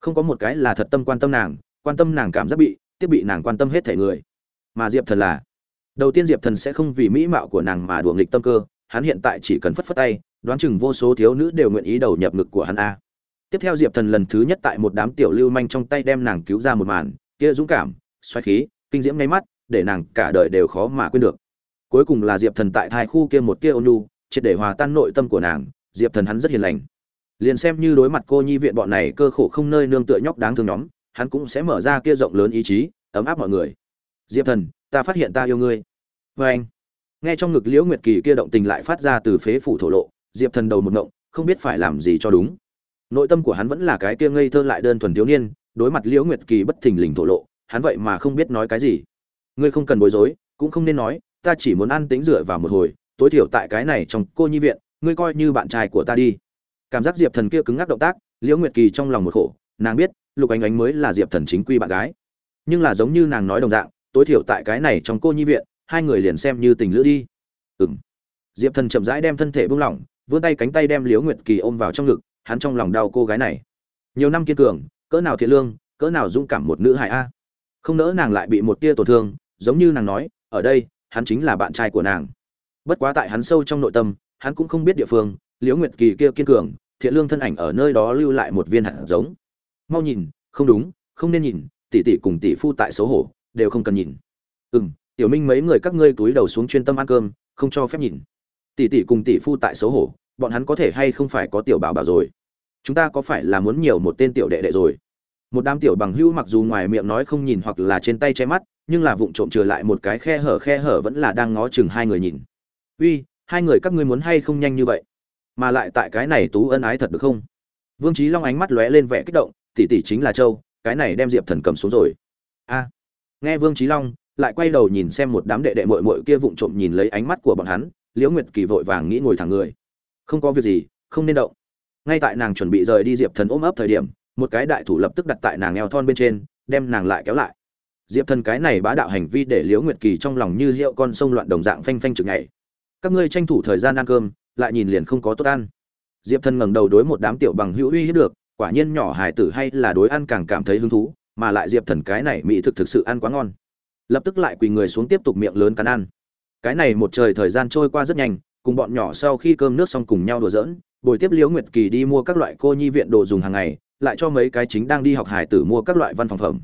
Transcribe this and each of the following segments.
không có một cái là thật tâm quan tâm nàng, quan tâm nàng cảm giác bị, tiếp bị nàng quan tâm hết thể người. Mà diệp thần là, đầu tiên diệp thần sẽ không vì mỹ mạo của nàng mà đùa nghịch tâm cơ, hắn hiện tại chỉ cần phất phất tay, đoán chừng vô số thiếu nữ đều nguyện ý đầu nhập ngực của hắn a. Tiếp theo diệp thần lần thứ nhất tại một đám tiểu lưu manh trong tay đem nàng cứu ra một màn, kia dũng cảm, xoáy khí, kinh diễm ngay mắt, để nàng cả đời đều khó mà quên được. Cuối cùng là diệp thần tại thai khu kia một kia ôn nhu, triệt để hòa tan nội tâm của nàng, diệp thần hắn rất hiền lành liền xem như đối mặt cô nhi viện bọn này cơ khổ không nơi nương tựa nhóc đáng thương nhóm, hắn cũng sẽ mở ra kia rộng lớn ý chí, ấm áp mọi người. Diệp thần, ta phát hiện ta yêu ngươi. Vê anh, nghe trong ngực liễu nguyệt kỳ kia động tình lại phát ra từ phế phủ thổ lộ, diệp thần đầu một ngộng, không biết phải làm gì cho đúng. Nội tâm của hắn vẫn là cái kia ngây thơ lại đơn thuần thiếu niên, đối mặt liễu nguyệt kỳ bất thình lình thổ lộ, hắn vậy mà không biết nói cái gì. Ngươi không cần bối rối, cũng không nên nói, ta chỉ muốn ăn tính dựa vào một hồi, tối thiểu tại cái này trong cô nhi viện, ngươi coi như bạn trai của ta đi cảm giác diệp thần kia cứng ngắc động tác, liễu nguyệt kỳ trong lòng một khổ, nàng biết, lục ánh ánh mới là diệp thần chính quy bạn gái. Nhưng là giống như nàng nói đồng dạng, tối thiểu tại cái này trong cô nhi viện, hai người liền xem như tình lữ đi. Ừng diệp thần chậm rãi đem thân thể buông lỏng, vươn tay cánh tay đem liễu nguyệt kỳ ôm vào trong ngực, hắn trong lòng đau cô gái này. Nhiều năm kiên cường, cỡ nào thiện lương, cỡ nào dũng cảm một nữ hài a. Không nỡ nàng lại bị một tia tổn thương, giống như nàng nói, ở đây, hắn chính là bạn trai của nàng. Bất quá tại hắn sâu trong nội tâm, hắn cũng không biết địa phương liễu nguyệt kỳ kia kiên cường, thiện lương thân ảnh ở nơi đó lưu lại một viên hạt giống. Mau nhìn, không đúng, không nên nhìn, tỷ tỷ cùng tỷ phu tại xấu hổ, đều không cần nhìn. Ừ m tiểu minh mấy người các ngươi túi đầu xuống chuyên tâm ăn cơm, không cho phép nhìn. Tỷ tỷ cùng tỷ phu tại xấu hổ, bọn hắn có thể hay không phải có tiểu bảo bảo rồi? Chúng ta có phải là muốn nhiều một tên tiểu đệ đệ rồi? Một đám tiểu bằng hữu mặc dù ngoài miệng nói không nhìn hoặc là trên tay che mắt, nhưng là vụng trộm trừ lại một cái khe hở khe hở vẫn là đang ngó chừng hai người nhìn. Uy, hai người các ngươi muốn hay không nhanh như vậy? Mà lại tại cái này tú ân ái thật được không? Vương trí long ánh mắt lóe lên vẻ kích động, tỷ tỷ chính là châu, cái này đem diệp thần cầm xuống rồi. A. Nghe vương trí long lại quay đầu nhìn xem một đám đệ đệ mội mội kia vụng trộm nhìn lấy ánh mắt của bọn hắn, liễu nguyệt kỳ vội vàng nghĩ ngồi thẳng người. Không có việc gì, không nên động. Ngay tại nàng chuẩn bị rời đi diệp thần ôm ấp thời điểm, một cái đại thủ lập tức đặt tại nàng eo thon bên trên, đem nàng lại kéo lại. Diệp thần cái này bá đạo hành vi để liễu nguyệt kỳ trong lòng như hiệu con sông loạn đồng dạng phanh phanh chực ngày các ngươi tranh thủ thời gian ăn cơm lại nhìn liền không có tốt ăn. Diệp thần ngẩng đầu đối một đám tiểu bằng hữu uy hiếp được, quả nhiên nhỏ hài tử hay là đối ăn càng cảm thấy hứng thú, mà lại diệp thần cái này mỹ thực thực sự ăn quá ngon. Lập tức lại quỳ người xuống tiếp tục miệng lớn cắn ăn. Cái này một trời thời gian trôi qua rất nhanh, cùng bọn nhỏ sau khi cơm nước xong cùng nhau đùa giỡn, buổi tiếp liễu nguyệt kỳ đi mua các loại cô nhi viện đồ dùng hàng ngày, lại cho mấy cái chính đang đi học hải tử mua các loại văn phòng phẩm.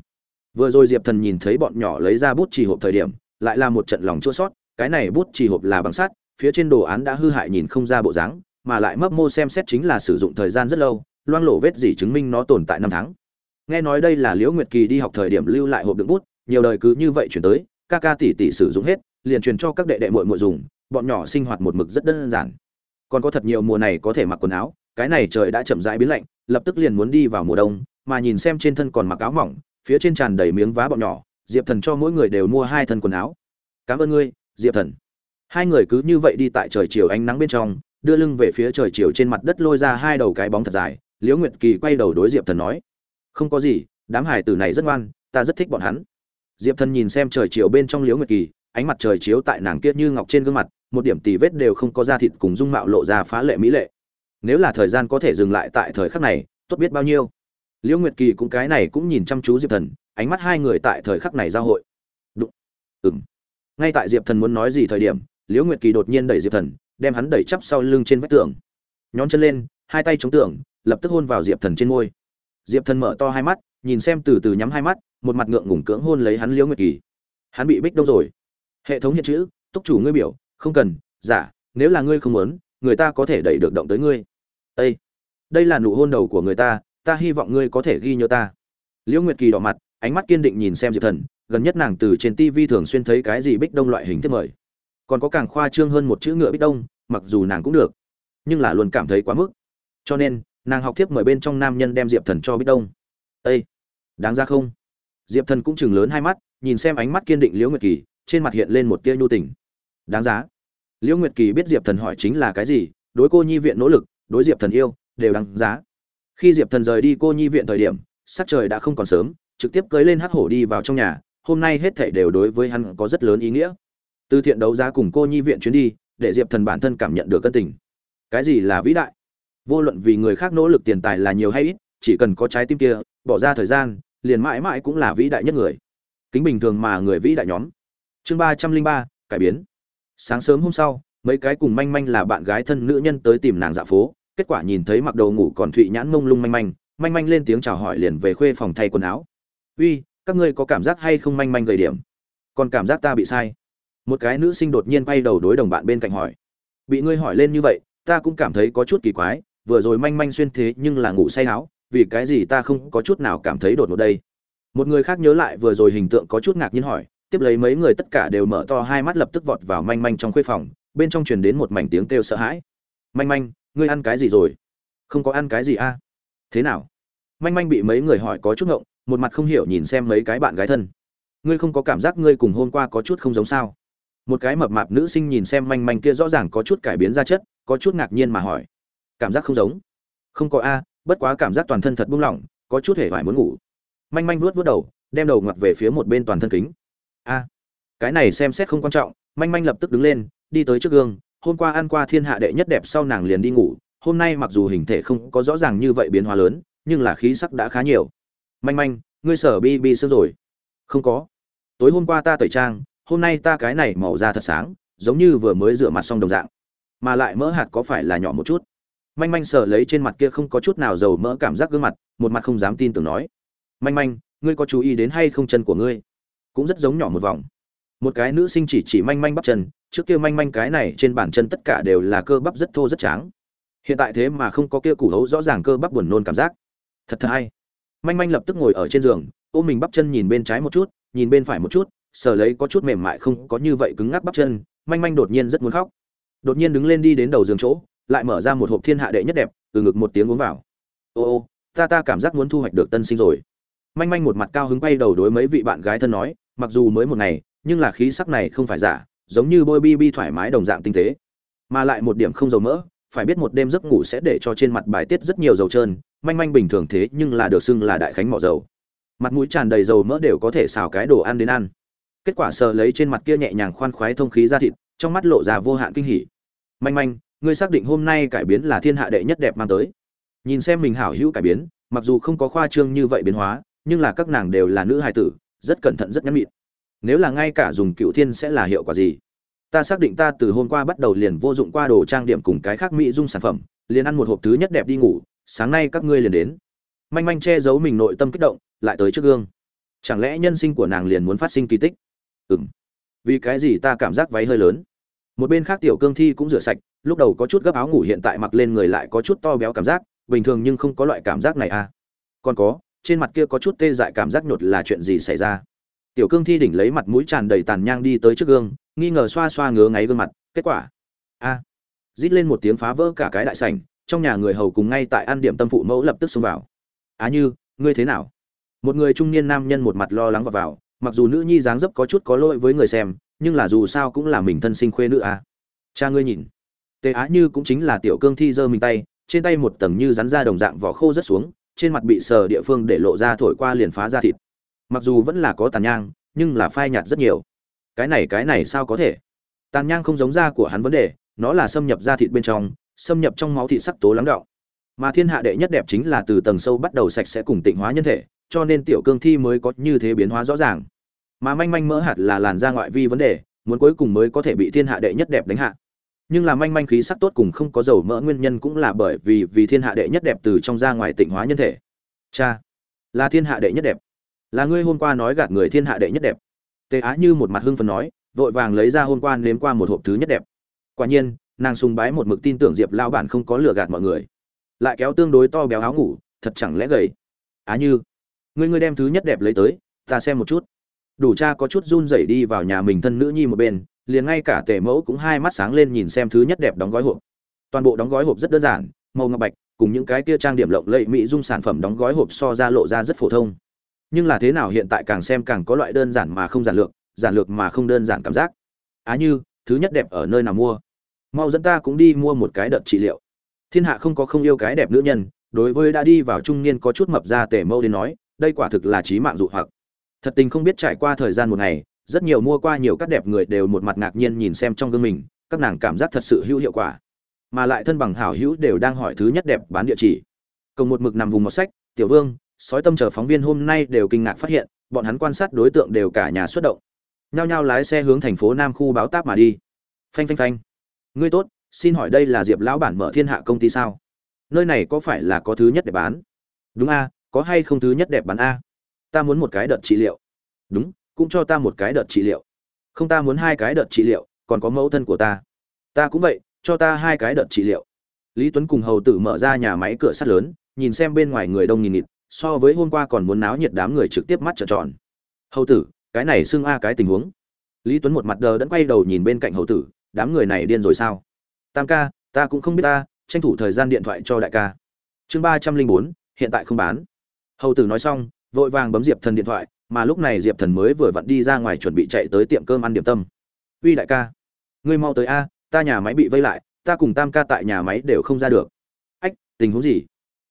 Vừa rồi diệp thần nhìn thấy bọn nhỏ lấy ra bút trì hộp thời điểm, lại là một trận lòng chua sót cái này bút trì hộp là bằng sắt phía trên đồ án đã hư hại nhìn không ra bộ dáng, mà lại mấp mô xem xét chính là sử dụng thời gian rất lâu, loang lổ vết gì chứng minh nó tồn tại năm tháng. Nghe nói đây là liễu nguyệt kỳ đi học thời điểm lưu lại hộp đựng bút, nhiều đời cứ như vậy chuyển tới, ca ca tỷ tỷ sử dụng hết, liền truyền cho các đệ đệ muội muội dùng, bọn nhỏ sinh hoạt một mực rất đơn giản. Còn có thật nhiều mùa này có thể mặc quần áo, cái này trời đã chậm rãi biến lạnh, lập tức liền muốn đi vào mùa đông, mà nhìn xem trên thân còn mặc áo mỏng, phía trên tràn đầy miếng vá bọn nhỏ, diệp thần cho mỗi người đều mua hai thân quần áo. Cảm ơn ngươi, diệp thần hai người cứ như vậy đi tại trời chiều ánh nắng bên trong, đưa lưng về phía trời chiều trên mặt đất lôi ra hai đầu cái bóng thật dài, liễu nguyệt kỳ quay đầu đối diệp thần nói, không có gì, đám hải tử này rất ngoan, ta rất thích bọn hắn. Diệp thần nhìn xem trời chiều bên trong liễu nguyệt kỳ, ánh mặt trời chiếu tại nàng kia như ngọc trên gương mặt, một điểm tì vết đều không có da thịt cùng dung mạo lộ ra phá lệ mỹ lệ. Nếu là thời gian có thể dừng lại tại thời khắc này, tốt biết bao nhiêu. Liễu nguyệt kỳ cũng cái này cũng nhìn chăm chú diệp thần, ánh mắt hai người tại thời khắc này giao hội. Đụng. Ừng ngay tại diệp thần muốn nói gì thời điểm liễu nguyệt kỳ đột nhiên đẩy diệp thần, đem hắn đẩy chắp sau lưng trên vách tường. Nhón chân lên, hai tay chống tường, lập tức hôn vào diệp thần trên môi. Diệp thần mở to hai mắt, nhìn xem từ từ nhắm hai mắt, một mặt ngượng ngủng cưỡng hôn lấy hắn liễu nguyệt kỳ. Hắn bị bích đâu rồi. Hệ thống hiện chữ, túc chủ ngươi biểu, không cần, giả, nếu là ngươi không muốn, người ta có thể đẩy được động tới ngươi. Ê! đây là nụ hôn đầu của người ta ta hy vọng ngươi có thể ghi nhớ ta. Liễu nguyệt kỳ đỏ mặt, ánh mắt kiên định nhìn xem diệp thần, gần nhất nàng từ trên tv thường xuyên thấy cái gì bích đông loại hình thiết mời còn có càng khoa trương hơn một chữ ngựa bích đông mặc dù nàng cũng được nhưng là luôn cảm thấy quá mức. Cho nên nàng học thiếp mời bên trong nam nhân đem diệp thần cho bích đông. Ê, đáng ra không? Diệp thần cũng chừng lớn hai mắt nhìn xem ánh mắt kiên định liễu nguyệt kỳ trên mặt hiện lên một tia nhu tình. Đáng giá. Liễu nguyệt kỳ biết diệp thần hỏi chính là cái gì đối cô nhi viện nỗ lực đối diệp thần yêu đều đáng giá. Khi diệp thần rời đi cô nhi viện thời điểm sắc trời đã không còn sớm trực tiếp cưới lên hắc hổ đi vào trong nhà hôm nay hết thảy đều đối với hắn có rất lớn ý nghĩa từ thiện đấu giá cùng cô nhi viện chuyến đi, để diệp thần bản thân cảm nhận được cân tình. Cái gì là vĩ đại? Vô luận vì người khác nỗ lực tiền tài là nhiều hay ít, chỉ cần có trái tim kia, bỏ ra thời gian, liền mãi mãi cũng là vĩ đại nhất người. Kính bình thường mà người vĩ đại nhóm. Chương ba trăm linh ba, cải biến. Sáng sớm hôm sau, mấy cái cùng manh manh là bạn gái thân nữ nhân tới tìm nàng dạ phố. Kết quả nhìn thấy mặc đồ ngủ còn thụy nhãn mông lung manh manh manh manh lên tiếng chào hỏi liền về khuê phòng thay quần áo. Uy, các ngươi có cảm giác hay không manh manh gầy điểm? Còn cảm giác ta bị sai? Một cái nữ sinh đột nhiên quay đầu đối đồng bạn bên cạnh hỏi. Bị ngươi hỏi lên như vậy, ta cũng cảm thấy có chút kỳ quái, vừa rồi manh manh xuyên thế nhưng là ngủ say áo, vì cái gì ta không có chút nào cảm thấy đột ngột đây? Một người khác nhớ lại vừa rồi hình tượng có chút ngạc nhiên hỏi, tiếp lấy mấy người tất cả đều mở to hai mắt lập tức vọt vào manh manh trong khuê phòng, bên trong truyền đến một mảnh tiếng kêu sợ hãi. Manh manh, ngươi ăn cái gì rồi? Không có ăn cái gì a thế nào? Manh manh bị mấy người hỏi có chút ngộng, một mặt không hiểu nhìn xem mấy cái bạn gái thân. Ngươi không có cảm giác ngươi cùng hôm qua có chút không giống sao? Một cái mập mạp nữ sinh nhìn xem manh manh kia rõ ràng có chút cải biến ra chất, có chút ngạc nhiên mà hỏi. Cảm giác không giống. Không có a, bất quá cảm giác toàn thân thật buông lỏng, có chút hề vải muốn ngủ. Manh manh vuốt vuốt đầu, đem đầu ngoặt về phía một bên toàn thân kính. A, cái này xem xét không quan trọng, manh manh lập tức đứng lên, đi tới trước gương, hôm qua ăn qua thiên hạ đệ nhất đẹp sau nàng liền đi ngủ, hôm nay mặc dù hình thể không có rõ ràng như vậy biến hóa lớn, nhưng là khí sắc đã khá nhiều. Manh manh, ngươi sở bi bi sương rồi. Không có. Tối hôm qua ta tẩy trang hôm nay ta cái này màu da thật sáng, giống như vừa mới rửa mặt xong đồng dạng, mà lại mỡ hạt có phải là nhỏ một chút? Manh manh sờ lấy trên mặt kia không có chút nào dầu mỡ cảm giác gương mặt, một mặt không dám tin tưởng nói, manh manh, ngươi có chú ý đến hay không chân của ngươi? Cũng rất giống nhỏ một vòng. Một cái nữ sinh chỉ chỉ manh manh bắp chân, trước kia manh manh cái này trên bàn chân tất cả đều là cơ bắp rất thô rất tráng. Hiện tại thế mà không có kia củ hấu rõ ràng cơ bắp buồn nôn cảm giác. Thật thật hay. Manh manh lập tức ngồi ở trên giường, ôm mình bắp chân nhìn bên trái một chút, nhìn bên phải một chút sờ lấy có chút mềm mại không có như vậy cứng ngắc bắp chân, manh manh đột nhiên rất muốn khóc. Đột nhiên đứng lên đi đến đầu giường chỗ, lại mở ra một hộp thiên hạ đệ nhất đẹp, từ ngực một tiếng uống vào. Ô ô, ta ta cảm giác muốn thu hoạch được tân sinh rồi. Manh manh một mặt cao hứng bay đầu đối mấy vị bạn gái thân nói, mặc dù mới một ngày, nhưng là khí sắc này không phải giả, giống như bôi bi bi thoải mái đồng dạng tinh tế. Mà lại một điểm không dầu mỡ, phải biết một đêm giấc ngủ sẽ để cho trên mặt bài tiết rất nhiều dầu trơn, manh manh bình thường thế nhưng là được xưng là đại khánh mỏ dầu. Mặt mũi tràn đầy dầu mỡ đều có thể xào cái đồ ăn đến ăn kết quả sờ lấy trên mặt kia nhẹ nhàng khoan khoái thông khí ra thịt, trong mắt lộ ra vô hạn kinh hỉ. Manh manh, ngươi xác định hôm nay cải biến là thiên hạ đệ nhất đẹp mang tới. Nhìn xem mình hảo hữu cải biến, mặc dù không có khoa trương như vậy biến hóa, nhưng là các nàng đều là nữ hài tử, rất cẩn thận, rất nhắn mịn nếu là ngay cả dùng cựu thiên sẽ là hiệu quả gì? Ta xác định ta từ hôm qua bắt đầu liền vô dụng qua đồ trang điểm cùng cái khác mỹ dung sản phẩm, liền ăn một hộp thứ nhất đẹp đi ngủ, sáng nay các ngươi liền đến. Manh manh che giấu mình nội tâm kích động, lại tới trước gương. Chẳng lẽ nhân sinh của nàng liền muốn phát sinh kỳ tích? Ừm. vì cái gì ta cảm giác váy hơi lớn? Một bên khác tiểu cương thi cũng rửa sạch, lúc đầu có chút gấp áo ngủ hiện tại mặc lên người lại có chút to béo cảm giác, bình thường nhưng không có loại cảm giác này à. Còn có, trên mặt kia có chút tê dại cảm giác nhột là chuyện gì xảy ra? Tiểu cương thi đỉnh lấy mặt mũi tràn đầy tàn nhang đi tới trước gương, nghi ngờ xoa xoa ngứa ngáy gương mặt, kết quả? A. Rít lên một tiếng phá vỡ cả cái đại sảnh, trong nhà người hầu cùng ngay tại ăn điểm tâm phụ mẫu lập tức xông vào. Á như, ngươi thế nào? Một người trung niên nam nhân một mặt lo lắng vào vào mặc dù nữ nhi dáng dấp có chút có lỗi với người xem, nhưng là dù sao cũng là mình thân sinh khuê nữ à. cha ngươi nhìn. Tề á như cũng chính là tiểu cương thi giơ mình tay, trên tay một tầng như rắn ra đồng dạng vỏ khô rất xuống, trên mặt bị sờ địa phương để lộ ra thổi qua liền phá ra thịt. Mặc dù vẫn là có tàn nhang, nhưng là phai nhạt rất nhiều. Cái này cái này sao có thể? Tàn nhang không giống da của hắn vấn đề, nó là xâm nhập da thịt bên trong, xâm nhập trong máu thịt sắc tố lắng đọng. Mà thiên hạ đệ nhất đẹp chính là từ tầng sâu bắt đầu sạch sẽ cùng tịnh hóa nhân thể cho nên tiểu cương thi mới có như thế biến hóa rõ ràng. Mà manh manh mỡ hạt là làn da ngoại vi vấn đề, muốn cuối cùng mới có thể bị thiên hạ đệ nhất đẹp đánh hạ. Nhưng là manh manh khí sắc tốt cùng không có dầu mỡ nguyên nhân cũng là bởi vì vì thiên hạ đệ nhất đẹp từ trong ra ngoài tịnh hóa nhân thể. Cha, là thiên hạ đệ nhất đẹp. Là ngươi hôm qua nói gạt người thiên hạ đệ nhất đẹp. Tề á như một mặt hưng phần nói, vội vàng lấy ra hôm qua nếm qua một hộp thứ nhất đẹp. Quả nhiên, nàng sùng bái một mực tin tưởng diệp lao bản không có lừa gạt mọi người. Lại kéo tương đối to béo áo ngủ, thật chẳng lẽ gầy? Á như ngươi ngươi đem thứ nhất đẹp lấy tới, ta xem một chút. Đủ cha có chút run rẩy đi vào nhà mình thân nữ nhi một bên, liền ngay cả tề mẫu cũng hai mắt sáng lên nhìn xem thứ nhất đẹp đóng gói hộp. Toàn bộ đóng gói hộp rất đơn giản, màu ngọc bạch, cùng những cái kia trang điểm lộng lẫy mỹ dung sản phẩm đóng gói hộp so ra lộ ra rất phổ thông. Nhưng là thế nào hiện tại càng xem càng có loại đơn giản mà không giản lược giản lược mà không đơn giản cảm giác. Á như, thứ nhất đẹp ở nơi nào mua? Mau dẫn ta cũng đi mua một cái đợt trị liệu. Thiên hạ không có không yêu cái đẹp nữ nhân, đối với đã đi vào trung niên có chút mập ra tề mâu đến nói đây quả thực là trí mạng dụ hoặc. Thật tình không biết trải qua thời gian một ngày, rất nhiều mua qua nhiều các đẹp người đều một mặt ngạc nhiên nhìn xem trong gương mình, các nàng cảm giác thật sự hữu hiệu quả. Mà lại thân bằng hảo hữu đều đang hỏi thứ nhất đẹp bán địa chỉ. Cộng một mực nằm vùng một sách, tiểu vương, sói tâm chờ phóng viên hôm nay đều kinh ngạc phát hiện, bọn hắn quan sát đối tượng đều cả nhà xuất động. Nhao nhao lái xe hướng thành phố nam khu báo táp mà đi. Phanh phanh phanh. Ngươi tốt, xin hỏi đây là diệp lão bản mở thiên hạ công ty sao? Nơi này có phải là có thứ nhất để bán? Đúng a có hay không thứ nhất đẹp bán a? Ta muốn một cái đợt trị liệu. Đúng, cũng cho ta một cái đợt trị liệu. Không ta muốn hai cái đợt trị liệu, còn có mẫu thân của ta. Ta cũng vậy, cho ta hai cái đợt trị liệu. Lý tuấn cùng hầu tử mở ra nhà máy cửa sắt lớn, nhìn xem bên ngoài người đông nghìn nghịt, so với hôm qua còn muốn náo nhiệt đám người trực tiếp mắt trợn tròn. Hầu tử, cái này xưng a cái tình huống. Lý tuấn một mặt đờ đẫn quay đầu nhìn bên cạnh hầu tử, đám người này điên rồi sao? Tam ca, ta cũng không biết ta, tranh thủ thời gian điện thoại cho đại ca. Chương ba trăm linh bốn, hiện tại không bán hầu tử nói xong, vội vàng bấm diệp thần điện thoại, mà lúc này diệp thần mới vừa vặn đi ra ngoài chuẩn bị chạy tới tiệm cơm ăn điểm tâm. Uy đại ca, ngươi mau tới a, ta nhà máy bị vây lại, ta cùng tam ca tại nhà máy đều không ra được. Ách, tình huống gì?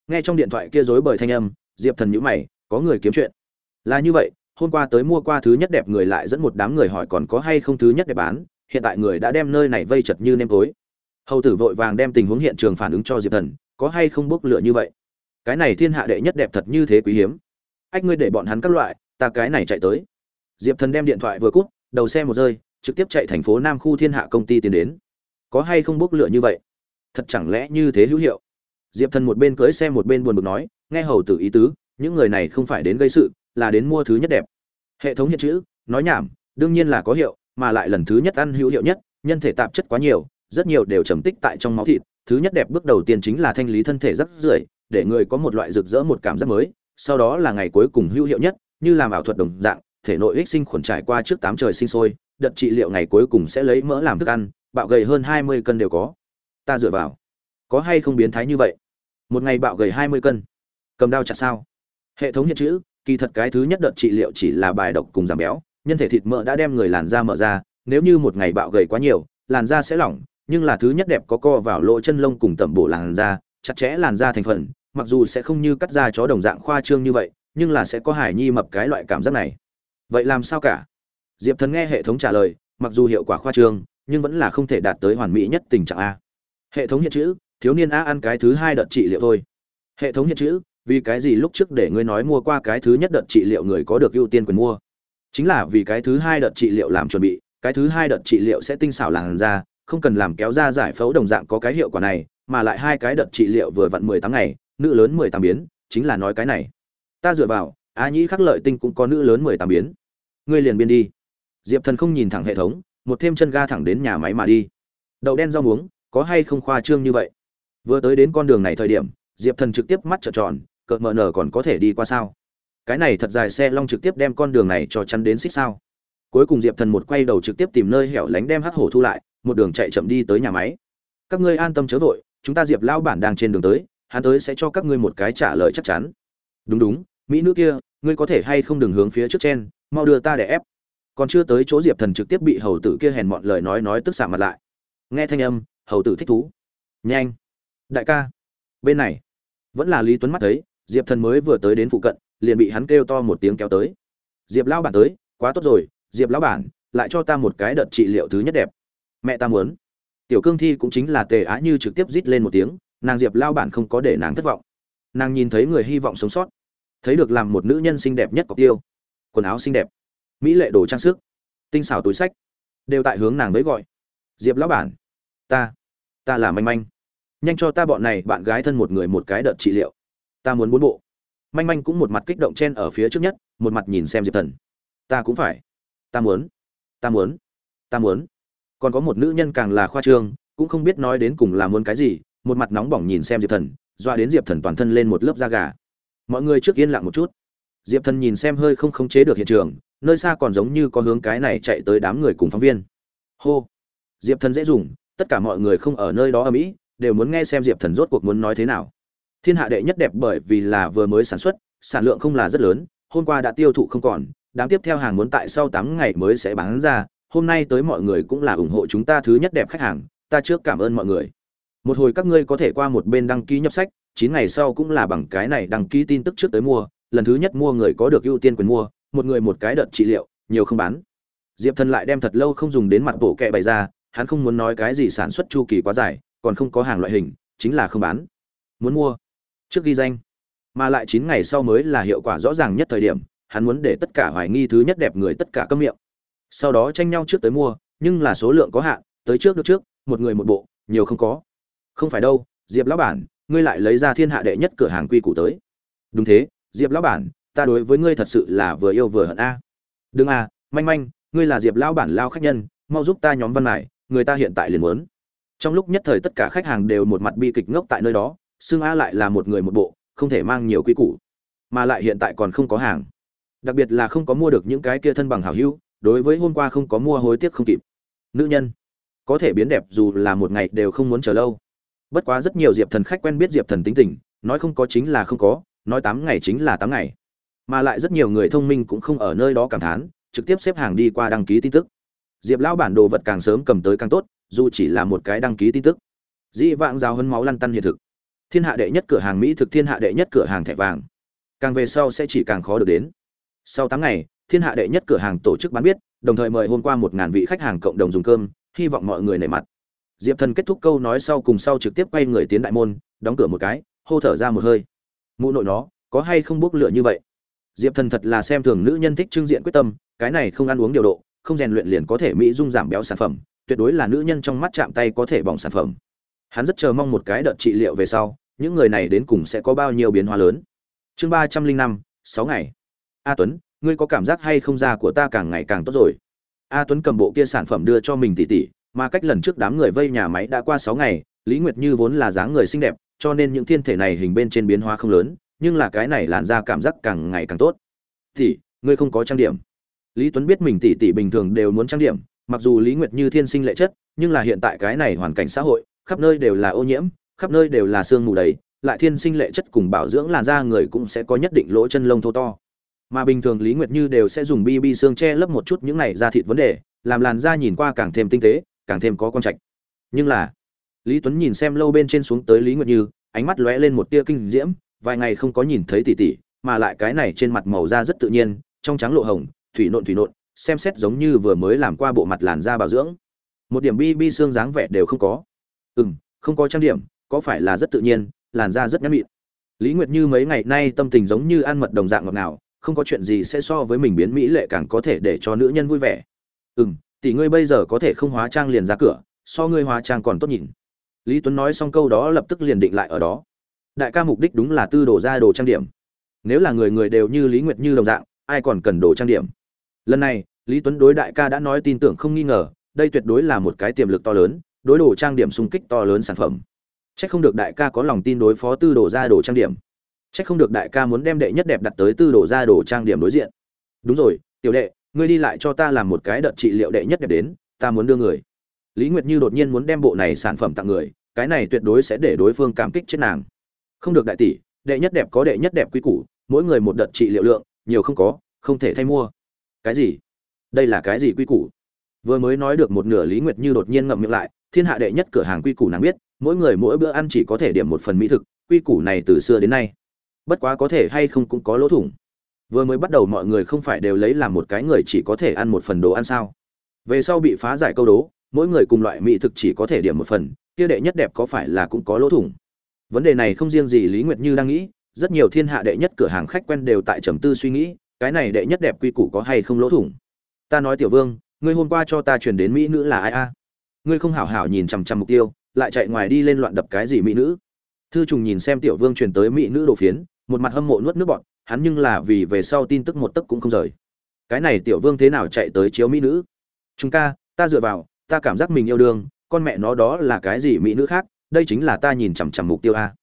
Nghe trong điện thoại kia rối bời thanh âm, diệp thần nhữ mày, có người kiếm chuyện. Là như vậy, hôm qua tới mua qua thứ nhất đẹp người lại dẫn một đám người hỏi còn có hay không thứ nhất đẹp bán, hiện tại người đã đem nơi này vây chật như nêm tối. Hầu tử vội vàng đem tình huống hiện trường phản ứng cho diệp thần, có hay không bốc lửa như vậy? Cái này thiên hạ đệ nhất đẹp thật như thế quý hiếm. Ách, ngươi để bọn hắn các loại, ta cái này chạy tới. Diệp thần đem điện thoại vừa cút đầu xe một rơi, trực tiếp chạy thành phố nam khu thiên hạ công ty tiến đến. Có hay không bốc lửa như vậy? Thật chẳng lẽ như thế hữu hiệu? Diệp thần một bên cưới xe một bên buồn bực nói, nghe hầu tử ý tứ, những người này không phải đến gây sự, là đến mua thứ nhất đẹp. Hệ thống hiện chữ, nói nhảm, đương nhiên là có hiệu, mà lại lần thứ nhất ăn hữu hiệu nhất, nhân thể tạp chất quá nhiều, rất nhiều đều trầm tích tại trong máu thịt. Thứ nhất đẹp bước đầu tiên chính là thanh lý thân thể rất rưởi để người có một loại rực rỡ một cảm giác mới, sau đó là ngày cuối cùng hữu hiệu nhất, như làm ảo thuật đồng dạng, thể nội ích sinh khuẩn trải qua trước tám trời sinh sôi, đợt trị liệu ngày cuối cùng sẽ lấy mỡ làm thức ăn, bạo gầy hơn hai mươi cân đều có. Ta dựa vào. Có hay không biến thái như vậy? Một ngày bạo gầy hai mươi cân. Cầm đao chặt sao? Hệ thống hiện chữ, kỳ thật cái thứ nhất đợt trị liệu chỉ là bài độc cùng giảm béo, nhân thể thịt mỡ đã đem người làn da mở ra, nếu như một ngày bạo gầy quá nhiều, làn da sẽ lỏng, nhưng là thứ nhất đẹp có co vào lỗ chân lông cùng tẩm bổ làn da chặt chẽ làn da thành phần, mặc dù sẽ không như cắt da chó đồng dạng khoa trương như vậy, nhưng là sẽ có hải nhi mập cái loại cảm giác này. Vậy làm sao cả? Diệp thần nghe hệ thống trả lời, mặc dù hiệu quả khoa trương, nhưng vẫn là không thể đạt tới hoàn mỹ nhất tình trạng a. Hệ thống hiện chữ, thiếu niên a ăn cái thứ hai đợt trị liệu thôi. Hệ thống hiện chữ, vì cái gì lúc trước để ngươi nói mua qua cái thứ nhất đợt trị liệu người có được ưu tiên quyền mua? Chính là vì cái thứ hai đợt trị liệu làm chuẩn bị, cái thứ hai đợt trị liệu sẽ tinh xảo làn da, không cần làm kéo ra giải phẫu đồng dạng có cái hiệu quả này mà lại hai cái đợt trị liệu vừa vặn mười tháng ngày, nữ lớn mười tám biến, chính là nói cái này. Ta dựa vào, a nhĩ khắc lợi tinh cũng có nữ lớn mười tám biến. Ngươi liền biên đi. Diệp thần không nhìn thẳng hệ thống, một thêm chân ga thẳng đến nhà máy mà đi. Đậu đen rau muống, có hay không khoa trương như vậy? Vừa tới đến con đường này thời điểm, diệp thần trực tiếp mắt trợn tròn, cợt mờ nở còn có thể đi qua sao? Cái này thật dài xe long trực tiếp đem con đường này cho chắn đến xích sao? Cuối cùng diệp thần một quay đầu trực tiếp tìm nơi hẻo lánh đem hắc hổ thu lại, một đường chạy chậm đi tới nhà máy. Các ngươi an tâm chớ vội chúng ta diệp Lão bản đang trên đường tới, hắn tới sẽ cho các ngươi một cái trả lời chắc chắn. Đúng đúng, mỹ nữ kia, ngươi có thể hay không đừng hướng phía trước trên mau đưa ta để ép. Còn chưa tới chỗ diệp thần trực tiếp bị hầu tử kia hèn mọn lời nói nói tức xạ mặt lại. Nghe thanh âm, hầu tử thích thú. Nhanh. Đại ca. Bên này. Vẫn là lý tuấn mắt thấy, diệp thần mới vừa tới đến phụ cận, liền bị hắn kêu to một tiếng kéo tới. Diệp lão bản tới, quá tốt rồi, diệp lão bản, lại cho ta một cái đợt trị liệu thứ nhất đẹp. Mẹ ta muốn tiểu cương thi cũng chính là tề á như trực tiếp rít lên một tiếng, nàng diệp lao bản không có để nàng thất vọng. Nàng nhìn thấy người hy vọng sống sót, thấy được làm một nữ nhân xinh đẹp nhất cọc tiêu. Quần áo xinh đẹp, mỹ lệ đồ trang sức, tinh xảo túi sách, đều tại hướng nàng với gọi. Diệp lão bản, ta ta là manh manh. Nhanh cho ta bọn này bạn gái thân một người một cái đợt trị liệu. Ta muốn bốn bộ. Manh manh cũng một mặt kích động chen ở phía trước nhất, một mặt nhìn xem diệp thần. Ta cũng phải. Ta muốn. Ta muốn. Ta muốn còn có một nữ nhân càng là khoa trương, cũng không biết nói đến cùng là muốn cái gì, một mặt nóng bỏng nhìn xem diệp thần doa đến diệp thần toàn thân lên một lớp da gà. Mọi người trước yên lặng một chút. Diệp thần nhìn xem hơi không khống chế được hiện trường, nơi xa còn giống như có hướng cái này chạy tới đám người cùng phóng viên. Hô. Diệp thần dễ dùng, tất cả mọi người không ở nơi đó ở mỹ, đều muốn nghe xem diệp thần rốt cuộc muốn nói thế nào. Thiên hạ đệ nhất đẹp bởi vì là vừa mới sản xuất, sản lượng không là rất lớn, hôm qua đã tiêu thụ không còn, đám tiếp theo hàng muốn tại sau tám ngày mới sẽ bán ra hôm nay tới mọi người cũng là ủng hộ chúng ta thứ nhất đẹp khách hàng, ta trước cảm ơn mọi người. Một hồi các ngươi có thể qua một bên đăng ký nhập sách, chín ngày sau cũng là bằng cái này đăng ký tin tức trước tới mua, lần thứ nhất mua người có được ưu tiên quyền mua, một người một cái đợt trị liệu, nhiều không bán. Diệp thần lại đem thật lâu không dùng đến mặt bộ kệ bày ra, hắn không muốn nói cái gì sản xuất chu kỳ quá dài, còn không có hàng loại hình, chính là không bán. Muốn mua? Trước ghi danh. Mà lại chín ngày sau mới là hiệu quả rõ ràng nhất thời điểm, hắn muốn để tất cả hoài nghi thứ nhất đẹp người tất cả câm miệng sau đó tranh nhau trước tới mua, nhưng là số lượng có hạn, tới trước được trước, một người một bộ, nhiều không có. Không phải đâu, diệp lão bản, ngươi lại lấy ra thiên hạ đệ nhất cửa hàng quy củ tới. Đúng thế, diệp lão bản, ta đối với ngươi thật sự là vừa yêu vừa hận a. Đừng a manh manh, ngươi là diệp lão bản lao khách nhân, mau giúp ta nhóm văn này, người ta hiện tại liền muốn. Trong lúc nhất thời tất cả khách hàng đều một mặt bi kịch ngốc tại nơi đó xương a lại là một người một bộ, không thể mang nhiều quy củ. Mà lại hiện tại còn không có hàng. Đặc biệt là không có mua được những cái kia thân bằng hảo hữu đối với hôm qua không có mua hối tiếc không kịp. Nữ nhân, có thể biến đẹp dù là một ngày đều không muốn chờ lâu. Bất quá rất nhiều diệp thần khách quen biết diệp thần tính tình, nói không có chính là không có, nói tám ngày chính là tám ngày. Mà lại rất nhiều người thông minh cũng không ở nơi đó cảm thán, trực tiếp xếp hàng đi qua đăng ký tin tức. Diệp lão bản đồ vật càng sớm cầm tới càng tốt, dù chỉ là một cái đăng ký tin tức. Dĩ vãng giáo hấn máu lăn tăn hiện thực. Thiên hạ đệ nhất cửa hàng mỹ thực, thiên hạ đệ nhất cửa hàng thẻ vàng. Càng về sau sẽ chỉ càng khó được đến. Sau tám ngày thiên hạ đệ nhất cửa hàng tổ chức bán biết, đồng thời mời hôm qua một ngàn vị khách hàng cộng đồng dùng cơm, hy vọng mọi người nể mặt. Diệp thần kết thúc câu nói sau cùng sau trực tiếp quay người tiến đại môn, đóng cửa một cái, hô thở ra một hơi. Mụ nội nó, có hay không bốc lửa như vậy? Diệp thần thật là xem thường nữ nhân thích trưng diện quyết tâm, cái này không ăn uống điều độ, không rèn luyện liền có thể mỹ dung giảm béo sản phẩm, tuyệt đối là nữ nhân trong mắt chạm tay có thể bỏng sản phẩm. Hắn rất chờ mong một cái đợt trị liệu về sau, những người này đến cùng sẽ có bao nhiêu biến hóa lớn. Chương ba trăm linh năm, sáu ngày. A tuấn ngươi có cảm giác hay không da của ta càng ngày càng tốt rồi? A tuấn cầm bộ kia sản phẩm đưa cho mình tỉ tỉ, mà cách lần trước đám người vây nhà máy đã qua sáu ngày, lý nguyệt như vốn là dáng người xinh đẹp, cho nên những thiên thể này hình bên trên biến hóa không lớn, nhưng là cái này làn da cảm giác càng ngày càng tốt. Thì ngươi không có trang điểm. Lý tuấn biết mình tỉ tỉ bình thường đều muốn trang điểm, mặc dù lý nguyệt như thiên sinh lệ chất, nhưng là hiện tại cái này hoàn cảnh xã hội, khắp nơi đều là ô nhiễm, khắp nơi đều là sương mù đầy, lại thiên sinh lệ chất cùng bảo dưỡng làn da người cũng sẽ có nhất định lỗ chân lông thô to mà bình thường lý nguyệt như đều sẽ dùng bb xương che lấp một chút những này da thịt vấn đề, làm làn da nhìn qua càng thêm tinh tế, càng thêm có con trạch. Nhưng là, lý tuấn nhìn xem lâu bên trên xuống tới lý nguyệt như, ánh mắt lóe lên một tia kinh diễm, vài ngày không có nhìn thấy tỷ tỷ mà lại cái này trên mặt màu da rất tự nhiên, trong trắng lộ hồng, thủy nộn thủy nộn, xem xét giống như vừa mới làm qua bộ mặt làn da bảo dưỡng. Một điểm bb xương dáng vẻ đều không có. Ừ không có trang điểm, có phải là rất tự nhiên, làn da rất nhắn mịn lý nguyệt như mấy ngày nay tâm tình giống như ăn mật đồng dạng ngọt ngào không có chuyện gì sẽ so với mình biến mỹ lệ càng có thể để cho nữ nhân vui vẻ. Ừ m tỷ ngươi bây giờ có thể không hóa trang liền ra cửa, so ngươi hóa trang còn tốt nhìn. Lý tuấn nói xong câu đó lập tức liền định lại ở đó. Đại ca mục đích đúng là tư đồ ra đồ trang điểm. Nếu là người người đều như lý nguyệt như đồng dạng, ai còn cần đồ trang điểm? Lần này, lý tuấn đối đại ca đã nói tin tưởng không nghi ngờ, đây tuyệt đối là một cái tiềm lực to lớn, đối đồ trang điểm xung kích to lớn sản phẩm. C h ắ c không được đại ca có lòng tin đối phó tư đồ ra đồ trang điểm chắc không được đại ca muốn đem đệ nhất đẹp đặt tới tư đồ ra đồ trang điểm đối diện. Đúng rồi, tiểu đệ, ngươi đi lại cho ta làm một cái đợt trị liệu đệ nhất đẹp đến, ta muốn đưa người. Lý nguyệt như đột nhiên muốn đem bộ này sản phẩm tặng người, cái này tuyệt đối sẽ để đối phương cảm kích chết nàng. Không được đại tỷ, đệ nhất đẹp có đệ nhất đẹp quy củ, mỗi người một đợt trị liệu lượng, nhiều không có, không thể thay mua. Cái gì? Đây là cái gì quy củ? Vừa mới nói được một nửa lý nguyệt như đột nhiên ngậm miệng lại, thiên hạ đệ nhất cửa hàng quy củ nàng biết, mỗi người mỗi bữa ăn chỉ có thể điểm một phần mỹ thực, quy củ này từ xưa đến nay bất quá có thể hay không cũng có lỗ thủng. Vừa mới bắt đầu mọi người không phải đều lấy làm một cái người chỉ có thể ăn một phần đồ ăn sao? Về sau bị phá giải câu đố, mỗi người cùng loại mỹ thực chỉ có thể điểm một phần, kia đệ nhất đẹp có phải là cũng có lỗ thủng? Vấn đề này không riêng gì lý nguyệt như đang nghĩ, rất nhiều thiên hạ đệ nhất cửa hàng khách quen đều tại trầm tư suy nghĩ, cái này đệ nhất đẹp quy củ có hay không lỗ thủng? Ta nói tiểu vương, ngươi hôm qua cho ta truyền đến mỹ nữ là ai a? Ngươi không hảo hảo nhìn chằm chằm mục tiêu, lại chạy ngoài đi lên loạn đập cái gì mỹ nữ? Thư trùng nhìn xem tiểu vương truyền tới mỹ nữ đồ phiến một mặt hâm mộ nuốt nước bọn hắn nhưng là vì về sau tin tức một tấc cũng không rời. Cái này tiểu vương thế nào chạy tới chiếu mỹ nữ? Chúng ca, ta dựa vào, ta cảm giác mình yêu đương, con mẹ nó đó là cái gì mỹ nữ khác, đây chính là ta nhìn chằm chằm mục tiêu a.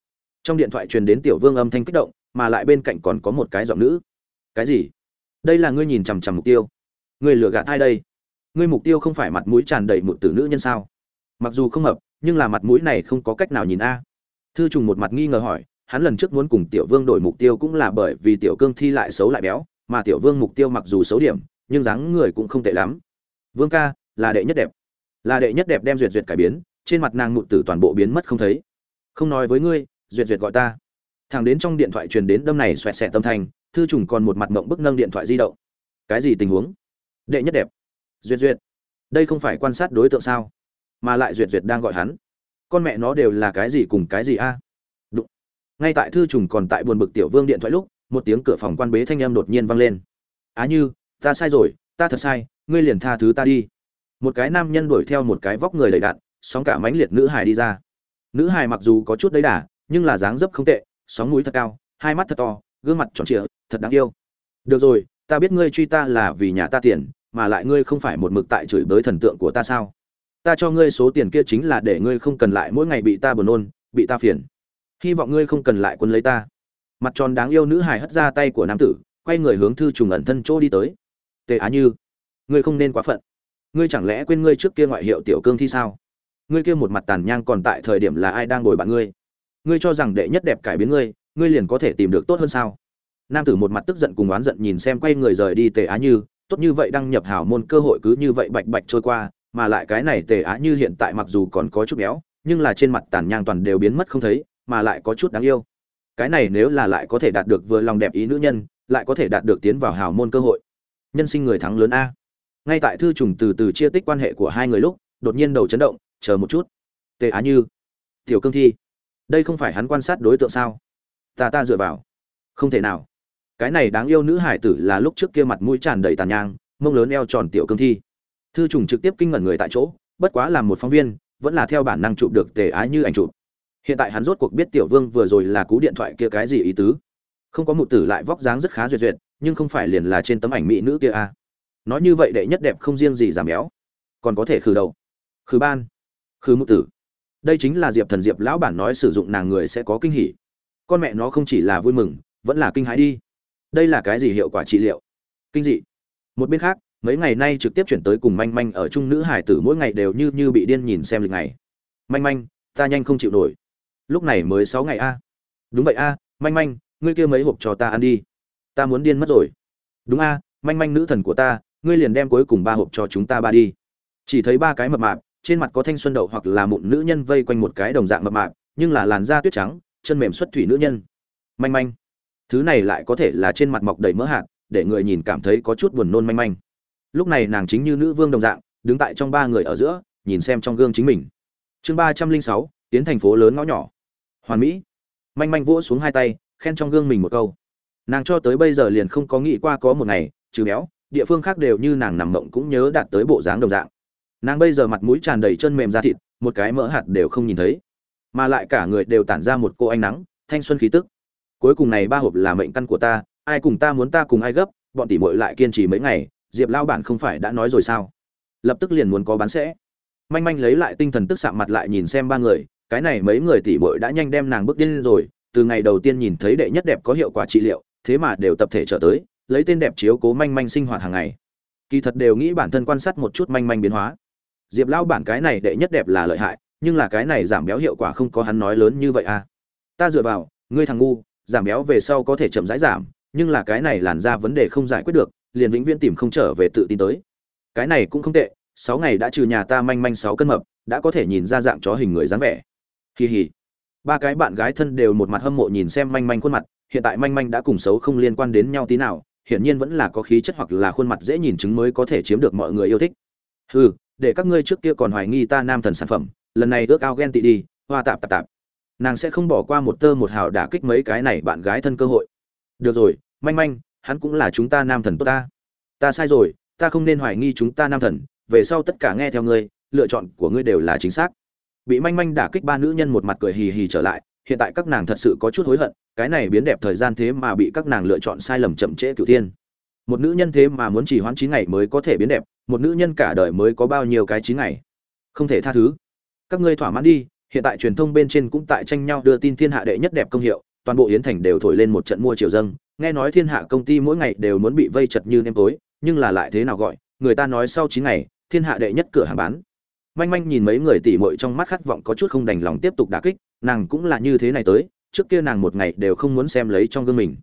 Trong điện thoại truyền đến tiểu vương âm thanh kích động, mà lại bên cạnh còn có một cái giọng nữ. Cái gì? Đây là ngươi nhìn chằm chằm mục tiêu. Ngươi lừa gạt ai đây? Ngươi mục tiêu không phải mặt mũi tràn đầy một tử nữ nhân sao? Mặc dù không hợp nhưng là mặt mũi này không có cách nào nhìn a. Thư trùng một mặt nghi ngờ hỏi hắn lần trước muốn cùng tiểu vương đổi mục tiêu cũng là bởi vì tiểu cương thi lại xấu lại béo, mà tiểu vương mục tiêu mặc dù xấu điểm, nhưng dáng người cũng không tệ lắm. Vương ca, là đệ nhất đẹp. Là đệ nhất đẹp đem duyệt duyệt cải biến, trên mặt nàng mụn tử toàn bộ biến mất không thấy. Không nói với ngươi, duyệt duyệt gọi ta. Thằng đến trong điện thoại truyền đến đâm này xoẹt xẹt tâm thành thư trùng còn một mặt mộng bức nâng điện thoại di động. Cái gì tình huống? Đệ nhất đẹp. Duyệt duyệt. Đây không phải quan sát đối tượng sao? Mà lại duyệt duyệt đang gọi hắn. Con mẹ nó đều là cái gì cùng cái gì a? Ngay tại thư trùng còn tại buồn bực tiểu vương điện thoại lúc, một tiếng cửa phòng quan bế thanh âm đột nhiên vang lên. Á như, ta sai rồi, ta thật sai, ngươi liền tha thứ ta đi. Một cái nam nhân đuổi theo một cái vóc người đầy đạn sóng cả mãnh liệt nữ hài đi ra. Nữ hài mặc dù có chút đấy đà, nhưng là dáng dấp không tệ, sóng mũi thật cao, hai mắt thật to, gương mặt tròn trịa, thật đáng yêu. Được rồi, ta biết ngươi truy ta là vì nhà ta tiền, mà lại ngươi không phải một mực tại chửi bới thần tượng của ta sao? Ta cho ngươi số tiền kia chính là để ngươi không cần lại mỗi ngày bị ta buồn nôn, bị ta phiền hy vọng ngươi không cần lại quân lấy ta. Mặt tròn đáng yêu nữ hài hất ra tay của nam tử, quay người hướng thư trùng ẩn thân chỗ đi tới. Tề á như, ngươi không nên quá phận. Ngươi chẳng lẽ quên ngươi trước kia ngoại hiệu tiểu cương thi sao? Ngươi kia một mặt tàn nhang còn tại thời điểm là ai đang ngồi bạn ngươi? Ngươi cho rằng đệ nhất đẹp cải biến ngươi ngươi liền có thể tìm được tốt hơn sao? Nam tử một mặt tức giận cùng oán giận nhìn xem quay người rời đi tề á như, tốt như vậy đăng nhập hảo môn cơ hội cứ như vậy bạch bạch trôi qua, mà lại cái này tề á như hiện tại mặc dù còn có chút béo, nhưng là trên mặt tàn nhang toàn đều biến mất không thấy mà lại có chút đáng yêu. Cái này nếu là lại có thể đạt được vừa lòng đẹp ý nữ nhân, lại có thể đạt được tiến vào hào môn cơ hội. Nhân sinh người thắng lớn a. Ngay tại thư trùng từ từ chia tích quan hệ của hai người lúc, đột nhiên đầu chấn động, chờ một chút. Tề á như, tiểu cương thi, đây không phải hắn quan sát đối tượng sao? Ta ta dựa vào. Không thể nào. Cái này đáng yêu nữ hải tử là lúc trước kia mặt mũi tràn đầy tàn nhang, mông lớn eo tròn tiểu cương thi. Thư trùng trực tiếp kinh ngẩn người tại chỗ, bất quá là một phóng viên, vẫn là theo bản năng chụp được tề ái như ảnh chụp hiện tại hắn rốt cuộc biết tiểu vương vừa rồi là cú điện thoại kia cái gì ý tứ. Không có mụ tử lại vóc dáng rất khá duyệt duyệt, nhưng không phải liền là trên tấm ảnh mỹ nữ kia à. nói như vậy đệ nhất đẹp không riêng gì giảm béo, còn có thể khử đầu, khử ban, khử mụ tử. Đây chính là diệp thần diệp lão bản nói sử dụng nàng người sẽ có kinh hỉ. Con mẹ nó không chỉ là vui mừng, vẫn là kinh hãi đi. Đây là cái gì hiệu quả trị liệu? Kinh dị. Một bên khác, mấy ngày nay trực tiếp chuyển tới cùng manh manh ở chung nữ hải tử mỗi ngày đều như như bị điên nhìn xem lịch ngày. Manh manh, ta nhanh không chịu nổi lúc này mới sáu ngày a. Đúng vậy a, manh manh, ngươi kia mấy hộp cho ta ăn đi. Ta muốn điên mất rồi. Đúng a, manh manh nữ thần của ta, ngươi liền đem cuối cùng ba hộp cho chúng ta ba đi. Chỉ thấy ba cái mập mạp, trên mặt có thanh xuân đậu hoặc là mụn nữ nhân vây quanh một cái đồng dạng mập mạp, nhưng là làn da tuyết trắng, chân mềm xuất thủy nữ nhân. Manh manh. Thứ này lại có thể là trên mặt mọc đầy mỡ hạt, để người nhìn cảm thấy có chút buồn nôn manh manh. Lúc này nàng chính như nữ vương đồng dạng, đứng tại trong ba người ở giữa, nhìn xem trong gương chính mình. Chương ba trăm linh sáu, tiến thành phố lớn ngõ nhỏ hoàn mỹ. Manh manh vỗ xuống hai tay, khen trong gương mình một câu. Nàng cho tới bây giờ liền không có nghĩ qua có một ngày, trừ béo, địa phương khác đều như nàng nằm mộng cũng nhớ đạt tới bộ dáng đồng dạng. Nàng bây giờ mặt mũi tràn đầy chân mềm da thịt, một cái mỡ hạt đều không nhìn thấy. Mà lại cả người đều tản ra một cô ánh nắng, thanh xuân khí tức. Cuối cùng này ba hộp là mệnh căn của ta, ai cùng ta muốn ta cùng ai gấp, bọn tỷ muội lại kiên trì mấy ngày, diệp lao bản không phải đã nói rồi sao? Lập tức liền muốn có bán sẽ. Manh manh lấy lại tinh thần tức sạm mặt lại nhìn xem ba người cái này mấy người tỷ muội đã nhanh đem nàng bước điên rồi từ ngày đầu tiên nhìn thấy đệ nhất đẹp có hiệu quả trị liệu thế mà đều tập thể trở tới lấy tên đẹp chiếu cố manh manh sinh hoạt hàng ngày. Kỳ thật đều nghĩ bản thân quan sát một chút manh manh biến hóa. Diệp Lão, bản cái này đệ nhất đẹp là lợi hại nhưng là cái này giảm béo hiệu quả không có hắn nói lớn như vậy à. Ta dựa vào ngươi thằng ngu giảm béo về sau có thể chậm rãi giảm nhưng là cái này làn ra vấn đề không giải quyết được liền vĩnh viễn tìm không trở về tự tin tới. Cái này cũng không tệ sáu ngày đã trừ nhà ta manh manh sáu cân mập đã có thể nhìn ra dạng chó hình người dáng vẻ kỳ hỉ ba cái bạn gái thân đều một mặt hâm mộ nhìn xem manh manh khuôn mặt, hiện tại manh manh đã cùng xấu không liên quan đến nhau tí nào, hiển nhiên vẫn là có khí chất hoặc là khuôn mặt dễ nhìn chứng mới có thể chiếm được mọi người yêu thích. Hừ, để các ngươi trước kia còn hoài nghi ta nam thần sản phẩm, lần này ước ao ghen tị đi, hoa tạp tạp tạp. Nàng sẽ không bỏ qua một tơ một hào đả kích mấy cái này bạn gái thân cơ hội. Được rồi, manh manh, hắn cũng là chúng ta nam thần tốt ta. Ta sai rồi, ta không nên hoài nghi chúng ta nam thần, về sau tất cả nghe theo ngươi, lựa chọn của ngươi đều là chính xác bị manh manh đả kích ba nữ nhân một mặt cười hì hì trở lại, hiện tại các nàng thật sự có chút hối hận, cái này biến đẹp thời gian thế mà bị các nàng lựa chọn sai lầm chậm trễ cựu thiên. Một nữ nhân thế mà muốn chỉ hoãn chín ngày mới có thể biến đẹp, một nữ nhân cả đời mới có bao nhiêu cái chín ngày. Không thể tha thứ. Các ngươi thỏa mãn đi, hiện tại truyền thông bên trên cũng tại tranh nhau đưa tin thiên hạ đệ nhất đẹp công hiệu, toàn bộ yến thành đều thổi lên một trận mua triều dâng, nghe nói thiên hạ công ty mỗi ngày đều muốn bị vây chật như nêm tối, nhưng là lại thế nào gọi, người ta nói sau chín ngày, thiên hạ đệ nhất cửa hàng bán manh manh nhìn mấy người tỉ mội trong mắt khát vọng có chút không đành lòng tiếp tục đả kích, nàng cũng là như thế này tới, trước kia nàng một ngày đều không muốn xem lấy trong gương mình.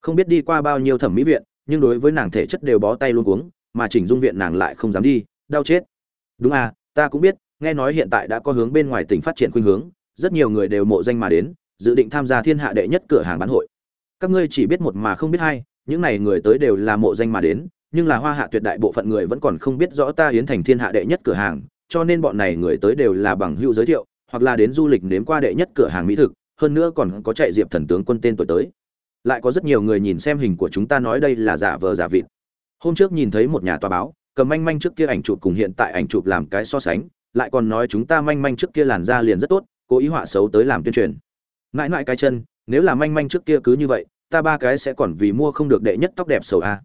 Không biết đi qua bao nhiêu thẩm mỹ viện, nhưng đối với nàng thể chất đều bó tay luôn cuống, mà chỉnh dung viện nàng lại không dám đi, đau chết. Đúng à ta cũng biết, nghe nói hiện tại đã có hướng bên ngoài tỉnh phát triển khuynh hướng, rất nhiều người đều mộ danh mà đến, dự định tham gia thiên hạ đệ nhất cửa hàng bán hội. Các ngươi chỉ biết một mà không biết hai, những này người tới đều là mộ danh mà đến, nhưng là hoa hạ tuyệt đại bộ phận người vẫn còn không biết rõ ta hiến thành thiên hạ đệ nhất cửa hàng cho nên bọn này người tới đều là bằng hữu giới thiệu, hoặc là đến du lịch nếm qua đệ nhất cửa hàng mỹ thực, hơn nữa còn có chạy diệp thần tướng quân tên tuổi tới. Lại có rất nhiều người nhìn xem hình của chúng ta nói đây là giả vờ giả vịt. Hôm trước nhìn thấy một nhà tòa báo, cầm manh manh trước kia ảnh chụp cùng hiện tại ảnh chụp làm cái so sánh, lại còn nói chúng ta manh manh trước kia làn da liền rất tốt, cố ý họa xấu tới làm tuyên truyền. Ngại ngại cái chân, nếu là manh manh trước kia cứ như vậy, ta ba cái sẽ còn vì mua không được đệ nhất tóc đẹp sầu a.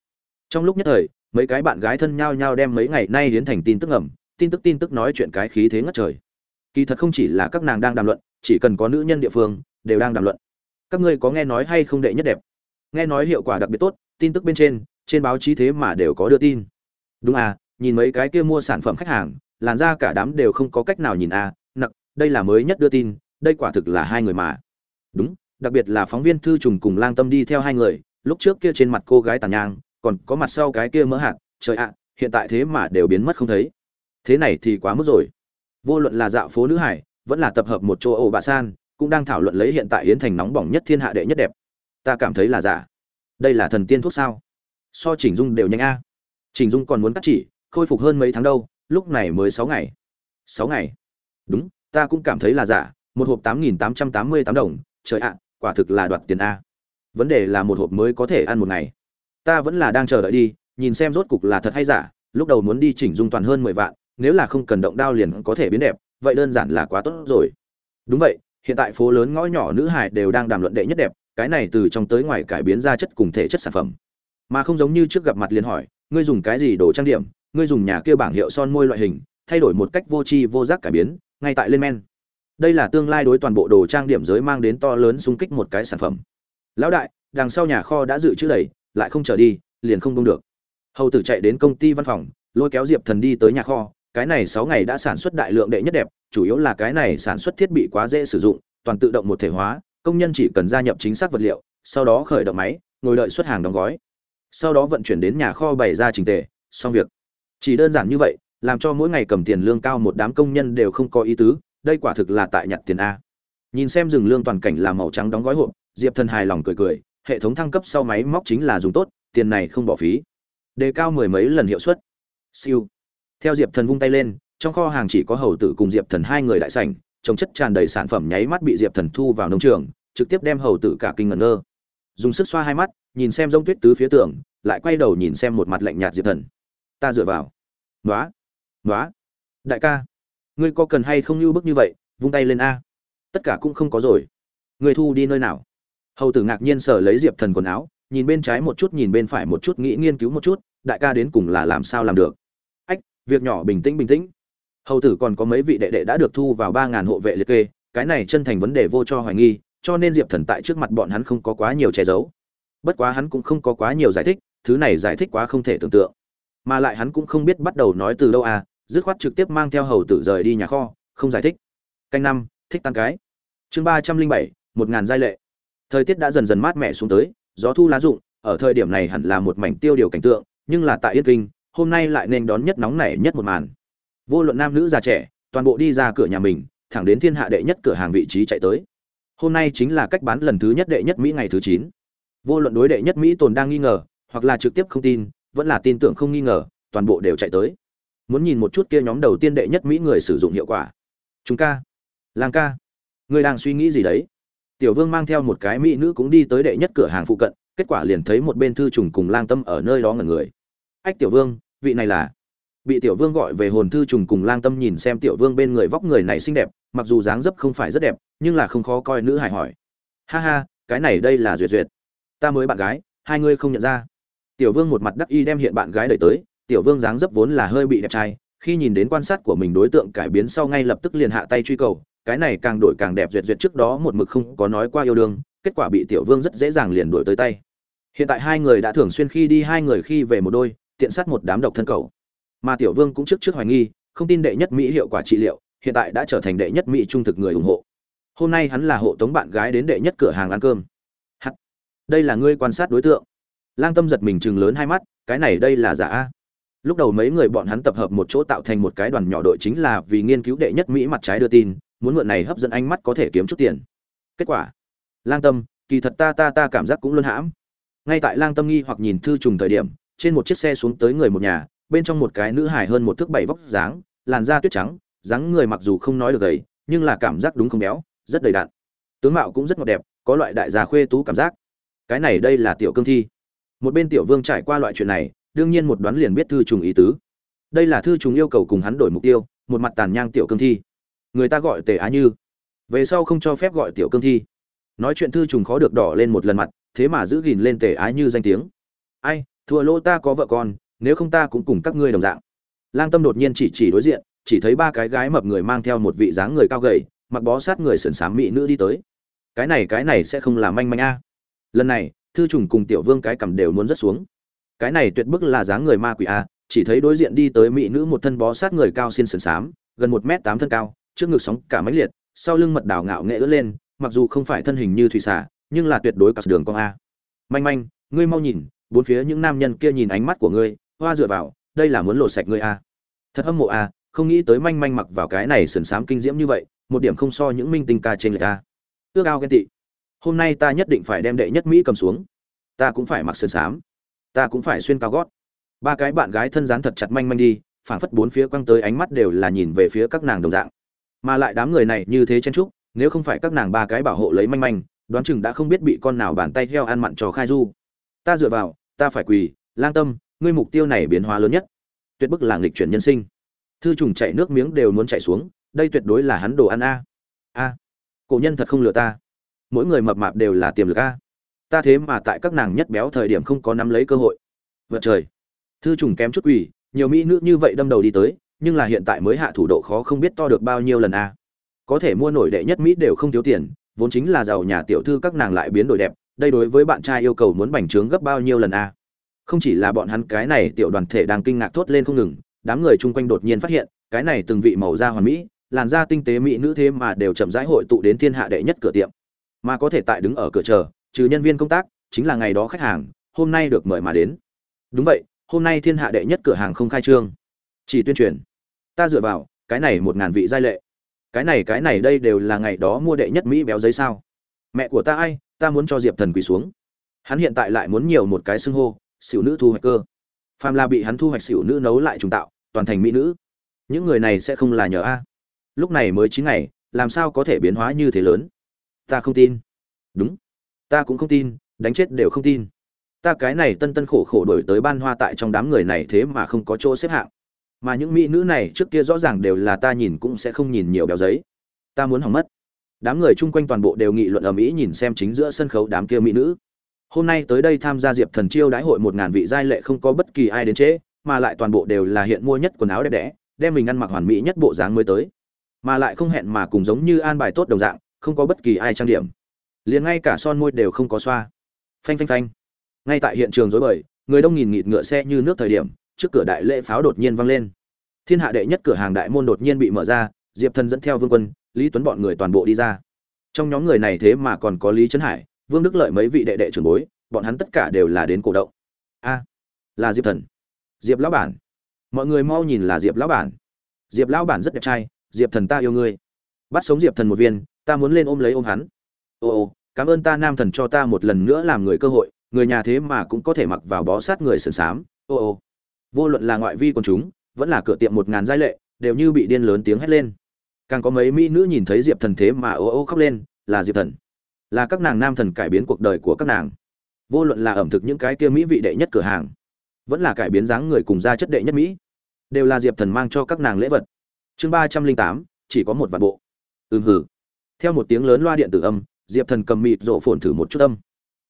Trong lúc nhất thời, mấy cái bạn gái thân nhau nhau đem mấy ngày nay đến thành tin tức ẩm tin tức tin tức nói chuyện cái khí thế ngất trời. Kỳ thật không chỉ là các nàng đang đàm luận, chỉ cần có nữ nhân địa phương, đều đang đàm luận. Các ngươi có nghe nói hay không đệ nhất đẹp? Nghe nói hiệu quả đặc biệt tốt, tin tức bên trên trên báo chí thế mà đều có đưa tin. Đúng à nhìn mấy cái kia mua sản phẩm khách hàng, làn ra cả đám đều không có cách nào nhìn à nặc, đây là mới nhất đưa tin, đây quả thực là hai người mà. Đúng, đặc biệt là phóng viên thư trùng cùng lang tâm đi theo hai người, lúc trước kia trên mặt cô gái tàn nhang, còn có mặt sau cái kia mỡ hạt, trời ạ, hiện tại thế mà đều biến mất không thấy thế này thì quá mức rồi. Vô luận là dạo phố nữ hải, vẫn là tập hợp một chỗ ổ bà san, cũng đang thảo luận lấy hiện tại yến thành nóng bỏng nhất thiên hạ đệ nhất đẹp. Ta cảm thấy là giả. Đây là thần tiên thuốc sao? So chỉnh dung đều nhanh a. Chỉnh dung còn muốn cắt chỉ, khôi phục hơn mấy tháng đâu, lúc này mới sáu ngày. Sáu ngày? Đúng, ta cũng cảm thấy là giả. Một hộp tám nghìn tám trăm tám mươi tám đồng, trời ạ, quả thực là đoạt tiền a. Vấn đề là một hộp mới có thể ăn một ngày. Ta vẫn là đang chờ đợi đi, nhìn xem rốt cục là thật hay giả. Lúc đầu muốn đi chỉnh dung toàn hơn mười vạn nếu là không cần động đao liền có thể biến đẹp, vậy đơn giản là quá tốt rồi. Đúng vậy, hiện tại phố lớn ngõ nhỏ nữ hải đều đang đàm luận đệ nhất đẹp, cái này từ trong tới ngoài cải biến ra chất cùng thể chất sản phẩm. Mà không giống như trước gặp mặt liền hỏi, ngươi dùng cái gì đồ trang điểm? Ngươi dùng nhà kia bảng hiệu son môi loại hình, thay đổi một cách vô tri vô giác cải biến, ngay tại lên men. Đây là tương lai đối toàn bộ đồ trang điểm giới mang đến to lớn xung kích một cái sản phẩm. Lão đại, đằng sau nhà kho đã dự trữ đầy, lại không trở đi, liền không đông được. Hầu tử chạy đến công ty văn phòng, lôi kéo diệp thần đi tới nhà kho cái này sáu ngày đã sản xuất đại lượng đệ nhất đẹp, chủ yếu là cái này sản xuất thiết bị quá dễ sử dụng, toàn tự động một thể hóa, công nhân chỉ cần gia nhập chính xác vật liệu, sau đó khởi động máy, ngồi đợi xuất hàng đóng gói. Sau đó vận chuyển đến nhà kho bày ra trình tề, xong việc. Chỉ đơn giản như vậy, làm cho mỗi ngày cầm tiền lương cao một đám công nhân đều không có ý tứ, đây quả thực là tại nhặt tiền a. Nhìn xem rừng lương toàn cảnh là màu trắng đóng gói hộp, diệp thần hài lòng cười cười, hệ thống thăng cấp sau máy móc chính là dùng tốt, tiền này không bỏ phí. Đề cao mười mấy lần hiệu suất. Siêu theo diệp thần vung tay lên, trong kho hàng chỉ có hầu tử cùng diệp thần hai người đại sảnh, trồng chất tràn đầy sản phẩm nháy mắt bị diệp thần thu vào nông trường, trực tiếp đem hầu tử cả kinh ngẩn ngơ. Dùng sức xoa hai mắt, nhìn xem rông tuyết tứ phía tường, lại quay đầu nhìn xem một mặt lạnh nhạt diệp thần. Ta dựa vào. Nói nói đại ca, ngươi có cần hay không như bức như vậy, vung tay lên a. Tất cả cũng không có rồi. Ngươi thu đi nơi nào? Hầu tử ngạc nhiên sở lấy diệp thần quần áo, nhìn bên trái một chút, nhìn bên phải một chút, nghĩ nghiên cứu một chút, đại ca đến cùng là làm sao làm được? Việc nhỏ bình tĩnh bình tĩnh. Hầu tử còn có mấy vị đệ đệ đã được thu vào ba ngàn hộ vệ liệt kê, cái này chân thành vấn đề vô cho hoài nghi, cho nên diệp thần tại trước mặt bọn hắn không có quá nhiều che giấu. Bất quá hắn cũng không có quá nhiều giải thích, thứ này giải thích quá không thể tưởng tượng. Mà lại hắn cũng không biết bắt đầu nói từ đâu à dứt khoát trực tiếp mang theo hầu tử rời đi nhà kho, không giải thích. Canh năm, thích tan cái. Chương ba trăm linh bảy, một ngàn giai lệ. Thời tiết đã dần dần mát mẻ xuống tới, gió thu lá rụng, ở thời điểm này hẳn là một mảnh tiêu điều cảnh tượng, nhưng là tại yên kinh hôm nay lại nên đón nhất nóng nảy nhất một màn. Vô luận nam nữ già trẻ, toàn bộ đi ra cửa nhà mình, thẳng đến thiên hạ đệ nhất cửa hàng vị trí chạy tới. Hôm nay chính là cách bán lần thứ nhất đệ nhất mỹ ngày thứ chín. Vô luận đối đệ nhất mỹ tồn đang nghi ngờ, hoặc là trực tiếp không tin, vẫn là tin tưởng không nghi ngờ, toàn bộ đều chạy tới. Muốn nhìn một chút kia nhóm đầu tiên đệ nhất mỹ người sử dụng hiệu quả. Chúng ca, lang ca người đang suy nghĩ gì đấy? Tiểu vương mang theo một cái mỹ nữ cũng đi tới đệ nhất cửa hàng phụ cận, kết quả liền thấy một bên thư trùng cùng lang tâm ở nơi đó ngẩn người. Ách tiểu vương vị này là. Bị tiểu vương gọi về hồn thư trùng cùng lang tâm nhìn xem tiểu vương bên người vóc người này xinh đẹp, mặc dù dáng dấp không phải rất đẹp, nhưng là không khó coi nữ hải hỏi. Ha ha, cái này đây là duyệt duyệt. Ta mới bạn gái, hai ngươi không nhận ra. Tiểu vương một mặt đắc y đem hiện bạn gái đẩy tới, tiểu vương dáng dấp vốn là hơi bị đẹp trai, khi nhìn đến quan sát của mình đối tượng cải biến sau ngay lập tức liền hạ tay truy cầu, cái này càng đổi càng đẹp duyệt duyệt trước đó một mực không có nói qua yêu đương, kết quả bị tiểu vương rất dễ dàng liền đổi tới tay. Hiện tại hai người đã thường xuyên khi đi, hai người khi về một đôi tiện sát một đám độc thân cầu. Mà tiểu vương cũng trước trước hoài nghi, không tin đệ nhất mỹ hiệu quả trị liệu, hiện tại đã trở thành đệ nhất mỹ trung thực người ủng hộ. Hôm nay hắn là hộ tống bạn gái đến đệ nhất cửa hàng ăn cơm. Hắt đây là ngươi quan sát đối tượng. Lang tâm giật mình chừng lớn hai mắt, cái này đây là giả a. Lúc đầu mấy người bọn hắn tập hợp một chỗ tạo thành một cái đoàn nhỏ đội chính là vì nghiên cứu đệ nhất mỹ mặt trái đưa tin, muốn mượn này hấp dẫn ánh mắt có thể kiếm chút tiền. Kết quả, lang tâm, kỳ thật ta ta ta cảm giác cũng luôn hãm. Ngay tại lang tâm nghi hoặc nhìn thư trùng thời điểm trên một chiếc xe xuống tới người một nhà, bên trong một cái nữ hài hơn một thước bảy vóc dáng, làn da tuyết trắng, dáng người mặc dù không nói được gầy, nhưng là cảm giác đúng không béo, rất đầy đặn. Tướng mạo cũng rất ngọt đẹp, có loại đại gia khuê tú cảm giác. Cái này đây là tiểu cương thi. Một bên tiểu vương trải qua loại chuyện này, đương nhiên một đoán liền biết thư trùng ý tứ. Đây là thư trùng yêu cầu cùng hắn đổi mục tiêu, một mặt tàn nhang tiểu cương thi. Người ta gọi tề á như. Về sau không cho phép gọi tiểu cương thi. Nói chuyện thư trùng khó được đỏ lên một lần mặt, thế mà giữ gìn lên tề á như danh tiếng. Ai thua lỗ ta có vợ con, nếu không ta cũng cùng các ngươi đồng dạng. Lang tâm đột nhiên chỉ chỉ đối diện, chỉ thấy ba cái gái mập người mang theo một vị dáng người cao gầy, mặc bó sát người sườn xám mỹ nữ đi tới. Cái này cái này sẽ không làm manh manh a. Lần này, thư trùng cùng tiểu vương cái cầm đều muốn rất xuống. Cái này tuyệt bức là dáng người ma quỷ a, chỉ thấy đối diện đi tới mỹ nữ một thân bó sát người cao xin sườn xám, gần một m tám thân cao, trước ngực sóng cả mãnh liệt, sau lưng mật đảo ngạo nghệ ưỡn lên, mặc dù không phải thân hình như thủy xả nhưng là tuyệt đối cặp đường con a. Manh manh, ngươi mau nhìn bốn phía những nam nhân kia nhìn ánh mắt của ngươi, hoa dựa vào, đây là muốn lột sạch ngươi a thật hâm mộ a không nghĩ tới manh manh mặc vào cái này sườn xám kinh diễm như vậy, một điểm không so những minh tinh ca trên người ta. ước ao ghen tị. Hôm nay ta nhất định phải đem đệ nhất mỹ cầm xuống. Ta cũng phải mặc sườn xám. Ta cũng phải xuyên cao gót. Ba cái bạn gái thân dán thật chặt manh manh đi, phảng phất bốn phía quăng tới ánh mắt đều là nhìn về phía các nàng đồng dạng. Mà lại đám người này như thế chen trúc nếu không phải các nàng ba cái bảo hộ lấy manh manh, đoán chừng đã không biết bị con nào bàn tay heo ăn mặn trò khai du ta dựa vào, ta phải quỳ, lang tâm, ngươi mục tiêu này biến hóa lớn nhất. Tuyệt bức là nghịch chuyển nhân sinh. Thư trùng chạy nước miếng đều muốn chạy xuống, đây tuyệt đối là hắn đồ ăn a. A, cổ nhân thật không lừa ta. Mỗi người mập mạp đều là tiềm lực a. Ta thế mà tại các nàng nhất béo thời điểm không có nắm lấy cơ hội. Vợ trời. Thư trùng kém chút quỳ, nhiều mỹ nữ như vậy đâm đầu đi tới, nhưng là hiện tại mới hạ thủ độ khó không biết to được bao nhiêu lần a. Có thể mua nổi đệ nhất mỹ đều không thiếu tiền, vốn chính là giàu nhà tiểu thư các nàng lại biến đổi đẹp đây đối với bạn trai yêu cầu muốn bành trướng gấp bao nhiêu lần a không chỉ là bọn hắn, cái này tiểu đoàn thể đang kinh ngạc thốt lên không ngừng, đám người chung quanh đột nhiên phát hiện, cái này từng vị màu da hoàn mỹ, làn da tinh tế mỹ nữ thế mà đều chậm rãi hội tụ đến thiên hạ đệ nhất cửa tiệm. Mà có thể tại đứng ở cửa chờ, trừ nhân viên công tác, chính là ngày đó khách hàng, hôm nay được mời mà đến. Đúng vậy, hôm nay thiên hạ đệ nhất cửa hàng không khai trương. Chỉ tuyên truyền. Ta dựa vào, cái này một ngàn vị giai lệ. Cái này cái này đây đều là ngày đó mua đệ nhất mỹ béo giấy sao? Mẹ của ta ai ta muốn cho diệp thần quỳ xuống. Hắn hiện tại lại muốn nhiều một cái xưng hô, xỉu nữ thu hoạch cơ. Phàm là bị hắn thu hoạch xỉu nữ nấu lại trùng tạo, toàn thành mỹ nữ. Những người này sẽ không là nhờ a. Lúc này mới chín ngày, làm sao có thể biến hóa như thế lớn? Ta không tin. Đúng. Ta cũng không tin, đánh chết đều không tin. Ta cái này tân tân khổ khổ đổi tới ban hoa tại trong đám người này thế mà không có chỗ xếp hạng. Mà những mỹ nữ này trước kia rõ ràng đều là ta nhìn cũng sẽ không nhìn nhiều béo giấy. Ta muốn hỏng mất đám người chung quanh toàn bộ đều nghị luận ở mỹ nhìn xem chính giữa sân khấu đám kia mỹ nữ. Hôm nay tới đây tham gia diệp thần chiêu đãi hội một ngàn vị giai lệ không có bất kỳ ai đến trễ, mà lại toàn bộ đều là hiện mua nhất quần áo đẹp đẽ, đem mình ăn mặc hoàn mỹ nhất bộ dáng mới tới. Mà lại không hẹn mà cùng giống như an bài tốt đồng dạng, không có bất kỳ ai trang điểm. Liền ngay cả son môi đều không có xoa. Phanh phanh phanh. Ngay tại hiện trường rối bời, người đông nghìn nghịt ngựa xe như nước thời điểm, trước cửa đại lễ pháo đột nhiên vang lên. Thiên hạ đệ nhất cửa hàng đại môn đột nhiên bị mở ra, diệp thần dẫn theo vương quân lý tuấn bọn người toàn bộ đi ra. Trong nhóm người này thế mà còn có lý trấn hải, vương đức lợi mấy vị đệ đệ trưởng bối, bọn hắn tất cả đều là đến cổ động. A, là diệp thần. Diệp lão bản. Mọi người mau nhìn là diệp lão bản. Diệp lão bản rất đẹp trai, diệp thần ta yêu ngươi. Bắt sống diệp thần một viên, ta muốn lên ôm lấy ôm hắn. Ồ cảm ơn ta nam thần cho ta một lần nữa làm người cơ hội, người nhà thế mà cũng có thể mặc vào bó sát người sườn xám. Ồ ồ vô luận là ngoại vi quần chúng, vẫn là cửa tiệm một ngàn giai lệ, đều như bị điên lớn tiếng hét lên càng có mấy mỹ nữ nhìn thấy diệp thần thế mà ô ô khóc lên, là diệp thần. Là các nàng nam thần cải biến cuộc đời của các nàng. Vô luận là ẩm thực những cái kia mỹ vị đệ nhất cửa hàng, vẫn là cải biến dáng người cùng gia chất đệ nhất mỹ, đều là diệp thần mang cho các nàng lễ vật. Chương ba trăm linh tám, chỉ có một vạn bộ. Ừm hử theo một tiếng lớn loa điện tử âm, diệp thần cầm mịt rộ phồn thử một chút âm.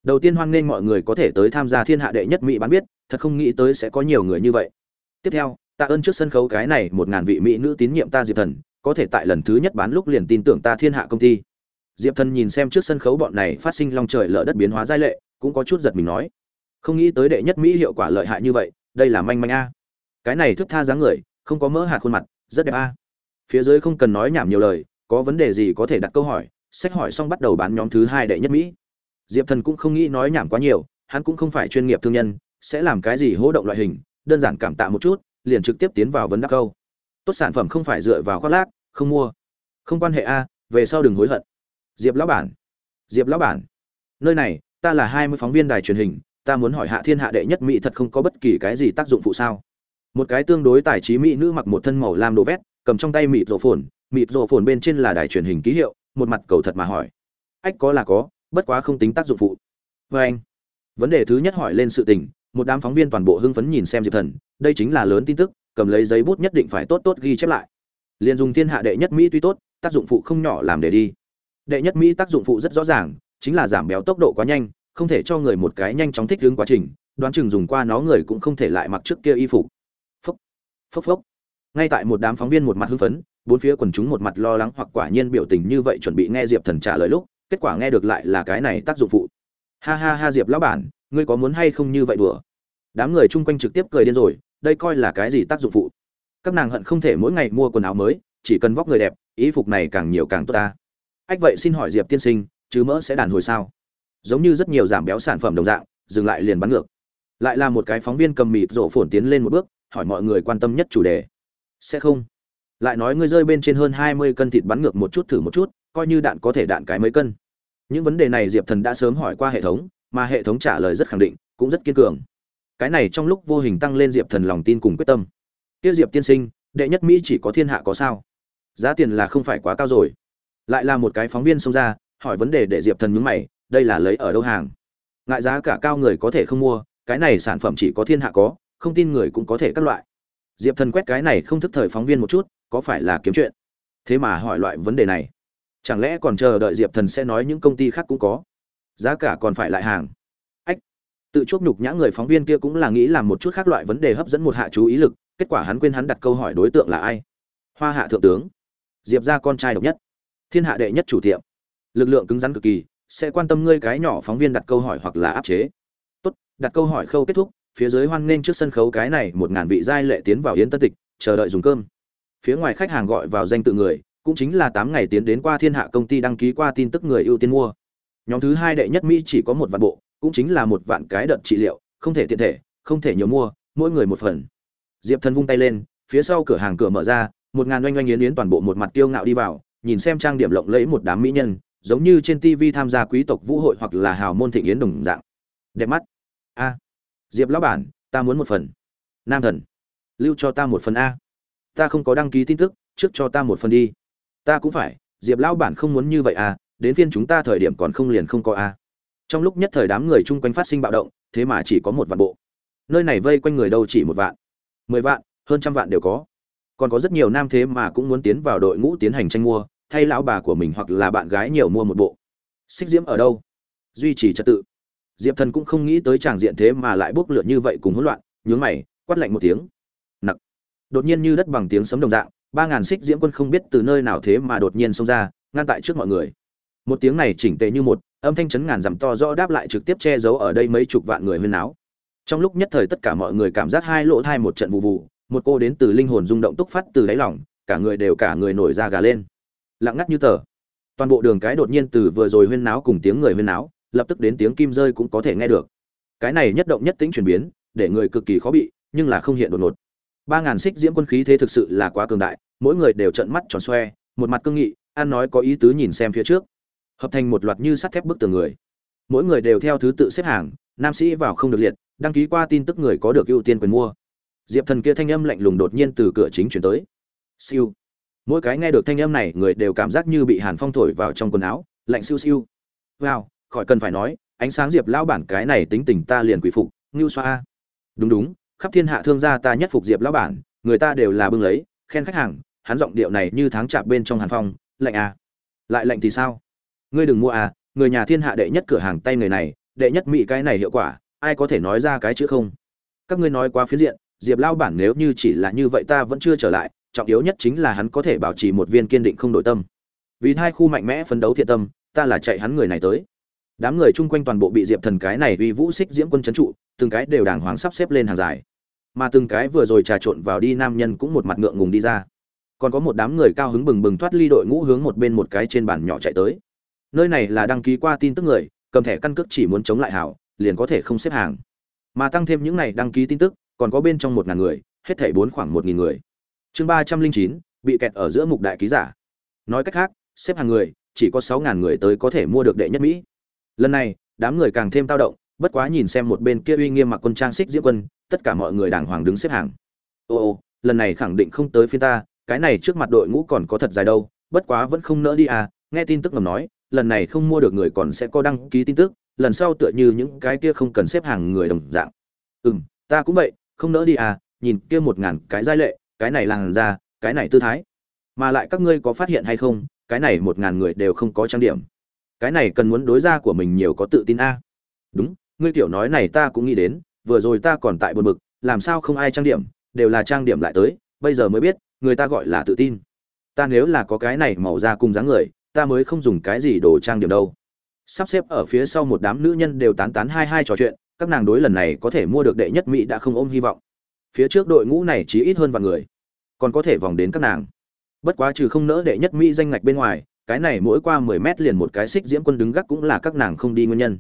Đầu tiên hoan nghênh mọi người có thể tới tham gia thiên hạ đệ nhất mỹ bán biết, thật không nghĩ tới sẽ có nhiều người như vậy. Tiếp theo, tạ ơn trước sân khấu cái này một ngàn vị mỹ nữ tín nhiệm ta diệp thần có thể tại lần thứ nhất bán lúc liền tin tưởng ta thiên hạ công ty. Diệp thần nhìn xem trước sân khấu bọn này phát sinh long trời lở đất biến hóa giai lệ, cũng có chút giật mình nói, không nghĩ tới đệ nhất mỹ hiệu quả lợi hại như vậy, đây là manh manh a. Cái này thức tha dáng người, không có mỡ hạt khuôn mặt, rất đẹp a. Phía dưới không cần nói nhảm nhiều lời, có vấn đề gì có thể đặt câu hỏi, sách hỏi xong bắt đầu bán nhóm thứ hai đệ nhất mỹ. Diệp thần cũng không nghĩ nói nhảm quá nhiều, hắn cũng không phải chuyên nghiệp thương nhân, sẽ làm cái gì hỗ động loại hình, đơn giản cảm tạ một chút, liền trực tiếp tiến vào vấn đáp câu tốt sản phẩm không phải dựa vào khoác lác, không mua. Không quan hệ a, về sau đừng hối hận. Diệp lão bản. Diệp lão bản. Nơi này, ta là hai mươi phóng viên đài truyền hình, ta muốn hỏi hạ thiên hạ đệ nhất mỹ thật không có bất kỳ cái gì tác dụng phụ sao? Một cái tương đối tài trí mỹ nữ mặc một thân màu lam đồ vét, cầm trong tay mịt rổ phồn, mịt rổ phồn bên trên là đài truyền hình ký hiệu, một mặt cầu thật mà hỏi. Ách, có là có, bất quá không tính tác dụng phụ. Vê anh. Vấn đề thứ nhất hỏi lên sự tình, một đám phóng viên toàn bộ hưng phấn nhìn xem diệp thần, đây chính là lớn tin tức cầm lấy giấy bút nhất định phải tốt tốt ghi chép lại. Liền dùng thiên hạ đệ nhất mỹ tuy tốt, tác dụng phụ không nhỏ làm để đi. Đệ nhất mỹ tác dụng phụ rất rõ ràng, chính là giảm béo tốc độ quá nhanh, không thể cho người một cái nhanh chóng thích ứng quá trình, đoán chừng dùng qua nó người cũng không thể lại mặc trước kia y phục. Phốc phốc phốc. Ngay tại một đám phóng viên một mặt hưng phấn, bốn phía quần chúng một mặt lo lắng hoặc quả nhiên biểu tình như vậy chuẩn bị nghe diệp thần trả lời lúc, kết quả nghe được lại là cái này tác dụng phụ. Ha ha ha diệp lão bản, ngươi có muốn hay không như vậy đùa? Đám người chung quanh trực tiếp cười điên rồi đây coi là cái gì tác dụng phụ? Các nàng hận không thể mỗi ngày mua quần áo mới, chỉ cần vóc người đẹp ý phục này càng nhiều càng tốt ta. Ách vậy xin hỏi diệp tiên sinh, chứ mỡ sẽ đàn hồi sao? Giống như rất nhiều giảm béo sản phẩm đồng dạng, dừng lại liền bắn ngược. Lại là một cái phóng viên cầm mịt rổ phồn tiến lên một bước, hỏi mọi người quan tâm nhất chủ đề. Sẽ không. Lại nói ngươi rơi bên trên hơn hai mươi cân thịt bắn ngược một chút thử một chút, coi như đạn có thể đạn cái mấy cân. Những vấn đề này diệp thần đã sớm hỏi qua hệ thống, mà hệ thống trả lời rất khẳng định, cũng rất kiên cường cái này trong lúc vô hình tăng lên diệp thần lòng tin cùng quyết tâm. Kia diệp tiên sinh, đệ nhất mỹ chỉ có thiên hạ có sao? Giá tiền là không phải quá cao rồi. Lại là một cái phóng viên xông ra, hỏi vấn đề để diệp thần nhúng mày, đây là lấy ở đâu hàng? Ngại giá cả cao người có thể không mua, cái này sản phẩm chỉ có thiên hạ có, không tin người cũng có thể các loại. Diệp thần quét cái này không thức thời phóng viên một chút, có phải là kiếm chuyện? Thế mà hỏi loại vấn đề này. Chẳng lẽ còn chờ đợi diệp thần sẽ nói những công ty khác cũng có? Giá cả còn phải lại hàng tự chuốc nhục nhã người phóng viên kia cũng là nghĩ làm một chút khác loại vấn đề hấp dẫn một hạ chú ý lực, kết quả hắn quên hắn đặt câu hỏi đối tượng là ai? Hoa hạ thượng tướng. Diệp ra con trai độc nhất. Thiên hạ đệ nhất chủ tiệm. Lực lượng cứng rắn cực kỳ, sẽ quan tâm ngươi cái nhỏ phóng viên đặt câu hỏi hoặc là áp chế. Tốt, đặt câu hỏi khâu kết thúc, phía dưới hoan nghênh trước sân khấu cái này một ngàn vị giai lệ tiến vào yến tân tịch, chờ đợi dùng cơm. Phía ngoài khách hàng gọi vào danh tự người, cũng chính là tám ngày tiến đến qua thiên hạ công ty đăng ký qua tin tức người ưu tiên mua. Nhóm thứ hai đệ nhất mỹ chỉ có một vạn bộ cũng chính là một vạn cái đợt trị liệu, không thể tiện thể, không thể nhiều mua, mỗi người một phần. Diệp thần vung tay lên, phía sau cửa hàng cửa mở ra, một ngàn oanh oanh yến yến toàn bộ một mặt kiêu ngạo đi vào, nhìn xem trang điểm lộng lẫy một đám mỹ nhân, giống như trên tv tham gia quý tộc vũ hội hoặc là hào môn thịnh yến đồng dạng. Đẹp mắt. A. Diệp lão bản, ta muốn một phần. Nam thần, lưu cho ta một phần a. Ta không có đăng ký tin tức, trước cho ta một phần đi. Ta cũng phải, diệp lão bản không muốn như vậy à đến phiên chúng ta thời điểm còn không liền không có a trong lúc nhất thời đám người chung quanh phát sinh bạo động, thế mà chỉ có một vạn bộ. Nơi này vây quanh người đâu chỉ một vạn. Mười vạn, hơn trăm vạn đều có. Còn có rất nhiều nam thế mà cũng muốn tiến vào đội ngũ tiến hành tranh mua, thay lão bà của mình hoặc là bạn gái nhiều mua một bộ. Xích diễm ở đâu? Duy trì trật tự. Diệp thần cũng không nghĩ tới tràng diện thế mà lại bốc lửa như vậy cùng hỗn loạn, nhướng mày, quát lạnh một tiếng. Nặc. Đột nhiên như đất bằng tiếng sấm đồng dạng, ba ngàn xích diễm quân không biết từ nơi nào thế mà đột nhiên xông ra, ngăn tại trước mọi người. Một tiếng này chỉnh tề như một âm thanh chấn ngàn dặm to rõ đáp lại trực tiếp che giấu ở đây mấy chục vạn người huyên náo. Trong lúc nhất thời tất cả mọi người cảm giác hai lỗ thai một trận vụ vụ một cô đến từ linh hồn rung động túc phát từ đáy lòng, cả người đều cả người nổi da gà lên. Lặng ngắt như tờ. Toàn bộ đường cái đột nhiên từ vừa rồi huyên náo cùng tiếng người huyên náo, lập tức đến tiếng kim rơi cũng có thể nghe được. Cái này nhất động nhất tính chuyển biến, để người cực kỳ khó bị, nhưng là không hiện đột ngột. Ba ngàn xích diễm quân khí thế thực sự là quá cường đại, mỗi người đều trợn mắt tròn xoe, một mặt cương nghị an nói có ý tứ nhìn xem phía trước hợp thành một loạt như sắt thép bức tường người. Mỗi người đều theo thứ tự xếp hàng, nam sĩ vào không được liệt, đăng ký qua tin tức người có được ưu tiên quyền mua. Diệp thần kia thanh âm lạnh lùng đột nhiên từ cửa chính chuyển tới. Siêu. Mỗi cái nghe được thanh âm này, người đều cảm giác như bị hàn phong thổi vào trong quần áo, lạnh siêu siêu. Wow, khỏi cần phải nói, ánh sáng diệp lão bản cái này tính tình ta liền quỷ phục, ngưu xoa. Đúng đúng, khắp thiên hạ thương gia ta nhất phục diệp lão bản, người ta đều là bưng lấy, khen khách hàng, hắn giọng điệu này như tháng chạp bên trong hàn phong, lạnh à. Lại lạnh thì sao? Ngươi đừng mua à người nhà thiên hạ đệ nhất cửa hàng tay người này, đệ nhất mỹ cái này hiệu quả, ai có thể nói ra cái chữ không? Các ngươi nói quá phiến diện, diệp lao bản nếu như chỉ là như vậy ta vẫn chưa trở lại, trọng yếu nhất chính là hắn có thể bảo trì một viên kiên định không đổi tâm. Vì hai khu mạnh mẽ phấn đấu thiện tâm, ta là chạy hắn người này tới. Đám người chung quanh toàn bộ bị diệp thần cái này uy vũ xích diễm quân c trụ, từng cái đều đàng hoàng sắp xếp lên hàng dài. Mà từng cái vừa rồi trà trộn vào đi nam nhân cũng một mặt ngượng ngùng đi ra. Còn có một đám người cao hứng bừng bừng thoát ly đội ngũ hướng một bên một cái trên bàn nhỏ chạy tới nơi này là đăng ký qua tin tức người, cầm thẻ căn cước chỉ muốn chống lại hảo, liền có thể không xếp hàng. Mà tăng thêm những này đăng ký tin tức, còn có bên trong một ngàn người, hết thảy bốn khoảng một nghìn người. Chương ba trăm linh chín, bị kẹt ở giữa mục đại ký giả. Nói cách khác, xếp hàng người, chỉ có sáu ngàn người tới có thể mua được đệ nhất mỹ. Lần này, đám người càng thêm tao động, bất quá nhìn xem một bên kia uy nghiêm mặc quân trang xích diễm quân, tất cả mọi người đàng hoàng đứng xếp hàng. Ô ô, lần này khẳng định không tới phiên ta, cái này trước mặt đội ngũ còn có thật dài đâu, bất quá vẫn không nỡ đi à nghe tin tức ngầm nói lần này không mua được người còn sẽ có đăng ký tin tức, lần sau tựa như những cái kia không cần xếp hàng người đồng dạng. Ừ m ta cũng vậy, không nỡ đi à nhìn kia một ngàn cái giai lệ, cái này làn ra cái này tư thái. Mà lại các ngươi có phát hiện hay không, cái này một ngàn người đều không có trang điểm. Cái này cần muốn đối ra của mình nhiều có tự tin a. Đúng, ngươi tiểu nói này ta cũng nghĩ đến, vừa rồi ta còn tại buồn bực, làm sao không ai trang điểm, đều là trang điểm lại tới, bây giờ mới biết, người ta gọi là tự tin. Ta nếu là có cái này màu da cùng dáng người ta mới không dùng cái gì đồ trang điểm đâu. Sắp xếp ở phía sau một đám nữ nhân đều tán tán hai hai trò chuyện, các nàng đối lần này có thể mua được đệ nhất mỹ đã không ôm hy vọng. Phía trước đội ngũ này chỉ ít hơn vài người, còn có thể vòng đến các nàng. Bất quá trừ không nỡ đệ nhất mỹ danh ngạch bên ngoài, cái này mỗi qua mười mét liền một cái xích diễm quân đứng gác cũng là các nàng không đi nguyên nhân.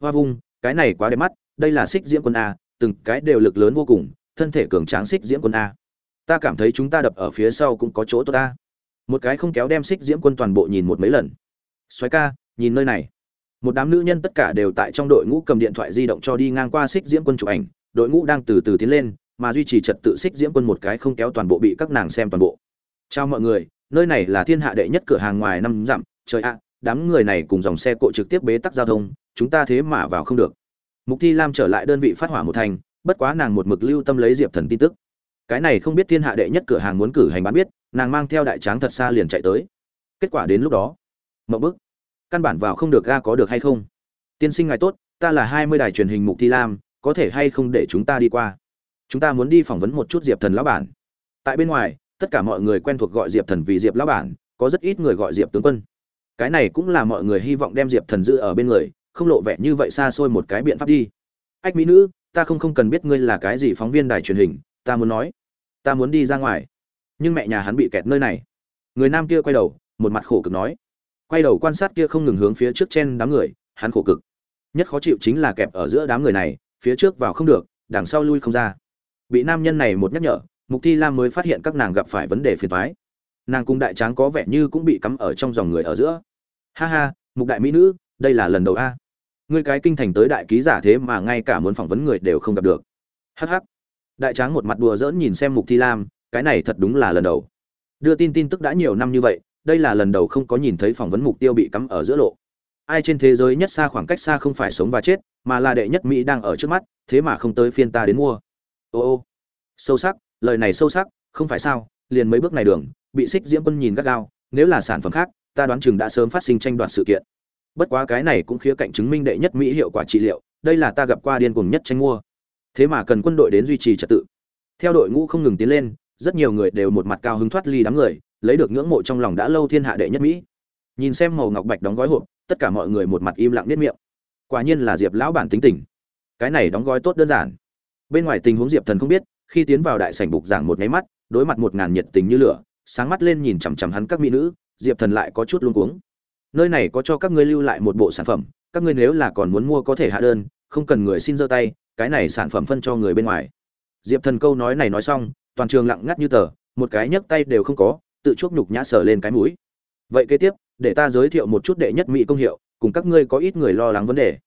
Hoa vung, cái này quá đẹp mắt, đây là xích diễm quân a, từng cái đều lực lớn vô cùng, thân thể cường tráng xích diễm quân a. Ta cảm thấy chúng ta đập ở phía sau cũng có chỗ tốt ta một cái không kéo đem xích diễm quân toàn bộ nhìn một mấy lần. Xoáy ca, nhìn nơi này. Một đám nữ nhân tất cả đều tại trong đội ngũ cầm điện thoại di động cho đi ngang qua xích diễm quân chụp ảnh. Đội ngũ đang từ từ tiến lên, mà duy trì trật tự xích diễm quân một cái không kéo toàn bộ bị các nàng xem toàn bộ. Chào mọi người, nơi này là thiên hạ đệ nhất cửa hàng ngoài năm dặm. Trời ạ, đám người này cùng dòng xe cộ trực tiếp bế tắc giao thông, chúng ta thế mà vào không được. Mục thi lam trở lại đơn vị phát hỏa một thành, bất quá nàng một mực lưu tâm lấy diệp thần tin tức. Cái này không biết thiên hạ đệ nhất cửa hàng muốn cử hành bán biết nàng mang theo đại tráng thật xa liền chạy tới. Kết quả đến lúc đó mậu bức. Căn bản vào không được ga có được hay không? Tiên sinh ngài tốt, ta là hai mươi đài truyền hình mục thi lam, có thể hay không để chúng ta đi qua? Chúng ta muốn đi phỏng vấn một chút diệp thần lão bản. Tại bên ngoài, tất cả mọi người quen thuộc gọi diệp thần vì diệp lão bản, có rất ít người gọi diệp tướng quân. Cái này cũng là mọi người hy vọng đem diệp thần giữ ở bên người, không lộ vẻ như vậy xa xôi một cái biện pháp đi. Ách mỹ nữ, ta không không cần biết ngươi là cái gì phóng viên đài truyền hình, ta muốn nói, ta muốn đi ra ngoài nhưng mẹ nhà hắn bị kẹt nơi này. Người nam kia quay đầu, một mặt khổ cực nói. Quay đầu quan sát kia không ngừng hướng phía trước chen đám người, hắn khổ cực. Nhất khó chịu chính là kẹp ở giữa đám người này, phía trước vào không được, đằng sau lui không ra. Bị nam nhân này một nhắc nhở, mục thi lam mới phát hiện các nàng gặp phải vấn đề phiền thoái nàng cùng đại tráng có vẻ như cũng bị cắm ở trong dòng người ở giữa. Ha ha, mục đại mỹ nữ, đây là lần đầu a. Ngươi cái kinh thành tới đại ký giả thế mà ngay cả muốn phỏng vấn người đều không gặp được. Hh đại tráng một mặt đùa giỡn nhìn xem mục thi lam cái này thật đúng là lần đầu. Đưa tin tin tức đã nhiều năm như vậy, đây là lần đầu không có nhìn thấy phỏng vấn mục tiêu bị cắm ở giữa lộ. Ai trên thế giới nhất xa khoảng cách xa không phải sống và chết, mà là đệ nhất mỹ đang ở trước mắt, thế mà không tới phiên ta đến mua. Ô ô. Sâu sắc, lời này sâu sắc, không phải sao, liền mấy bước này đường, bị xích diễm quân nhìn gắt gao, nếu là sản phẩm khác, ta đoán chừng đã sớm phát sinh tranh đoạt sự kiện. Bất quá cái này cũng khía cạnh chứng minh đệ nhất mỹ hiệu quả trị liệu, đây là ta gặp qua điên cuồng nhất tranh mua. Thế mà cần quân đội đến duy trì trật tự. Theo đội ngũ không ngừng tiến lên rất nhiều người đều một mặt cao hứng thoát ly đám người, lấy được ngưỡng mộ trong lòng đã lâu thiên hạ đệ nhất mỹ. Nhìn xem màu ngọc bạch đóng gói hộp, tất cả mọi người một mặt im lặng nết miệng. Quả nhiên là diệp lão bản tính tình. Cái này đóng gói tốt đơn giản. Bên ngoài tình huống diệp thần không biết, khi tiến vào đại sảnh bục giảng một nháy mắt, đối mặt một ngàn nhiệt tình như lửa, sáng mắt lên nhìn chằm chằm hắn các mỹ nữ, diệp thần lại có chút luống cuống. Nơi này có cho các ngươi lưu lại một bộ sản phẩm, các ngươi nếu là còn muốn mua có thể hạ đơn, không cần người xin giơ tay, cái này sản phẩm phân cho người bên ngoài. Diệp thần câu nói này nói xong toàn trường lặng ngắt như tờ, một cái nhấc tay đều không có, tự chuốc nhục nhã sờ lên cái mũi. Vậy kế tiếp, để ta giới thiệu một chút đệ nhất mỹ công hiệu, cùng các ngươi có ít người lo lắng vấn đề.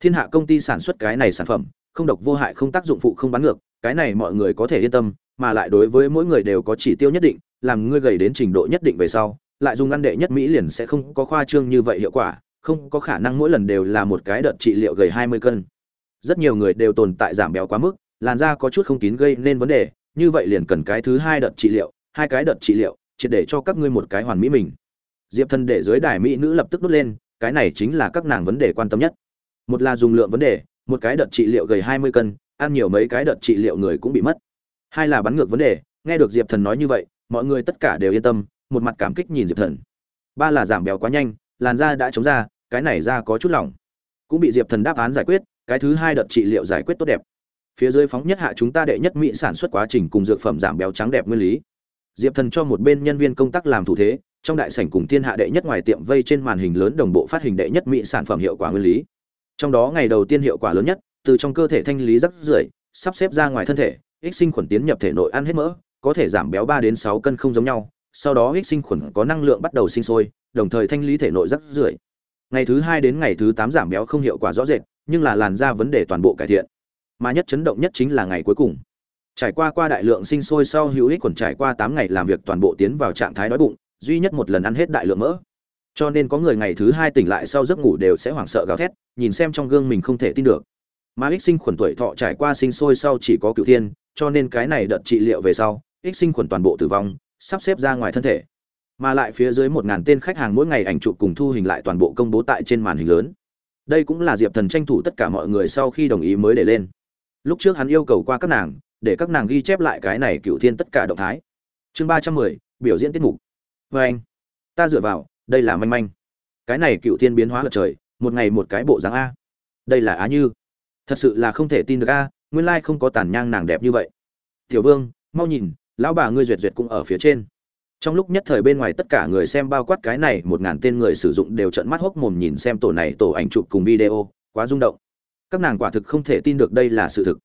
Thiên hạ công ty sản xuất cái này sản phẩm, không độc vô hại, không tác dụng phụ, không bán ngược, cái này mọi người có thể yên tâm, mà lại đối với mỗi người đều có chỉ tiêu nhất định, làm ngươi gầy đến trình độ nhất định về sau, lại dùng ăn đệ nhất mỹ liền sẽ không có khoa trương như vậy hiệu quả, không có khả năng mỗi lần đều là một cái đợt trị liệu gầy hai mươi cân. Rất nhiều người đều tồn tại giảm béo quá mức, làn da có chút không kín gây nên vấn đề như vậy liền cần cái thứ hai đợt trị liệu, hai cái đợt trị liệu, triệt để cho các ngươi một cái hoàn mỹ mình. Diệp thần để dưới đài mỹ nữ lập tức đốt lên, cái này chính là các nàng vấn đề quan tâm nhất. Một là dùng lượng vấn đề, một cái đợt trị liệu gầy hai mươi cân, ăn nhiều mấy cái đợt trị liệu người cũng bị mất. Hai là bắn ngược vấn đề, nghe được diệp thần nói như vậy, mọi người tất cả đều yên tâm, một mặt cảm kích nhìn diệp thần. Ba là giảm béo quá nhanh, làn da đã chống ra, cái này da có chút lỏng. Cũng bị diệp thần đáp án giải quyết, cái thứ hai đợt trị liệu giải quyết tốt đẹp phía dưới phóng nhất hạ chúng ta đệ nhất mỹ sản xuất quá trình cùng dược phẩm giảm béo trắng đẹp nguyên lý. Diệp thần cho một bên nhân viên công tác làm thủ thế, trong đại sảnh cùng thiên hạ đệ nhất ngoài tiệm vây trên màn hình lớn đồng bộ phát hình đệ nhất mỹ sản phẩm hiệu quả nguyên lý. Trong đó ngày đầu tiên hiệu quả lớn nhất, từ trong cơ thể thanh lý rắc rưởi, sắp xếp ra ngoài thân thể, ích sinh khuẩn tiến nhập thể nội ăn hết mỡ, có thể giảm béo ba đến sáu cân không giống nhau, sau đó ích sinh khuẩn có năng lượng bắt đầu sinh sôi, đồng thời thanh lý thể nội rắc rưởi. Ngày thứ hai đến ngày thứ tám giảm béo không hiệu quả rõ rệt, nhưng là làn da vấn đề toàn bộ cải thiện mà nhất chấn động nhất chính là ngày cuối cùng. Trải qua qua đại lượng sinh sôi sau hữu ích quần trải qua tám ngày làm việc toàn bộ tiến vào trạng thái đói bụng, duy nhất một lần ăn hết đại lượng mỡ. Cho nên có người ngày thứ hai tỉnh lại sau giấc ngủ đều sẽ hoảng sợ gào thét, nhìn xem trong gương mình không thể tin được. Mà ích sinh khuẩn tuổi thọ trải qua sinh sôi sau chỉ có cựu thiên, cho nên cái này đợt trị liệu về sau, ích sinh khuẩn toàn bộ tử vong, sắp xếp ra ngoài thân thể. Mà lại phía dưới một ngàn tên khách hàng mỗi ngày ảnh chụp cùng thu hình lại toàn bộ công bố tại trên màn hình lớn. Đây cũng là diệp thần tranh thủ tất cả mọi người sau khi đồng ý mới để lên lúc trước hắn yêu cầu qua các nàng, để các nàng ghi chép lại cái này cựu thiên tất cả động thái. Chương ba trăm mười, biểu diễn tiết mục. Vê anh, ta dựa vào, đây là manh manh. Cái này cựu thiên biến hóa lật trời, một ngày một cái bộ dáng a. Đây là á như. Thật sự là không thể tin được a, nguyên lai không có tàn nhang nàng đẹp như vậy. Tiểu vương, mau nhìn, lão bà ngươi duyệt duyệt cũng ở phía trên. Trong lúc nhất thời bên ngoài tất cả người xem bao quát cái này một ngàn tên người sử dụng đều trận mắt hốc mồm nhìn xem tổ này tổ ảnh chụp cùng video, quá rung động các nàng quả thực không thể tin được đây là sự thực.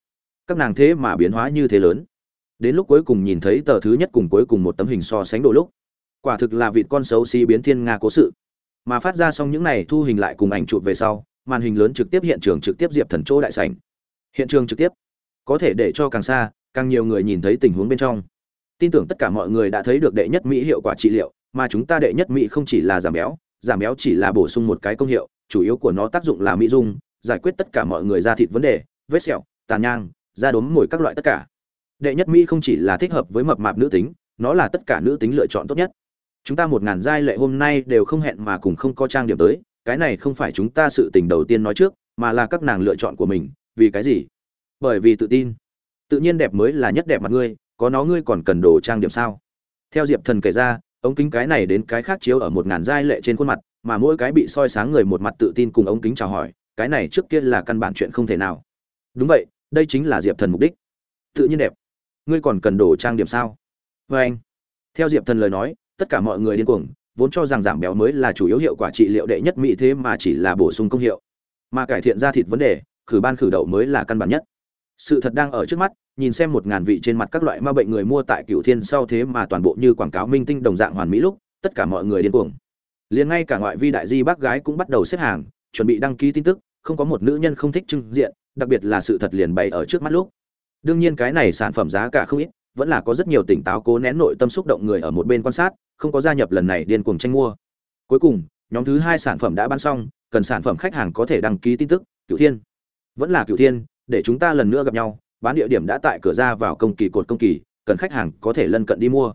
Các nàng thế mà biến hóa như thế lớn. Đến lúc cuối cùng nhìn thấy tờ thứ nhất cùng cuối cùng một tấm hình so sánh đồ lúc, quả thực là vịt con xấu xí biến thiên nga cố sự. Mà phát ra xong những này thu hình lại cùng ảnh chụp về sau, màn hình lớn trực tiếp hiện trường trực tiếp diệp thần chỗ đại sảnh. Hiện trường trực tiếp, có thể để cho càng xa, càng nhiều người nhìn thấy tình huống bên trong. Tin tưởng tất cả mọi người đã thấy được đệ nhất mỹ hiệu quả trị liệu, mà chúng ta đệ nhất mỹ không chỉ là giảm béo giảm béo chỉ là bổ sung một cái công hiệu, chủ yếu của nó tác dụng là mỹ dung giải quyết tất cả mọi người da thịt vấn đề, vết sẹo tàn nhang, da đốm mồi các loại tất cả. Đệ nhất mỹ không chỉ là thích hợp với mập mạp nữ tính, nó là tất cả nữ tính lựa chọn tốt nhất. Chúng ta một ngàn giai lệ hôm nay đều không hẹn mà cùng không có trang điểm tới, cái này không phải chúng ta sự tình đầu tiên nói trước, mà là các nàng lựa chọn của mình, vì cái gì? Bởi vì tự tin. Tự nhiên đẹp mới là nhất đẹp mặt ngươi, có nó ngươi còn cần đồ trang điểm sao? Theo diệp thần kể ra, ống kính cái này đến cái khác chiếu ở một ngàn giai lệ trên khuôn mặt, mà mỗi cái bị soi sáng người một mặt tự tin cùng ống kính chào hỏi cái này trước kia là căn bản chuyện không thể nào. Đúng vậy, đây chính là diệp thần mục đích. Tự nhiên đẹp. Ngươi còn cần đồ trang điểm sao? Vê anh, theo diệp thần lời nói, tất cả mọi người điên cuồng, vốn cho rằng giảm béo mới là chủ yếu hiệu quả trị liệu đệ nhất mỹ thế mà chỉ là bổ sung công hiệu. Mà cải thiện da thịt vấn đề, khử ban khử đậu mới là căn bản nhất. Sự thật đang ở trước mắt, nhìn xem một ngàn vị trên mặt các loại ma bệnh người mua tại cựu thiên sau thế mà toàn bộ như quảng cáo minh tinh đồng dạng hoàn mỹ lúc, tất cả mọi người điên cuồng. Liền ngay cả ngoại vi đại di bác gái cũng bắt đầu xếp hàng chuẩn bị đăng ký tin tức, không có một nữ nhân không thích trưng diện, đặc biệt là sự thật liền bày ở trước mắt lúc. Đương nhiên cái này sản phẩm giá cả không ít, vẫn là có rất nhiều tỉnh táo cố nén nội tâm xúc động người ở một bên quan sát, không có gia nhập lần này điên cuồng tranh mua. Cuối cùng, nhóm thứ hai sản phẩm đã bán xong, cần sản phẩm khách hàng có thể đăng ký tin tức cựu thiên. Vẫn là cựu thiên, để chúng ta lần nữa gặp nhau, bán địa điểm đã tại cửa ra vào công kỳ cột công kỳ, cần khách hàng có thể lân cận đi mua.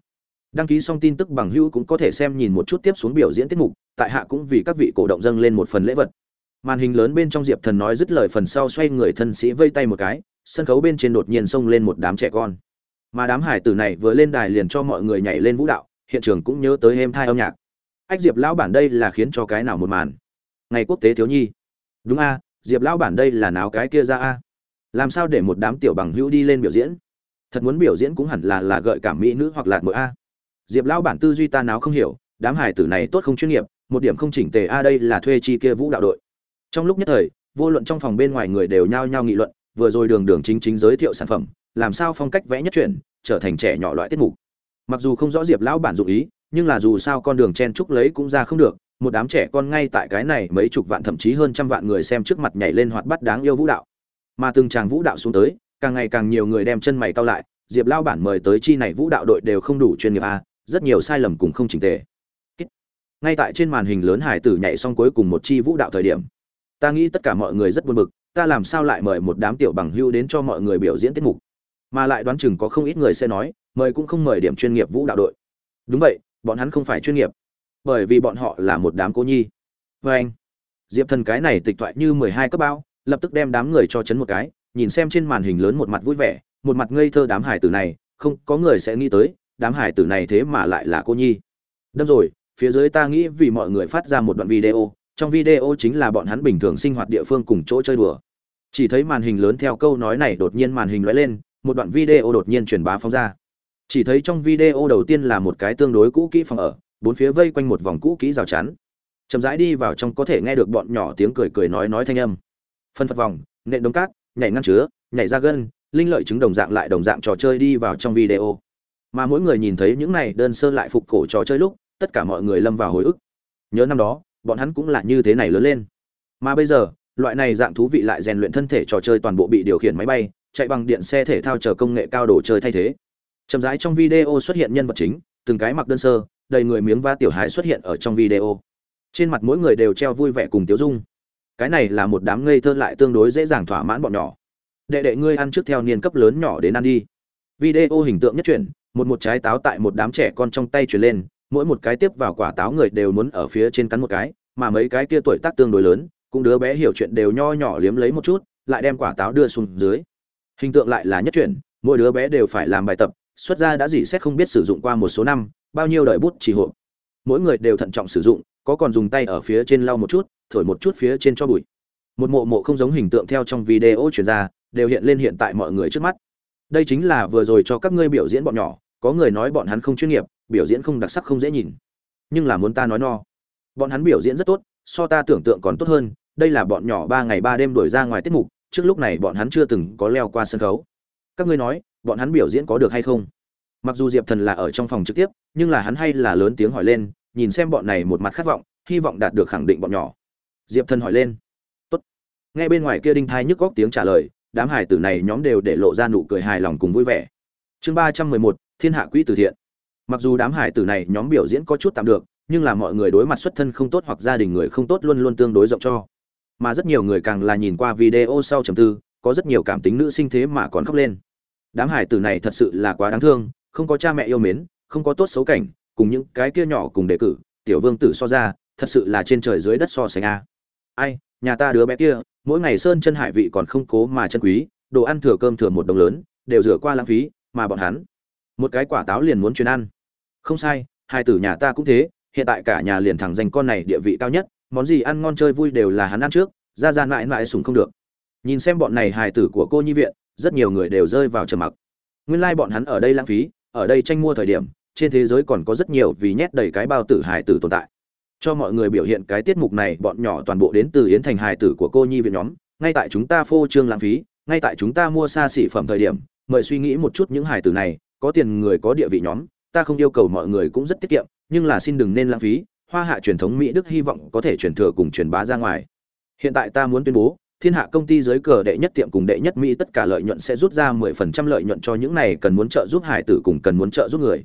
Đăng ký xong tin tức bằng hữu cũng có thể xem nhìn một chút tiếp xuống biểu diễn tiết mục, tại hạ cũng vì các vị cổ động dâng lên một phần lễ vật màn hình lớn bên trong diệp thần nói dứt lời phần sau xoay người thân sĩ vây tay một cái, sân khấu bên trên đột nhiên xông lên một đám trẻ con. Mà đám hải tử này vừa lên đài liền cho mọi người nhảy lên vũ đạo, hiện trường cũng nhớ tới êm thai âm nhạc. Ách diệp lão bản đây là khiến cho cái nào một màn? Ngày quốc tế thiếu nhi. Đúng a, diệp lão bản đây là náo cái kia ra a. Làm sao để một đám tiểu bằng hữu đi lên biểu diễn? Thật muốn biểu diễn cũng hẳn là là gợi cảm mỹ nữ hoặc là mỗi a. Diệp lão bản tư duy ta náo không hiểu, đám hải tử này tốt không chuyên nghiệp, một điểm không chỉnh tề a, đây là thuê chi kia vũ đạo đội trong lúc nhất thời, vô luận trong phòng bên ngoài người đều nhao nhao nghị luận, vừa rồi đường đường chính chính giới thiệu sản phẩm, làm sao phong cách vẽ nhất chuyển, trở thành trẻ nhỏ loại tiết mục. Mặc dù không rõ diệp lão bản dụng ý, nhưng là dù sao con đường chen trúc lấy cũng ra không được, một đám trẻ con ngay tại cái này mấy chục vạn thậm chí hơn trăm vạn người xem trước mặt nhảy lên hoạt bắt đáng yêu vũ đạo. Mà từng chàng vũ đạo xuống tới, càng ngày càng nhiều người đem chân mày cao lại, diệp lao bản mời tới chi này vũ đạo đội đều không đủ chuyên nghiệp a rất nhiều sai lầm cùng không trình tề. Ngay tại trên màn hình lớn hải tử nhảy xong cuối cùng một chi vũ đạo thời điểm ta nghĩ tất cả mọi người rất buồn bực, ta làm sao lại mời một đám tiểu bằng hưu đến cho mọi người biểu diễn tiết mục? Mà lại đoán chừng có không ít người sẽ nói, mời cũng không mời điểm chuyên nghiệp vũ đạo đội. Đúng vậy, bọn hắn không phải chuyên nghiệp, bởi vì bọn họ là một đám cô nhi. Vê anh, diệp thần cái này tịch thoại như mười hai cấp bao lập tức đem đám người cho chấn một cái, nhìn xem trên màn hình lớn một mặt vui vẻ, một mặt ngây thơ đám hải tử này, không, có người sẽ nghĩ tới, đám hải tử này thế mà lại là cô nhi. Đâm rồi, phía dưới ta nghĩ vì mọi người phát ra một đoạn video trong video chính là bọn hắn bình thường sinh hoạt địa phương cùng chỗ chơi đùa. Chỉ thấy màn hình lớn theo câu nói này đột nhiên màn hình lóe lên, một đoạn video đột nhiên truyền bá phóng ra. Chỉ thấy trong video đầu tiên là một cái tương đối cũ kỹ phòng ở, bốn phía vây quanh một vòng cũ kỹ rào chắn. Chậm rãi đi vào trong có thể nghe được bọn nhỏ tiếng cười cười nói nói thanh âm. Phân phật vòng, nện đống cát, nhảy ngăn chứa, nhảy ra gân, linh lợi chứng đồng dạng lại đồng dạng trò chơi đi vào trong video. Mà mỗi người nhìn thấy những này đơn sơ lại phục cổ trò chơi lúc, tất cả mọi người lâm vào hồi ức. Nhớ năm đó bọn hắn cũng là như thế này lớn lên. Mà bây giờ, loại này dạng thú vị lại rèn luyện thân thể trò chơi toàn bộ bị điều khiển máy bay, chạy bằng điện xe thể thao chờ công nghệ cao đồ chơi thay thế. Chậm rãi trong video xuất hiện nhân vật chính, từng cái mặc đơn sơ, đầy người miếng va tiểu hài xuất hiện ở trong video. Trên mặt mỗi người đều treo vui vẻ cùng tiếu dung. Cái này là một đám ngây thơ lại tương đối dễ dàng thỏa mãn bọn nhỏ. Đệ đệ ngươi ăn trước theo niên cấp lớn nhỏ đến ăn đi. Video hình tượng nhất chuyển, một một trái táo tại một đám trẻ con trong tay chuyển lên mỗi một cái tiếp vào quả táo người đều muốn ở phía trên cắn một cái, mà mấy cái kia tuổi tác tương đối lớn, cũng đứa bé hiểu chuyện đều nho nhỏ liếm lấy một chút, lại đem quả táo đưa xuống dưới. Hình tượng lại là nhất chuyển, mỗi đứa bé đều phải làm bài tập, xuất ra đã gì xét không biết sử dụng qua một số năm, bao nhiêu đời bút chỉ hộ mỗi người đều thận trọng sử dụng, có còn dùng tay ở phía trên lau một chút, thổi một chút phía trên cho bụi. Một mộ mộ không giống hình tượng theo trong video chuyển ra, đều hiện lên hiện tại mọi người trước mắt. Đây chính là vừa rồi cho các ngươi biểu diễn bọn nhỏ có người nói bọn hắn không chuyên nghiệp, biểu diễn không đặc sắc không dễ nhìn. Nhưng là muốn ta nói no. Bọn hắn biểu diễn rất tốt, so ta tưởng tượng còn tốt hơn, đây là bọn nhỏ ba ngày ba đêm đổi ra ngoài tiết mục, trước lúc này bọn hắn chưa từng có leo qua sân khấu. Các ngươi nói, bọn hắn biểu diễn có được hay không? Mặc dù diệp thần là ở trong phòng trực tiếp, nhưng là hắn hay là lớn tiếng hỏi lên, nhìn xem bọn này một mặt khát vọng, hy vọng đạt được khẳng định bọn nhỏ. Diệp thần hỏi lên. Tốt. nghe bên ngoài kia đinh thai nhức góc tiếng trả lời, đám hải tử này nhóm đều để lộ ra nụ cười hài lòng cùng vui vẻ. Chương ba trăm mười một thiên hạ quỹ từ thiện. Mặc dù đám hải tử này nhóm biểu diễn có chút tạm được, nhưng là mọi người đối mặt xuất thân không tốt hoặc gia đình người không tốt luôn luôn tương đối rộng cho. Mà rất nhiều người càng là nhìn qua video sau trầm tư, có rất nhiều cảm tính nữ sinh thế mà còn khóc lên. Đám hải tử này thật sự là quá đáng thương, không có cha mẹ yêu mến, không có tốt xấu cảnh, cùng những cái kia nhỏ cùng đề cử, tiểu vương tử so ra, thật sự là trên trời dưới đất so sánh a. Ai, nhà ta đứa bé kia, mỗi ngày sơn chân hải vị còn không cố mà chân quý, đồ ăn thừa cơm thừa một đồng lớn, đều rửa qua lãng phí, mà bọn hắn một cái quả táo liền muốn chuyến ăn. Không sai, hai tử nhà ta cũng thế, hiện tại cả nhà liền thẳng dành con này địa vị cao nhất, món gì ăn ngon chơi vui đều là hắn ăn trước, ra ra mãi mãi sùng không được. Nhìn xem bọn này hài tử của cô nhi viện, rất nhiều người đều rơi vào trầm mặc. Nguyên lai bọn hắn ở đây lãng phí, ở đây tranh mua thời điểm, trên thế giới còn có rất nhiều vì nhét đầy cái bao tử hài tử tồn tại. Cho mọi người biểu hiện cái tiết mục này, bọn nhỏ toàn bộ đến từ yến thành hài tử của cô nhi viện nhóm, ngay tại chúng ta phô trương lãng phí, ngay tại chúng ta mua xa xỉ phẩm thời điểm, mời suy nghĩ một chút những hài tử này có tiền người có địa vị nhóm, ta không yêu cầu mọi người cũng rất tiết kiệm, nhưng là xin đừng nên lãng phí, hoa hạ truyền thống mỹ đức hy vọng có thể truyền thừa cùng truyền bá ra ngoài. Hiện tại ta muốn tuyên bố, thiên hạ công ty dưới cờ đệ nhất tiệm cùng đệ nhất mỹ tất cả lợi nhuận sẽ rút ra 10% lợi nhuận cho những này cần muốn trợ giúp hải tử cùng cần muốn trợ giúp người.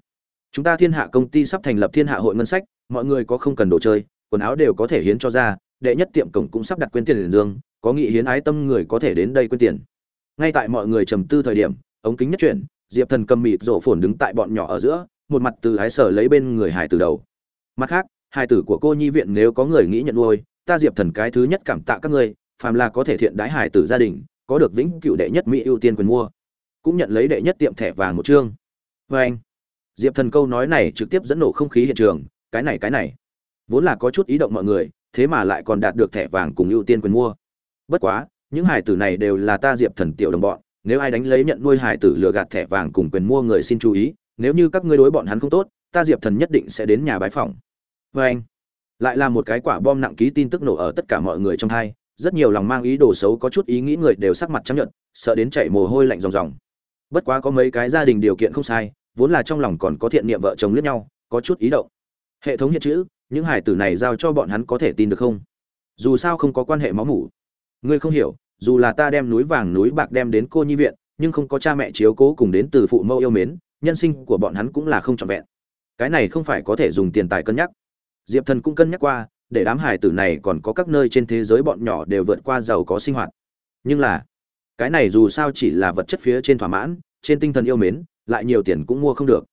Chúng ta thiên hạ công ty sắp thành lập thiên hạ hội ngân sách, mọi người có không cần đồ chơi, quần áo đều có thể hiến cho ra, đệ nhất tiệm cổng cũng sắp đặt quyên tiền liền dương, có nghị hiến ái tâm người có thể đến đây quyên tiền. Ngay tại mọi người trầm tư thời điểm, ống kính nhất chuyển diệp thần cầm mịt rổ phồn đứng tại bọn nhỏ ở giữa, một mặt từ ái sở lấy bên người hải tử đầu. Mặt khác, hải tử của cô nhi viện nếu có người nghĩ nhận nuôi, ta diệp thần cái thứ nhất cảm tạ các ngươi, phàm là có thể thiện đái hải tử gia đình, có được vĩnh cựu đệ nhất mỹ ưu tiên quyền mua, cũng nhận lấy đệ nhất tiệm thẻ vàng một chương. Vê anh, diệp thần câu nói này trực tiếp dẫn nổ không khí hiện trường, cái này cái này. Vốn là có chút ý động mọi người, thế mà lại còn đạt được thẻ vàng cùng ưu tiên quyền mua. Bất quá, những hải tử này đều là ta diệp thần tiểu đồng bọn nếu ai đánh lấy nhận nuôi hải tử lừa gạt thẻ vàng cùng quyền mua người xin chú ý, nếu như các ngươi đối bọn hắn không tốt, ta diệp thần nhất định sẽ đến nhà bái phòng vê anh, lại là một cái quả bom nặng ký tin tức nổ ở tất cả mọi người trong hai, rất nhiều lòng mang ý đồ xấu có chút ý nghĩ người đều sắc mặt chấp nhận sợ đến chạy mồ hôi lạnh ròng ròng. Bất quá có mấy cái gia đình điều kiện không sai, vốn là trong lòng còn có thiện niệm vợ chồng liếc nhau, có chút ý động. Hệ thống hiện chữ, những hải tử này giao cho bọn hắn có thể tin được không? Dù sao không có quan hệ máu mủ. Ngươi không hiểu dù là ta đem núi vàng núi bạc đem đến cô nhi viện, nhưng không có cha mẹ chiếu cố cùng đến từ phụ mẫu yêu mến, nhân sinh của bọn hắn cũng là không trọn vẹn. Cái này không phải có thể dùng tiền tài cân nhắc. Diệp thần cũng cân nhắc qua, để đám hải tử này còn có các nơi trên thế giới bọn nhỏ đều vượt qua giàu có sinh hoạt. Nhưng là, cái này dù sao chỉ là vật chất phía trên thỏa mãn, trên tinh thần yêu mến, lại nhiều tiền cũng mua không được.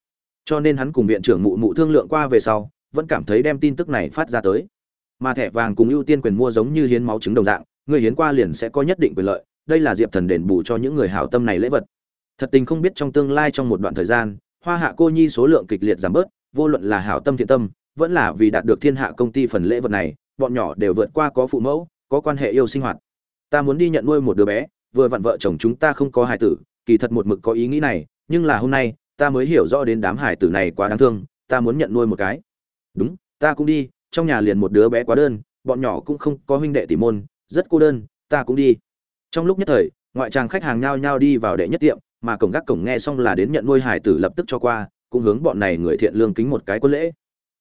Cho nên hắn cùng viện trưởng mụ mụ thương lượng qua về sau, vẫn cảm thấy đem tin tức này phát ra tới. Mà thẻ vàng cùng ưu tiên quyền mua giống như hiến máu trứng đồng dạng người hiến qua liền sẽ có nhất định quyền lợi, đây là diệp thần đền bù cho những người hảo tâm này lễ vật. Thật tình không biết trong tương lai trong một đoạn thời gian, hoa hạ cô nhi số lượng kịch liệt giảm bớt, vô luận là hảo tâm thiện tâm, vẫn là vì đạt được thiên hạ công ty phần lễ vật này, bọn nhỏ đều vượt qua có phụ mẫu, có quan hệ yêu sinh hoạt. Ta muốn đi nhận nuôi một đứa bé, vừa vặn vợ chồng chúng ta không có hài tử, kỳ thật một mực có ý nghĩ này, nhưng là hôm nay, ta mới hiểu rõ đến đám hài tử này quá đáng thương, ta muốn nhận nuôi một cái. Đúng, ta cũng đi, trong nhà liền một đứa bé quá đơn, bọn nhỏ cũng không có huynh đệ tỷ môn rất cô đơn, ta cũng đi. Trong lúc nhất thời, ngoại tràng khách hàng nhao nhao đi vào đệ nhất tiệm, mà cổng gác cổng nghe xong là đến nhận nuôi hải tử lập tức cho qua, cũng hướng bọn này người thiện lương kính một cái quân lễ.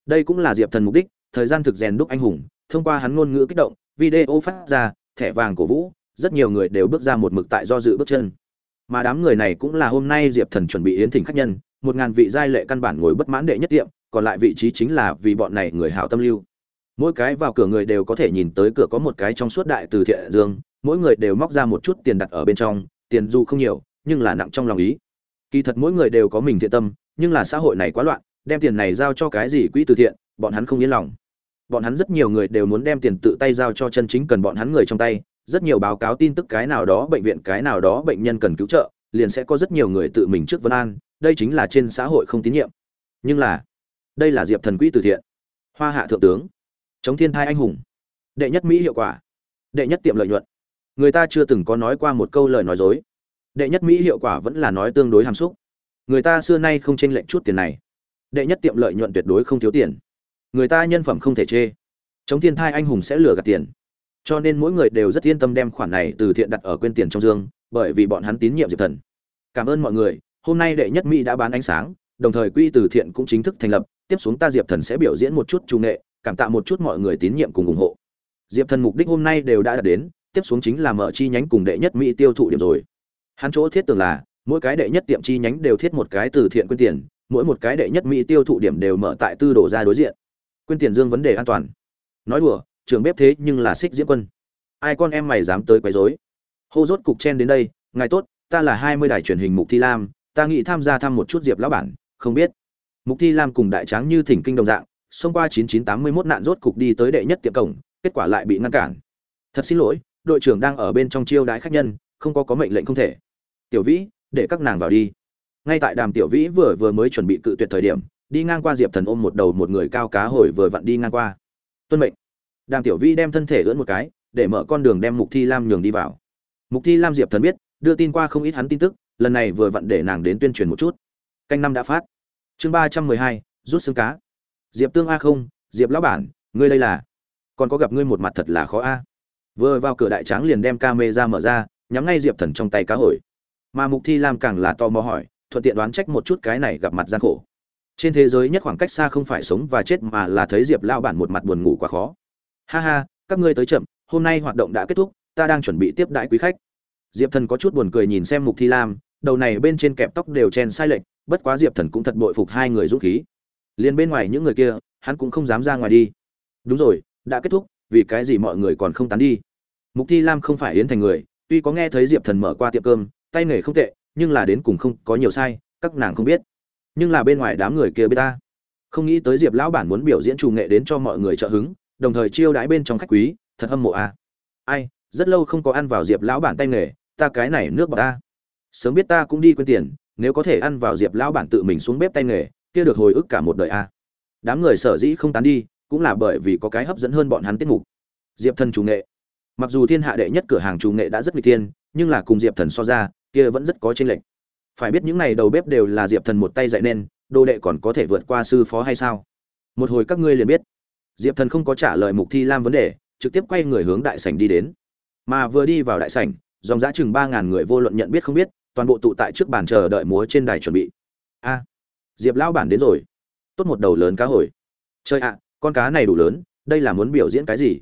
Đây cũng là diệp thần mục đích, thời gian thực rèn đúc anh hùng, thông qua hắn ngôn ngữ kích động, video phát ra, thẻ vàng cổ vũ, rất nhiều người đều bước ra một mực tại do dự bước chân. Mà đám người này cũng là hôm nay diệp thần chuẩn bị yến thỉnh khách nhân, một ngàn vị giai lệ căn bản ngồi bất mãn đệ nhất tiệm, còn lại vị trí chính là vì bọn này người hảo tâm lưu mỗi cái vào cửa người đều có thể nhìn tới cửa có một cái trong suốt đại từ thiện dương, mỗi người đều móc ra một chút tiền đặt ở bên trong, tiền dù không nhiều, nhưng là nặng trong lòng ý. Kỳ thật mỗi người đều có mình thiện tâm, nhưng là xã hội này quá loạn, đem tiền này giao cho cái gì quỹ từ thiện, bọn hắn không yên lòng. Bọn hắn rất nhiều người đều muốn đem tiền tự tay giao cho chân chính cần bọn hắn người trong tay, rất nhiều báo cáo tin tức cái nào đó bệnh viện, cái nào đó bệnh nhân cần cứu trợ, liền sẽ có rất nhiều người tự mình trước vân an, đây chính là trên xã hội không tín nhiệm. Nhưng là, đây là diệp thần quỹ từ thiện. Hoa hạ thượng tướng chống thiên thai anh hùng. Đệ nhất mỹ hiệu quả. Đệ nhất tiệm lợi nhuận. Người ta chưa từng có nói qua một câu lời nói dối. Đệ nhất mỹ hiệu quả vẫn là nói tương đối hàm xúc. Người ta xưa nay không tranh lệch chút tiền này. Đệ nhất tiệm lợi nhuận tuyệt đối không thiếu tiền. Người ta nhân phẩm không thể chê. Chống thiên thai anh hùng sẽ lừa gạt tiền. Cho nên mỗi người đều rất yên tâm đem khoản này từ thiện đặt ở quên tiền trong dương, bởi vì bọn hắn tín nhiệm diệp thần. Cảm ơn mọi người, hôm nay đệ nhất mỹ đã bán ánh sáng, đồng thời quỹ từ thiện cũng chính thức thành lập, tiếp xuống ta diệp thần sẽ biểu diễn một chút trung nghệ cảm tạ một chút mọi người tín nhiệm cùng ủng hộ. Diệp thần mục đích hôm nay đều đã đạt đến, tiếp xuống chính là mở chi nhánh cùng đệ nhất mỹ tiêu thụ điểm rồi. Hắn chỗ thiết tưởng là, mỗi cái đệ nhất tiệm chi nhánh đều thiết một cái từ thiện quyên tiền, mỗi một cái đệ nhất mỹ tiêu thụ điểm đều mở tại tư đồ ra đối diện. Quyên tiền dương vấn đề an toàn. Nói đùa trường bếp thế nhưng là xích diễm quân. Ai con em mày dám tới quấy rối? Hô rốt cục chen đến đây, ngài tốt, ta là hai mươi đài truyền hình mục thi lam, ta nghĩ tham gia thăm một chút diệp lão bản, không biết. Mục thi lam cùng đại tráng như thỉnh kinh đồng dạng xông qua 9981 nạn rốt cục đi tới đệ nhất tiệm cổng, kết quả lại bị ngăn cản. Thật xin lỗi, đội trưởng đang ở bên trong chiêu đãi khách nhân, không có có mệnh lệnh không thể. Tiểu vĩ, để các nàng vào đi. Ngay tại đàm tiểu vĩ vừa vừa mới chuẩn bị cự tuyệt thời điểm, đi ngang qua diệp thần ôm một đầu một người cao cá hồi vừa vặn đi ngang qua. Tuân mệnh. Đàm tiểu vĩ đem thân thể ưỡn một cái, để mở con đường đem mục thi lam nhường đi vào. Mục thi lam diệp thần biết, đưa tin qua không ít hắn tin tức, lần này vừa vặn để nàng đến tuyên truyền một chút. Canh năm đã phát. Chương ba trăm mười hai, rút xương cá diệp tương a không? Diệp lão bản, ngươi đây là? Còn có gặp ngươi một mặt thật là khó a. Vừa vào cửa đại tráng liền đem ca mê ra mở ra, nhắm ngay diệp thần trong tay cá hồi. Mà mục thi lam càng là tò mò hỏi, thuận tiện đoán trách một chút cái này gặp mặt gian khổ. Trên thế giới nhất khoảng cách xa không phải sống và chết mà là thấy diệp lao bản một mặt buồn ngủ quá khó. Ha ha, các ngươi tới chậm, hôm nay hoạt động đã kết thúc, ta đang chuẩn bị tiếp đãi quý khách. Diệp thần có chút buồn cười nhìn xem mục thi lam, đầu này bên trên kẹp tóc đều chen sai lệch, bất quá diệp thần cũng thật bội phục hai người dũng khí liền bên ngoài những người kia, hắn cũng không dám ra ngoài đi. Đúng rồi, đã kết thúc, vì cái gì mọi người còn không tán đi? Mục thi lam không phải yến thành người, tuy có nghe thấy diệp thần mở qua tiệm cơm, tay nghề không tệ, nhưng là đến cùng không có nhiều sai, các nàng không biết. Nhưng là bên ngoài đám người kia biết ta. Không nghĩ tới diệp lão bản muốn biểu diễn trù nghệ đến cho mọi người trợ hứng, đồng thời chiêu đãi bên trong khách quý, thật hâm mộ a à. ai, rất lâu không có ăn vào diệp lão bản tay nghề, ta cái này nước bọt ta. Sớm biết ta cũng đi quên tiền, nếu có thể ăn vào diệp lão bản tự mình xuống bếp tay nghề kia được hồi ức cả một đời a. Đám người sở dĩ không tán đi, cũng là bởi vì có cái hấp dẫn hơn bọn hắn tiết mục. Diệp thần chủ nghệ. Mặc dù thiên hạ đệ nhất cửa hàng chủ nghệ đã rất nguy tiên nhưng là cùng diệp thần so ra, kia vẫn rất có chênh lệch. Phải biết những này đầu bếp đều là diệp thần một tay dạy nên, đồ đệ còn có thể vượt qua sư phó hay sao? Một hồi các ngươi liền biết. Diệp thần không có trả lời mục thi lam vấn đề, trực tiếp quay người hướng đại sảnh đi đến. Mà vừa đi vào đại sảnh, dòng giã chừng ba ngàn người vô luận nhận biết không biết, toàn bộ tụ tại trước bàn chờ đợi múa trên đài chuẩn bị. A diệp lão bản đến rồi. Tốt một đầu lớn cá hồi. Chơi ạ, con cá này đủ lớn, đây là muốn biểu diễn cái gì?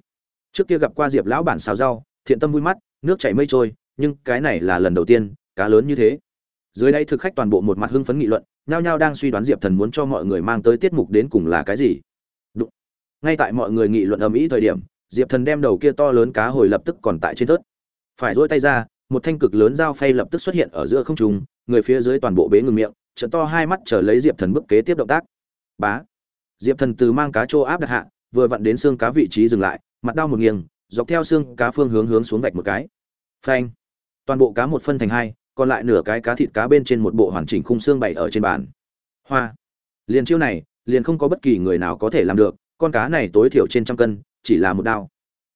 Trước kia gặp qua diệp lão bản xào rau, thiện tâm vui mắt, nước chảy mây trôi, nhưng cái này là lần đầu tiên, cá lớn như thế. Dưới đây thực khách toàn bộ một mặt hưng phấn nghị luận, nhao nhao đang suy đoán diệp thần muốn cho mọi người mang tới tiết mục đến cùng là cái gì. Đúng. ngay tại mọi người nghị luận ầm ĩ thời điểm, diệp thần đem đầu kia to lớn cá hồi lập tức còn tại trên thớt. Phải dỗi tay ra, một thanh cực lớn dao phay lập tức xuất hiện ở giữa không trung, người phía dưới toàn bộ bế ngừng miệng trận to hai mắt chờ lấy diệp thần bước kế tiếp động tác. Bá. Diệp thần từ mang cá trô áp đặt hạ, vừa vặn đến xương cá vị trí dừng lại, mặt đau một nghiêng, dọc theo xương cá phương hướng hướng xuống vạch một cái. Phanh. Toàn bộ cá một phân thành hai, còn lại nửa cái cá thịt cá bên trên một bộ hoàn chỉnh khung xương bày ở trên bàn. Hoa. Liền chiêu này, liền không có bất kỳ người nào có thể làm được, con cá này tối thiểu trên trăm cân, chỉ là một đao.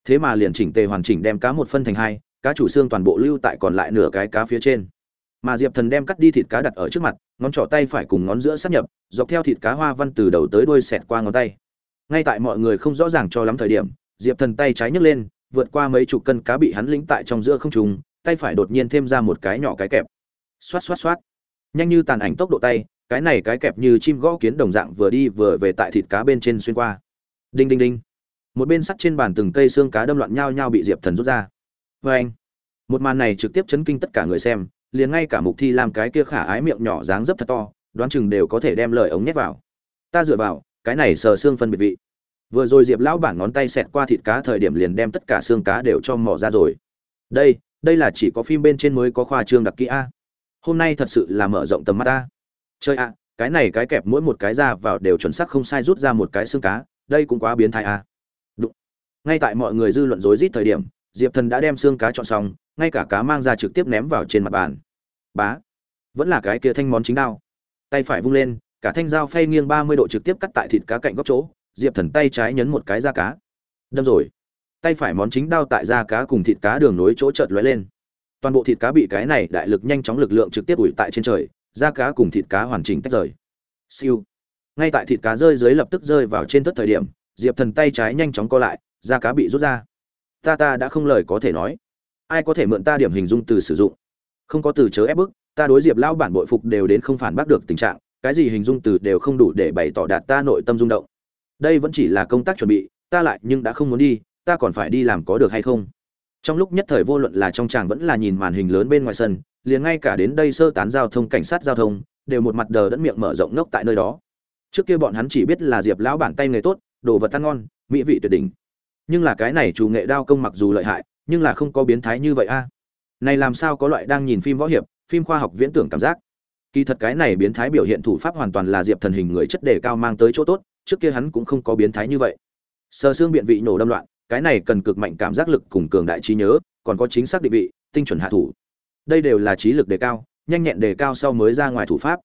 Thế mà liền chỉnh tề hoàn chỉnh đem cá một phân thành hai, cá chủ xương toàn bộ lưu tại còn lại nửa cái cá phía trên mà diệp thần đem cắt đi thịt cá đặt ở trước mặt ngón trỏ tay phải cùng ngón giữa sắp nhập dọc theo thịt cá hoa văn từ đầu tới đuôi xẹt qua ngón tay ngay tại mọi người không rõ ràng cho lắm thời điểm diệp thần tay trái nhấc lên vượt qua mấy chục cân cá bị hắn lĩnh tại trong giữa không trùng tay phải đột nhiên thêm ra một cái nhỏ cái kẹp xoát xoát xoát nhanh như tàn ảnh tốc độ tay cái này cái kẹp như chim gõ kiến đồng dạng vừa đi vừa về tại thịt cá bên trên xuyên qua đinh đinh đinh một bên sắt trên bàn từng cây xương cá đâm loạn nhau nhau bị diệp thần rút ra vê anh một màn này trực tiếp chấn kinh tất cả người xem liền ngay cả mục thi làm cái kia khả ái miệng nhỏ dáng dấp thật to đoán chừng đều có thể đem lời ống nhét vào. Ta dựa vào cái này sờ xương phân biệt vị. Vừa rồi diệp lão bản ngón tay xẹt qua thịt cá thời điểm liền đem tất cả xương cá đều cho mỏ ra rồi. Đây đây là chỉ có phim bên trên mới có khoa trương đặc kỹ a. Hôm nay thật sự là mở rộng tầm mắt ta chơi a cái này cái kẹp mỗi một cái ra vào đều chuẩn xác không sai rút ra một cái xương cá đây cũng quá biến thái a. Đúng, ngay tại mọi người dư luận rối rít thời điểm diệp thần đã đem xương cá chọn xong ngay cả cá mang ra trực tiếp ném vào trên mặt bàn. Bá. Vẫn là cái kia thanh món chính đao. Tay phải vung lên, cả thanh dao phay nghiêng ba mươi độ trực tiếp cắt tại thịt cá cạnh góc chỗ, diệp thần tay trái nhấn một cái da cá. Đâm rồi. Tay phải món chính đao tại da cá cùng thịt cá đường nối chỗ chợt lóe lên. Toàn bộ thịt cá bị cái này đại lực nhanh chóng lực lượng trực tiếp ủi tại trên trời, da cá cùng thịt cá hoàn chỉnh tách rời. Siêu. Ngay tại thịt cá rơi dưới lập tức rơi vào trên tất thời điểm, diệp thần tay trái nhanh chóng co lại, da cá bị rút ra. Ta ta đã không lời có thể nói ai có thể mượn ta điểm hình dung từ sử dụng? Không có từ chớ ép bức, ta đối diệp Lão bản bội phục đều đến không phản bác được tình trạng, cái gì hình dung từ đều không đủ để bày tỏ đạt ta nội tâm rung động. Đây vẫn chỉ là công tác chuẩn bị, ta lại nhưng đã không muốn đi, ta còn phải đi làm có được hay không? Trong lúc nhất thời vô luận là trong chàng vẫn là nhìn màn hình lớn bên ngoài sân, liền ngay cả đến đây sơ tán giao thông, cảnh sát giao thông, đều một mặt đờ đẫn miệng mở rộng ngốc tại nơi đó. Trước kia bọn hắn chỉ biết là diệp lão bản tay nghề tốt, đồ vật ăn ngon, mỹ vị tuyệt đỉnh. Nhưng là cái này chủ nghệ đao công mặc dù lợi hại nhưng là không có biến thái như vậy a. À. Này làm sao có loại đang nhìn phim võ hiệp, phim khoa học viễn tưởng cảm giác? Kỳ thật cái này biến thái biểu hiện thủ pháp hoàn toàn là diệp thần hình người chất đề cao mang tới chỗ tốt, trước kia hắn cũng không có biến thái như vậy. Sơ xương biện vị nổ đâm loạn, cái này cần cực mạnh cảm giác lực cùng cường đại trí nhớ, còn có chính xác định vị, tinh chuẩn hạ thủ. Đây đều là trí lực đề cao, nhanh nhẹn đề cao sau mới ra ngoài thủ pháp.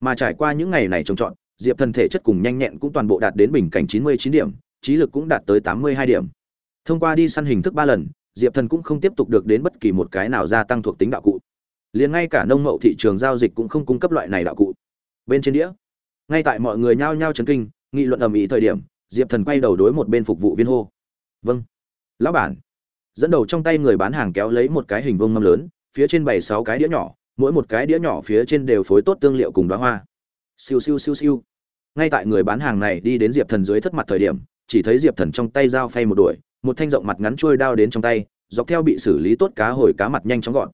Mà trải qua những ngày này trồng trọt, diệp thần thể chất cùng nhanh nhẹn cũng toàn bộ đạt đến bình cảnh chín mươi chín điểm, trí lực cũng đạt tới tám mươi hai điểm. Thông qua đi săn hình thức ba lần diệp thần cũng không tiếp tục được đến bất kỳ một cái nào gia tăng thuộc tính đạo cụ. Liền ngay cả nông mậu thị trường giao dịch cũng không cung cấp loại này đạo cụ. Bên trên đĩa, ngay tại mọi người nhao nhao chấn kinh, nghị luận ầm ĩ thời điểm, diệp thần quay đầu đối một bên phục vụ viên hô. Vâng lão bản. Dẫn đầu trong tay người bán hàng kéo lấy một cái hình vuông mâm lớn, phía trên bảy sáu cái đĩa nhỏ, mỗi một cái đĩa nhỏ phía trên đều phối tốt tương liệu cùng đoá hoa. Siêu siêu siêu siêu. Ngay tại người bán hàng này đi đến diệp thần dưới thất mặt thời điểm, chỉ thấy diệp thần trong tay dao phay một đuổi một thanh rộng mặt ngắn trôi đao đến trong tay, dọc theo bị xử lý tốt cá hồi cá mặt nhanh chóng gọn.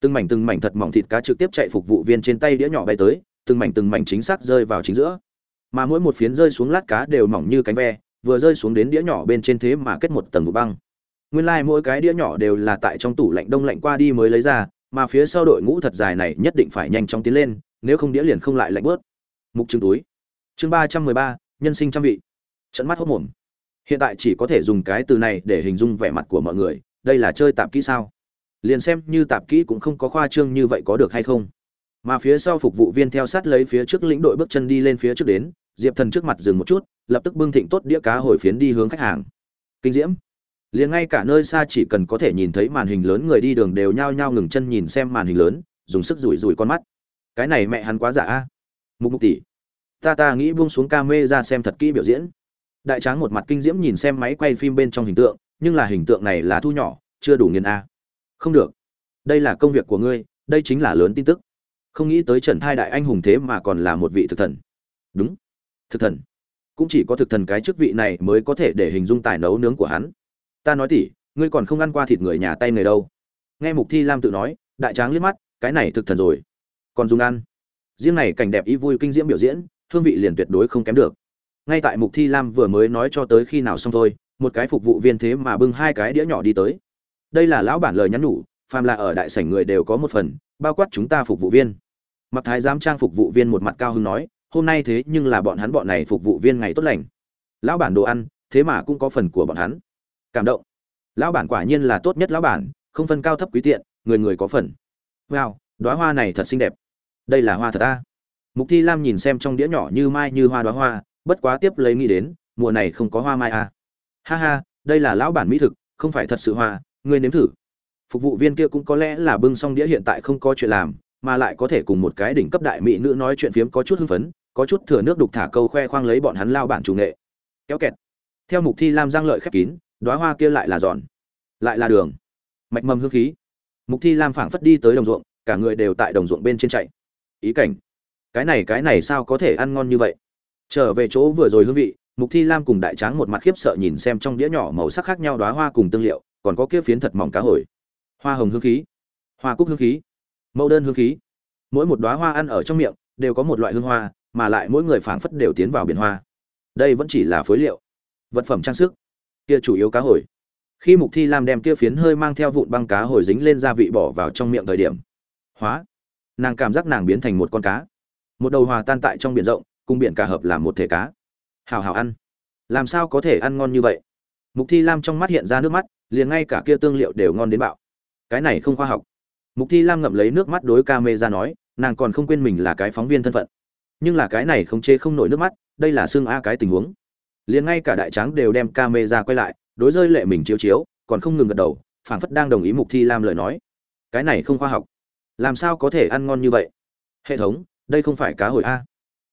Từng mảnh từng mảnh thật mỏng thịt cá trực tiếp chạy phục vụ viên trên tay đĩa nhỏ bay tới, từng mảnh từng mảnh chính xác rơi vào chính giữa. Mà mỗi một phiến rơi xuống lát cá đều mỏng như cánh ve, vừa rơi xuống đến đĩa nhỏ bên trên thế mà kết một tầng vụ băng. Nguyên lai like mỗi cái đĩa nhỏ đều là tại trong tủ lạnh đông lạnh qua đi mới lấy ra, mà phía sau đội ngũ thật dài này nhất định phải nhanh chóng tiến lên, nếu không đĩa liền không lại lạnh bớt. Mục trứng túi. Chương ba trăm mười ba, nhân sinh trăm vị. Trận mắt hốc mồm hiện tại chỉ có thể dùng cái từ này để hình dung vẻ mặt của mọi người, đây là chơi tạp kỹ sao? Liền xem như tạp kỹ cũng không có khoa trương như vậy có được hay không? Mà phía sau phục vụ viên theo sát lấy phía trước lĩnh đội bước chân đi lên phía trước đến, diệp thần trước mặt dừng một chút, lập tức bưng thịnh tốt đĩa cá hồi phiến đi hướng khách hàng. Kinh diễm, liền ngay cả nơi xa chỉ cần có thể nhìn thấy màn hình lớn người đi đường đều nhao nhao ngừng chân nhìn xem màn hình lớn, dùng sức rủi rủi con mắt. Cái này mẹ hắn quá giả a. Mục mục tỷ, ta ta nghĩ buông xuống ca mê ra xem thật kỹ biểu diễn đại tráng một mặt kinh diễm nhìn xem máy quay phim bên trong hình tượng, nhưng là hình tượng này là thu nhỏ, chưa đủ nghiền a. Không được. Đây là công việc của ngươi, đây chính là lớn tin tức. Không nghĩ tới trần thai đại anh hùng thế mà còn là một vị thực thần. Đúng. Thực thần. Cũng chỉ có thực thần cái chức vị này mới có thể để hình dung tài nấu nướng của hắn. Ta nói tỉ, ngươi còn không ăn qua thịt người nhà tay người đâu. Nghe mục thi lam tự nói, đại tráng liếc mắt, cái này thực thần rồi. Còn dùng ăn. Riêng này cảnh đẹp ý vui kinh diễm biểu diễn, hương vị liền tuyệt đối không kém được ngay tại mục thi lam vừa mới nói cho tới khi nào xong thôi, một cái phục vụ viên thế mà bưng hai cái đĩa nhỏ đi tới. Đây là lão bản lời nhắn nhủ, phàm là ở đại sảnh người đều có một phần, bao quát chúng ta phục vụ viên. Mặc thái giám trang phục vụ viên một mặt cao hứng nói, hôm nay thế nhưng là bọn hắn bọn này phục vụ viên ngày tốt lành. Lão bản đồ ăn, thế mà cũng có phần của bọn hắn. Cảm động. Lão bản quả nhiên là tốt nhất lão bản, không phân cao thấp quý tiện, người người có phần. Wow, đóa hoa này thật xinh đẹp. Đây là hoa thật ta. Mục thi lam nhìn xem trong đĩa nhỏ như mai như hoa đóa hoa bất quá tiếp lấy nghĩ đến, mùa này không có hoa mai à. Ha ha, đây là lão bản mỹ thực, không phải thật sự hoa, ngươi nếm thử. Phục vụ viên kia cũng có lẽ là bưng xong đĩa hiện tại không có chuyện làm, mà lại có thể cùng một cái đỉnh cấp đại mỹ nữ nói chuyện phiếm có chút hưng phấn, có chút thừa nước đục thả câu khoe khoang lấy bọn hắn lao bản chủ nghệ. Kéo kẹt. Theo mục thi lam giang lợi khép kín đoá hoa kia lại là giòn. Lại là đường. Mạch mầm hương khí. Mục thi lam phảng phất đi tới đồng ruộng, cả người đều tại đồng ruộng bên trên chạy. Ý cảnh. Cái này cái này sao có thể ăn ngon như vậy? Trở về chỗ vừa rồi hương vị, mục thi lam cùng đại tráng một mặt khiếp sợ nhìn xem trong đĩa nhỏ màu sắc khác nhau đoá hoa cùng tương liệu, còn có kia phiến thật mỏng cá hồi. Hoa hồng hương khí, hoa cúc hương khí, mẫu đơn hương khí. Mỗi một đoá hoa ăn ở trong miệng, đều có một loại hương hoa, mà lại mỗi người phảng phất đều tiến vào biển hoa. Đây vẫn chỉ là phối liệu, vật phẩm trang sức, kia chủ yếu cá hồi. Khi mục thi lam đem kia phiến hơi mang theo vụn băng cá hồi dính lên gia vị bỏ vào trong miệng thời điểm, hóa, nàng cảm giác nàng biến thành một con cá. Một đầu hòa tan tại trong biển rộng cùng biển cả hợp làm một thể cá. Hào hào ăn. Làm sao có thể ăn ngon như vậy? Mục thi lam trong mắt hiện ra nước mắt, liền ngay cả kia tương liệu đều ngon đến bạo. Cái này không khoa học. Mục thi lam ngậm lấy nước mắt đối ca mê ra nói, nàng còn không quên mình là cái phóng viên thân phận. Nhưng là cái này không chê không nổi nước mắt, đây là xương a cái tình huống. Liền ngay cả đại tráng đều đem ca mê ra quay lại, đối rơi lệ mình chiếu chiếu, còn không ngừng gật đầu, phảng phất đang đồng ý mục thi lam lời nói. Cái này không khoa học. Làm sao có thể ăn ngon như vậy? Hệ thống, đây không phải cá hồi a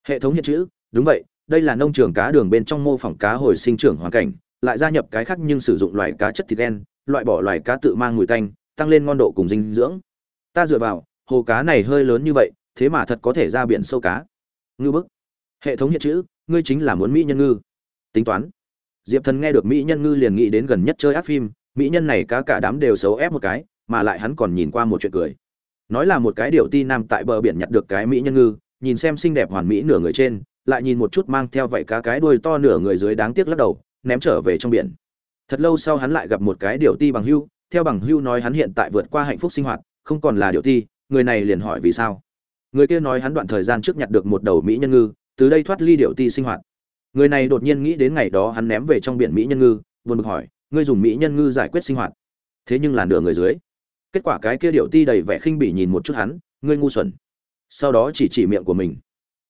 hệ thống hiện chữ, đúng vậy, đây là nông trường cá đường bên trong mô phỏng cá hồi sinh trưởng hoàn cảnh, lại gia nhập cái khác nhưng sử dụng loài cá chất thịt đen, loại bỏ loài cá tự mang mùi tanh, tăng lên ngon độ cùng dinh dưỡng. Ta dựa vào, hồ cá này hơi lớn như vậy, thế mà thật có thể ra biển sâu cá. Ngư bức. Hệ thống hiện chữ, ngươi chính là muốn mỹ nhân ngư. Tính toán. Diệp thần nghe được mỹ nhân ngư liền nghĩ đến gần nhất chơi áp phim, mỹ nhân này cá cả đám đều xấu ép một cái, mà lại hắn còn nhìn qua một chuyện cười. Nói là một cái điều ti nam tại bờ biển nhặt được cái mỹ nhân ngư nhìn xem xinh đẹp hoàn mỹ nửa người trên, lại nhìn một chút mang theo vậy cá cái đuôi to nửa người dưới đáng tiếc lắc đầu, ném trở về trong biển. Thật lâu sau hắn lại gặp một cái điều ti bằng hưu, theo bằng hưu nói hắn hiện tại vượt qua hạnh phúc sinh hoạt, không còn là điều ti, người này liền hỏi vì sao. Người kia nói hắn đoạn thời gian trước nhặt được một đầu mỹ nhân ngư, từ đây thoát ly điều ti sinh hoạt. Người này đột nhiên nghĩ đến ngày đó hắn ném về trong biển mỹ nhân ngư, buồn bực hỏi, ngươi dùng mỹ nhân ngư giải quyết sinh hoạt? Thế nhưng là nửa người dưới. Kết quả cái kia điệu ti đầy vẻ khinh bỉ nhìn một chút hắn, ngươi ngu xuẩn sau đó chỉ chỉ miệng của mình.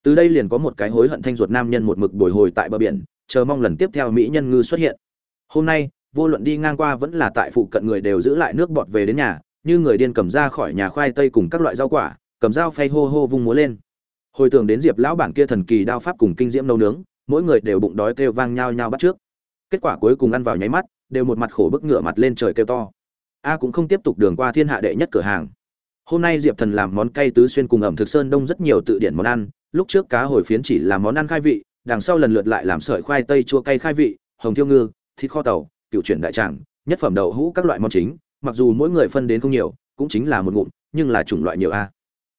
Từ đây liền có một cái hối hận thanh ruột nam nhân một mực bồi hồi tại bờ biển, chờ mong lần tiếp theo mỹ nhân ngư xuất hiện. Hôm nay, vô luận đi ngang qua vẫn là tại phụ cận người đều giữ lại nước bọt về đến nhà, như người điên cầm ra khỏi nhà khoai tây cùng các loại rau quả, cầm dao phay hô hô vung múa lên. Hồi tưởng đến diệp lão bản kia thần kỳ đao pháp cùng kinh diễm nấu nướng, mỗi người đều bụng đói kêu vang nhao nhao bắt trước. Kết quả cuối cùng ăn vào nháy mắt, đều một mặt khổ bức ngửa mặt lên trời kêu to. A cũng không tiếp tục đường qua thiên hạ đệ nhất cửa hàng hôm nay diệp thần làm món cay tứ xuyên cùng ẩm thực sơn đông rất nhiều tự điển món ăn. Lúc trước cá hồi phiến chỉ là món ăn khai vị, đằng sau lần lượt lại làm sợi khoai tây chua cay khai vị, hồng thiêu ngư, thịt kho tàu, cựu chuyển đại tràng, nhất phẩm đậu hũ các loại món chính. Mặc dù mỗi người phân đến không nhiều, cũng chính là một ngụm, nhưng là chủng loại nhiều a.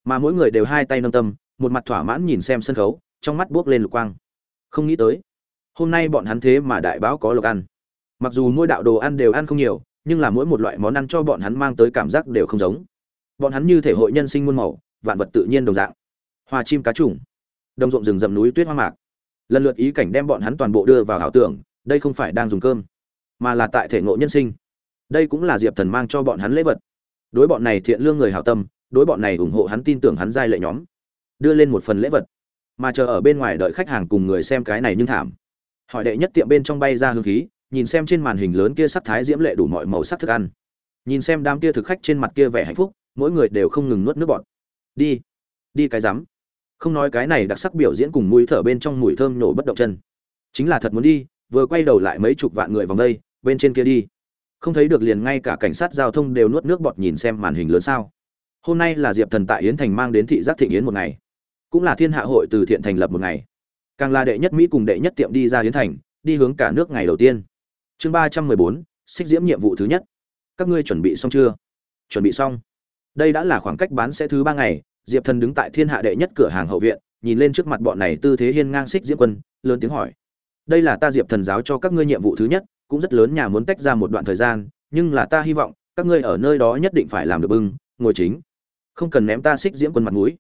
Mà mỗi người đều hai tay nâng tâm, một mặt thỏa mãn nhìn xem sân khấu, trong mắt buốc lên lục quang. Không nghĩ tới, hôm nay bọn hắn thế mà đại báo có lộc ăn. Mặc dù mỗi đạo đồ ăn đều ăn không nhiều, nhưng là mỗi một loại món ăn cho bọn hắn mang tới cảm giác đều không giống bọn hắn như thể hội nhân sinh muôn màu, vạn vật tự nhiên đồng dạng. Hoa chim cá trùng, đồng ruộng rừng rậm núi tuyết hoa mạc. Lần lượt ý cảnh đem bọn hắn toàn bộ đưa vào ảo tưởng, đây không phải đang dùng cơm, mà là tại thể ngộ nhân sinh. Đây cũng là diệp thần mang cho bọn hắn lễ vật. Đối bọn này thiện lương người hảo tâm, đối bọn này ủng hộ hắn tin tưởng hắn giai lệ nhóm, đưa lên một phần lễ vật. Mà chờ ở bên ngoài đợi khách hàng cùng người xem cái này nhưng thảm. Hỏi đệ nhất tiệm bên trong bay ra hương khí, nhìn xem trên màn hình lớn kia sắc thái diễm lệ đủ mọi màu sắc thức ăn. Nhìn xem đám kia thực khách trên mặt kia vẻ hạnh phúc mỗi người đều không ngừng nuốt nước bọt. Đi đi cái rắm. Không nói cái này đặc sắc biểu diễn cùng mũi thở bên trong mùi thơm nổ bất động chân. Chính là thật muốn đi, vừa quay đầu lại mấy chục vạn người vòng đây, bên trên kia đi. Không thấy được liền ngay cả cảnh sát giao thông đều nuốt nước bọt nhìn xem màn hình lớn sao. Hôm nay là diệp thần tại yến thành mang đến thị giác thịnh yến một ngày. Cũng là thiên hạ hội từ thiện thành lập một ngày. Càng là đệ nhất mỹ cùng đệ nhất tiệm đi ra yến thành, đi hướng cả nước ngày đầu tiên. Chương ba trăm mười bốn, xích diễm nhiệm vụ thứ nhất. Các ngươi chuẩn bị xong chưa? Chuẩn bị xong đây đã là khoảng cách bán sẽ thứ ba ngày, diệp thần đứng tại thiên hạ đệ nhất cửa hàng hậu viện, nhìn lên trước mặt bọn này tư thế hiên ngang xích diễm quân, lớn tiếng hỏi. Đây là ta diệp thần giáo cho các ngươi nhiệm vụ thứ nhất, cũng rất lớn nhà muốn tách ra một đoạn thời gian, nhưng là ta hy vọng, các ngươi ở nơi đó nhất định phải làm được bưng, ngồi chính. Không cần ném ta xích diễm quân mặt mũi.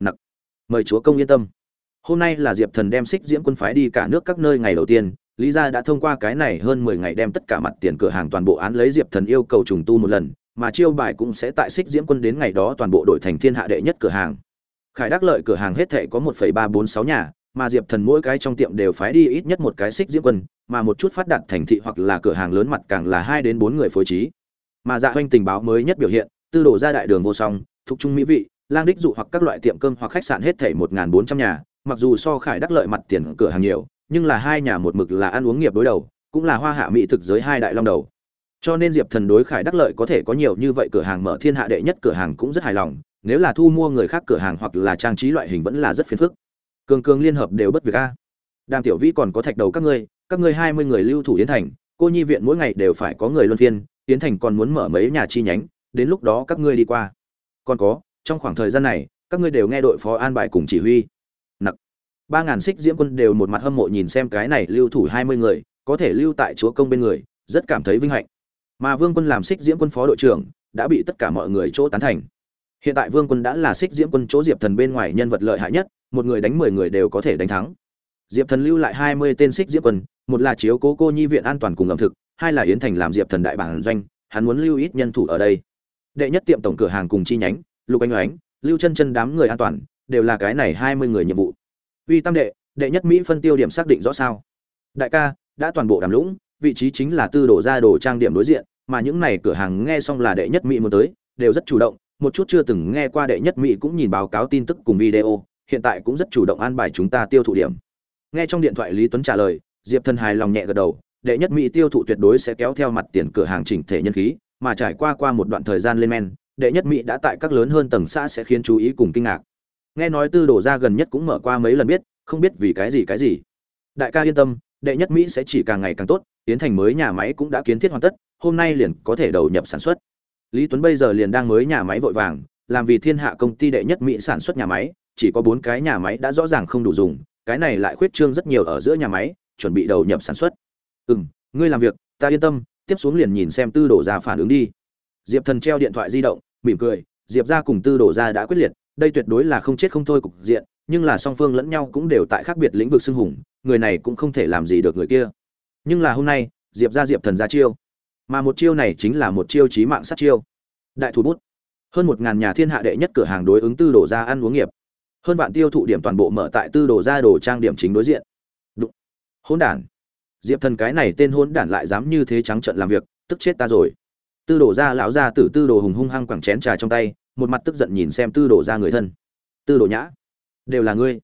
Nặc. Mời chúa công yên tâm. Hôm nay là diệp thần đem xích diễm quân phái đi cả nước các nơi ngày đầu tiên, lý gia đã thông qua cái này hơn mười ngày đem tất cả mặt tiền cửa hàng toàn bộ án lấy diệp thần yêu cầu trùng tu một lần mà chiêu bài cũng sẽ tại xích diễm quân đến ngày đó toàn bộ đổi thành thiên hạ đệ nhất cửa hàng. Khải đắc lợi cửa hàng hết thệ có một phẩy ba bốn sáu nhà, mà diệp thần mỗi cái trong tiệm đều phái đi ít nhất một cái xích diễm quân, mà một chút phát đạt thành thị hoặc là cửa hàng lớn mặt càng là hai đến bốn người phối trí. Mà dạ hoanh tình báo mới nhất biểu hiện, tư đổ ra đại đường vô song, thuộc trung mỹ vị, lang đích dụ hoặc các loại tiệm cơm hoặc khách sạn hết thảy một bốn trăm nhà, mặc dù so khải đắc lợi mặt tiền cửa hàng nhiều, nhưng là hai nhà một mực là ăn uống nghiệp đối đầu, cũng là hoa hạ mỹ thực giới hai đại long đầu cho nên diệp thần đối khải đắc lợi có thể có nhiều như vậy cửa hàng mở thiên hạ đệ nhất cửa hàng cũng rất hài lòng, nếu là thu mua người khác cửa hàng hoặc là trang trí loại hình vẫn là rất phiền phức. Cường cường liên hợp đều bất việc a. Đàm tiểu vĩ còn có thạch đầu các ngươi các ngươi hai mươi người lưu thủ yến thành, cô nhi viện mỗi ngày đều phải có người luân phiên, yến thành còn muốn mở mấy nhà chi nhánh, đến lúc đó các ngươi đi qua. Còn có, trong khoảng thời gian này, các ngươi đều nghe đội phó an bài cùng chỉ huy. Nặc. Ba ngàn xích diễm quân đều một mặt hâm mộ nhìn xem cái này lưu thủ hai mươi người, có thể lưu tại chúa công bên người, rất cảm thấy vinh hạnh mà vương quân làm xích diễm quân phó đội trưởng, đã bị tất cả mọi người chỗ tán thành. Hiện tại vương quân đã là xích diễm quân chỗ diệp thần bên ngoài nhân vật lợi hại nhất, một người đánh mười người đều có thể đánh thắng. Diệp thần lưu lại hai mươi tên xích diễm quân, một là chiếu cố cô nhi viện an toàn cùng ẩm thực, hai là yến thành làm diệp thần đại bản doanh, hắn muốn lưu ít nhân thủ ở đây. Đệ nhất tiệm tổng cửa hàng cùng chi nhánh, lục anh oánh, lưu chân chân đám người an toàn, đều là cái này hai mươi người nhiệm vụ. Uy tam đệ đệ nhất mỹ phân tiêu điểm xác định rõ sao? Đại ca, đã toàn bộ đàm lũng vị trí chính là tư đổ ra đồ trang điểm đối diện, mà những này cửa hàng nghe xong là đệ nhất mỹ muốn tới, đều rất chủ động, một chút chưa từng nghe qua đệ nhất mỹ cũng nhìn báo cáo tin tức cùng video, hiện tại cũng rất chủ động an bài chúng ta tiêu thụ điểm. Nghe trong điện thoại lý tuấn trả lời, diệp thần hài lòng nhẹ gật đầu, đệ nhất mỹ tiêu thụ tuyệt đối sẽ kéo theo mặt tiền cửa hàng chỉnh thể nhân khí, mà trải qua qua một đoạn thời gian lên men, đệ nhất mỹ đã tại các lớn hơn tầng xã sẽ khiến chú ý cùng kinh ngạc. Nghe nói tư đổ ra gần nhất cũng mở qua mấy lần biết, không biết vì cái gì cái gì. Đại ca yên tâm đệ nhất mỹ sẽ chỉ càng ngày càng tốt, tiến thành mới nhà máy cũng đã kiến thiết hoàn tất, hôm nay liền có thể đầu nhập sản xuất. Lý tuấn bây giờ liền đang mới nhà máy vội vàng, làm vì thiên hạ công ty đệ nhất mỹ sản xuất nhà máy, chỉ có bốn cái nhà máy đã rõ ràng không đủ dùng, cái này lại khuyết trương rất nhiều ở giữa nhà máy, chuẩn bị đầu nhập sản xuất. Ừ m ngươi làm việc, ta yên tâm, tiếp xuống liền nhìn xem tư đổ ra phản ứng đi. Diệp thần treo điện thoại di động, mỉm cười, diệp ra cùng tư đổ ra đã quyết liệt, đây tuyệt đối là không chết không thôi cục diện nhưng là song phương lẫn nhau cũng đều tại khác biệt lĩnh vực xưng hùng, người này cũng không thể làm gì được người kia. Nhưng là hôm nay, diệp ra diệp thần ra chiêu. Mà một chiêu này chính là một chiêu chí mạng sát chiêu. Đại thủ bút. Hơn một ngàn nhà thiên hạ đệ nhất cửa hàng đối ứng tư đồ ra ăn uống nghiệp. Hơn vạn tiêu thụ điểm toàn bộ mở tại tư đồ ra đồ trang điểm chính đối diện. Đúng. hỗn đản. Diệp thần cái này tên hỗn đản lại dám như thế trắng trợn làm việc, tức chết ta rồi. Tư đồ ra lão ra tử tư đồ hùng hung hăng quẳng chén trà trong tay, một mặt tức giận nhìn xem tư đồ ra người thân. Tư đồ nhã đều là ngươi.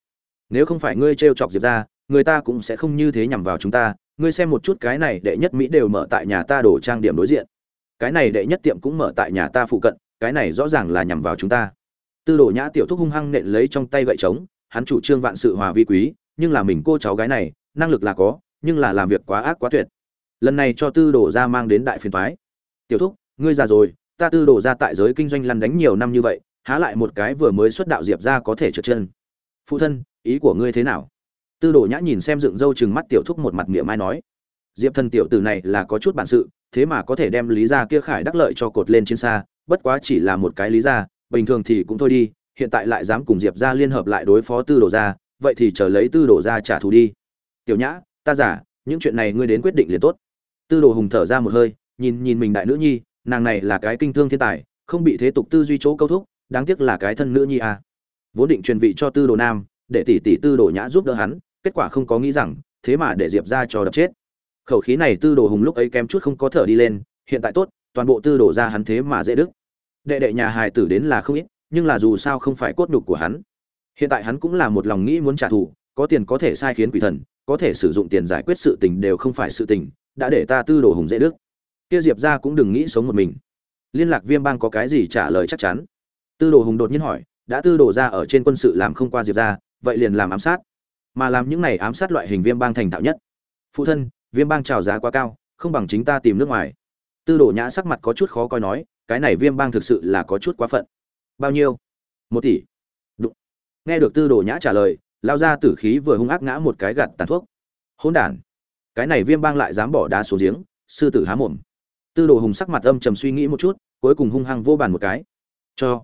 Nếu không phải ngươi t chọc diệp ra người ta cũng sẽ không như thế nhằm vào chúng ta. Ngươi xem một chút cái này đệ nhất mỹ đều mở tại nhà ta đổ trang điểm đối diện. Cái này đệ nhất tiệm cũng mở tại nhà ta phụ cận, cái này rõ ràng là nhằm vào chúng ta. Tư đồ nhã tiểu thúc hung hăng nện lấy trong tay gậy trống, hắn chủ trương vạn sự hòa vi quý, nhưng là mình cô cháu gái này, năng lực là có, nhưng là làm việc quá ác quá tuyệt. Lần này cho tư đồ ra mang đến đại phiền thoái tiểu thúc, ngươi già rồi, ta tư đồ ra tại giới kinh doanh lăn đánh nhiều năm như vậy, há lại một cái vừa mới xuất đạo diệp ra có thể trượt chân phụ thân, ý của ngươi thế nào? Tư đồ nhã nhìn xem dựng râu chừng mắt tiểu thúc một mặt miệng mai nói, diệp thần tiểu tử này là có chút bản sự, thế mà có thể đem lý ra kia khải đắc lợi cho cột lên trên xa, bất quá chỉ là một cái lý ra bình thường thì cũng thôi đi, hiện tại lại dám cùng diệp ra liên hợp lại đối phó tư đồ ra vậy thì chờ lấy tư đồ ra trả thù đi. Tiểu nhã, ta giả, những chuyện này ngươi đến quyết định liền tốt. Tư đồ hùng thở ra một hơi, nhìn nhìn mình đại nữ nhi, nàng này là cái kinh thương thiên tài, không bị thế tục tư duy chỗ câu thúc, đáng tiếc là cái thân nữ nhi à vốn định truyền vị cho tư đồ nam, để tỷ tỷ tư đồ nhã giúp đỡ hắn, kết quả không có nghĩ rằng, thế mà để diệp ra cho đập chết. Khẩu khí này tư đồ hùng lúc ấy kém chút không có thở đi lên, hiện tại tốt, toàn bộ tư đồ ra hắn thế mà dễ đức đệ đệ nhà hài tử đến là không ít, nhưng là dù sao không phải cốt nhục của hắn. Hiện tại hắn cũng là một lòng nghĩ muốn trả thù, có tiền có thể sai khiến quỷ thần, có thể sử dụng tiền giải quyết sự tình đều không phải sự tình, đã để ta tư đồ hùng dễ đức kia diệp ra cũng đừng nghĩ sống một mình. Liên lạc viêm bang có cái gì trả lời chắc chắn? Tư đồ hùng đột nhiên hỏi đã tư đổ ra ở trên quân sự làm không qua diệp ra vậy liền làm ám sát. Mà làm những này ám sát loại hình viêm bang thành thạo nhất. Phụ thân, viêm bang trào giá quá cao, không bằng chính ta tìm nước ngoài. Tư đồ nhã sắc mặt có chút khó coi nói, cái này viêm bang thực sự là có chút quá phận. Bao nhiêu? Một tỷ. Đụng. nghe được tư đồ nhã trả lời, lao ra tử khí vừa hung ác ngã một cái gạt tàn thuốc. Hỗn đản. Cái này viêm bang lại dám bỏ đá xuống giếng, sư tử há mồm. Tư đồ hùng sắc mặt âm trầm suy nghĩ một chút, cuối cùng hung hăng vô bàn một cái. Cho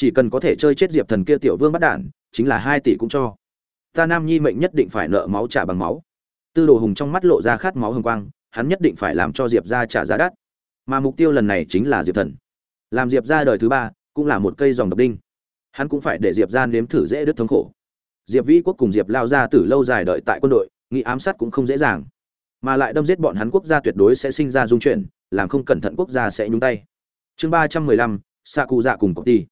chỉ cần có thể chơi chết diệp thần kia tiểu vương bắt đản chính là hai tỷ cũng cho. Ta nam nhi mệnh nhất định phải nợ máu trả bằng máu. Tư đồ hùng trong mắt lộ ra khát máu hồng quang, hắn nhất định phải làm cho diệp ra trả giá đắt. Mà mục tiêu lần này chính là diệp thần. Làm diệp ra đời thứ ba, cũng là một cây dòng độc đinh. Hắn cũng phải để diệp ra nếm thử dễ đứt thống khổ. Diệp vĩ quốc cùng diệp lao ra từ lâu dài đợi tại quân đội nghị ám sát cũng không dễ dàng. Mà lại đâm giết bọn hắn quốc gia tuyệt đối sẽ sinh ra dung chuyển, làm không cẩn thận quốc gia sẽ nhúng tay. Chương ba trăm mười lăm sa cụ dạ cùng công ty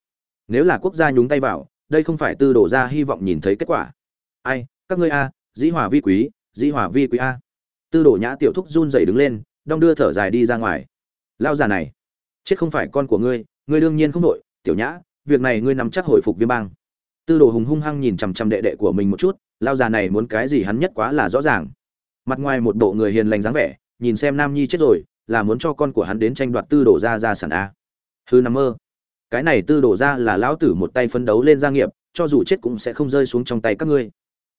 nếu là quốc gia nhúng tay vào, đây không phải tư đổ ra hy vọng nhìn thấy kết quả. Ai, các ngươi a, dĩ hòa vi quý, dĩ hòa vi quý a. Tư đổ nhã tiểu thúc run dày đứng lên, đong đưa thở dài đi ra ngoài. Lao già này, chết không phải con của ngươi ngươi đương nhiên không đội, tiểu nhã, việc này ngươi nắm chắc hồi phục viêm bang. Tư đồ hùng hung hăng nhìn chằm chằm đệ đệ của mình một chút lao già này muốn cái gì hắn nhất quá là rõ ràng. Mặt ngoài một bộ người hiền lành dáng vẻ, nhìn xem nam nhi chết rồi, là muốn cho con của hắn đến tranh đoạt tư đồ ra ra sản a. Hư nằm mơ cái này tư đổ ra là lão tử một tay phấn đấu lên gia nghiệp, cho dù chết cũng sẽ không rơi xuống trong tay các ngươi.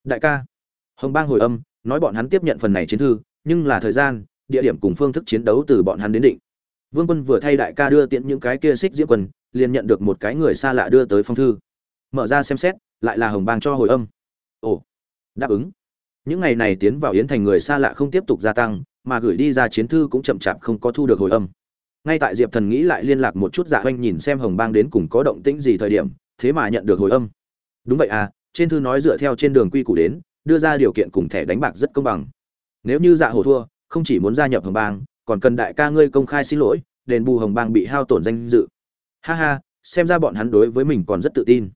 Đại ca. Hồng bang hồi âm, nói bọn hắn tiếp nhận phần này chiến thư, nhưng là thời gian, địa điểm cùng phương thức chiến đấu từ bọn hắn đến định. Vương quân vừa thay đại ca đưa tiễn những cái kia xích diễm quân liền nhận được một cái người xa lạ đưa tới phong thư. Mở ra xem xét, lại là hồng bang cho hồi âm. Ồ, đáp ứng. Những ngày này tiến vào yến thành người xa lạ không tiếp tục gia tăng, mà gửi đi ra chiến thư cũng chậm chạp không có thu được hồi âm ngay tại diệp thần nghĩ lại liên lạc một chút dạ oanh nhìn xem hồng bang đến cùng có động tĩnh gì thời điểm, thế mà nhận được hồi âm. Đúng vậy à trên thư nói dựa theo trên đường quy củ đến, đưa ra điều kiện cùng thẻ đánh bạc rất công bằng. Nếu như dạ hồ thua, không chỉ muốn gia nhập hồng bang, còn cần đại ca ngươi công khai xin lỗi, đền bù hồng bang bị hao tổn danh dự. Ha ha, xem ra bọn hắn đối với mình còn rất tự tin.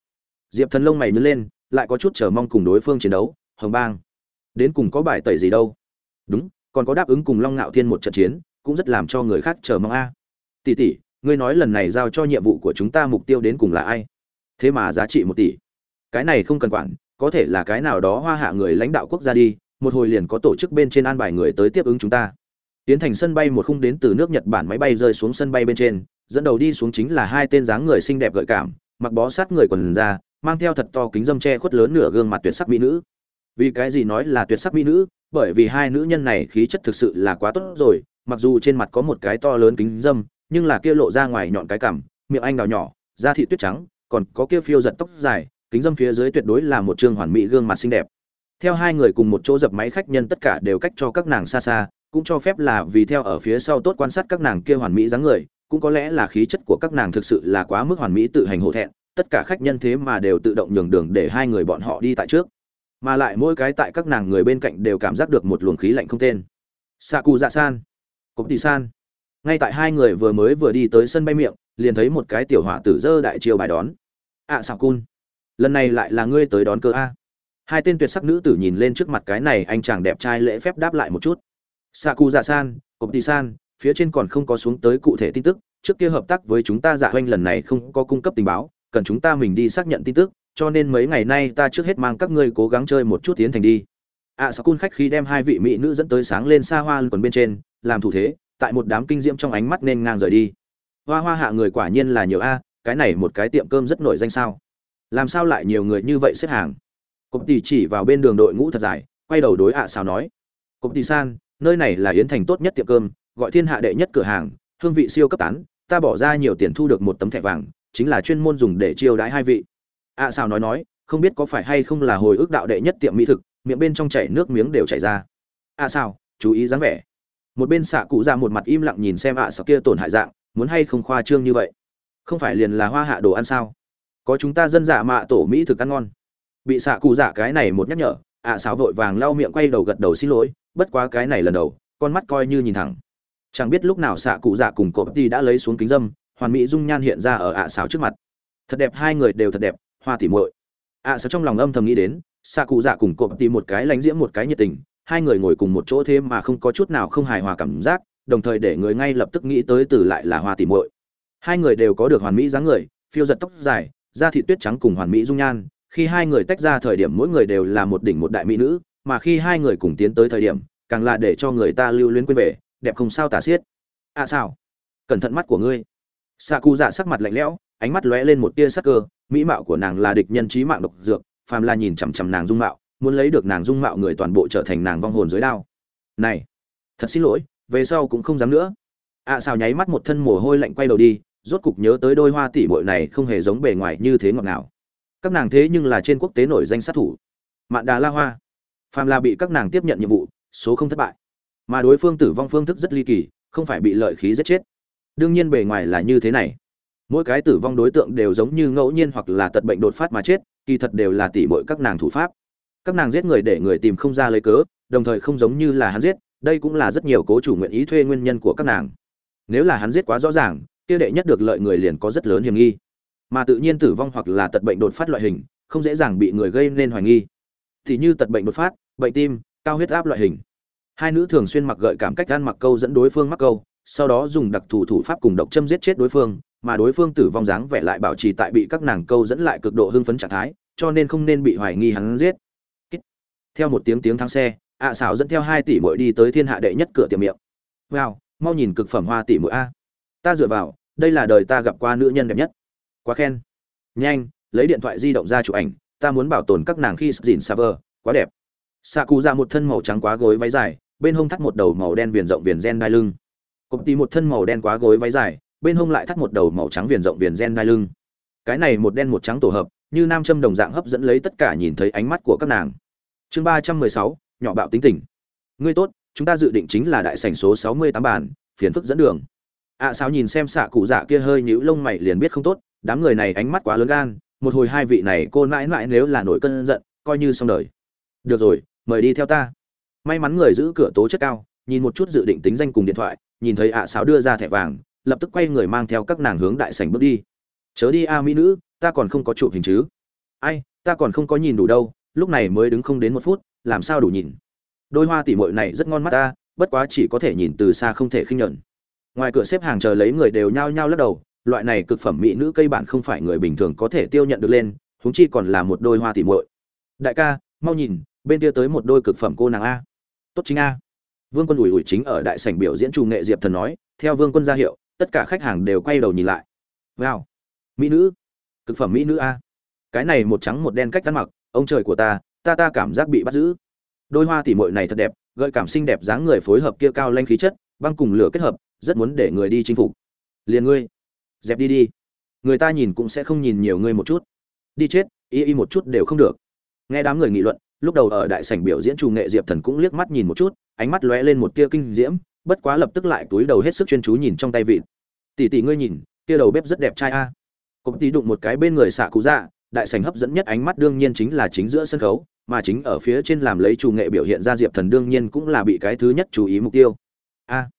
Diệp thần lông mày nhớ lên, lại có chút chờ mong cùng đối phương chiến đấu, hồng bang. Đến cùng có bài tẩy gì đâu? Đúng, còn có đáp ứng cùng long ngạo thiên một trận chiến cũng rất làm cho người khác chờ mong a. Tỷ tỷ, ngươi nói lần này giao cho nhiệm vụ của chúng ta mục tiêu đến cùng là ai? Thế mà giá trị một tỷ. Cái này không cần quản, có thể là cái nào đó hoa hạ người lãnh đạo quốc gia đi, một hồi liền có tổ chức bên trên an bài người tới tiếp ứng chúng ta. Tiến thành sân bay một khung đến từ nước nhật bản máy bay rơi xuống sân bay bên trên, dẫn đầu đi xuống chính là hai tên dáng người xinh đẹp gợi cảm, mặc bó sát người quần ra mang theo thật to kính dâm che khuất lớn nửa gương mặt tuyệt sắc mỹ nữ. Vì cái gì nói là tuyệt sắc mỹ nữ? Bởi vì hai nữ nhân này khí chất thực sự là quá tốt rồi mặc dù trên mặt có một cái to lớn kính dâm, nhưng là kia lộ ra ngoài nhọn cái cằm, miệng anh đào nhỏ, da thị tuyết trắng, còn có kia phiêu giật tóc dài, kính dâm phía dưới tuyệt đối là một trương hoàn mỹ gương mặt xinh đẹp. Theo hai người cùng một chỗ dập máy khách nhân tất cả đều cách cho các nàng xa xa, cũng cho phép là vì theo ở phía sau tốt quan sát các nàng kia hoàn mỹ dáng người, cũng có lẽ là khí chất của các nàng thực sự là quá mức hoàn mỹ tự hành hộ thẹn, tất cả khách nhân thế mà đều tự động nhường đường để hai người bọn họ đi tại trước. Mà lại mỗi cái tại các nàng người bên cạnh đều cảm giác được một luồng khí lạnh không tên. Xạ cụ dạ san cục tỷ san. Ngay tại hai người vừa mới vừa đi tới sân bay miệng liền thấy một cái tiểu hỏa tử dơ đại chiêu bài đón. Ạ à, cun lần này lại là ngươi tới đón cơ a. Hai tên tuyệt sắc nữ tử nhìn lên trước mặt cái này anh chàng đẹp trai lễ phép đáp lại một chút. Xạ cụ dạ san cục tỷ san phía trên còn không có xuống tới cụ thể tin tức trước kia hợp tác với chúng ta dạ hoanh lần này không có cung cấp tình báo cần chúng ta mình đi xác nhận tin tức cho nên mấy ngày nay ta trước hết mang các ngươi cố gắng chơi một chút tiến thành đi ạ à, sao cun khách khi đem hai vị mỹ nữ dẫn tới sáng lên xa hoa quần bên trên làm thủ thế tại một đám kinh diễm trong ánh mắt nên ngang rời đi. Hoa hoa hạ người quả nhiên là nhiều a cái này một cái tiệm cơm rất nổi danh sao? Làm sao lại nhiều người như vậy xếp hàng? Cộp tỷ chỉ vào bên đường đội ngũ thật dài quay đầu đối ạ à sao nói. Cộp tỷ san nơi này là yến thành tốt nhất tiệm cơm gọi thiên hạ đệ nhất cửa hàng hương vị siêu cấp tán ta bỏ ra nhiều tiền thu được một tấm thẻ vàng chính là chuyên môn dùng để chiêu đãi hai vị. ạ à sao nói nói không biết có phải hay không là hồi ức đạo đệ nhất tiệm mỹ thực miệng bên trong chảy nước miếng đều chảy ra. À sao, chú ý dáng vẻ. Một bên xạ cụ ra một mặt im lặng nhìn xem ạ à sao kia tổn hại dạng, muốn hay không khoa trương như vậy? Không phải liền là hoa hạ đồ ăn sao? Có chúng ta dân dạ mạ tổ mỹ thực ăn ngon. Bị xạ cụ dạ cái này một nhắc nhở, ạ à vội vàng lau miệng quay đầu gật đầu xin lỗi, bất quá cái này lần đầu, con mắt coi như nhìn thẳng. Chẳng biết lúc nào xạ cụ dạ cùng cộp đi đã lấy xuống kính dâm, hoàn mỹ dung nhan hiện ra ở ạ à trước mặt. Thật đẹp, hai người đều thật đẹp, hoa tỉ muội. Ạ à trong lòng âm thầm nghĩ đến xạ cụ dạ cùng cộp tìm một cái lánh diễm một cái nhiệt tình, hai người ngồi cùng một chỗ thế mà không có chút nào không hài hòa cảm giác, đồng thời để người ngay lập tức nghĩ tới từ lại là hoa tìm muội. Hai người đều có được hoàn mỹ dáng người, phiêu giật tóc dài, da thị tuyết trắng cùng hoàn mỹ dung nhan, khi hai người tách ra thời điểm mỗi người đều là một đỉnh một đại mỹ nữ, mà khi hai người cùng tiến tới thời điểm, càng là để cho người ta lưu luyến quên về, đẹp không sao tả xiết. À sao? Cẩn thận mắt của ngươi. Xạ cụ dạ sắc mặt lạnh lẽo, ánh mắt lóe lên một tia sắc cơ, mỹ mạo của nàng là địch nhân trí mạng độc dược phàm là nhìn chằm chằm nàng dung mạo muốn lấy được nàng dung mạo người toàn bộ trở thành nàng vong hồn dưới đao. Này thật xin lỗi về sau cũng không dám nữa. Ạ à, xào nháy mắt một thân mồ hôi lạnh quay đầu đi rốt cục nhớ tới đôi hoa tỷ bội này không hề giống bề ngoài như thế ngọt ngào. Các nàng thế nhưng là trên quốc tế nổi danh sát thủ. Mạn đà la hoa. Phàm là bị các nàng tiếp nhận nhiệm vụ số không thất bại. Mà đối phương tử vong phương thức rất ly kỳ không phải bị lợi khí giết chết. Đương nhiên bề ngoài là như thế này. Mỗi cái tử vong đối tượng đều giống như ngẫu nhiên hoặc là tật bệnh đột phát mà chết kỳ thật đều là tỷ bội các nàng thủ pháp. Các nàng giết người để người tìm không ra lấy cớ, đồng thời không giống như là hắn giết, đây cũng là rất nhiều cố chủ nguyện ý thuê nguyên nhân của các nàng. Nếu là hắn giết quá rõ ràng tiêu đệ nhất được lợi người liền có rất lớn hiểm nghi. Mà tự nhiên tử vong hoặc là tật bệnh đột phát loại hình, không dễ dàng bị người gây nên hoài nghi. Thì như tật bệnh đột phát, bệnh tim, cao huyết áp loại hình. Hai nữ thường xuyên mặc gợi cảm cách ăn mặc câu dẫn đối phương mắc câu, sau đó dùng đặc thù thủ pháp cùng độc châm giết chết đối phương mà đối phương tử vong dáng vẻ lại bảo trì tại bị các nàng câu dẫn lại cực độ hưng phấn trạng thái, cho nên không nên bị hoài nghi hắn giết. Theo một tiếng tiếng thắng xe, ạ xảo dẫn theo hai tỷ mỗi đi tới thiên hạ đệ nhất cửa tiệm miệng. Wow, mau nhìn cực phẩm hoa tỷ mỗi a. Ta dựa vào, đây là đời ta gặp qua nữ nhân đẹp nhất. Quá khen. Nhanh, lấy điện thoại di động ra chụp ảnh, ta muốn bảo tồn các nàng khi dìn server quá đẹp. Xạ cụ ra một thân màu trắng quá gối váy dài, bên hông thắt một đầu màu đen viền rộng viền gen đai lưng. Cộp tí một thân màu đen quá gối váy dài bên hông lại thắt một đầu màu trắng viền rộng viền gen đai lưng. Cái này một đen một trắng tổ hợp như nam châm đồng dạng hấp dẫn lấy tất cả nhìn thấy ánh mắt của các nàng. Chương ba trăm mười sáu nhỏ bạo tính tình. Ngươi tốt chúng ta dự định chính là đại sảnh số sáu mươi tám bản phiền phức dẫn đường. Ạ à, sao nhìn xem xạ cụ dạ kia hơi nhíu lông mày liền biết không tốt đám người này ánh mắt quá lớn gan một hồi hai vị này cô mãi mãi nếu là nổi cơn giận coi như xong đời. Được rồi mời đi theo ta. May mắn người giữ cửa tố chất cao nhìn một chút dự định tính danh cùng điện thoại nhìn thấy ạ à sáo đưa ra thẻ vàng lập tức quay người mang theo các nàng hướng đại sảnh bước đi. Chớ đi a, mỹ nữ, ta còn không có chụp hình chứ. Ai, ta còn không có nhìn đủ đâu, lúc này mới đứng không đến một phút, làm sao đủ nhìn? Đôi hoa tỉ mội này rất ngon mắt ta, bất quá chỉ có thể nhìn từ xa không thể khinh nhẫn ngoài cửa xếp hàng chờ lấy người đều nhao nhao lắc đầu, loại này cực phẩm mỹ nữ cây bản không phải người bình thường có thể tiêu nhận được lên, huống chi còn là một đôi hoa tỉ muội. Đại ca, mau nhìn, bên kia tới một đôi cực phẩm cô nàng a. Tốt chính a. Vương quân ủi ủi chính ở đại sảnh biểu diễn trù nghệ diệp thần nói, theo vương quân ra hiệu tất cả khách hàng đều quay đầu nhìn lại. Wow. Mỹ nữ. Cực phẩm mỹ nữ a. Cái này một trắng một đen cách ăn mặc, ông trời của ta ta ta cảm giác bị bắt giữ. Đôi hoa tỉ muội này thật đẹp, gợi cảm xinh đẹp dáng người phối hợp kia cao lanh khí chất, băng cùng lửa kết hợp, rất muốn để người đi chinh phục. Liền ngươi. Dẹp đi đi. Người ta nhìn cũng sẽ không nhìn nhiều ngươi một chút. Đi chết, y y một chút đều không được. Nghe đám người nghị luận, lúc đầu ở đại sảnh biểu diễn trù nghệ diệp thần cũng liếc mắt nhìn một chút, ánh mắt lóe lên một tia kinh diễm bất quá lập tức lại túi đầu hết sức chuyên chú nhìn trong tay vịt. Tỷ tỷ ngươi nhìn, kia đầu bếp rất đẹp trai a. À. cụm tí đụng một cái bên người xạ cụ dạ đại sảnh hấp dẫn nhất ánh mắt đương nhiên chính là chính giữa sân khấu, mà chính ở phía trên làm lấy chủ nghệ biểu hiện ra diệp thần đương nhiên cũng là bị cái thứ nhất chú ý mục tiêu. A.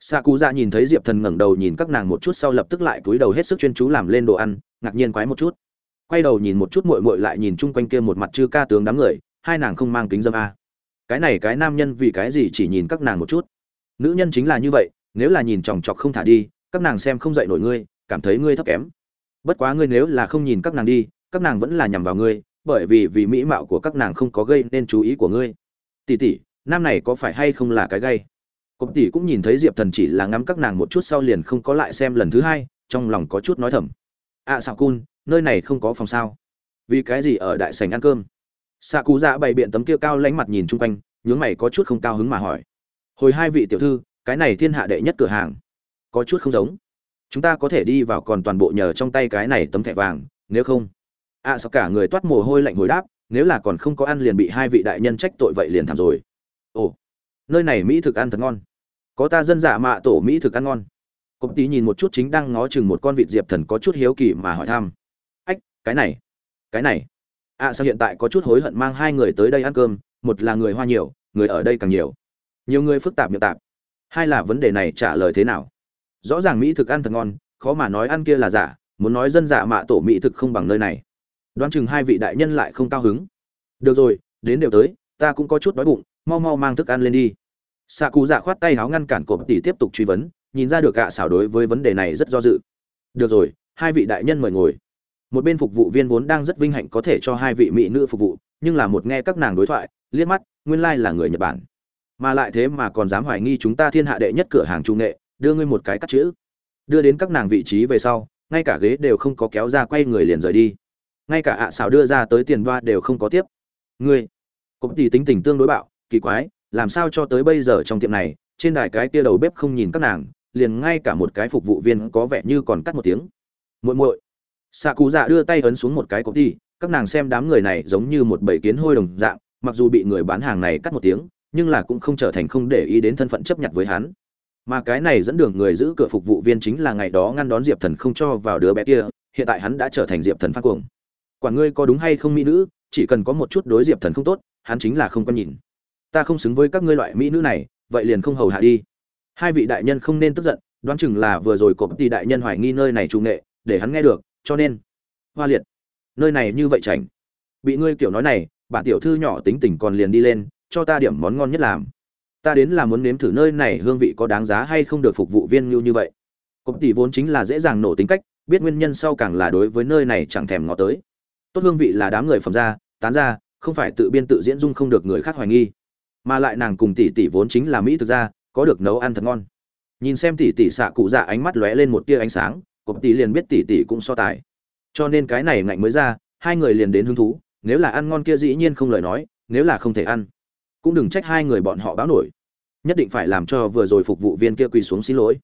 Xạ cụ dạ nhìn thấy diệp thần ngẩng đầu nhìn các nàng một chút sau lập tức lại cúi đầu hết sức chuyên chú làm lên đồ ăn, ngạc nhiên quái một chút. Quay đầu nhìn một chút muội muội lại nhìn chung quanh kia một mặt chư ca tướng đám người, hai nàng không mang kính dâm a. Cái này cái nam nhân vì cái gì chỉ nhìn các nàng một chút? Nữ nhân chính là như vậy nếu là nhìn chòng chọc không thả đi các nàng xem không dậy nổi ngươi cảm thấy ngươi thấp kém. Bất quá ngươi nếu là không nhìn các nàng đi các nàng vẫn là nhằm vào ngươi bởi vì vì mỹ mạo của các nàng không có gây nên chú ý của ngươi. Tỷ tỷ nam này có phải hay không là cái gây cộp tỷ cũng nhìn thấy diệp thần chỉ là ngắm các nàng một chút sau liền không có lại xem lần thứ hai trong lòng có chút nói thầm. Ạ à, xạo cun nơi này không có phòng sao? Vì cái gì ở đại sành ăn cơm? Xạ cú dạ bày biện tấm kia cao lánh mặt nhìn chung quanh nhướng mày có chút không cao hứng mà hỏi hồi hai vị tiểu thư cái này thiên hạ đệ nhất cửa hàng. Có chút không giống. Chúng ta có thể đi vào còn toàn bộ nhờ trong tay cái này tấm thẻ vàng nếu không. Ạ à, sao cả người toát mồ hôi lạnh hồi đáp nếu là còn không có ăn liền bị hai vị đại nhân trách tội vậy liền thảm rồi. Ồ nơi này mỹ thực ăn thật ngon. Có ta dân giả mạ tổ mỹ thực ăn ngon. Cộp tí nhìn một chút chính đang ngó chừng một con vịt diệp thần có chút hiếu kỳ mà hỏi thăm. Ách cái này cái này. À sao hiện tại có chút hối hận mang hai người tới đây ăn cơm một là người hoa nhiều người ở đây càng nhiều nhiều người phức tạp miệng tạp. Hai là vấn đề này trả lời thế nào? Rõ ràng mỹ thực ăn thật ngon, khó mà nói ăn kia là giả, muốn nói dân giả mạ tổ mỹ thực không bằng nơi này. Đoán chừng hai vị đại nhân lại không cao hứng. Được rồi, đến đều tới, ta cũng có chút đói bụng, mau mau mang thức ăn lên đi. Xạ cụ dạ khoát tay háo ngăn cản cổ tỷ tiếp tục truy vấn, nhìn ra được gạ xảo đối với vấn đề này rất do dự. Được rồi, hai vị đại nhân mời ngồi. Một bên phục vụ viên vốn đang rất vinh hạnh có thể cho hai vị mỹ nữ phục vụ, nhưng là một nghe các nàng đối thoại, liếc mắt, nguyên lai là người nhật bản mà lại thế mà còn dám hoài nghi chúng ta thiên hạ đệ nhất cửa hàng trung nghệ, đưa ngươi một cái cắt chữ. Đưa đến các nàng vị trí về sau, ngay cả ghế đều không có kéo ra quay người liền rời đi. Ngay cả ạ xảo đưa ra tới tiền đoa đều không có tiếp. Ngươi cũng tỷ tính tình tương đối bạo, kỳ quái, làm sao cho tới bây giờ trong tiệm này, trên đài cái kia đầu bếp không nhìn các nàng, liền ngay cả một cái phục vụ viên có vẻ như còn cắt một tiếng. Muội muội xạ cụ dạ đưa tay ấn xuống một cái copy đi các nàng xem đám người này giống như một bầy kiến hôi đồng dạng, mặc dù bị người bán hàng này cắt một tiếng nhưng là cũng không trở thành không để ý đến thân phận chấp nhận với hắn. Mà cái này dẫn đường người giữ cửa phục vụ viên chính là ngày đó ngăn đón diệp thần không cho vào đứa bé kia, hiện tại hắn đã trở thành diệp thần phát cuồng. Quản ngươi có đúng hay không mỹ nữ, chỉ cần có một chút đối diệp thần không tốt, hắn chính là không có nhìn. Ta không xứng với các ngươi loại mỹ nữ này, vậy liền không hầu hạ đi. Hai vị đại nhân không nên tức giận, đoán chừng là vừa rồi cộp tỷ đại nhân hoài nghi nơi này trung nghệ, để hắn nghe được, cho nên, hoa liệt, nơi này như vậy chảnh. Bị ngươi kiểu nói này bản tiểu thư nhỏ tính tình còn liền đi lên cho ta điểm món ngon nhất làm. Ta đến là muốn nếm thử nơi này hương vị có đáng giá hay không được phục vụ viên như như vậy. Cộp tỷ vốn chính là dễ dàng nổ tính cách, biết nguyên nhân sau càng là đối với nơi này chẳng thèm ngó tới. Tốt hương vị là đám người phẩm ra, tán ra, không phải tự biên tự diễn dung không được người khác hoài nghi. Mà lại nàng cùng tỷ tỷ vốn chính là mỹ thực ra, có được nấu ăn thật ngon. Nhìn xem tỷ tỷ xạ cụ dạ ánh mắt lóe lên một tia ánh sáng cộp tỷ liền biết tỷ tỷ cũng so tài. Cho nên cái này ngạnh mới ra, hai người liền đến hứng thú, nếu là ăn ngon kia dĩ nhiên không lời nói, nếu là không thể ăn cũng đừng trách hai người bọn họ báo nổi. Nhất định phải làm cho vừa rồi phục vụ viên kia quỳ xuống xin lỗi.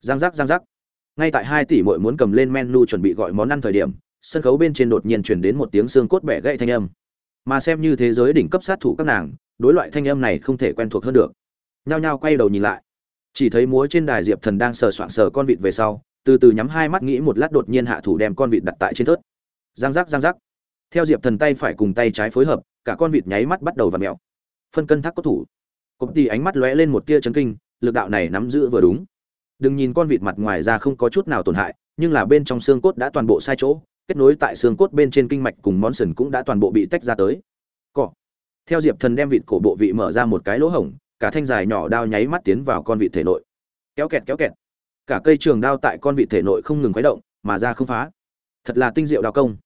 Giang giác giang giác. Ngay tại hai tỷ muội muốn cầm lên menu chuẩn bị gọi món ăn thời điểm, sân khấu bên trên đột nhiên truyền đến một tiếng xương cốt bẻ gãy thanh âm. Mà xem như thế giới đỉnh cấp sát thủ các nàng, đối loại thanh âm này không thể quen thuộc hơn được. Nhao nhao quay đầu nhìn lại. Chỉ thấy múa trên đài diệp thần đang sờ soạng sờ con vịt về sau, từ từ nhắm hai mắt nghĩ một lát đột nhiên hạ thủ đem con vịt đặt tại trên thớt. Giang giác giang giác. Theo diệp thần tay phải cùng tay trái phối hợp, cả con vịt nháy mắt bắt đầu và mèo phân cân thác cốt thủ. Cộp đi ánh mắt lóe lên một tia chấn kinh, lực đạo này nắm giữ vừa đúng. Đừng nhìn con vịt mặt ngoài ra không có chút nào tổn hại, nhưng là bên trong xương cốt đã toàn bộ sai chỗ, kết nối tại xương cốt bên trên kinh mạch cùng món sần cũng đã toàn bộ bị tách ra tới. Cỏ theo diệp thần đem vịt cổ bộ vị mở ra một cái lỗ hổng, cả thanh dài nhỏ đao nháy mắt tiến vào con vịt thể nội. Kéo kẹt kéo kẹt. Cả cây trường đao tại con vịt thể nội không ngừng khuấy động, mà ra không phá. Thật là tinh diệu đao công.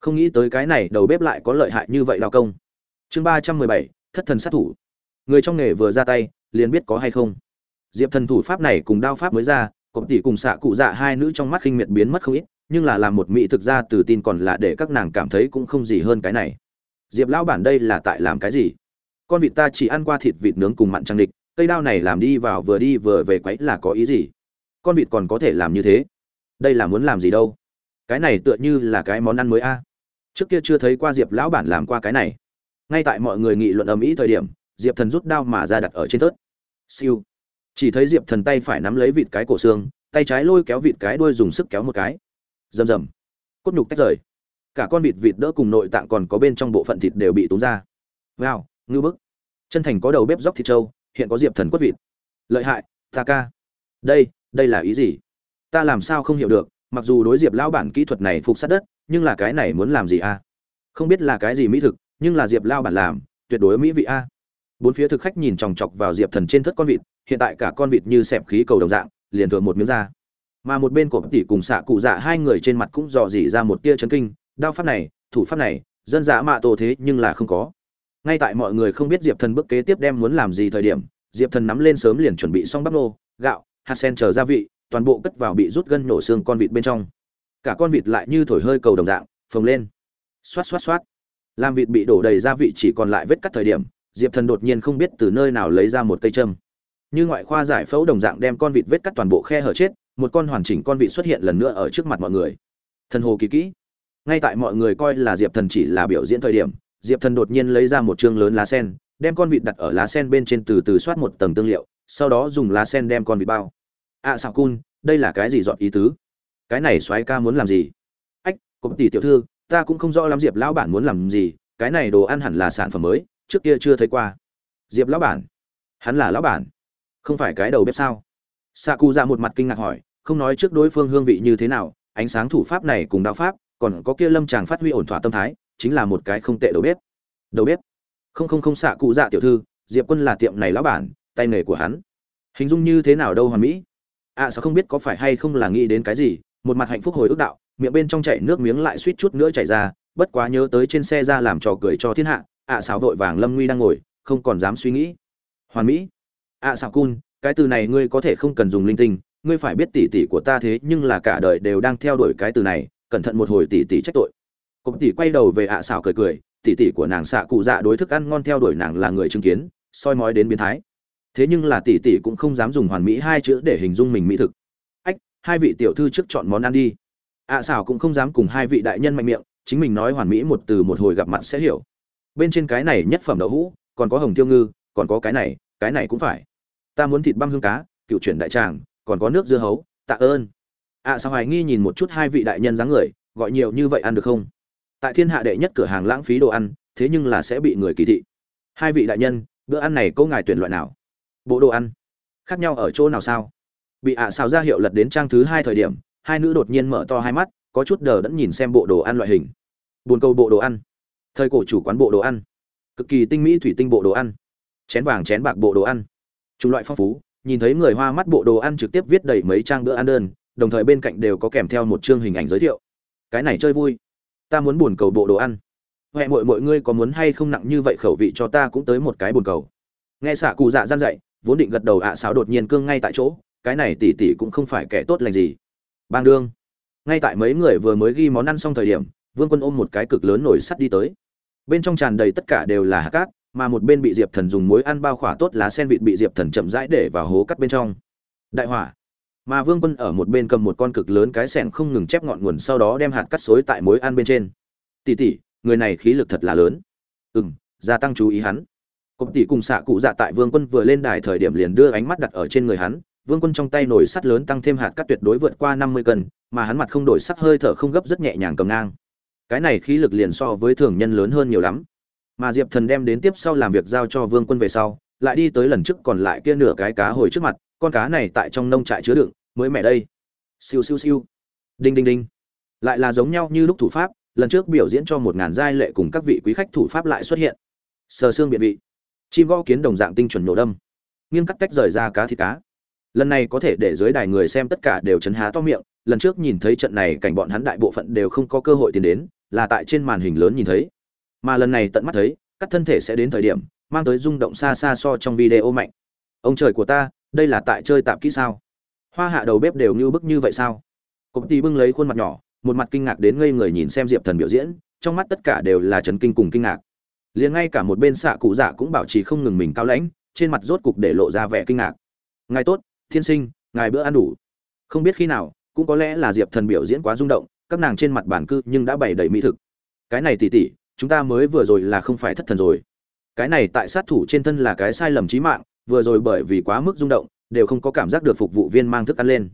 Không nghĩ tới cái này đầu bếp lại có lợi hại như vậy đao công. Chương ba trăm mười bảy thất thần sát thủ. Người trong nghề vừa ra tay, liền biết có hay không. Diệp thần thủ pháp này cùng đao pháp mới ra cộp tỷ cùng xạ cụ dạ hai nữ trong mắt khinh miệt biến mất không ít, nhưng là làm một mỹ thực ra từ tin còn là để các nàng cảm thấy cũng không gì hơn cái này. Diệp lão bản đây là tại làm cái gì? Con vịt ta chỉ ăn qua thịt vịt nướng cùng mặn trăng địch, cây đao này làm đi vào vừa đi vừa về quấy là có ý gì? Con vịt còn có thể làm như thế? Đây là muốn làm gì đâu? Cái này tựa như là cái món ăn mới a. Trước kia chưa thấy qua diệp lão bản làm qua cái này ngay tại mọi người nghị luận ầm ĩ thời điểm, diệp thần rút đao mà ra đặt ở trên tớt. Siêu. Chỉ thấy diệp thần tay phải nắm lấy vịt cái cổ xương, tay trái lôi kéo vịt cái đuôi dùng sức kéo một cái. Rầm rầm. Cốt nhục tách rời. Cả con vịt vịt đỡ cùng nội tạng còn có bên trong bộ phận thịt đều bị tốn ra. Wow, ngư bức. Chân thành có đầu bếp dốc thịt trâu, hiện có diệp thần quất vịt. Lợi hại, ta ca. Đây đây là ý gì? Ta làm sao không hiểu được, mặc dù đối diệp lão bản kỹ thuật này phục sát đất, nhưng là cái này muốn làm gì a không biết là cái gì mỹ thực nhưng là diệp lao bản làm, tuyệt đối mỹ vị a. Bốn phía thực khách nhìn chòng chọc vào diệp thần trên thất con vịt, hiện tại cả con vịt như xẹp khí cầu đồng dạng, liền thừa một miếng da mà một bên của tỷ cùng xạ cụ dạ hai người trên mặt cũng dò dỉ ra một tia chấn kinh, đao pháp này, thủ pháp này, dân dã mạ tổ thế nhưng là không có. Ngay tại mọi người không biết diệp thần bước kế tiếp đem muốn làm gì thời điểm, diệp thần nắm lên sớm liền chuẩn bị xong bắp nô, gạo, hạt sen chờ gia vị, toàn bộ cất vào bị rút gân nổ xương con vịt bên trong. Cả con vịt lại như thổi hơi cầu đồng dạng, phồng lên. Xoát xoát xoát làm vịt bị đổ đầy gia vị chỉ còn lại vết cắt thời điểm diệp thần đột nhiên không biết từ nơi nào lấy ra một cây châm. Như ngoại khoa giải phẫu đồng dạng đem con vịt vết cắt toàn bộ khe hở chết một con hoàn chỉnh con vịt xuất hiện lần nữa ở trước mặt mọi người. Thần hồ kỳ kỹ. Ngay tại mọi người coi là diệp thần chỉ là biểu diễn thời điểm diệp thần đột nhiên lấy ra một chương lớn lá sen đem con vịt đặt ở lá sen bên trên từ từ soát một tầng tương liệu sau đó dùng lá sen đem con vịt bao. Ạ à, xào cun đây là cái gì dọn ý tứ? Cái này soái ca muốn làm gì? Ách cộp tỷ tiểu thư ta cũng không rõ lắm diệp lão bản muốn làm gì, cái này đồ ăn hẳn là sản phẩm mới, trước kia chưa thấy qua. Diệp lão bản? Hắn là lão bản? Không phải cái đầu bếp sao? Xạ cụ ra một mặt kinh ngạc hỏi, không nói trước đối phương hương vị như thế nào, ánh sáng thủ pháp này cùng đạo pháp, còn có kia lâm chàng phát huy ổn thỏa tâm thái, chính là một cái không tệ đầu bếp. Đầu bếp? Không không không xạ cụ dạ tiểu thư, diệp quân là tiệm này lão bản, tay nghề của hắn. Hình dung như thế nào đâu hoàn mỹ? À sao không biết có phải hay không là nghĩ đến cái gì? Một mặt hạnh phúc hồi ước đạo miệng bên trong chảy nước miếng lại suýt chút nữa chảy ra, bất quá nhớ tới trên xe ra làm trò cười cho thiên hạ, ạ à xào vội vàng lâm nguy đang ngồi, không còn dám suy nghĩ. Hoàn mỹ, ạ à xào cun, cái từ này ngươi có thể không cần dùng linh tinh, ngươi phải biết tỉ tỉ của ta thế nhưng là cả đời đều đang theo đuổi cái từ này, cẩn thận một hồi tỉ tỉ trách tội. Cục tỉ quay đầu về ạ à xào cười cười tỉ tỉ của nàng xạ cụ dạ đối thức ăn ngon theo đuổi nàng là người chứng kiến, soi mói đến biến thái. Thế nhưng là tỷ tỷ cũng không dám dùng hoàn mỹ hai chữ để hình dung mình mỹ thực. Ách, hai vị tiểu thư trước chọn món ăn đi ạ à xảo cũng không dám cùng hai vị đại nhân mạnh miệng chính mình nói hoàn mỹ một từ một hồi gặp mặt sẽ hiểu. Bên trên cái này nhất phẩm đậu hũ còn có hồng tiêu ngư còn có cái này cái này cũng phải. Ta muốn thịt băm hương cá cựu chuyển đại tràng còn có nước dưa hấu tạ ơn. ạ à, sao hoài nghi nhìn một chút hai vị đại nhân dáng người gọi nhiều như vậy ăn được không? Tại thiên hạ đệ nhất cửa hàng lãng phí đồ ăn thế nhưng là sẽ bị người kỳ thị. Hai vị đại nhân bữa ăn này cô ngài tuyển loại nào? Bộ đồ ăn khác nhau ở chỗ nào sao? Bị ạ à xào ra hiệu lật đến trang thứ hai thời điểm hai nữ đột nhiên mở to hai mắt, có chút đờ đẫn nhìn xem bộ đồ ăn loại hình. Buồn câu bộ đồ ăn. Thời cổ chủ quán bộ đồ ăn. Cực kỳ tinh mỹ thủy tinh bộ đồ ăn. Chén vàng chén bạc bộ đồ ăn. Chủng loại phong phú, nhìn thấy người hoa mắt bộ đồ ăn trực tiếp viết đầy mấy trang bữa ăn đơn, đồng thời bên cạnh đều có kèm theo một chương hình ảnh giới thiệu. Cái này chơi vui. Ta muốn buồn cầu bộ đồ ăn. Huệ mội mọi ngươi có muốn hay không nặng như vậy khẩu vị cho ta cũng tới một cái buồn cầu. Nghe xạ cụ dạ gian dậy vốn định gật đầu ạ à sáo đột nhiên cương ngay tại chỗ. Cái này tỉ tỉ cũng không phải kẻ tốt lành gì bang đương. Ngay tại mấy người vừa mới ghi món ăn xong thời điểm, vương quân ôm một cái cực lớn nổi sắt đi tới. Bên trong tràn đầy tất cả đều là hạt cát, mà một bên bị diệp thần dùng muối ăn bao khỏa tốt lá sen vịt bị diệp thần chậm rãi để vào hố cắt bên trong. Đại hỏa. Mà vương quân ở một bên cầm một con cực lớn cái sẻng không ngừng chép ngọn nguồn sau đó đem hạt cắt xối tại muối ăn bên trên. Tỉ tỉ người này khí lực thật là lớn. Ừ m gia tăng chú ý hắn. Cộng tỷ cùng xạ cụ dạ tại vương quân vừa lên đài thời điểm liền đưa ánh mắt đặt ở trên người hắn vương quân trong tay nổi sắt lớn tăng thêm hạt cắt tuyệt đối vượt qua năm mươi cân, mà hắn mặt không đổi sắc hơi thở không gấp rất nhẹ nhàng cầm ngang. Cái này khí lực liền so với thường nhân lớn hơn nhiều lắm. Mà diệp thần đem đến tiếp sau làm việc giao cho vương quân về sau, lại đi tới lần trước còn lại kia nửa cái cá hồi trước mặt, con cá này tại trong nông trại chứa đựng, mới mẹ đây. Siêu siêu siêu. Đinh đinh đinh. Lại là giống nhau như lúc thủ pháp, lần trước biểu diễn cho một ngàn giai lệ cùng các vị quý khách thủ pháp lại xuất hiện. Sờ xương biện vị. Chim gõ kiến đồng dạng tinh chuẩn nổ đâm. Nghiêng cắt tách rời ra cá thịt cá lần này có thể để dưới đài người xem tất cả đều chấn há to miệng, lần trước nhìn thấy trận này cảnh bọn hắn đại bộ phận đều không có cơ hội tiến đến, là tại trên màn hình lớn nhìn thấy. Mà lần này tận mắt thấy, các thân thể sẽ đến thời điểm, mang tới rung động xa xa so trong video mạnh. Ông trời của ta, đây là tại chơi tạp kỹ sao? Hoa hạ đầu bếp đều như bức như vậy sao? Cộp tì bưng lấy khuôn mặt nhỏ, một mặt kinh ngạc đến ngây người nhìn xem diệp thần biểu diễn, trong mắt tất cả đều là trấn kinh cùng kinh ngạc. Liền ngay cả một bên xạ cụ dạ cũng bảo trì không ngừng mình cao lãnh, trên mặt rốt cục để lộ ra vẻ kinh ngạc. Ngài tốt thiên sinh, ngài bữa ăn đủ. Không biết khi nào, cũng có lẽ là diệp thần biểu diễn quá rung động, các nàng trên mặt bản cư nhưng đã bày đầy mỹ thực. Cái này tỉ tỉ chúng ta mới vừa rồi là không phải thất thần rồi. Cái này tại sát thủ trên thân là cái sai lầm trí mạng, vừa rồi bởi vì quá mức rung động, đều không có cảm giác được phục vụ viên mang thức ăn lên.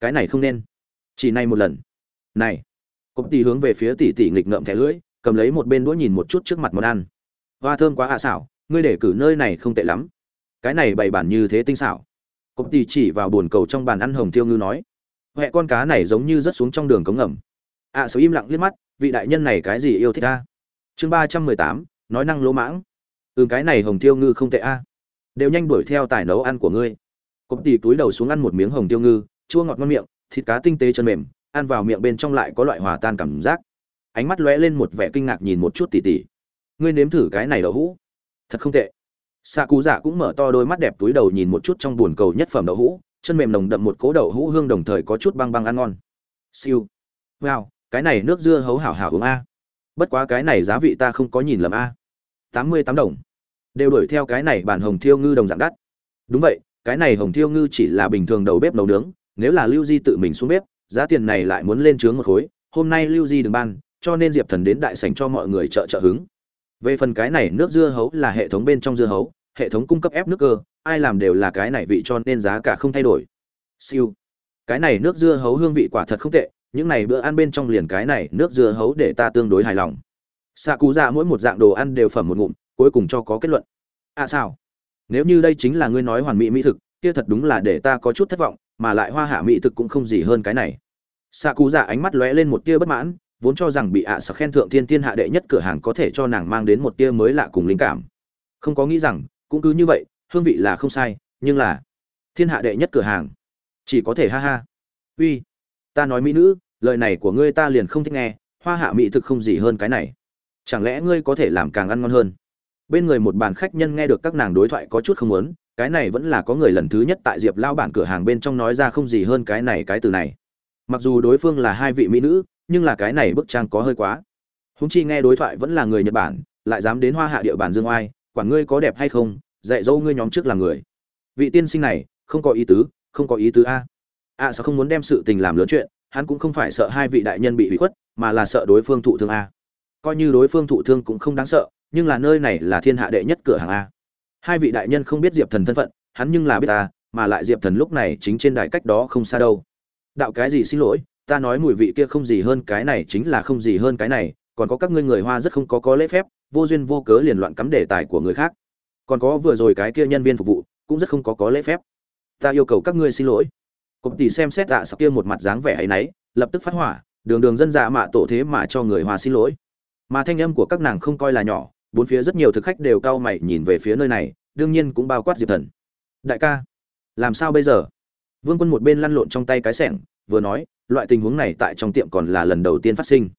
Cái này không nên. Chỉ này một lần. Này. Cộp tỷ hướng về phía tỷ tỷ nghịch ngợm thẻ lưỡi, cầm lấy một bên đũa nhìn một chút trước mặt món ăn. Hoa thơm quá hạ xảo, ngươi để cử nơi này không tệ lắm. Cái này bày bản như thế tinh xảo cộp tỷ chỉ vào buồn cầu trong bàn ăn hồng tiêu ngư nói. Hệ con cá này giống như rớt xuống trong đường cống ngầm. Ạ à, sở im lặng liếc mắt vị đại nhân này cái gì yêu thích a chương ba trăm mười tám nói năng lỗ mãng. Ừ cái này hồng tiêu ngư không tệ a. Đều nhanh đuổi theo tài nấu ăn của ngươi. Cộp tỷ túi đầu xuống ăn một miếng hồng tiêu ngư chua ngọt ngon miệng thịt cá tinh tế chân mềm ăn vào miệng bên trong lại có loại hòa tan cảm giác. Ánh mắt lóe lên một vẻ kinh ngạc nhìn một chút tỉ tỉ. Ngươi nếm thử cái này đậu hũ. Thật không tệ xạ cú dạ cũng mở to đôi mắt đẹp túi đầu nhìn một chút trong buồn cầu nhất phẩm đậu hũ, chân mềm nồng đậm một cố đậu hũ hương đồng thời có chút băng băng ăn ngon. Siêu. Wow, cái này nước dưa hấu hảo hảo uống a. Bất quá cái này giá vị ta không có nhìn lầm a. Tám mươi tám đồng. Đều đuổi theo cái này bản hồng thiêu ngư đồng dạng đắt. Đúng vậy, cái này hồng thiêu ngư chỉ là bình thường đầu bếp nấu nướng, nếu là lưu di tự mình xuống bếp, giá tiền này lại muốn lên trướng một khối, hôm nay lưu di đừng ban, cho nên diệp thần đến đại sảnh cho mọi người chợ trợ hứng về phần cái này, nước dưa hấu là hệ thống bên trong dưa hấu, hệ thống cung cấp ép nước cơ, ai làm đều là cái này vị cho nên giá cả không thay đổi. Siêu. Cái này nước dưa hấu hương vị quả thật không tệ, những này bữa ăn bên trong liền cái này nước dưa hấu để ta tương đối hài lòng. Xạ cú ra mỗi một dạng đồ ăn đều phẩm một ngụm, cuối cùng cho có kết luận. À sao? Nếu như đây chính là ngươi nói hoàn mỹ mỹ thực, kia thật đúng là để ta có chút thất vọng, mà lại hoa hạ mỹ thực cũng không gì hơn cái này. Xạ cú dạ ánh mắt lóe lên một tia bất mãn vốn cho rằng bị ạ à khen thượng thiên thiên hạ đệ nhất cửa hàng có thể cho nàng mang đến một tia mới lạ cùng linh cảm. Không có nghĩ rằng, cũng cứ như vậy, hương vị là không sai, nhưng là, thiên hạ đệ nhất cửa hàng, chỉ có thể ha ha. Uy, ta nói mỹ nữ, lời này của ngươi ta liền không thích nghe, hoa hạ mỹ thực không gì hơn cái này. Chẳng lẽ ngươi có thể làm càng ăn ngon hơn? Bên người một bàn khách nhân nghe được các nàng đối thoại có chút không muốn, cái này vẫn là có người lần thứ nhất tại diệp lao bản cửa hàng bên trong nói ra không gì hơn cái này cái từ này. Mặc dù đối phương là hai vị mỹ nữ nhưng là cái này bức trang có hơi quá. Húng chi nghe đối thoại vẫn là người nhật bản, lại dám đến hoa hạ địa bàn dương oai, quản ngươi có đẹp hay không, dạy dỗ ngươi nhóm trước là người. Vị tiên sinh này, không có ý tứ, không có ý tứ a. A sao không muốn đem sự tình làm lớn chuyện, hắn cũng không phải sợ hai vị đại nhân bị hủy khuất, mà là sợ đối phương thụ thương a. Coi như đối phương thụ thương cũng không đáng sợ, nhưng là nơi này là thiên hạ đệ nhất cửa hàng a. Hai vị đại nhân không biết diệp thần thân phận, hắn nhưng là biết ta, mà lại diệp thần lúc này chính trên đài cách đó không xa đâu. Đạo cái gì xin lỗi ta nói mùi vị kia không gì hơn cái này chính là không gì hơn cái này, còn có các ngươi người hoa rất không có có lễ phép, vô duyên vô cớ liền loạn cắm đề tài của người khác. Còn có vừa rồi cái kia nhân viên phục vụ, cũng rất không có có lễ phép. Ta yêu cầu các ngươi xin lỗi. Cụm tỷ xem xét tạ à, sắc kia một mặt dáng vẻ ấy nấy, lập tức phát hỏa, đường đường dân dạ mạ tổ thế mà cho người hoa xin lỗi. Mà thanh âm của các nàng không coi là nhỏ, bốn phía rất nhiều thực khách đều cau mày nhìn về phía nơi này, đương nhiên cũng bao quát diệp thần. Đại ca, làm sao bây giờ? Vương quân một bên lăn lộn trong tay cái sẻng, vừa nói loại tình huống này tại trong tiệm còn là lần đầu tiên phát sinh.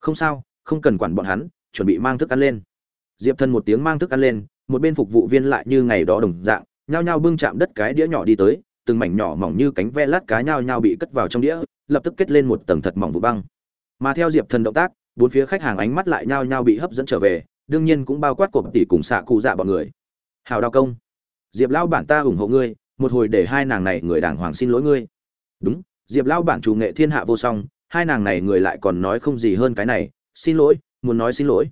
Không sao, không cần quản bọn hắn, chuẩn bị mang thức ăn lên. Diệp thần một tiếng mang thức ăn lên, một bên phục vụ viên lại như ngày đó đồng dạng, nhao nhao bưng chạm đất cái đĩa nhỏ đi tới, từng mảnh nhỏ mỏng như cánh ve lát cá nhao nhao bị cất vào trong đĩa, lập tức kết lên một tầng thật mỏng vụ băng. Mà theo diệp thần động tác, bốn phía khách hàng ánh mắt lại nhao nhao bị hấp dẫn trở về, đương nhiên cũng bao quát cộp tỷ cùng xạ cụ dạ bọn người. Hào đao công. Diệp lão bản ta ủng hộ ngươi, một hồi để hai nàng này người đàng hoàng xin lỗi ngươi. Đúng diệp lão bản chủ nghệ thiên hạ vô song, hai nàng này người lại còn nói không gì hơn cái này, xin lỗi, muốn nói xin lỗi.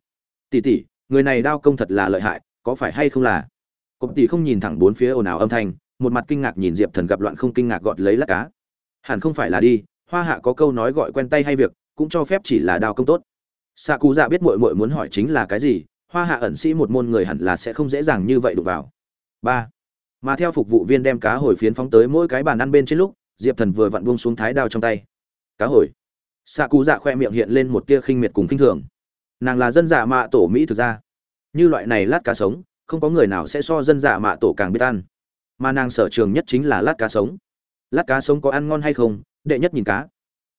Tỷ tỷ, người này đao công thật là lợi hại, có phải hay không là? Cộp tỷ không nhìn thẳng bốn phía ồn ào âm thanh, một mặt kinh ngạc nhìn diệp thần gặp loạn không kinh ngạc gọt lấy lát cá. Hẳn không phải là đi, hoa hạ có câu nói gọi quen tay hay việc, cũng cho phép chỉ là đao công tốt. Xạ cụ dạ biết mội mội muốn hỏi chính là cái gì, hoa hạ ẩn sĩ một môn người hẳn là sẽ không dễ dàng như vậy đụng vào. Ba. Mà theo phục vụ viên đem cá hồi phiến phóng tới mỗi cái bàn ăn bên trên lúc diệp thần vừa vặn buông xuống thái đao trong tay. Cá hồi. Xạ cụ dạ khoe miệng hiện lên một tia khinh miệt cùng khinh thường. Nàng là dân giả mạ tổ mỹ thực ra. Như loại này lát cá sống không có người nào sẽ so dân giả mạ tổ càng biết ăn. Mà nàng sở trường nhất chính là lát cá sống. Lát cá sống có ăn ngon hay không đệ nhất nhìn cá.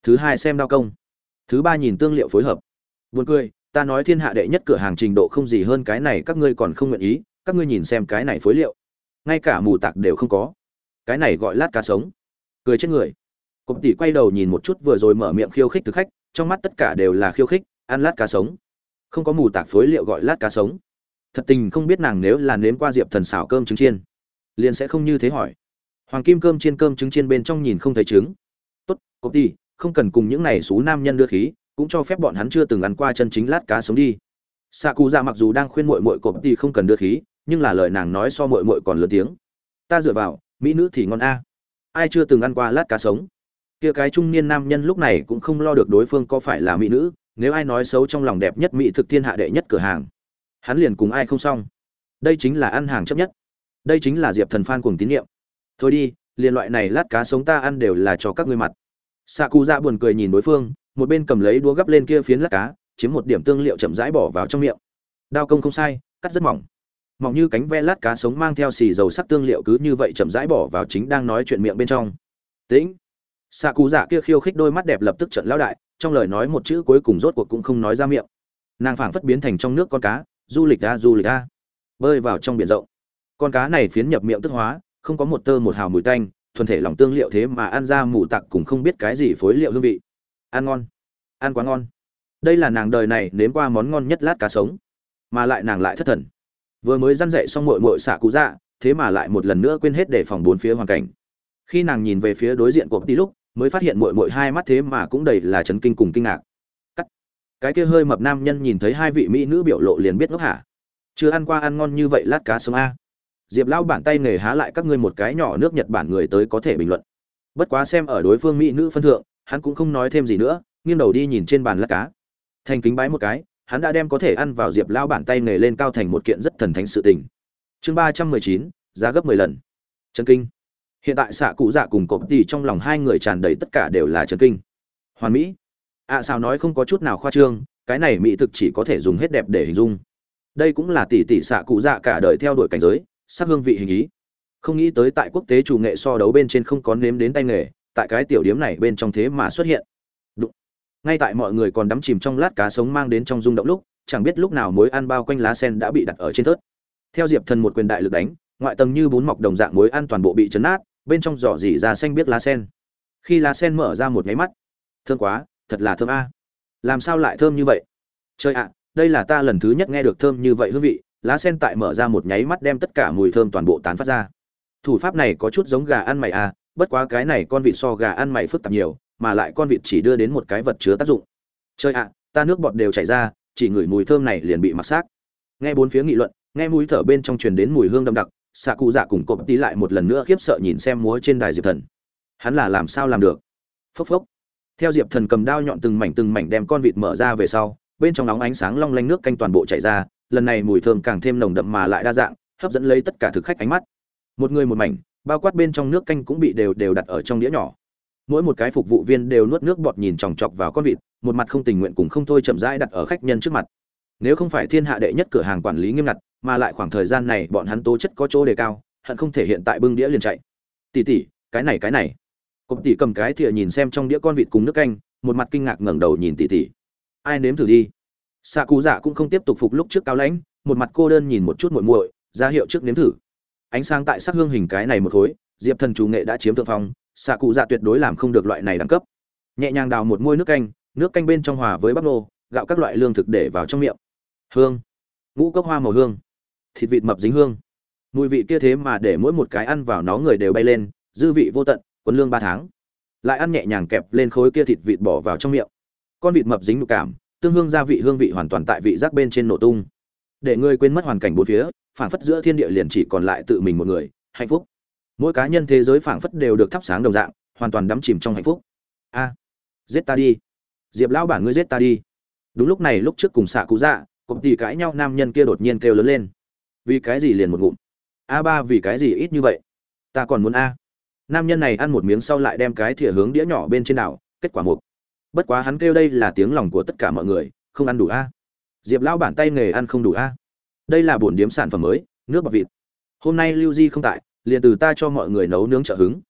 Thứ hai xem đao công. Thứ ba nhìn tương liệu phối hợp. Buồn cười, ta nói thiên hạ đệ nhất cửa hàng trình độ không gì hơn cái này các ngươi còn không nguyện ý, các ngươi nhìn xem cái này phối liệu. Ngay cả mù tạc đều không có. Cái này gọi lát cá sống. Cười chết người. Cục tỷ quay đầu nhìn một chút vừa rồi mở miệng khiêu khích thực khách, trong mắt tất cả đều là khiêu khích, ăn lát cá sống. Không có mù tạc phối liệu gọi lát cá sống. Thật tình không biết nàng nếu là nếm qua Diệp Thần xào cơm trứng chiên, liền sẽ không như thế hỏi. Hoàng kim cơm chiên cơm trứng chiên bên trong nhìn không thấy trứng. Tốt, cục tỷ, không cần cùng những này xú nam nhân đưa khí, cũng cho phép bọn hắn chưa từng ăn qua chân chính lát cá sống đi xạ cụ dạ mặc dù đang khuyên mội mội cộp tỷ không cần đưa khí nhưng là lời nàng nói so mội mội còn lớn tiếng ta dựa vào mỹ nữ thì ngon a ai chưa từng ăn qua lát cá sống? Kia cái trung niên nam nhân lúc này cũng không lo được đối phương có phải là mỹ nữ, nếu ai nói xấu trong lòng đẹp nhất mỹ thực thiên hạ đệ nhất cửa hàng, hắn liền cùng ai không xong. Đây chính là ăn hàng chấp nhất. Đây chính là diệp thần phan cùng tín nhiệm thôi đi, liền loại này lát cá sống ta ăn đều là cho các ngươi mặt. Xạ cụ dạ buồn cười nhìn đối phương, một bên cầm lấy đũa gấp lên kia phiến lát cá, chiếm một điểm tương liệu chậm rãi bỏ vào trong miệng. Đao công không sai, cắt rất mỏng mỏng như cánh ve lát cá sống mang theo xì dầu sắc tương liệu cứ như vậy chậm rãi bỏ vào chính đang nói chuyện miệng bên trong. Tĩnh. Xạ cụ dạ kia khiêu khích đôi mắt đẹp lập tức trận lão đại, trong lời nói một chữ cuối cùng rốt cuộc cũng không nói ra miệng. Nàng phảng phất biến thành trong nước con cá, du lịch ra, du lịch ra. Bơi vào trong biển rộng. Con cá này phiến nhập miệng tức hóa, không có một tơ một hào mùi tanh, thuần thể lòng tương liệu thế mà ăn ra mù tặc cũng không biết cái gì phối liệu hương vị. Ăn ngon. Ăn quá ngon. Đây là nàng đời này nếm qua món ngon nhất lát cá sống, mà lại nàng lại thất thần vừa mới răn dậy xong mội mội xạ cụ dạ thế mà lại một lần nữa quên hết để phòng bốn phía hoàn cảnh. Khi nàng nhìn về phía đối diện của tí lúc, mới phát hiện mội mội hai mắt thế mà cũng đầy là chấn kinh cùng kinh ngạc. Cắt. Cái kia hơi mập nam nhân nhìn thấy hai vị mỹ nữ biểu lộ liền biết ngốc hả? Chưa ăn qua ăn ngon như vậy lát cá sống a. Diệp lão bản tay nghề há lại các ngươi một cái nhỏ nước nhật bản người tới có thể bình luận. Bất quá xem ở đối phương mỹ nữ phân thượng, hắn cũng không nói thêm gì nữa, nghiêng đầu đi nhìn trên bàn lát cá. Thành kính bái một cái hắn đã đem có thể ăn vào diệp lao bản tay nghề lên cao thành một kiện rất thần thánh sự tình. Chương ba trăm mười chín giá gấp mười lần. Trần kinh. Hiện tại xạ cụ dạ cùng cộp thì trong lòng hai người tràn đầy tất cả đều là trần kinh. Hoàn mỹ. Ạ à, sao nói không có chút nào khoa trương cái này mỹ thực chỉ có thể dùng hết đẹp để hình dung. Đây cũng là tỷ tỷ xạ cụ dạ cả đời theo đuổi cảnh giới sắc hương vị hình ý. Không nghĩ tới tại quốc tế chủ nghệ so đấu bên trên không có nếm đến tay nghề tại cái tiểu điếm này bên trong thế mà xuất hiện ngay tại mọi người còn đắm chìm trong lát cá sống mang đến trong rung động lúc, chẳng biết lúc nào mối ăn bao quanh lá sen đã bị đặt ở trên thớt. Theo diệp thần một quyền đại lực đánh, ngoại tầng như bún mọc đồng dạng mối ăn toàn bộ bị chấn nát bên trong giỏ dỉ ra xanh biết lá sen. Khi lá sen mở ra một nháy mắt, thơm quá, thật là thơm a. Làm sao lại thơm như vậy? Trời ạ, đây là ta lần thứ nhất nghe được thơm như vậy hương vị. Lá sen tại mở ra một nháy mắt đem tất cả mùi thơm toàn bộ tán phát ra. Thủ pháp này có chút giống gà ăn mày à bất quá cái này con vịt so gà ăn mày phức tạp nhiều mà lại con vịt chỉ đưa đến một cái vật chứa tác dụng. Chơi ạ, ta nước bọt đều chảy ra, chỉ ngửi mùi thơm này liền bị mặc xác. Nghe bốn phía nghị luận, nghe mũi thở bên trong truyền đến mùi hương đậm đặc xạ cụ dạ cùng cộp tí lại một lần nữa khiếp sợ nhìn xem múa trên đài diệp thần. Hắn là làm sao làm được? Phốc phốc. Theo diệp thần cầm đao nhọn từng mảnh từng mảnh đem con vịt mở ra về sau, bên trong nóng ánh sáng long lanh nước canh toàn bộ chảy ra, lần này mùi thơm càng thêm nồng đậm mà lại đa dạng, hấp dẫn lấy tất cả thực khách ánh mắt. Một người một mảnh, bao quát bên trong nước canh cũng bị đều đều đặt ở trong đĩa nhỏ mỗi một cái phục vụ viên đều nuốt nước bọt nhìn chòng chọc vào con vịt, một mặt không tình nguyện cùng không thôi chậm rãi đặt ở khách nhân trước mặt. Nếu không phải thiên hạ đệ nhất cửa hàng quản lý nghiêm ngặt, mà lại khoảng thời gian này bọn hắn tố chất có chỗ đề cao, hận không thể hiện tại bưng đĩa liền chạy. Tỉ tỉ cái này cái này. Cộp tỉ cầm cái thìa nhìn xem trong đĩa con vịt cùng nước canh, một mặt kinh ngạc ngẩng đầu nhìn tỉ tỉ ai nếm thử đi. Xạ cụ dạ cũng không tiếp tục phục lúc trước cao lãnh, một mặt cô đơn nhìn một chút muội muội, ra hiệu trước nếm thử. Ánh sáng tại sắc hương hình cái này một khối, diệp thần chủ nghệ đã chiếm thượng phong xạ cụ dạ tuyệt đối làm không được loại này đẳng cấp. Nhẹ nhàng đào một môi nước canh nước canh bên trong hòa với bắp nô, gạo các loại lương thực để vào trong miệng. Hương. Ngũ cốc hoa màu hương. Thịt vịt mập dính hương. Mùi vị kia thế mà để mỗi một cái ăn vào nó người đều bay lên, dư vị vô tận quấn lương ba tháng. Lại ăn nhẹ nhàng kẹp lên khối kia thịt vịt bỏ vào trong miệng. Con vịt mập dính nhục cảm, tương hương gia vị hương vị hoàn toàn tại vị giác bên trên nổ tung. Để ngươi quên mất hoàn cảnh bốn phía, phảng phất giữa thiên địa liền chỉ còn lại tự mình một người, hạnh phúc mỗi cá nhân thế giới phảng phất đều được thắp sáng đồng dạng, hoàn toàn đắm chìm trong hạnh phúc. A, giết ta đi. Diệp lão bản ngươi giết ta đi. Đúng lúc này lúc trước cùng xạ cú dạ cụm tỉ cãi nhau, nam nhân kia đột nhiên kêu lớn lên. Vì cái gì liền một ngụm? A ba, vì cái gì ít như vậy? Ta còn muốn a. Nam nhân này ăn một miếng sau lại đem cái thìa hướng đĩa nhỏ bên trên đảo, kết quả mục bất quá hắn kêu đây là tiếng lòng của tất cả mọi người, không ăn đủ a. Diệp lão bản tay nghề ăn không đủ a. Đây là bổn điếm sản phẩm mới, nước bọt vịt. Hôm nay lưu di không tại liền từ ta cho mọi người nấu nướng trợ hứng.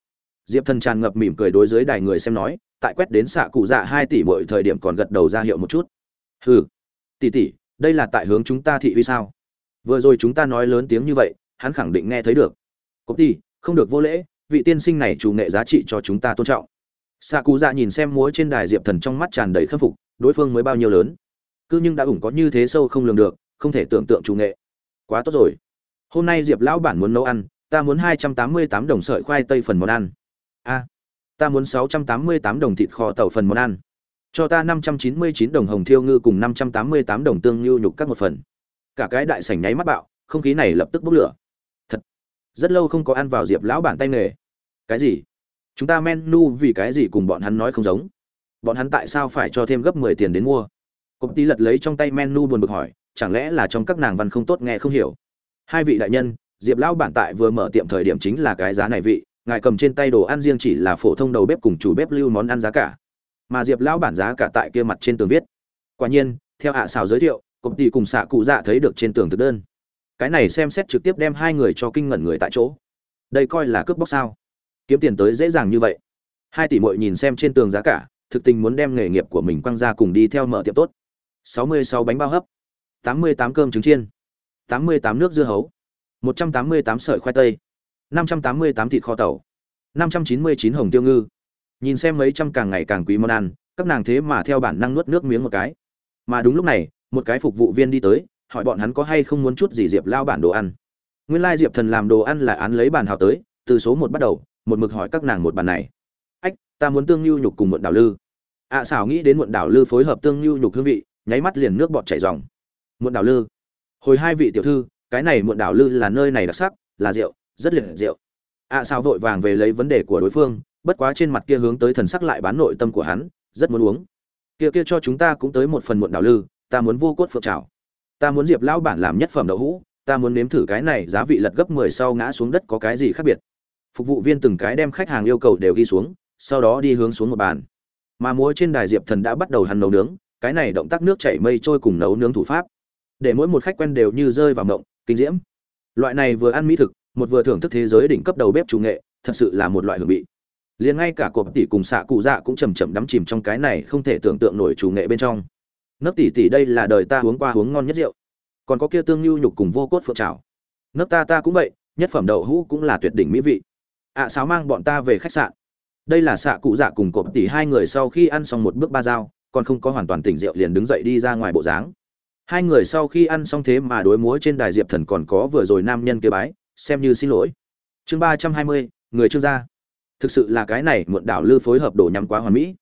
Diệp thần tràn ngập mỉm cười đối dưới đài người xem nói, tại quét đến xạ cụ dạ hai tỷ mọi thời điểm còn gật đầu ra hiệu một chút. Hừ. Tỷ tỷ, đây là tại hướng chúng ta thị uy sao? Vừa rồi chúng ta nói lớn tiếng như vậy, hắn khẳng định nghe thấy được. Cốc tỷ, không được vô lễ, vị tiên sinh này chủ nghệ giá trị cho chúng ta tôn trọng. Xạ cụ dạ nhìn xem múa trên đài diệp thần trong mắt tràn đầy khâm phục, đối phương mới bao nhiêu lớn? Cứ nhưng đã ủng có như thế sâu không lường được, không thể tưởng tượng chủ nghệ. Quá tốt rồi. Hôm nay diệp lão bản muốn nấu ăn ta muốn hai trăm tám mươi tám đồng sợi khoai tây phần món ăn. A, ta muốn sáu trăm tám mươi tám đồng thịt kho tàu phần món ăn. Cho ta năm trăm chín mươi chín đồng hồng thiêu ngư cùng năm trăm tám mươi tám đồng tương nhu nhục các một phần. Cả cái đại sảnh nháy mắt bạo, không khí này lập tức bốc lửa. Thật, rất lâu không có ăn vào diệp lão bản tay nghề. Cái gì? Chúng ta menu vì cái gì cùng bọn hắn nói không giống? Bọn hắn tại sao phải cho thêm gấp mười tiền đến mua? Công ty lật lấy trong tay menu buồn bực hỏi, chẳng lẽ là trong các nàng văn không tốt nghe không hiểu? Hai vị đại nhân diệp lão bản tại vừa mở tiệm thời điểm chính là cái giá này vị, ngài cầm trên tay đồ ăn riêng chỉ là phổ thông đầu bếp cùng chủ bếp lưu món ăn giá cả. Mà diệp lão bản giá cả tại kia mặt trên tường viết. Quả nhiên, theo hạ xào giới thiệu, công ty cùng xạ cụ dạ thấy được trên tường thực đơn. Cái này xem xét trực tiếp đem hai người cho kinh ngẩn người tại chỗ. Đây coi là cướp bóc sao? Kiếm tiền tới dễ dàng như vậy. Hai tỷ mội nhìn xem trên tường giá cả, thực tình muốn đem nghề nghiệp của mình quăng ra cùng đi theo mở tiệm tốt. Sáu mươi sáu bánh bao hấp. Tám mươi tám cơm trứng chiên. Tám mươi tám nước dưa hấu một trăm tám mươi tám sợi khoai tây năm trăm tám mươi tám thịt kho tàu năm trăm chín mươi chín hồng tiêu ngư. Nhìn xem mấy trăm càng ngày càng quý món ăn các nàng thế mà theo bản năng nuốt nước miếng một cái. Mà đúng lúc này một cái phục vụ viên đi tới hỏi bọn hắn có hay không muốn chút gì diệp lao bản đồ ăn. Nguyên lai diệp thần làm đồ ăn là án lấy bàn hào tới từ số một bắt đầu một mực hỏi các nàng một bàn này. Ách ta muốn tương lưu nhục cùng muộn đảo lư. Ạ à, xảo nghĩ đến muộn đảo lư phối hợp tương lưu nhục hương vị nháy mắt liền nước bọt chảy ròng. muộn đảo lư. Hồi hai vị tiểu thư cái này muộn đảo lư là nơi này đặc sắc là rượu rất liệt rượu. Ạ à, vội vàng về lấy vấn đề của đối phương bất quá trên mặt kia hướng tới thần sắc lại bán nội tâm của hắn rất muốn uống. Kia kia cho chúng ta cũng tới một phần muộn đảo lư ta muốn vô cốt phượng trào ta muốn diệp lão bản làm nhất phẩm đậu hũ ta muốn nếm thử cái này giá vị lật gấp mười sau ngã xuống đất có cái gì khác biệt. Phục vụ viên từng cái đem khách hàng yêu cầu đều ghi xuống sau đó đi hướng xuống một bàn. Mà múa trên đài diệp thần đã bắt đầu hắn nấu nướng cái này động tác nước chảy mây trôi cùng nấu nướng thủ pháp. Để mỗi một khách quen đều như rơi vào mộng kinh diễm. Loại này vừa ăn mỹ thực một vừa thưởng thức thế giới đỉnh cấp đầu bếp chủ nghệ thật sự là một loại hưởng bị liền ngay cả cộp tỷ cùng xạ cụ dạ cũng chầm chậm đắm chìm trong cái này không thể tưởng tượng nổi chủ nghệ bên trong. Nấc tỷ tỷ đây là đời ta uống qua uống ngon nhất rượu. Còn có kia tương lưu nhục cùng vô cốt phượng trào nấc ta ta cũng vậy nhất phẩm đậu hũ cũng là tuyệt đỉnh mỹ vị. Ạ à, sáo mang bọn ta về khách sạn. Đây là xạ cụ dạ cùng cộp tỷ hai người sau khi ăn xong một bước ba dao còn không có hoàn toàn tỉnh rượu liền đứng dậy đi ra ngoài bộ dáng hai người sau khi ăn xong thế mà đối múa trên đài diệp thần còn có vừa rồi nam nhân kia bái, xem như xin lỗi. Chương ba trăm hai mươi, người trương gia thực sự là cái này muộn đảo lư phối hợp đổ nhắm quá hoàn mỹ.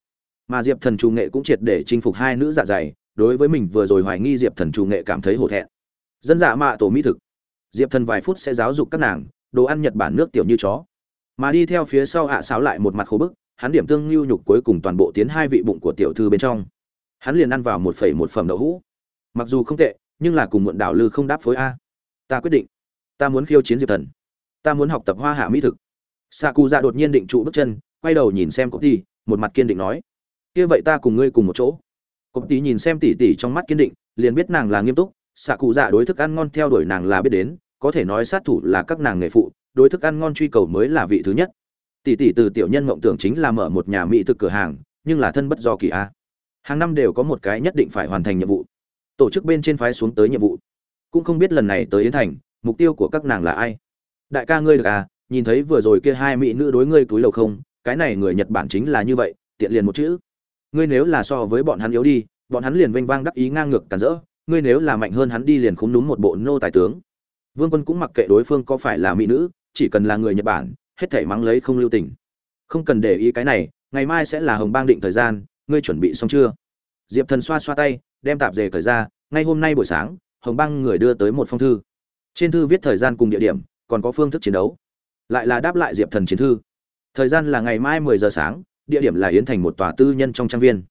Mà diệp thần trù nghệ cũng triệt để chinh phục hai nữ dạ dày, đối với mình vừa rồi hoài nghi diệp thần trù nghệ cảm thấy hổ thẹn. Dân dạ mạ tổ mỹ thực. Diệp thần vài phút sẽ giáo dục các nàng, đồ ăn nhật bản nước tiểu như chó. Mà đi theo phía sau hạ sáo lại một mặt khô bức, hắn điểm tương lưu nhục cuối cùng toàn bộ tiến hai vị bụng của tiểu thư bên trong. Hắn liền ăn vào một phẩy một phẩm đậu hũ mặc dù không tệ, nhưng là cùng muộn đảo lư không đáp phối a. Ta quyết định. Ta muốn khiêu chiến diệp thần. Ta muốn học tập hoa hạ mỹ thực. Xạ cụ dạ đột nhiên định trụ bước chân, quay đầu nhìn xem cốc tỷ một mặt kiên định nói. Kia vậy ta cùng ngươi cùng một chỗ. Cốc tỷ nhìn xem tỉ tỉ trong mắt kiên định, liền biết nàng là nghiêm túc. Xạ cụ dạ đối thức ăn ngon theo đuổi nàng là biết đến, có thể nói sát thủ là các nàng nghề phụ, đối thức ăn ngon truy cầu mới là vị thứ nhất. Tỷ tỷ từ tiểu nhân mộng tưởng chính là mở một nhà mỹ thực cửa hàng, nhưng là thân bất do kỳ a. Hàng năm đều có một cái nhất định phải hoàn thành nhiệm vụ tổ chức bên trên phái xuống tới nhiệm vụ. Cũng không biết lần này tới yến thành, mục tiêu của các nàng là ai. Đại ca ngươi được à nhìn thấy vừa rồi kia hai mỹ nữ đối ngươi túi lầu không, cái này người nhật bản chính là như vậy, tiện liền một chữ. Ngươi nếu là so với bọn hắn yếu đi, bọn hắn liền vênh vang đắc ý ngang ngược cản rỡ, ngươi nếu là mạnh hơn hắn đi liền khúm đúng một bộ nô tài tướng. Vương quân cũng mặc kệ đối phương có phải là mỹ nữ, chỉ cần là người nhật bản, hết thảy mắng lấy không lưu tình. Không cần để ý cái này, ngày mai sẽ là hồng bang định thời gian, ngươi chuẩn bị xong chưa? Diệp thần xoa xoa tay đem tạp dề cởi ra, ngay hôm nay buổi sáng, hồng bang người đưa tới một phong thư. Trên thư viết thời gian cùng địa điểm, còn có phương thức chiến đấu. Lại là đáp lại diệp thần chiến thư. Thời gian là ngày mai mười giờ sáng, địa điểm là yến thành một tòa tư nhân trong trang viên.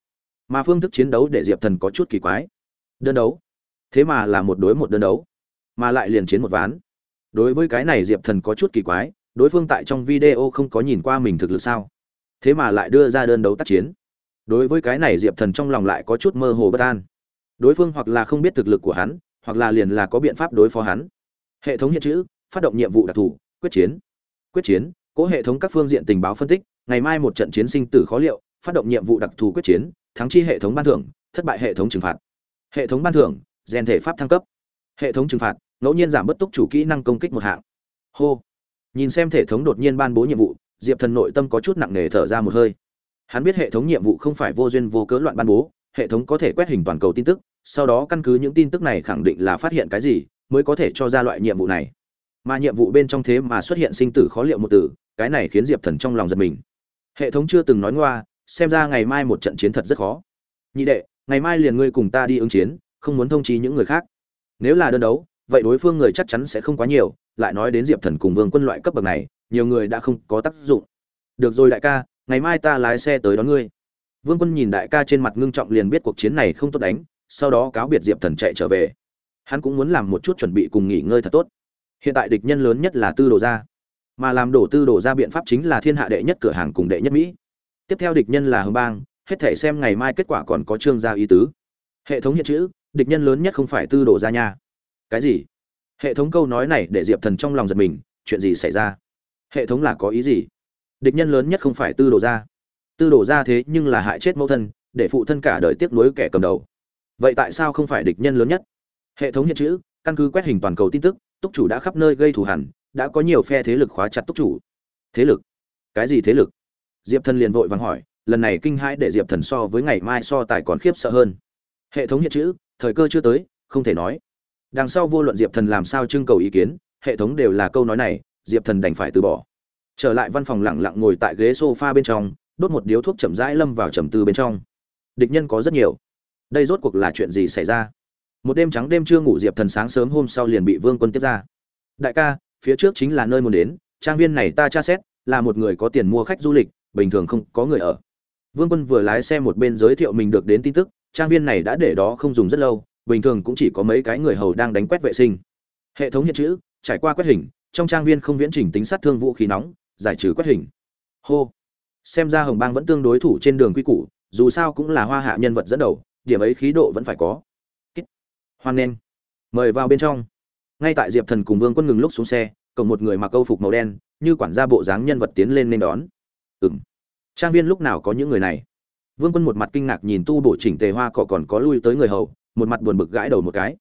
Mà phương thức chiến đấu để diệp thần có chút kỳ quái. Đơn đấu. Thế mà là một đối một đơn đấu. Mà lại liền chiến một ván. Đối với cái này diệp thần có chút kỳ quái, đối phương tại trong video không có nhìn qua mình thực lực sao. Thế mà lại đưa ra đơn đấu tác chiến. Đối với cái này diệp thần trong lòng lại có chút mơ hồ bất an đối phương hoặc là không biết thực lực của hắn, hoặc là liền là có biện pháp đối phó hắn. Hệ thống hiện chữ, phát động nhiệm vụ đặc thù, quyết chiến. Quyết chiến, cố hệ thống các phương diện tình báo phân tích, ngày mai một trận chiến sinh tử khó liệu, phát động nhiệm vụ đặc thù quyết chiến, thắng chi hệ thống ban thưởng, thất bại hệ thống trừng phạt. Hệ thống ban thưởng, rèn thể pháp thăng cấp. Hệ thống trừng phạt, ngẫu nhiên giảm bất túc chủ kỹ năng công kích một hạng. Hô. Nhìn xem hệ thống đột nhiên ban bố nhiệm vụ, diệp thần nội tâm có chút nặng nề thở ra một hơi. Hắn biết hệ thống nhiệm vụ không phải vô duyên vô cớ loạn ban bố, hệ thống có thể quét hình toàn cầu tin tức sau đó căn cứ những tin tức này khẳng định là phát hiện cái gì mới có thể cho ra loại nhiệm vụ này. Mà nhiệm vụ bên trong thế mà xuất hiện sinh tử khó liệu một từ, cái này khiến diệp thần trong lòng giật mình. Hệ thống chưa từng nói ngoa, xem ra ngày mai một trận chiến thật rất khó. Nhị đệ, ngày mai liền ngươi cùng ta đi ứng chiến, không muốn thông trí những người khác. Nếu là đơn đấu, vậy đối phương người chắc chắn sẽ không quá nhiều, lại nói đến diệp thần cùng vương quân loại cấp bậc này, nhiều người đã không có tác dụng. Được rồi đại ca, ngày mai ta lái xe tới đón ngươi. Vương quân nhìn đại ca trên mặt ngưng trọng liền biết cuộc chiến này không tốt đánh sau đó cáo biệt diệp thần chạy trở về. Hắn cũng muốn làm một chút chuẩn bị cùng nghỉ ngơi thật tốt. Hiện tại địch nhân lớn nhất là tư đồ gia. Mà làm đổ tư đồ gia biện pháp chính là thiên hạ đệ nhất cửa hàng cùng đệ nhất mỹ. Tiếp theo địch nhân là hưng bang, hết thể xem ngày mai kết quả còn có trương gia ý tứ. Hệ thống hiện chữ, địch nhân lớn nhất không phải tư đồ gia nha. Cái gì? Hệ thống câu nói này để diệp thần trong lòng giật mình, chuyện gì xảy ra? Hệ thống là có ý gì? Địch nhân lớn nhất không phải tư đồ gia. Tư đồ gia thế nhưng là hại chết mẫu thân, để phụ thân cả đời tiếc nuối kẻ cầm đầu vậy tại sao không phải địch nhân lớn nhất? Hệ thống hiện chữ, căn cứ quét hình toàn cầu tin tức, túc chủ đã khắp nơi gây thù hẳn đã có nhiều phe thế lực khóa chặt túc chủ. Thế lực? Cái gì thế lực? Diệp thần liền vội vàng hỏi, lần này kinh hãi để diệp thần so với ngày mai so tài còn khiếp sợ hơn. Hệ thống hiện chữ, thời cơ chưa tới, không thể nói. Đằng sau vô luận diệp thần làm sao trưng cầu ý kiến, hệ thống đều là câu nói này, diệp thần đành phải từ bỏ. Trở lại văn phòng lẳng lặng ngồi tại ghế s o f a bên trong, đốt một điếu thuốc chậm rãi lâm vào trầm tư bên trong. Địch nhân có rất nhiều đây rốt cuộc là chuyện gì xảy ra? Một đêm trắng đêm chưa ngủ diệp thần sáng sớm hôm sau liền bị vương quân tiếp ra. Đại ca, phía trước chính là nơi muốn đến, trang viên này ta tra xét, là một người có tiền mua khách du lịch, bình thường không có người ở. Vương quân vừa lái xe một bên giới thiệu mình được đến tin tức, trang viên này đã để đó không dùng rất lâu, bình thường cũng chỉ có mấy cái người hầu đang đánh quét vệ sinh. Hệ thống hiện chữ, trải qua quét hình, trong trang viên không viễn trình tính sát thương vũ khí nóng, giải trừ quét hình. Hô. Xem ra hồng bang vẫn tương đối thủ trên đường quy củ, dù sao cũng là hoa hạ nhân vật dẫn đầu điểm ấy khí độ vẫn phải có. Hoan nghênh. Mời vào bên trong. Ngay tại diệp thần cùng vương quân ngừng lúc xuống xe cộng một người mặc câu phục màu đen, như quản gia bộ dáng nhân vật tiến lên nên đón. Ừng trang viên lúc nào có những người này? Vương quân một mặt kinh ngạc nhìn tu bổ chỉnh tề hoa cỏ còn có lui tới người hầu, một mặt buồn bực gãi đầu một cái.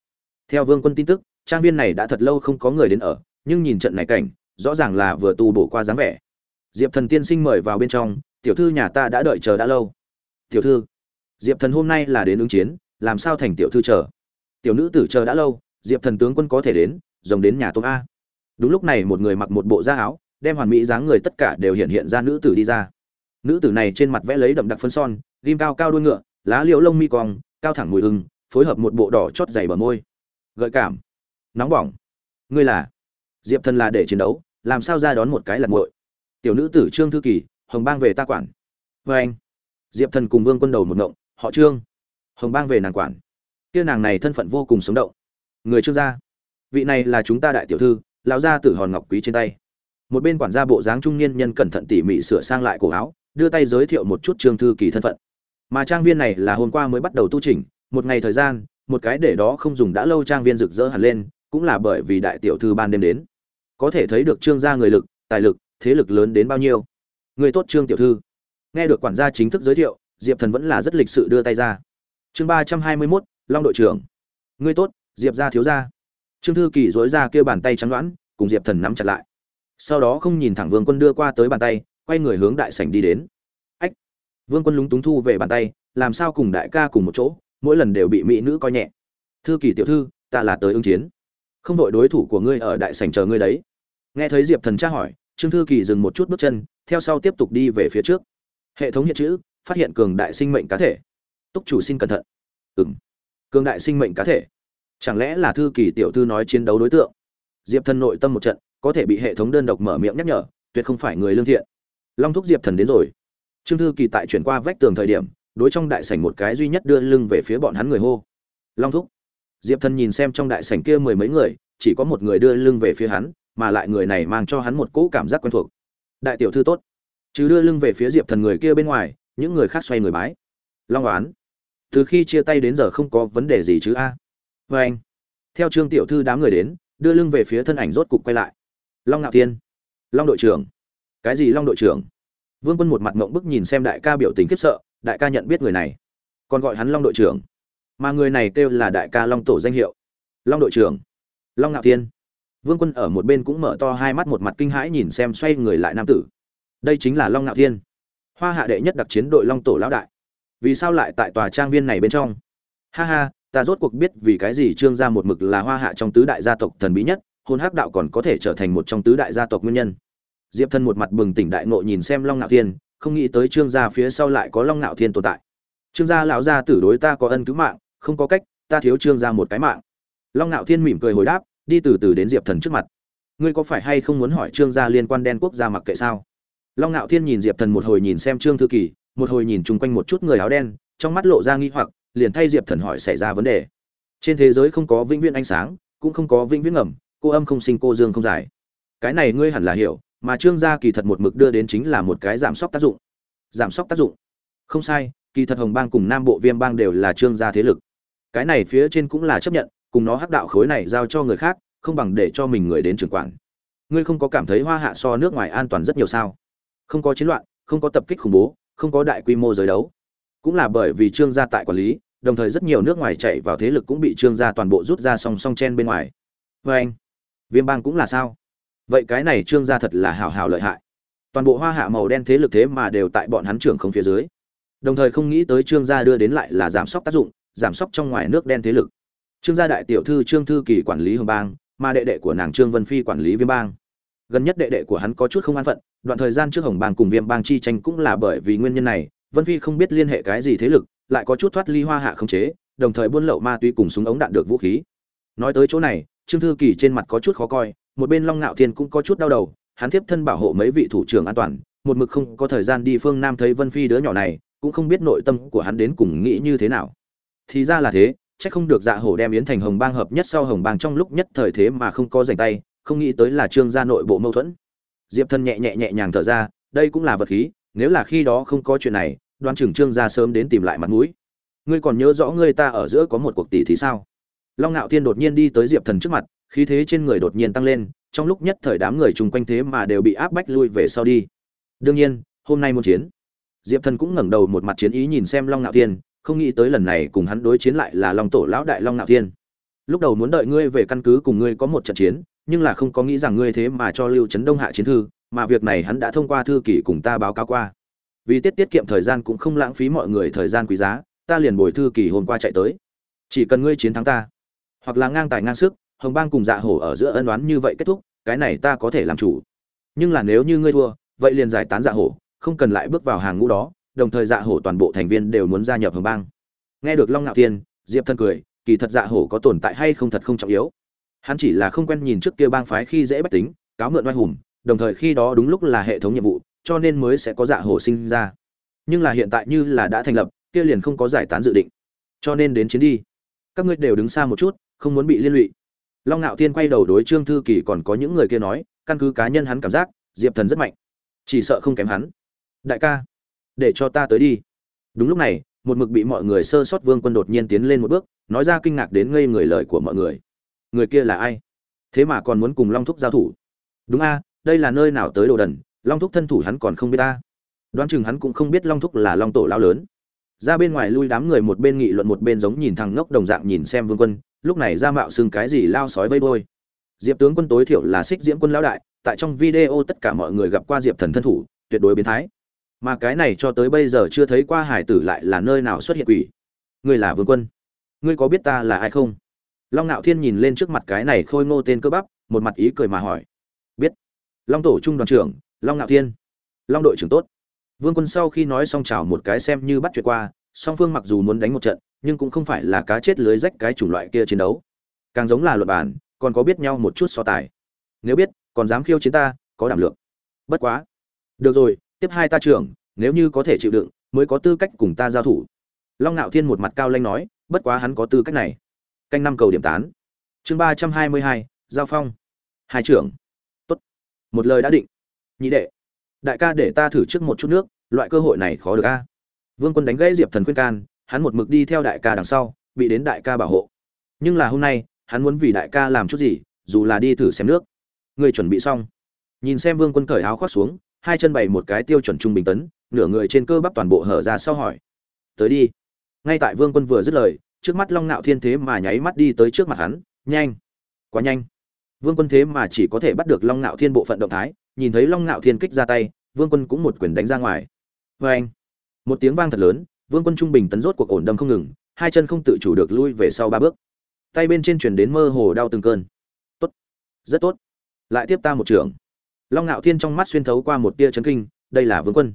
Theo vương quân tin tức, trang viên này đã thật lâu không có người đến ở, nhưng nhìn trận này cảnh, rõ ràng là vừa tu bổ qua dáng vẻ. Diệp thần tiên sinh mời vào bên trong, tiểu thư nhà ta đã đợi chờ đã lâu. Tiểu thư diệp thần hôm nay là đến ứng chiến, làm sao thành tiểu thư chờ? Tiểu nữ tử chờ đã lâu, diệp thần tướng quân có thể đến, rồng đến nhà tôm a. Đúng lúc này một người mặc một bộ da áo, đem hoàn mỹ dáng người tất cả đều hiện hiện ra nữ tử đi ra. Nữ tử này trên mặt vẽ lấy đậm đặc phân son, ghim cao cao đuôi ngựa, lá liễu lông mi cong, cao thẳng mùi hưng, phối hợp một bộ đỏ chót dày bờ môi. Gợi cảm. Nóng bỏng. Ngươi là? Diệp thần là để chiến đấu, làm sao ra đón một cái lật muội tiểu nữ tử trương thư kỳ, hồng bang về ta quản. Vê anh diệp thần cùng vương quân đầu một ngộng họ trương. Hồng bang về nàng quản. Kia nàng này thân phận vô cùng sống động. Người trương gia. Vị này là chúng ta đại tiểu thư, lão gia tử hòn ngọc quý trên tay. Một bên quản gia bộ dáng trung niên nhân cẩn thận tỉ mỉ sửa sang lại cổ áo, đưa tay giới thiệu một chút trương thư kỳ thân phận. Mà trang viên này là hôm qua mới bắt đầu tu chỉnh, một ngày thời gian, một cái để đó không dùng đã lâu trang viên rực rỡ hẳn lên, cũng là bởi vì đại tiểu thư ban đêm đến. Có thể thấy được trương gia người lực, tài lực, thế lực lớn đến bao nhiêu. Người tốt trương tiểu thư. Nghe được quản gia chính thức giới thiệu diệp thần vẫn là rất lịch sự đưa tay ra. Chương ba trăm hai mươi mốt, long đội trưởng. Ngươi tốt, diệp gia thiếu gia. Trương thư kỳ dối ra kêu bàn tay trắng đoãn cùng diệp thần nắm chặt lại. Sau đó không nhìn thẳng vương quân đưa qua tới bàn tay, quay người hướng đại sảnh đi đến. Ách! Vương quân lúng túng thu về bàn tay, làm sao cùng đại ca cùng một chỗ, mỗi lần đều bị mỹ nữ coi nhẹ. Thư kỳ tiểu thư, ta là tới ứng chiến. Không đội đối thủ của ngươi ở đại sảnh chờ ngươi đấy. Nghe thấy diệp thần tra hỏi, trương thư kỳ dừng một chút bước chân, theo sau tiếp tục đi về phía trước. Hệ thống hiện chữ phát hiện cường đại sinh mệnh cá thể. Túc chủ xin cẩn thận. Ừng cường đại sinh mệnh cá thể. Chẳng lẽ là thư kỳ tiểu thư nói chiến đấu đối tượng? Diệp thần nội tâm một trận, có thể bị hệ thống đơn độc mở miệng nhắc nhở, tuyệt không phải người lương thiện. Long thúc diệp thần đến rồi. Trương thư kỳ tại chuyển qua vách tường thời điểm, đối trong đại sảnh một cái duy nhất đưa lưng về phía bọn hắn người hô. Long thúc. Diệp thần nhìn xem trong đại sảnh kia mười mấy người, chỉ có một người đưa lưng về phía hắn, mà lại người này mang cho hắn một cỗ cảm giác quen thuộc. Đại tiểu thư tốt. Chứ đưa lưng về phía diệp thần người kia bên ngoài những người khác xoay người bái. Long oán. Từ khi chia tay đến giờ không có vấn đề gì chứ a. À? vê anh. Theo trương tiểu thư đám người đến, đưa lưng về phía thân ảnh rốt cục quay lại. Long ngạo thiên. Long đội trưởng. Cái gì long đội trưởng? Vương quân một mặt ngộng bức nhìn xem đại ca biểu tình khiếp sợ, đại ca nhận biết người này. Còn gọi hắn long đội trưởng. Mà người này kêu là đại ca long tổ danh hiệu. Long đội trưởng. Long ngạo thiên. Vương quân ở một bên cũng mở to hai mắt một mặt kinh hãi nhìn xem xoay người lại nam tử. Đây chính là long ngạo thiên hoa hạ đệ nhất đặc chiến đội long tổ lão đại. Vì sao lại tại tòa trang viên này bên trong? Ha ha, ta rốt cuộc biết vì cái gì trương gia một mực là hoa hạ trong tứ đại gia tộc thần bí nhất, hôn hắc đạo còn có thể trở thành một trong tứ đại gia tộc nguyên nhân. Diệp thân một mặt bừng tỉnh đại ngộ nhìn xem long ngạo thiên, không nghĩ tới trương gia phía sau lại có long ngạo thiên tồn tại. Trương gia lão gia tử đối ta có ân cứu mạng, không có cách, ta thiếu trương gia một cái mạng. Long ngạo thiên mỉm cười hồi đáp, đi từ từ đến diệp thần trước mặt. Ngươi có phải hay không muốn hỏi trương gia liên quan đen quốc gia mặc kệ sao? Long ngạo thiên nhìn diệp thần một hồi nhìn xem trương thư kỳ, một hồi nhìn chung quanh một chút người áo đen, trong mắt lộ ra nghi hoặc, liền thay diệp thần hỏi xảy ra vấn đề. Trên thế giới không có vĩnh viễn ánh sáng, cũng không có vĩnh viễn ngầm, cô âm không sinh, cô dương không giải. Cái này ngươi hẳn là hiểu, mà trương gia kỳ thật một mực đưa đến chính là một cái giảm sốc tác dụng. Giảm sốc tác dụng. Không sai, kỳ thật hồng bang cùng nam bộ viêm bang đều là trương gia thế lực. Cái này phía trên cũng là chấp nhận, cùng nó hắc đạo khối này giao cho người khác, không bằng để cho mình người đến trưởng quản. Ngươi không có cảm thấy hoa hạ so nước ngoài an toàn rất nhiều sao? Không có chiến loạn, không có tập kích khủng bố, không có đại quy mô giới đấu. Cũng là bởi vì trương gia tại quản lý, đồng thời rất nhiều nước ngoài chạy vào thế lực cũng bị trương gia toàn bộ rút ra song song chen bên ngoài. Vê anh, viêm bang cũng là sao? Vậy cái này trương gia thật là hào hào lợi hại. Toàn bộ hoa hạ màu đen thế lực thế mà đều tại bọn hắn trưởng không phía dưới. Đồng thời không nghĩ tới trương gia đưa đến lại là giảm sốc tác dụng, giảm sốc trong ngoài nước đen thế lực. Trương gia đại tiểu thư trương thư kỳ quản lý hồng bang, mà đệ đệ của nàng trương vân phi quản lý viêm bang gần nhất đệ đệ của hắn có chút không an phận, đoạn thời gian trước hồng bang cùng viêm bang chi tranh cũng là bởi vì nguyên nhân này, vân phi không biết liên hệ cái gì thế lực, lại có chút thoát ly hoa hạ không chế, đồng thời buôn lậu ma túy cùng súng ống đạn được vũ khí. Nói tới chỗ này, trương thư kỳ trên mặt có chút khó coi, một bên long ngạo thiên cũng có chút đau đầu, hắn tiếp thân bảo hộ mấy vị thủ trưởng an toàn, một mực không có thời gian đi phương nam thấy vân phi đứa nhỏ này, cũng không biết nội tâm của hắn đến cùng nghĩ như thế nào. Thì ra là thế, chắc không được dạ hổ đem yến thành hồng bang hợp nhất sau hồng bang trong lúc nhất thời thế mà không có dành tay không nghĩ tới là trương gia nội bộ mâu thuẫn. Diệp thần nhẹ nhẹ nhẹ nhàng thở ra, đây cũng là vật khí, nếu là khi đó không có chuyện này, đoan trưởng trương gia sớm đến tìm lại mặt mũi. Ngươi còn nhớ rõ ngươi ta ở giữa có một cuộc tỷ thì sao? Long ngạo thiên đột nhiên đi tới diệp thần trước mặt, khí thế trên người đột nhiên tăng lên, trong lúc nhất thời đám người chung quanh thế mà đều bị áp bách lui về sau đi. Đương nhiên, hôm nay muốn chiến. Diệp thần cũng ngẩng đầu một mặt chiến ý nhìn xem long ngạo thiên, không nghĩ tới lần này cùng hắn đối chiến lại là long tổ lão đại long ngạo thiên. Lúc đầu muốn đợi ngươi về căn cứ cùng ngươi có một trận chiến nhưng là không có nghĩ rằng ngươi thế mà cho lưu trấn đông hạ chiến thư, mà việc này hắn đã thông qua thư kỷ cùng ta báo cáo qua. Vì tiết tiết kiệm thời gian cũng không lãng phí mọi người thời gian quý giá, ta liền bồi thư kỷ hôm qua chạy tới. Chỉ cần ngươi chiến thắng ta, hoặc là ngang tài ngang sức, hồng bang cùng dạ hổ ở giữa ân đoán như vậy kết thúc, cái này ta có thể làm chủ. Nhưng là nếu như ngươi thua, vậy liền giải tán dạ hổ, không cần lại bước vào hàng ngũ đó, đồng thời dạ hổ toàn bộ thành viên đều muốn gia nhập hồng bang. Nghe được long ngạo thiên, diệp thân cười, kỳ thật dạ hổ có tồn tại hay không thật không trọng yếu hắn chỉ là không quen nhìn trước kia bang phái khi dễ bách tính, cáo mượn oai hùng, đồng thời khi đó đúng lúc là hệ thống nhiệm vụ, cho nên mới sẽ có dạ hổ sinh ra. Nhưng là hiện tại như là đã thành lập, kia liền không có giải tán dự định. Cho nên đến chiến đi. Các ngươi đều đứng xa một chút, không muốn bị liên lụy. Long ngạo thiên quay đầu đối trương thư kỳ còn có những người kia nói, căn cứ cá nhân hắn cảm giác, diệp thần rất mạnh. Chỉ sợ không kém hắn. Đại ca, để cho ta tới đi. Đúng lúc này, một mực bị mọi người sơ sót vương quân đột nhiên tiến lên một bước, nói ra kinh ngạc đến ngây người lời của mọi người người kia là ai? Thế mà còn muốn cùng long thúc giao thủ. Đúng a, đây là nơi nào tới đồ đần, long thúc thân thủ hắn còn không biết ta đoán chừng hắn cũng không biết long thúc là long tổ lao lớn. Ra bên ngoài lui đám người một bên nghị luận một bên giống nhìn thằng ngốc đồng dạng nhìn xem vương quân, lúc này ra mạo xưng cái gì lao sói vây đôi diệp tướng quân tối thiểu là xích diễm quân lão đại, tại trong video tất cả mọi người gặp qua diệp thần thân thủ, tuyệt đối biến thái. Mà cái này cho tới bây giờ chưa thấy qua hải tử lại là nơi nào xuất hiện quỷ. Ngươi là vương quân. Ngươi có biết ta là ai không? Long ngạo thiên nhìn lên trước mặt cái này khôi ngô tên cơ bắp, một mặt ý cười mà hỏi. Biết. Long tổ trung đoàn trưởng, long ngạo thiên. Long đội trưởng tốt. Vương quân sau khi nói xong chào một cái xem như bắt chuyện qua, song phương mặc dù muốn đánh một trận, nhưng cũng không phải là cá chết lưới rách cái chủng loại kia chiến đấu. Càng giống là luật bản, còn có biết nhau một chút so tài. Nếu biết, còn dám khiêu chiến ta, có đảm lượng. Bất quá. Được rồi, tiếp hai ta trưởng, nếu như có thể chịu đựng, mới có tư cách cùng ta giao thủ. Long ngạo thiên một mặt cao lanh nói, bất quá hắn có tư cách này canh năm cầu điểm tán. Chương ba trăm hai mươi hai, giao phong. Hai trưởng. Tốt. Một lời đã định. Nhị đệ. Đại ca để ta thử trước một chút nước, loại cơ hội này khó được a. Vương quân đánh gãy diệp thần khuyên can, hắn một mực đi theo đại ca đằng sau, bị đến đại ca bảo hộ. Nhưng là hôm nay, hắn muốn vì đại ca làm chút gì, dù là đi thử xem nước. Người chuẩn bị xong. Nhìn xem vương quân cởi áo khoác xuống, hai chân bày một cái tiêu chuẩn trung bình tấn, nửa người trên cơ bắp toàn bộ hở ra sau hỏi. Tới đi. Ngay tại vương quân vừa dứt lời trước mắt long nạo thiên thế mà nháy mắt đi tới trước mặt hắn. Nhanh! Quá nhanh! Vương quân thế mà chỉ có thể bắt được long nạo thiên bộ phận động thái, nhìn thấy long nạo thiên kích ra tay, vương quân cũng một quyền đánh ra ngoài. Vê anh một tiếng vang thật lớn, vương quân trung bình tấn rốt cuộc ổn đâm không ngừng, hai chân không tự chủ được lui về sau ba bước. Tay bên trên chuyển đến mơ hồ đau từng cơn. Tốt! Rất tốt! Lại tiếp ta một trưởng. long ngạo thiên trong mắt xuyên thấu qua một tia chấn kinh, đây là vương quân.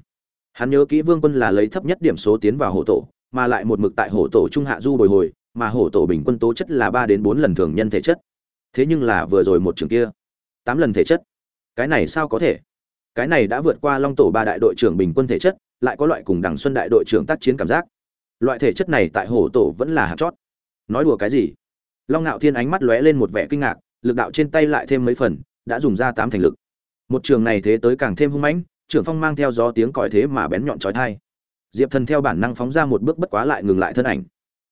Hắn nhớ kỹ vương quân là lấy thấp nhất điểm số tiến vào hộ tổ mà lại một mực tại hổ tổ trung hạ du bồi hồi, mà hổ tổ bình quân tố chất là ba đến bốn lần thường nhân thể chất. Thế nhưng là vừa rồi một trường kia, tám lần thể chất. Cái này sao có thể? Cái này đã vượt qua long tổ ba đại đội trưởng bình quân thể chất, lại có loại cùng đằng xuân đại đội trưởng tác chiến cảm giác. Loại thể chất này tại hổ tổ vẫn là hạt chót. Nói đùa cái gì? Long ngạo thiên ánh mắt lóe lên một vẻ kinh ngạc, lực đạo trên tay lại thêm mấy phần, đã dùng ra tám thành lực. Một trường này thế tới càng thêm hung mãnh, trưởng phong mang theo gió tiếng còi thế mà bén nhọn trói thai diệp thần theo bản năng phóng ra một bước bất quá lại ngừng lại thân ảnh.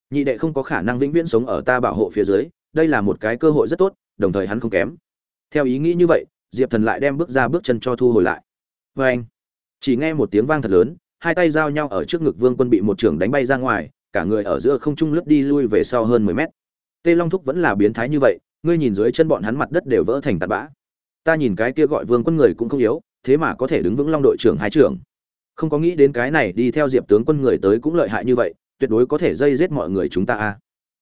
Nhị đệ không có khả năng vĩnh viễn sống ở ta bảo hộ phía dưới, đây là một cái cơ hội rất tốt, đồng thời hắn không kém. Theo ý nghĩ như vậy, diệp thần lại đem bước ra bước chân cho thu hồi lại. Vê anh, chỉ nghe một tiếng vang thật lớn, hai tay giao nhau ở trước ngực vương quân bị một trưởng đánh bay ra ngoài, cả người ở giữa không trung lướt đi lui về sau hơn mười mét. Tê long thúc vẫn là biến thái như vậy, ngươi nhìn dưới chân bọn hắn mặt đất đều vỡ thành tạt bã. Ta nhìn cái kia gọi vương quân người cũng không yếu, thế mà có thể đứng vững long đội trưởng hai trưởng không có nghĩ đến cái này đi theo diệp tướng quân người tới cũng lợi hại như vậy, tuyệt đối có thể dây giết mọi người chúng ta a.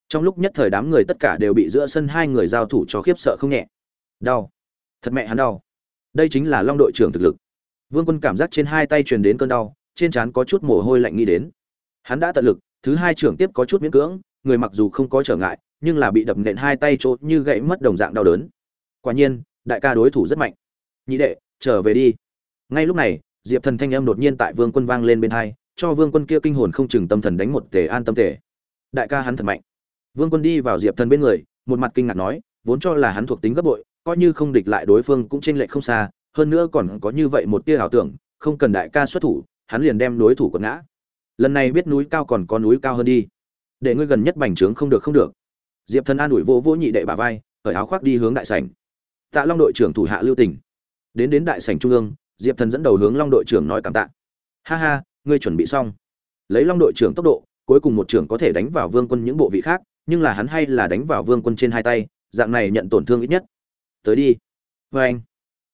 Trong lúc nhất thời đám người tất cả đều bị giữa sân hai người giao thủ cho khiếp sợ không nhẹ. Đau. Thật mẹ hắn đau. Đây chính là long đội trưởng thực lực. Vương quân cảm giác trên hai tay truyền đến cơn đau, trên trán có chút mồ hôi lạnh nghĩ đến. Hắn đã tận lực, thứ hai trưởng tiếp có chút miễn cưỡng, người mặc dù không có trở ngại, nhưng là bị đập nện hai tay chỗ như gãy mất đồng dạng đau đớn. Quả nhiên, đại ca đối thủ rất mạnh. Nhị đệ, trở về đi. Ngay lúc này diệp thần thanh âm đột nhiên tại vương quân vang lên bên hai, cho vương quân kia kinh hồn không chừng tâm thần đánh một tề an tâm tề. Đại ca hắn thật mạnh. Vương quân đi vào diệp thần bên người, một mặt kinh ngạc nói, vốn cho là hắn thuộc tính gấp bội, coi như không địch lại đối phương cũng chênh lệch không xa, hơn nữa còn có như vậy một tia ảo tưởng, không cần đại ca xuất thủ, hắn liền đem đối thủ quật ngã. Lần này biết núi cao còn có núi cao hơn đi. Để ngươi gần nhất bành trướng không được không được. Diệp thần an ủi vô vô nhị đệ bà vai, cởi áo khoác đi hướng đại sảnh. Tạ long đội trưởng thủ hạ lưu tỉnh đến đến đại sảnh trung ương diệp thần dẫn đầu hướng long đội trưởng nói cảm tạ. Ha ha, ngươi chuẩn bị xong. Lấy long đội trưởng tốc độ, cuối cùng một trưởng có thể đánh vào vương quân những bộ vị khác, nhưng là hắn hay là đánh vào vương quân trên hai tay, dạng này nhận tổn thương ít nhất. Tới đi. Vê anh.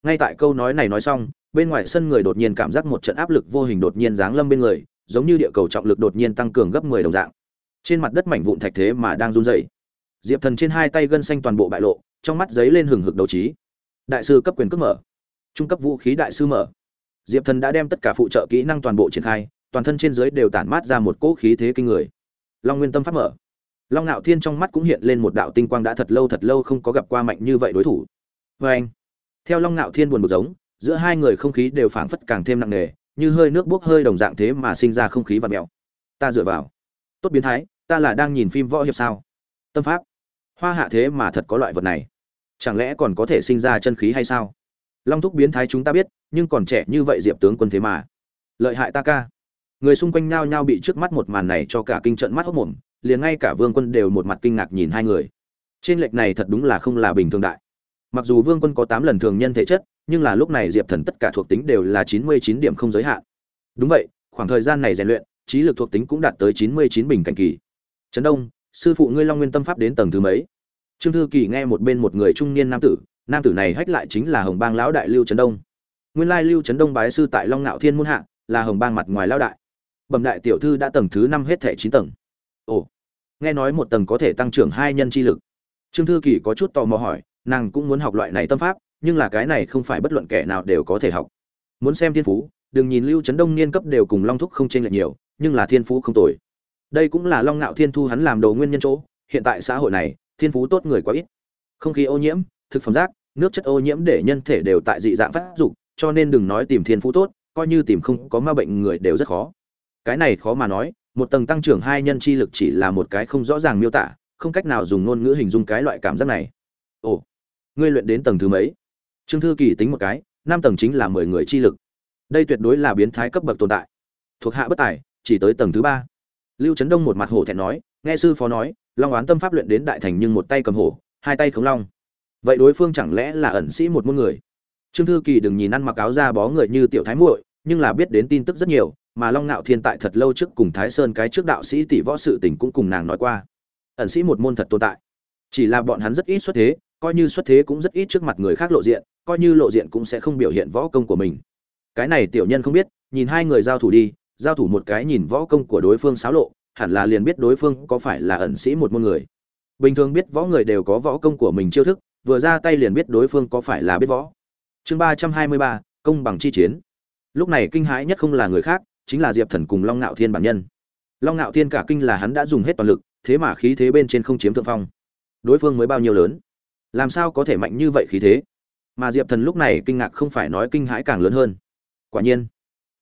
Ngay tại câu nói này nói xong, bên ngoài sân người đột nhiên cảm giác một trận áp lực vô hình đột nhiên giáng lâm bên người, giống như địa cầu trọng lực đột nhiên tăng cường gấp mười đồng dạng. Trên mặt đất mảnh vụn thạch thế mà đang run rẩy. Diệp thần trên hai tay gân xanh toàn bộ bại lộ, trong mắt giấy lên hừng hực đấu trí. Đại sư cấp quyền cướp mở trung cấp vũ khí đại sư mở. Diệp thần đã đem tất cả phụ trợ kỹ năng toàn bộ triển khai, toàn thân trên dưới đều tản mát ra một cỗ khí thế kinh người. Long nguyên tâm pháp mở. Long ngạo thiên trong mắt cũng hiện lên một đạo tinh quang đã thật lâu thật lâu không có gặp qua mạnh như vậy đối thủ. Vê anh, theo long ngạo thiên buồn bực giống, giữa hai người không khí đều phảng phất càng thêm nặng nề, như hơi nước bốc hơi đồng dạng thế mà sinh ra không khí và mèo ta dựa vào. Tốt biến thái, ta là đang nhìn phim võ hiệp sao? Tâm pháp. Hoa hạ thế mà thật có loại vật này. Chẳng lẽ còn có thể sinh ra chân khí hay sao? Long thúc biến thái chúng ta biết, nhưng còn trẻ như vậy diệp tướng quân thế mà. Lợi hại ta ca. Người xung quanh nhao nhao bị trước mắt một màn này cho cả kinh trận mắt hốc mồm, liền ngay cả vương quân đều một mặt kinh ngạc nhìn hai người. Trên lệch này thật đúng là không là bình thường đại. Mặc dù vương quân có tám lần thường nhân thể chất, nhưng là lúc này diệp thần tất cả thuộc tính đều là chín mươi chín điểm không giới hạn. Đúng vậy, khoảng thời gian này rèn luyện, trí lực thuộc tính cũng đạt tới chín mươi chín bình cảnh kỳ. Trấn đông, sư phụ ngươi long nguyên tâm pháp đến tầng thứ mấy? Trương thư kỳ nghe một bên một người trung niên nam tử nam tử này hách lại chính là hồng bang lão đại lưu trấn đông. Nguyên lai lưu trấn đông bái sư tại long nạo thiên muôn hạ, là hồng bang mặt ngoài lão đại. Bẩm đại tiểu thư đã tầng thứ năm hết thẻ chín tầng. Ồ, nghe nói một tầng có thể tăng trưởng hai nhân chi lực. Trương thư kỳ có chút tò mò hỏi, nàng cũng muốn học loại này tâm pháp, nhưng là cái này không phải bất luận kẻ nào đều có thể học. Muốn xem thiên phú, đừng nhìn lưu trấn đông niên cấp đều cùng long thúc không chênh lệch nhiều, nhưng là thiên phú không tồi. Đây cũng là long ngạo thiên thu hắn làm đồ nguyên nhân chỗ, hiện tại xã hội này, thiên phú tốt người quá ít. Không khí ô nhiễm, thực phẩm rác nước chất ô nhiễm để nhân thể đều tại dị dạng phát dục, cho nên đừng nói tìm thiên phú tốt, coi như tìm không có ma bệnh người đều rất khó. Cái này khó mà nói, một tầng tăng trưởng hai nhân chi lực chỉ là một cái không rõ ràng miêu tả, không cách nào dùng ngôn ngữ hình dung cái loại cảm giác này. Ồ, ngươi luyện đến tầng thứ mấy? Trương thư kỳ tính một cái, năm tầng chính là mười người chi lực. Đây tuyệt đối là biến thái cấp bậc tồn tại. Thuộc hạ bất tài, chỉ tới tầng thứ ba. Lưu trấn đông một mặt hổ thẹn nói, nghe sư phó nói, long oán tâm pháp luyện đến đại thành nhưng một tay cầm hổ, hai tay khống long vậy đối phương chẳng lẽ là ẩn sĩ một môn người? Trương thư kỳ đừng nhìn ăn mặc áo da bó người như tiểu thái muội, nhưng là biết đến tin tức rất nhiều, mà long nạo thiên tại thật lâu trước cùng thái sơn cái trước đạo sĩ tỷ võ sự tình cũng cùng nàng nói qua. Ẩn sĩ một môn thật tồn tại. Chỉ là bọn hắn rất ít xuất thế, coi như xuất thế cũng rất ít trước mặt người khác lộ diện, coi như lộ diện cũng sẽ không biểu hiện võ công của mình. Cái này tiểu nhân không biết, nhìn hai người giao thủ đi, giao thủ một cái nhìn võ công của đối phương xáo lộ, hẳn là liền biết đối phương có phải là ẩn sĩ một môn người. Bình thường biết võ người đều có võ công của mình chiêu thức vừa ra tay liền biết đối phương có phải là biết võ. Chương ba trăm hai mươi ba, công bằng chi chiến. Lúc này kinh hãi nhất không là người khác, chính là diệp thần cùng long ngạo thiên bản nhân. Long ngạo thiên cả kinh là hắn đã dùng hết toàn lực, thế mà khí thế bên trên không chiếm thượng phong. Đối phương mới bao nhiêu lớn? Làm sao có thể mạnh như vậy khí thế? Mà diệp thần lúc này kinh ngạc không phải nói kinh hãi càng lớn hơn. Quả nhiên,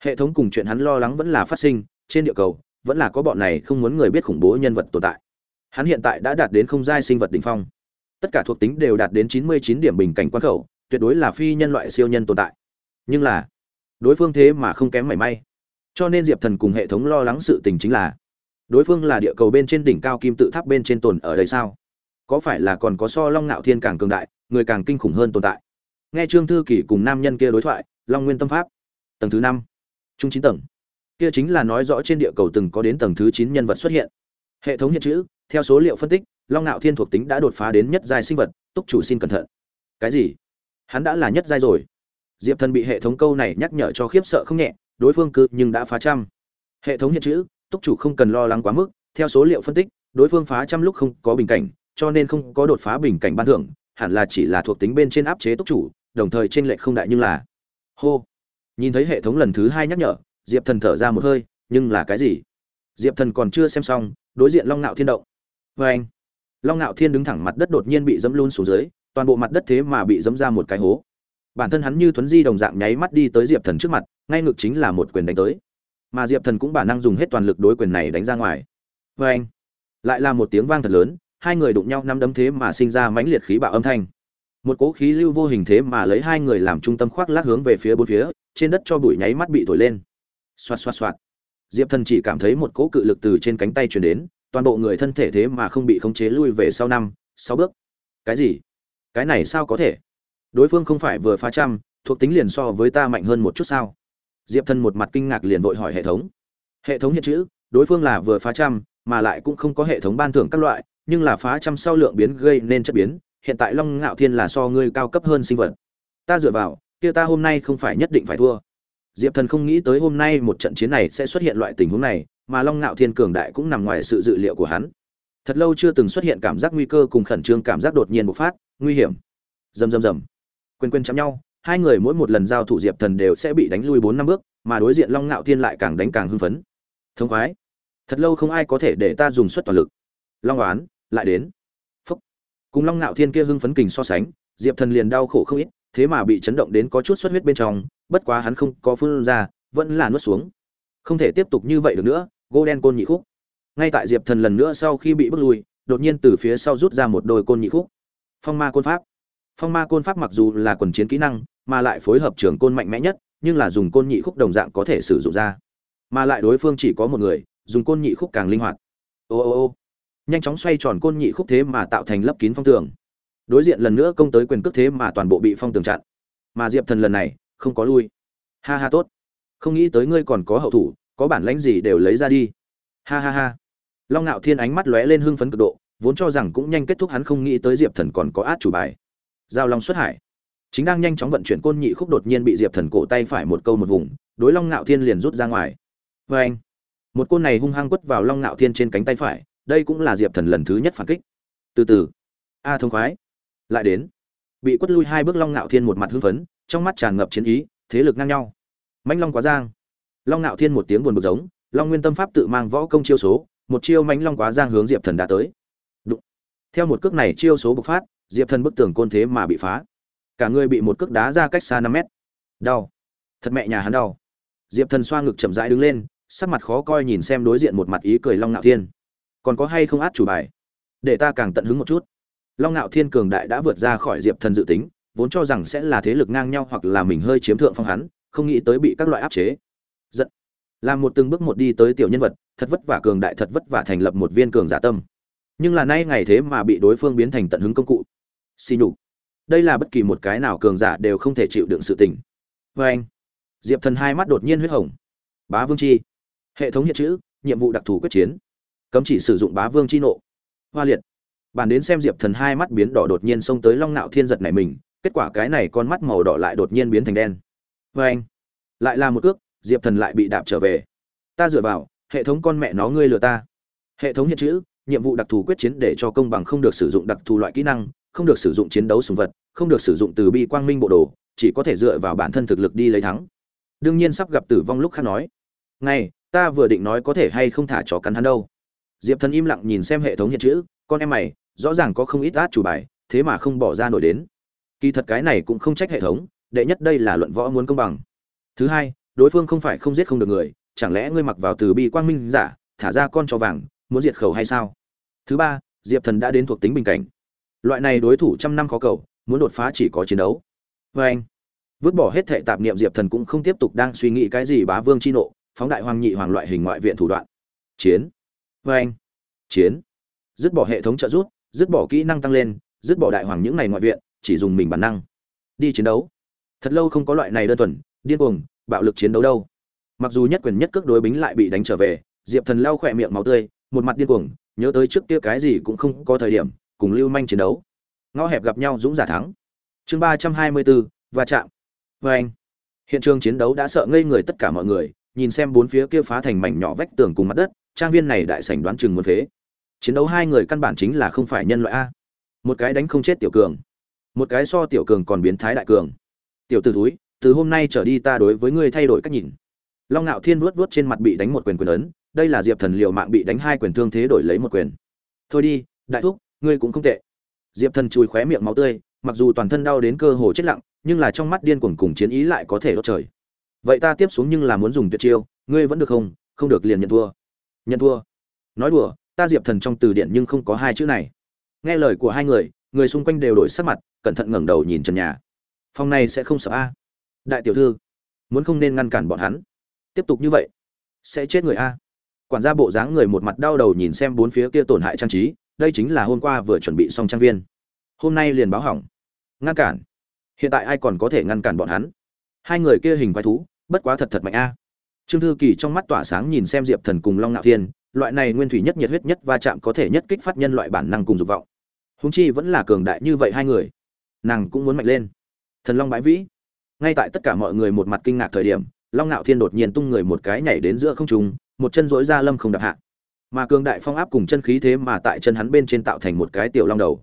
hệ thống cùng chuyện hắn lo lắng vẫn là phát sinh, trên địa cầu, vẫn là có bọn này không muốn người biết khủng bố nhân vật tồn tại. Hắn hiện tại đã đạt đến không giai sinh vật đ ỉ n h phong tất cả thuộc tính đều đạt đến chín mươi chín điểm bình cảnh quan khẩu, tuyệt đối là phi nhân loại siêu nhân tồn tại. Nhưng là, đối phương thế mà không kém mảy may. Cho nên diệp thần cùng hệ thống lo lắng sự tình chính là, đối phương là địa cầu bên trên đỉnh cao kim tự tháp bên trên tồn ở đây sao? Có phải là còn có so long ngạo thiên càng cường đại, người càng kinh khủng hơn tồn tại? Nghe trương thư kỷ cùng nam nhân kia đối thoại, long nguyên tâm pháp, tầng thứ năm, trung chín tầng. Kia chính là nói rõ trên địa cầu từng có đến tầng thứ chín nhân vật xuất hiện. Hệ thống hiện chữ, theo số liệu phân tích long ngạo thiên thuộc tính đã đột phá đến nhất giai sinh vật, túc chủ xin cẩn thận. Cái gì? Hắn đã là nhất giai rồi. Diệp thần bị hệ thống câu này nhắc nhở cho khiếp sợ không nhẹ, đối phương cư nhưng đã phá trăm. Hệ thống hiện chữ, túc chủ không cần lo lắng quá mức, theo số liệu phân tích, đối phương phá trăm lúc không có bình cảnh, cho nên không có đột phá bình cảnh ban thưởng, hẳn là chỉ là thuộc tính bên trên áp chế túc chủ, đồng thời trên lệch không đại nhưng là hô. Nhìn thấy hệ thống lần thứ hai nhắc nhở, diệp thần thở ra một hơi, nhưng là cái gì? Diệp thần còn chưa xem xong, đối diện long nạo thiên động. Vê anh long ngạo thiên đứng thẳng mặt đất đột nhiên bị dẫm luôn xuống dưới, toàn bộ mặt đất thế mà bị dẫm ra một cái hố. Bản thân hắn như thuấn di đồng dạng nháy mắt đi tới diệp thần trước mặt, ngay ngực chính là một quyền đánh tới. Mà diệp thần cũng bản năng dùng hết toàn lực đối quyền này đánh ra ngoài. Vê anh, lại là một tiếng vang thật lớn, hai người đụng nhau năm đấm thế mà sinh ra mãnh liệt khí bạo âm thanh. Một cỗ khí lưu vô hình thế mà lấy hai người làm trung tâm khoác lác hướng về phía bốn phía, trên đất cho bụi nháy mắt bị thổi lên. Xoạt xoạt xoạt. Diệp thần chỉ cảm thấy một cỗ cự lực từ trên cánh tay chuyển đến toàn bộ người thân thể thế mà không bị khống chế lui về sau năm, sáu bước. Cái gì? Cái này sao có thể? Đối phương không phải vừa phá trăm, thuộc tính liền so với ta mạnh hơn một chút sao? Diệp thần một mặt kinh ngạc liền vội hỏi hệ thống. Hệ thống hiện chữ, đối phương là vừa phá trăm, mà lại cũng không có hệ thống ban thưởng các loại, nhưng là phá trăm sau lượng biến gây nên chất biến, hiện tại long ngạo thiên là so ngươi cao cấp hơn sinh vật. Ta dựa vào, kia ta hôm nay không phải nhất định phải thua diệp thần không nghĩ tới hôm nay một trận chiến này sẽ xuất hiện loại tình huống này, mà long ngạo thiên cường đại cũng nằm ngoài sự dự liệu của hắn. Thật lâu chưa từng xuất hiện cảm giác nguy cơ cùng khẩn trương cảm giác đột nhiên bộc phát, nguy hiểm. Rầm rầm rầm. Quên quên chạm nhau, hai người mỗi một lần giao thủ diệp thần đều sẽ bị đánh lui bốn năm bước, mà đối diện long ngạo thiên lại càng đánh càng hưng phấn. Thông khoái. Thật lâu không ai có thể để ta dùng suất toàn lực. Long oán, lại đến. Phúc. Cùng long ngạo thiên kia hưng phấn kình so sánh, diệp thần liền đau khổ không ít, thế mà bị chấn động đến có chút xuất huyết bên trong bất quá hắn không có phun ra, vẫn là nuốt xuống. Không thể tiếp tục như vậy được nữa gô đen côn nhị khúc. Ngay tại diệp thần lần nữa sau khi bị bước lùi đột nhiên từ phía sau rút ra một đôi côn nhị khúc. Phong ma côn pháp. Phong ma côn pháp mặc dù là quần chiến kỹ năng, mà lại phối hợp trưởng côn mạnh mẽ nhất, nhưng là dùng côn nhị khúc đồng dạng có thể sử dụng ra. Mà lại đối phương chỉ có một người, dùng côn nhị khúc càng linh hoạt. Ô ô ô. Nhanh chóng xoay tròn côn nhị khúc thế mà tạo thành lấp kín phong tường. Đối diện lần nữa công tới quyền cước thế mà toàn bộ bị phong tường chặn. Mà diệp thần lần này không có lui. Ha ha tốt. Không nghĩ tới ngươi còn có hậu thủ, có bản lãnh gì đều lấy ra đi. Ha ha ha. Long ngạo thiên ánh mắt lóe lên hưng phấn cực độ, vốn cho rằng cũng nhanh kết thúc hắn không nghĩ tới diệp thần còn có át chủ bài. Giao long xuất hải. Chính đang nhanh chóng vận chuyển côn nhị khúc đột nhiên bị diệp thần cổ tay phải một câu một vùng, đối long ngạo thiên liền rút ra ngoài. Vê anh, một côn này hung hăng quất vào long ngạo thiên trên cánh tay phải, đây cũng là diệp thần lần thứ nhất phản kích. Từ từ. A thông khoái. Lại đến. Bị quất lui hai bước long ngạo thiên một mặt hưng phấn trong mắt tràn ngập chiến ý, thế lực ngang nhau. Mãnh long quá giang. Long ngạo thiên một tiếng buồn bực giống, long nguyên tâm pháp tự mang võ công chiêu số, một chiêu mãnh long quá giang hướng diệp thần đã tới. Đụng. theo một cước này chiêu số bộc phát, diệp thần bức tường côn thế mà bị phá. Cả người bị một cước đá ra cách xa năm mét. Đau. Thật mẹ nhà hắn đau. Diệp thần xoa ngực chậm rãi đứng lên, sắc mặt khó coi nhìn xem đối diện một mặt ý cười long ngạo thiên. Còn có hay không át chủ bài? Để ta càng tận hứng một chút. Long ngạo thiên cường đại đã vượt ra khỏi diệp thần dự tính vốn cho rằng sẽ là thế lực ngang nhau hoặc là mình hơi chiếm thượng phong hắn, không nghĩ tới bị các loại áp chế. Giận. Làm một từng bước một đi tới tiểu nhân vật, thật vất vả cường đại, thật vất vả thành lập một viên cường giả tâm. Nhưng là nay ngày thế mà bị đối phương biến thành tận hứng công cụ. Xì nhục. Đây là bất kỳ một cái nào cường giả đều không thể chịu đựng sự tình. Vê anh. Diệp thần hai mắt đột nhiên huyết hồng. Bá vương chi. Hệ thống hiện chữ, nhiệm vụ đặc thù quyết chiến. Cấm chỉ sử dụng bá vương chi nộ. Hoa liệt. Bàn đến xem diệp thần hai mắt biến đỏ đột nhiên xông tới long nạo thiên giật này mình kết quả cái này con mắt màu đỏ lại đột nhiên biến thành đen. Vê anh, lại là một cước, diệp thần lại bị đạp trở về. Ta dựa vào, hệ thống con mẹ nó ngươi lừa ta. Hệ thống hiện chữ, nhiệm vụ đặc thù quyết chiến để cho công bằng không được sử dụng đặc thù loại kỹ năng, không được sử dụng chiến đấu sùng vật, không được sử dụng từ bi quang minh bộ đồ, chỉ có thể dựa vào bản thân thực lực đi lấy thắng. Đương nhiên sắp gặp tử vong lúc khác nói. Ngay ta vừa định nói có thể hay không thả chó cắn hắn đâu. Diệp thần im lặng nhìn xem hệ thống hiện chữ, con em mày, rõ ràng có không ít át chủ bài, thế mà không bỏ ra nổi đến kỳ thật cái này cũng không trách hệ thống, đệ nhất đây là luận võ muốn công bằng. Thứ hai, đối phương không phải không giết không được người, chẳng lẽ ngươi mặc vào từ bi quang minh giả, thả ra con cho vàng, muốn diệt khẩu hay sao? Thứ ba, diệp thần đã đến thuộc tính bình cảnh. Loại này đối thủ trăm năm khó cầu, muốn đột phá chỉ có chiến đấu. Vê anh, vứt bỏ hết thệ tạp niệm diệp thần cũng không tiếp tục đang suy nghĩ cái gì bá vương chi nộ, phóng đại hoàng nhị hoàng loại hình ngoại viện thủ đoạn. Chiến. Vê anh, chiến. Dứt bỏ hệ thống trợ giúp, dứt bỏ kỹ năng tăng lên, dứt bỏ đại hoàng những ngày ngoại viện chỉ dùng mình bản năng. Đi chiến đấu. Thật lâu không có loại này đơn thuần, điên cuồng, bạo lực chiến đấu đâu. Mặc dù nhất quyền nhất cước đối bính lại bị đánh trở về, diệp thần lau khỏe miệng máu tươi, một mặt điên cuồng, nhớ tới trước kia cái gì cũng không có thời điểm, cùng lưu manh chiến đấu. Ngõ hẹp gặp nhau dũng giả thắng. Chương ba trăm hai mươi bốn, va chạm. Vê anh. Hiện trường chiến đấu đã sợ ngây người tất cả mọi người, nhìn xem bốn phía kia phá thành mảnh nhỏ vách tường cùng mặt đất, trang viên này đại sảnh đoán chừng một phế. Chiến đấu hai người căn bản chính là không phải nhân loại a. Một cái đánh không chết tiểu cường một cái so tiểu cường còn biến thái đại cường. Tiểu t ử túi từ hôm nay trở đi ta đối với ngươi thay đổi cách nhìn. Long ngạo thiên vuốt vuốt trên mặt bị đánh một quyền quyền ấn, đây là diệp thần liệu mạng bị đánh hai quyền thương thế đổi lấy một quyền. Thôi đi, đại thúc, ngươi cũng không tệ. Diệp thần chùi khóe miệng máu tươi, mặc dù toàn thân đau đến cơ hồ chết lặng, nhưng là trong mắt điên cuồng cùng chiến ý lại có thể đốt trời. Vậy ta tiếp xuống nhưng là muốn dùng tuyệt chiêu, ngươi vẫn được không? Không được liền nhận thua. Nhận thua. Nói đùa, ta diệp thần trong từ điển nhưng không có hai chữ này. Nghe lời của hai người người xung quanh đều đổi sắc mặt cẩn thận ngẩng đầu nhìn trần nhà. Phòng này sẽ không sợ a. Đại tiểu thư, muốn không nên ngăn cản bọn hắn. Tiếp tục như vậy, sẽ chết người a. Quản gia bộ dáng người một mặt đau đầu nhìn xem bốn phía kia tổn hại trang trí, đây chính là hôm qua vừa chuẩn bị xong trang viên. Hôm nay liền báo hỏng. Ngăn cản. Hiện tại ai còn có thể ngăn cản bọn hắn? Hai người kia hình quái thú, bất quá thật thật mạnh a. Trương thư kỳ trong mắt tỏa sáng nhìn xem diệp thần cùng long Nạo thiên, loại này nguyên thủy nhất nhiệt huyết nhất va chạm có thể nhất kích phát nhân loại bản năng cùng dục vọng. Húng chi vẫn là cường đại như vậy hai người nàng cũng muốn mạnh lên. Thần long bãi vĩ. Ngay tại tất cả mọi người một mặt kinh ngạc thời điểm, long ngạo thiên đột nhiên tung người một cái nhảy đến giữa không trung, một chân dỗi ra lâm không đập hạ. Mà cường đại phong áp cùng chân khí thế mà tại chân hắn bên trên tạo thành một cái tiểu long đầu.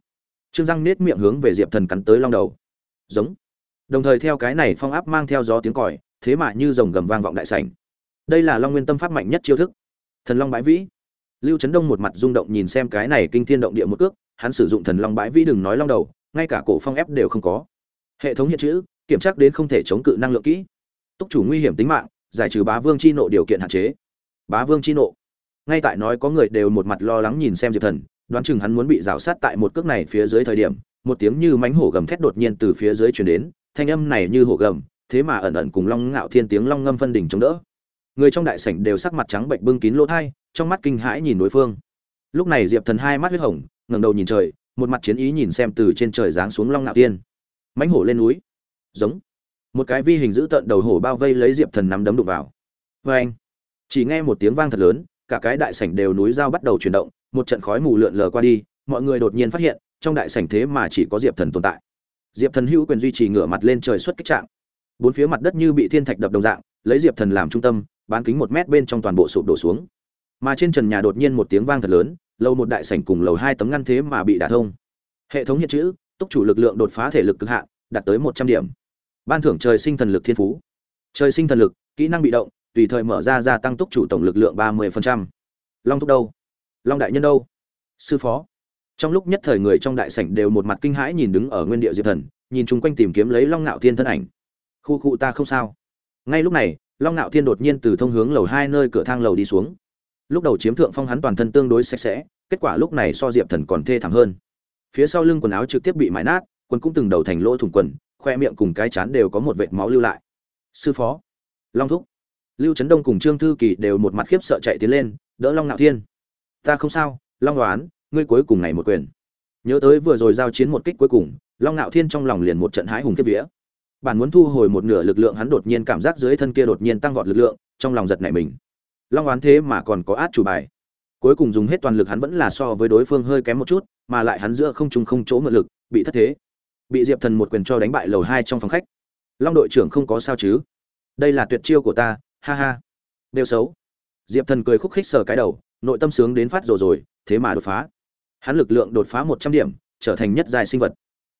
Trương răng nết miệng hướng về diệp thần cắn tới long đầu. Giống. Đồng thời theo cái này phong áp mang theo gió tiếng còi, thế mà như rồng gầm vang vọng đại sảnh. Đây là long nguyên tâm pháp mạnh nhất chiêu thức. Thần long bãi vĩ. Lưu trấn đông một mặt rung động nhìn xem cái này kinh thiên động địa một cước, hắn sử dụng thần long bãi vĩ đừng nói long đầu ngay cả cổ phong ép đều không có. Hệ thống hiện chữ, kiểm tra đến không thể chống cự năng lượng kỹ. Túc chủ nguy hiểm tính mạng, giải trừ bá vương chi nộ điều kiện hạn chế. Bá vương chi nộ. Ngay tại nói có người đều một mặt lo lắng nhìn xem diệp thần, đoán chừng hắn muốn bị rào sát tại một cước này phía dưới thời điểm, một tiếng như mánh hổ gầm thét đột nhiên từ phía dưới truyền đến, thanh âm này như hổ gầm, thế mà ẩn ẩn cùng long ngạo thiên tiếng long ngâm phân đỉnh chống đỡ. Người trong đại sảnh đều sắc mặt trắng bệnh bưng kín lỗ thai, trong mắt kinh hãi nhìn đối phương. Lúc này diệp thần hai mắt huyết hồng, ngẩng đầu nhìn trời một mặt chiến ý nhìn xem từ trên trời giáng xuống long ngạo tiên. Mãnh hổ lên núi. Giống. Một cái vi hình giữ tận đầu hổ bao vây lấy diệp thần nắm đấm đụng vào. Vê anh chỉ nghe một tiếng vang thật lớn, cả cái đại sảnh đều núi dao bắt đầu chuyển động, một trận khói mù lượn lờ qua đi, mọi người đột nhiên phát hiện, trong đại sảnh thế mà chỉ có diệp thần tồn tại. Diệp thần hữu quyền duy trì ngửa mặt lên trời xuất kích trạng. Bốn phía mặt đất như bị thiên thạch đập đồng dạng, lấy diệp thần làm trung tâm, bán kính một mét bên trong toàn bộ sụp đổ xuống. Mà trên trần nhà đột nhiên một tiếng vang thật lớn lầu một đại sảnh cùng lầu hai tấm ngăn thế mà bị đả thông. Hệ thống hiện chữ, túc chủ lực lượng đột phá thể lực cực hạn, đạt tới một trăm điểm. Ban thưởng trời sinh thần lực thiên phú. Trời sinh thần lực, kỹ năng bị động, tùy thời mở ra gia tăng túc chủ tổng lực lượng ba mươi long thúc đâu? Long đại nhân đâu? Sư phó. Trong lúc nhất thời người trong đại sảnh đều một mặt kinh hãi nhìn đứng ở nguyên địa diệp thần, nhìn chung quanh tìm kiếm lấy long ngạo thiên thân ảnh. Khu cụ ta không sao. Ngay lúc này, long ngạo thiên đột nhiên từ thông hướng lầu hai nơi cửa thang lầu đi xuống lúc đầu chiếm thượng phong hắn toàn thân tương đối sạch sẽ, kết quả lúc này so diệp thần còn thê thảm hơn. Phía sau lưng quần áo trực tiếp bị mái nát, quần cũng từng đầu thành lỗ thủng quần, khoe miệng cùng cái chán đều có một vệt máu lưu lại. Sư phó, long thúc, lưu trấn đông cùng trương thư kỳ đều một mặt khiếp sợ chạy tiến lên, đỡ long Nạo thiên. Ta không sao, long đoán, ngươi cuối cùng ngày một quyền. Nhớ tới vừa rồi giao chiến một kích cuối cùng, long Nạo thiên trong lòng liền một trận hái hùng kiếp vía. Bản muốn thu hồi một nửa lực lượng hắn đột nhiên cảm giác dưới thân kia đột nhiên tăng vọt lực lượng, trong lòng giật nảy mình long oán thế mà còn có át chủ bài. Cuối cùng dùng hết toàn lực hắn vẫn là so với đối phương hơi kém một chút, mà lại hắn giữa không trung không chỗ mượn lực, bị thất thế. Bị diệp thần một quyền cho đánh bại lầu hai trong phòng khách. Long đội trưởng không có sao chứ? Đây là tuyệt chiêu của ta, ha ha. Đều xấu. Diệp thần cười khúc khích sờ cái đầu, nội tâm sướng đến phát rồi rồi, thế mà đột phá. Hắn lực lượng đột phá một trăm điểm, trở thành nhất dài sinh vật.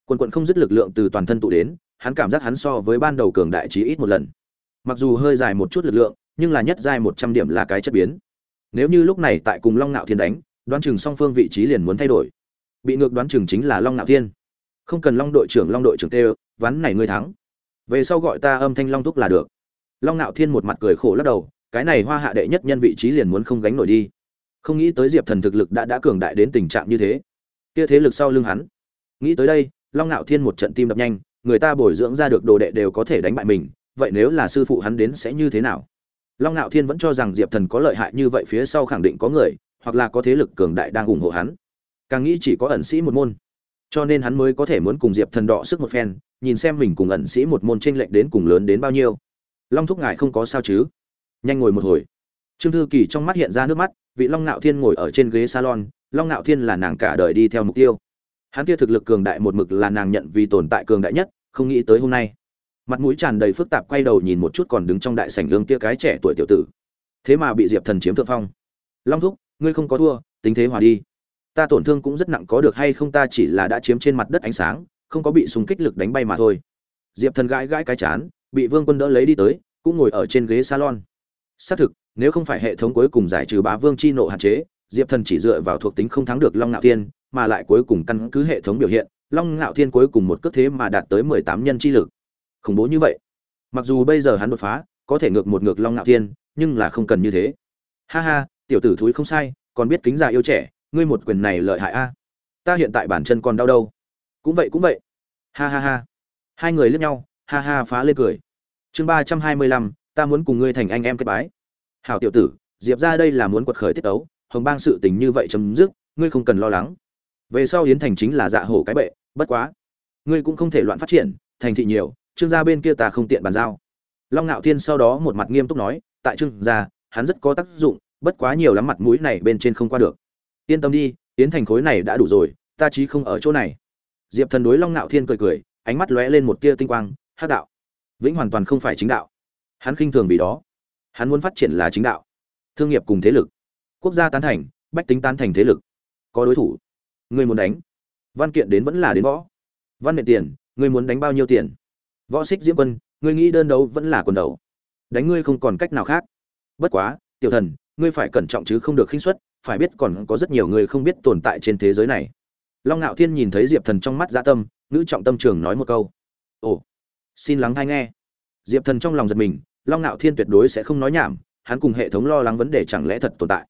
Quần quận không dứt lực lượng từ toàn thân tụ đến, hắn cảm giác hắn so với ban đầu cường đại trí ít một lần. Mặc dù hơi dài một chút lực lượng nhưng là nhất dài một trăm điểm là cái chất biến. Nếu như lúc này tại cùng long nạo thiên đánh, đoán chừng song phương vị trí liền muốn thay đổi. Bị ngược đoán chừng chính là long nạo thiên. Không cần long đội trưởng, long đội trưởng tê ván này ngươi thắng. Về sau gọi ta âm thanh long thúc là được. Long nạo thiên một mặt cười khổ lắc đầu, cái này hoa hạ đệ nhất nhân vị trí liền muốn không gánh nổi đi. Không nghĩ tới diệp thần thực lực đã đã cường đại đến tình trạng như thế. Kia thế lực sau lưng hắn. Nghĩ tới đây, long nạo thiên một trận tim đập nhanh, người ta bồi dưỡng ra được đồ đệ đều có thể đánh bại mình, vậy nếu là sư phụ hắn đến sẽ như thế nào? Long ngạo thiên vẫn cho rằng diệp thần có lợi hại như vậy phía sau khẳng định có người, hoặc là có thế lực cường đại đang ủng hộ hắn. Càng nghĩ chỉ có ẩn sĩ một môn. Cho nên hắn mới có thể muốn cùng diệp thần đọ sức một phen, nhìn xem mình cùng ẩn sĩ một môn tranh lệch đến cùng lớn đến bao nhiêu. Long thúc ngài không có sao chứ? Nhanh ngồi một hồi. Trương thư kỳ trong mắt hiện ra nước mắt, vị long ngạo thiên ngồi ở trên ghế salon, long ngạo thiên là nàng cả đời đi theo mục tiêu. Hắn kia thực lực cường đại một mực là nàng nhận vì tồn tại cường đại nhất, không nghĩ tới hôm nay mặt mũi tràn đầy phức tạp quay đầu nhìn một chút còn đứng trong đại sảnh lương kia cái trẻ tuổi tiểu tử. Thế mà bị diệp thần chiếm thượng phong. Long thúc, ngươi không có thua, tính thế hòa đi. Ta tổn thương cũng rất nặng có được hay không ta chỉ là đã chiếm trên mặt đất ánh sáng, không có bị súng kích lực đánh bay mà thôi. Diệp thần gãi gãi cái chán, bị vương quân đỡ lấy đi tới, cũng ngồi ở trên ghế salon. Xác thực, nếu không phải hệ thống cuối cùng giải trừ bá vương chi nộ hạn chế, diệp thần chỉ dựa vào thuộc tính không thắng được long ngạo thiên, mà lại cuối cùng căn cứ hệ thống biểu hiện, long ngạo thiên cuối cùng một cước thế mà đạt tới mười tám nhân chi lực khủng bố như vậy. Mặc dù bây giờ hắn đột phá, có thể ngược một ngược long ngạo thiên, nhưng là không cần như thế. Ha ha, tiểu tử thúi không sai, còn biết kính già yêu trẻ, ngươi một quyền này lợi hại a. Ta hiện tại bản chân còn đau đâu. Cũng vậy cũng vậy. Ha ha ha. Hai người liếc nhau, ha ha phá lên cười. Chương ba trăm hai mươi lăm, ta muốn cùng ngươi thành anh em kết bái. Hảo tiểu tử, diệp ra đây là muốn quật khởi tiết ấu, hồng bang sự tình như vậy chấm dứt, ngươi không cần lo lắng. Về sau yến thành chính là dạ hổ cái bệ, bất quá. Ngươi cũng không thể loạn phát triển, thành thị nhiều trương gia bên kia ta không tiện bàn giao. Long ngạo thiên sau đó một mặt nghiêm túc nói, tại trương gia, hắn rất có tác dụng, bất quá nhiều lắm mặt mũi này bên trên không qua được. Yên tâm đi, tiến thành khối này đã đủ rồi, ta chí không ở chỗ này. Diệp thần đối long ngạo thiên cười cười, ánh mắt lóe lên một tia tinh quang, hắc đạo. Vĩnh hoàn toàn không phải chính đạo. Hắn khinh thường vì đó. Hắn muốn phát triển là chính đạo. Thương nghiệp cùng thế lực. Quốc gia tán thành, bách tính tán thành thế lực. Có đối thủ. Người muốn đánh. Văn kiện đến vẫn là đến võ. Văn nện tiền, người muốn đánh bao nhiêu tiền? Võ xích diễm quân, ngươi nghĩ đơn đấu vẫn là quần đầu. Đánh ngươi không còn cách nào khác. Bất quá, tiểu thần, ngươi phải cẩn trọng chứ không được khinh suất, phải biết còn có rất nhiều người không biết tồn tại trên thế giới này. Long ngạo thiên nhìn thấy diệp thần trong mắt dã tâm nữ trọng tâm trường nói một câu. Ồ, xin lắng hay nghe. Diệp thần trong lòng giật mình, long ngạo thiên tuyệt đối sẽ không nói nhảm, hắn cùng hệ thống lo lắng vấn đề chẳng lẽ thật tồn tại.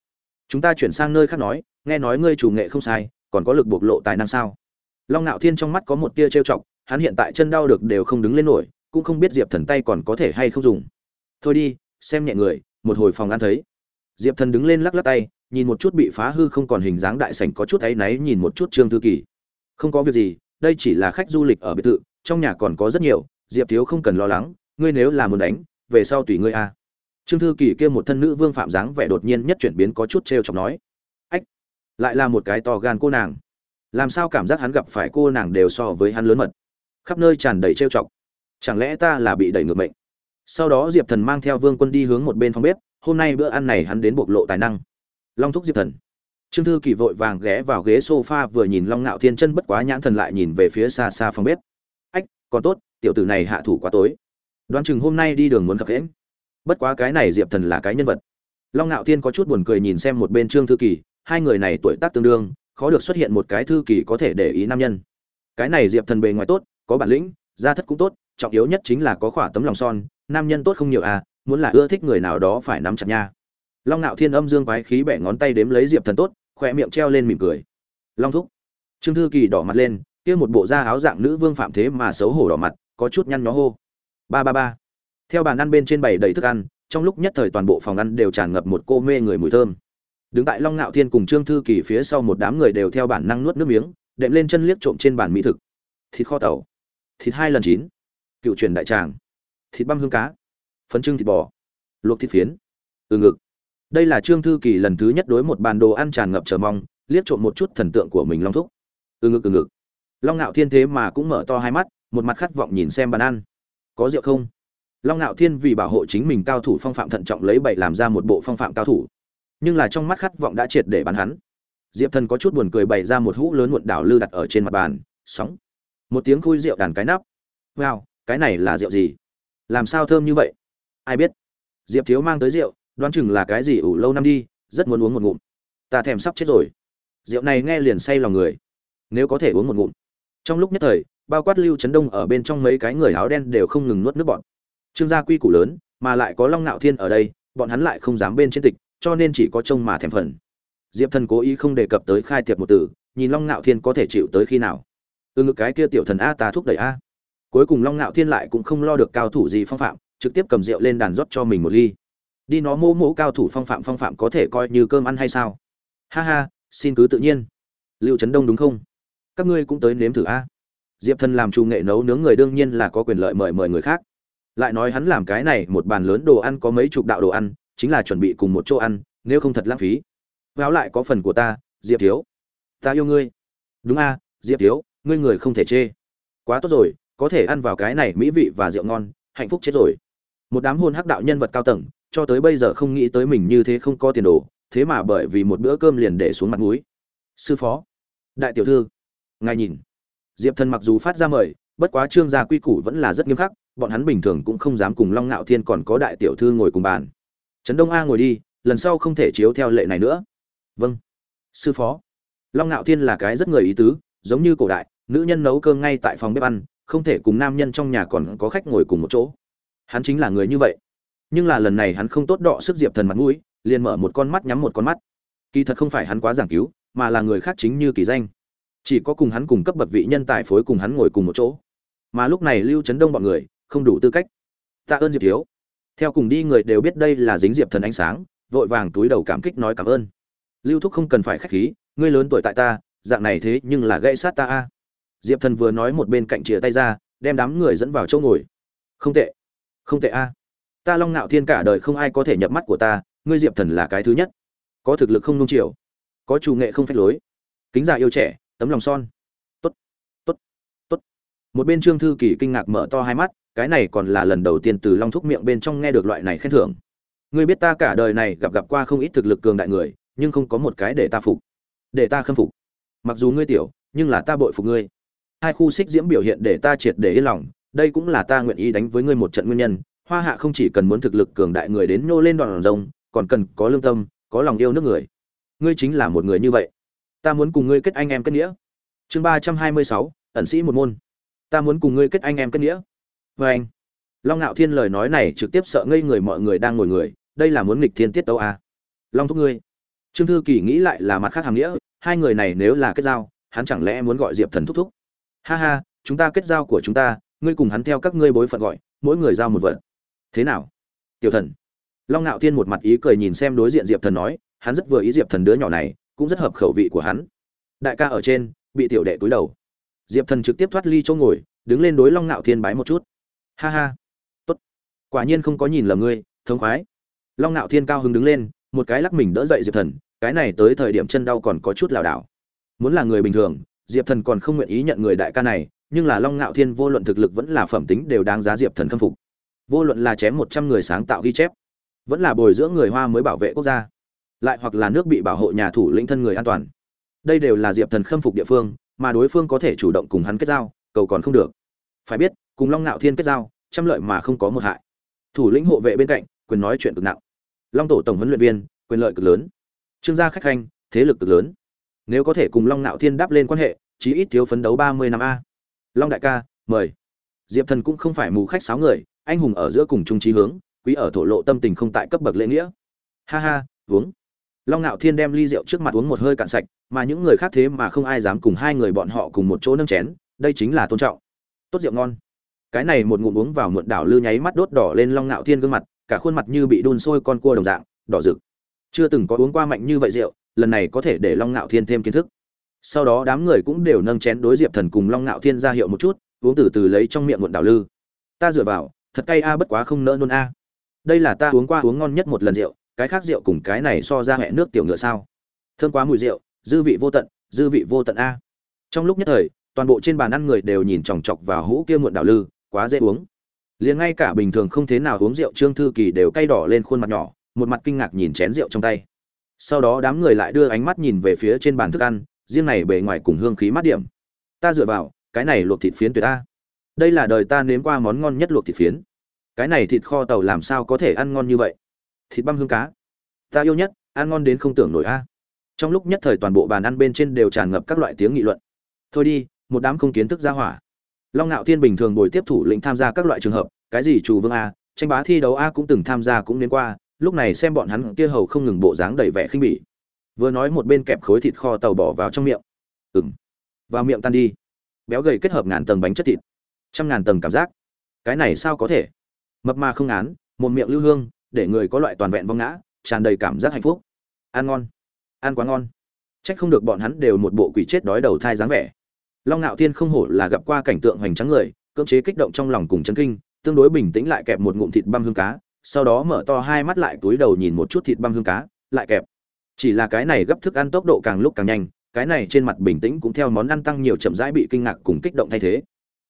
Chúng ta chuyển sang nơi khác nói, nghe nói ngươi chủ nghệ không sai, còn có lực bộc lộ tài năng sao? Long ngạo thiên trong mắt có một tia trêu chọc hắn hiện tại chân đau được đều không đứng lên nổi, cũng không biết diệp thần tay còn có thể hay không dùng. Thôi đi, xem nhẹ người, một hồi phòng ăn thấy. Diệp thần đứng lên lắc lắc tay, nhìn một chút bị phá hư không còn hình dáng đại sảnh có chút áy náy nhìn một chút trương thư kỳ. Không có việc gì, đây chỉ là khách du lịch ở biệt thự, trong nhà còn có rất nhiều, diệp thiếu không cần lo lắng, ngươi nếu là muốn đánh, về sau tùy ngươi a. Trương thư kỳ kia một thân nữ vương phạm dáng vẻ đột nhiên nhất chuyển biến có chút t r chọc nói. Ách, lại là một cái to gan cô nàng. Làm sao cảm giác hắn gặp phải cô nàng đều so với hắn lớn mật khắp nơi tràn đầy trêu chọc. Chẳng lẽ ta là bị đẩy ngược mệnh? Sau đó diệp thần mang theo vương quân đi hướng một bên phòng bếp, hôm nay bữa ăn này hắn đến bộc lộ tài năng. Long thúc diệp thần. Trương thư kỳ vội vàng ghé vào ghế sofa vừa nhìn long ngạo thiên chân bất quá nhãn thần lại nhìn về phía xa xa phòng bếp. Ách, còn tốt, tiểu tử này hạ thủ quá tối. Đoán chừng hôm nay đi đường muốn gặp hễm bất quá cái này diệp thần là cái nhân vật. Long ngạo thiên có chút buồn cười nhìn xem một bên trương thư kỳ, hai người này tuổi tác tương đương, khó được xuất hiện một cái thư kỳ có thể để ý nam nhân. Cái này diệp thần bề ngoài tốt có bản lĩnh, gia thất cũng tốt, trọng yếu nhất chính là có khỏa tấm lòng son, nam nhân tốt không nhiều à muốn là ưa thích người nào đó phải nắm chặt nha. Long ngạo thiên âm dương quái khí bẻ ngón tay đếm lấy diệp thần tốt, khỏe miệng treo lên mỉm cười. Long thúc. Trương thư kỳ đỏ mặt lên, kia một bộ da áo dạng nữ vương phạm thế mà xấu hổ đỏ mặt, có chút nhăn nhó hô. Ba ba ba. Theo bàn ăn bên trên bày đầy thức ăn, trong lúc nhất thời toàn bộ phòng ăn đều tràn ngập một cô mê người mùi thơm. Đứng tại long ngạo thiên cùng trương thư kỳ phía sau một đám người đều theo bản năng nuốt nước miếng, đệm lên chân liếc trộm trên bàn mỹ thực. Thịt kho tàu thịt hai lần chín, cựu truyền đại tràng, thịt băm hương cá, phấn trưng thịt bò, luộc thịt phiến, từ ngực. Đây là trương thư kỳ lần thứ nhất đối một bàn đồ ăn tràn ngập chờ mong, liếc trộm một chút thần tượng của mình long thúc. Từ ngực từ ngực. Long ngạo thiên thế mà cũng mở to hai mắt, một mặt khát vọng nhìn xem bàn ăn. Có rượu không? Long ngạo thiên vì bảo hộ chính mình cao thủ phong phạm thận trọng lấy bậy làm ra một bộ phong phạm cao thủ. Nhưng là trong mắt khát vọng đã triệt để bắn hắn. Diệp thần có chút buồn cười bày ra một hũ lớn muộn đảo lư đặt ở trên mặt bàn, sóng một tiếng khui rượu đàn cái nắp. Wow, cái này là rượu gì? Làm sao thơm như vậy? Ai biết? Diệp thiếu mang tới rượu, đoán chừng là cái gì ủ lâu năm đi, rất muốn uống một ngụm. Ta thèm sắp chết rồi. Rượu này nghe liền say lòng người. Nếu có thể uống một ngụm. Trong lúc nhất thời, bao quát lưu trấn đông ở bên trong mấy cái người áo đen đều không ngừng nuốt nước bọn trương gia quy củ lớn, mà lại có long ngạo thiên ở đây, bọn hắn lại không dám bên trên tịch, cho nên chỉ có trông mà thèm phần. Diệp thần cố ý không đề cập tới khai tiệc một từ, nhìn long ngạo thiên có thể chịu tới khi nào từ ngực cái kia tiểu thần a ta thúc đẩy a. Cuối cùng long ngạo thiên lại cũng không lo được cao thủ gì phong phạm, trực tiếp cầm rượu lên đàn rót cho mình một ly. Đi nó mô mỗ cao thủ phong phạm phong phạm có thể coi như cơm ăn hay sao? Ha ha, xin cứ tự nhiên. Lưu trấn đông đúng không? Các ngươi cũng tới nếm thử a. Diệp thần làm chủ nghệ nấu nướng người đương nhiên là có quyền lợi mời mời người khác. Lại nói hắn làm cái này một bàn lớn đồ ăn có mấy chục đạo đồ ăn, chính là chuẩn bị cùng một chỗ ăn, nếu không thật lãng phí. Báo lại có phần của ta, diệp thiếu. Ta yêu ngươi. Đúng a, diệp thiếu ngươi người không thể chê. Quá tốt rồi, có thể ăn vào cái này mỹ vị và rượu ngon, hạnh phúc chết rồi. Một đám hôn hắc đạo nhân vật cao tầng, cho tới bây giờ không nghĩ tới mình như thế không có tiền đồ, thế mà bởi vì một bữa cơm liền để xuống mặt mũi. Sư phó, đại tiểu thư, ngài nhìn. Diệp thần mặc dù phát ra mời, bất quá trương gia quy củ vẫn là rất nghiêm khắc, bọn hắn bình thường cũng không dám cùng long ngạo thiên còn có đại tiểu thư ngồi cùng bàn. Trấn đông a ngồi đi, lần sau không thể chiếu theo lệ này nữa. Vâng. Sư phó. Long ngạo thiên là cái rất người ý tứ, giống như cổ đại nữ nhân nấu cơm ngay tại phòng bếp ăn, không thể cùng nam nhân trong nhà còn có khách ngồi cùng một chỗ. Hắn chính là người như vậy. Nhưng là lần này hắn không tốt đọ sức diệp thần mặt mũi, liền mở một con mắt nhắm một con mắt. Kỳ thật không phải hắn quá giảng cứu, mà là người khác chính như kỳ danh. Chỉ có cùng hắn cùng cấp bậc vị nhân tài phối cùng hắn ngồi cùng một chỗ. Mà lúc này lưu trấn đông bọn người, không đủ tư cách. Tạ ơn diệp thiếu. Theo cùng đi người đều biết đây là dính diệp thần ánh sáng, vội vàng túi đầu cảm kích nói cảm ơn. Lưu thúc không cần phải khách khí, ngươi lớn tuổi tại ta, dạng này thế nhưng là gây sát ta a diệp thần vừa nói một bên cạnh chìa tay ra, đem đám người dẫn vào chỗ ngồi. Không tệ. Không tệ a. Ta long ngạo thiên cả đời không ai có thể nhập mắt của ta, ngươi diệp thần là cái thứ nhất. Có thực lực không nung chiều. Có chủ nghệ không phép lối. Kính già yêu trẻ, tấm lòng son. Tốt. Tốt. Tốt. Một bên trương thư kỳ kinh ngạc mở to hai mắt, cái này còn là lần đầu tiên từ long thúc miệng bên trong nghe được loại này khen thưởng. Ngươi biết ta cả đời này gặp gặp qua không ít thực lực cường đại người, nhưng không có một cái để ta phục. Để ta khâm phục. Mặc dù ngươi tiểu, nhưng là ta bội phục ngươi hai khu xích diễm biểu hiện để ta triệt để yên lòng, đây cũng là ta nguyện ý đánh với ngươi một trận nguyên nhân, hoa hạ không chỉ cần muốn thực lực cường đại người đến nhô lên đoàn rồng, còn cần có lương tâm, có lòng yêu nước người. Ngươi chính là một người như vậy. Ta muốn cùng ngươi kết anh em kết nghĩa. Chương ba trăm hai mươi sáu, ẩn sĩ một môn. Ta muốn cùng ngươi kết anh em kết nghĩa. Vê anh. Long ngạo thiên lời nói này trực tiếp sợ ngây người mọi người đang ngồi người, đây là muốn nghịch thiên tiết tấu à. long thúc ngươi. Trương thư kỳ nghĩ lại là mặt khác hàm nghĩa, hai người này nếu là kết giao, hắn chẳng lẽ muốn gọi diệp thần thúc thúc? Ha ha, chúng ta kết giao của chúng ta, ngươi cùng hắn theo các ngươi bối phận gọi, mỗi người giao một vật. Thế nào? Tiểu thần. Long ngạo thiên một mặt ý cười nhìn xem đối diện diệp thần nói, hắn rất vừa ý diệp thần đứa nhỏ này, cũng rất hợp khẩu vị của hắn. Đại ca ở trên, bị tiểu đệ túi đầu. Diệp thần trực tiếp thoát ly chỗ ngồi, đứng lên đối long ngạo thiên bái một chút. Ha ha. Tốt. Quả nhiên không có nhìn lầm ngươi thống khoái. Long ngạo thiên cao hứng đứng lên, một cái lắc mình đỡ dậy diệp thần, cái này tới thời điểm chân đau còn có chút lảo đảo. Muốn là người bình thường diệp thần còn không nguyện ý nhận người đại ca này, nhưng là long ngạo thiên vô luận thực lực vẫn là phẩm tính đều đáng giá diệp thần khâm phục. Vô luận là chém một trăm người sáng tạo ghi chép, vẫn là bồi dưỡng người hoa mới bảo vệ quốc gia, lại hoặc là nước bị bảo hộ nhà thủ lĩnh thân người an toàn. Đây đều là diệp thần khâm phục địa phương, mà đối phương có thể chủ động cùng hắn kết giao, cầu còn không được. Phải biết, cùng long ngạo thiên kết giao, trăm lợi mà không có một hại. Thủ lĩnh hộ vệ bên cạnh, quyền nói chuyện cực nặng. Long tổ tổng huấn luyện viên, quyền lợi cực lớn. Trương gia khách khanh, thế lực cực lớn nếu có thể cùng long Nạo thiên đáp lên quan hệ, chí ít thiếu phấn đấu ba mươi năm a. Long đại ca, mời. Diệp thần cũng không phải mù khách sáu người, anh hùng ở giữa cùng trung trí hướng, quý ở thổ lộ tâm tình không tại cấp bậc lễ nghĩa. Ha ha, uống. Long Nạo thiên đem ly rượu trước mặt uống một hơi cạn sạch, mà những người khác thế mà không ai dám cùng hai người bọn họ cùng một chỗ nâng chén, đây chính là tôn trọng. Tốt rượu ngon. Cái này một ngụm uống vào muộn đảo lư nháy mắt đốt đỏ lên long Nạo thiên gương mặt, cả khuôn mặt như bị đun sôi con cua đồng dạng, đỏ rực. Chưa từng có uống qua mạnh như vậy rượu lần này có thể để long ngạo thiên thêm kiến thức. Sau đó đám người cũng đều nâng chén đối diệp thần cùng long ngạo thiên ra hiệu một chút, uống từ từ lấy trong miệng nguồn đảo lư. Ta dựa vào, thật cay a, bất quá không nỡ nôn a. Đây là ta uống qua uống ngon nhất một lần rượu, cái khác rượu cùng cái này so ra hẹ nước tiểu ngựa sao. Thơm quá mùi rượu, dư vị vô tận, dư vị vô tận a. Trong lúc nhất thời, toàn bộ trên bàn ăn người đều nhìn chòng chọc vào hũ kia muộn đảo lư, quá dễ uống. Liền ngay cả bình thường không thế nào uống rượu trương thư kỳ đều cay đỏ lên khuôn mặt nhỏ, một mặt kinh ngạc nhìn chén rượu trong tay sau đó đám người lại đưa ánh mắt nhìn về phía trên bàn thức ăn, riêng này bề ngoài cùng hương khí mát điểm. Ta dựa vào, cái này luộc thịt phiến tuyệt ta. Đây là đời ta nếm qua món ngon nhất luộc thịt phiến. Cái này thịt kho tàu làm sao có thể ăn ngon như vậy? Thịt băm hương cá. Ta yêu nhất, ăn ngon đến không tưởng nổi a. Trong lúc nhất thời toàn bộ bàn ăn bên trên đều tràn ngập các loại tiếng nghị luận. Thôi đi, một đám không kiến thức ra hỏa. Long ngạo thiên bình thường bồi tiếp thủ lĩnh tham gia các loại trường hợp, cái gì chủ vương a, tranh bá thi đấu a cũng từng tham gia cũng đến qua lúc này xem bọn hắn kia hầu không ngừng bộ dáng đầy vẻ khinh bỉ. Vừa nói một bên kẹp khối thịt kho tàu bỏ vào trong miệng. Ừng vào miệng tan đi. Béo gầy kết hợp ngàn tầng bánh chất thịt. Trăm ngàn tầng cảm giác. Cái này sao có thể? Mập mà không án, một miệng lưu hương, để người có loại toàn vẹn vong ngã, tràn đầy cảm giác hạnh phúc. Ăn ngon. Ăn quá ngon. Trách không được bọn hắn đều một bộ quỷ chết đói đầu thai dáng vẻ. Long ngạo thiên không hổ là gặp qua cảnh tượng hoành tráng người, cưỡng chế kích động trong lòng cùng chấn kinh, tương đối bình tĩnh lại kẹp một ngụm thịt băm hương cá sau đó mở to hai mắt lại túi đầu nhìn một chút thịt băm hương cá, lại kẹp. Chỉ là cái này gấp thức ăn tốc độ càng lúc càng nhanh, cái này trên mặt bình tĩnh cũng theo món ăn tăng nhiều chậm rãi bị kinh ngạc cùng kích động thay thế.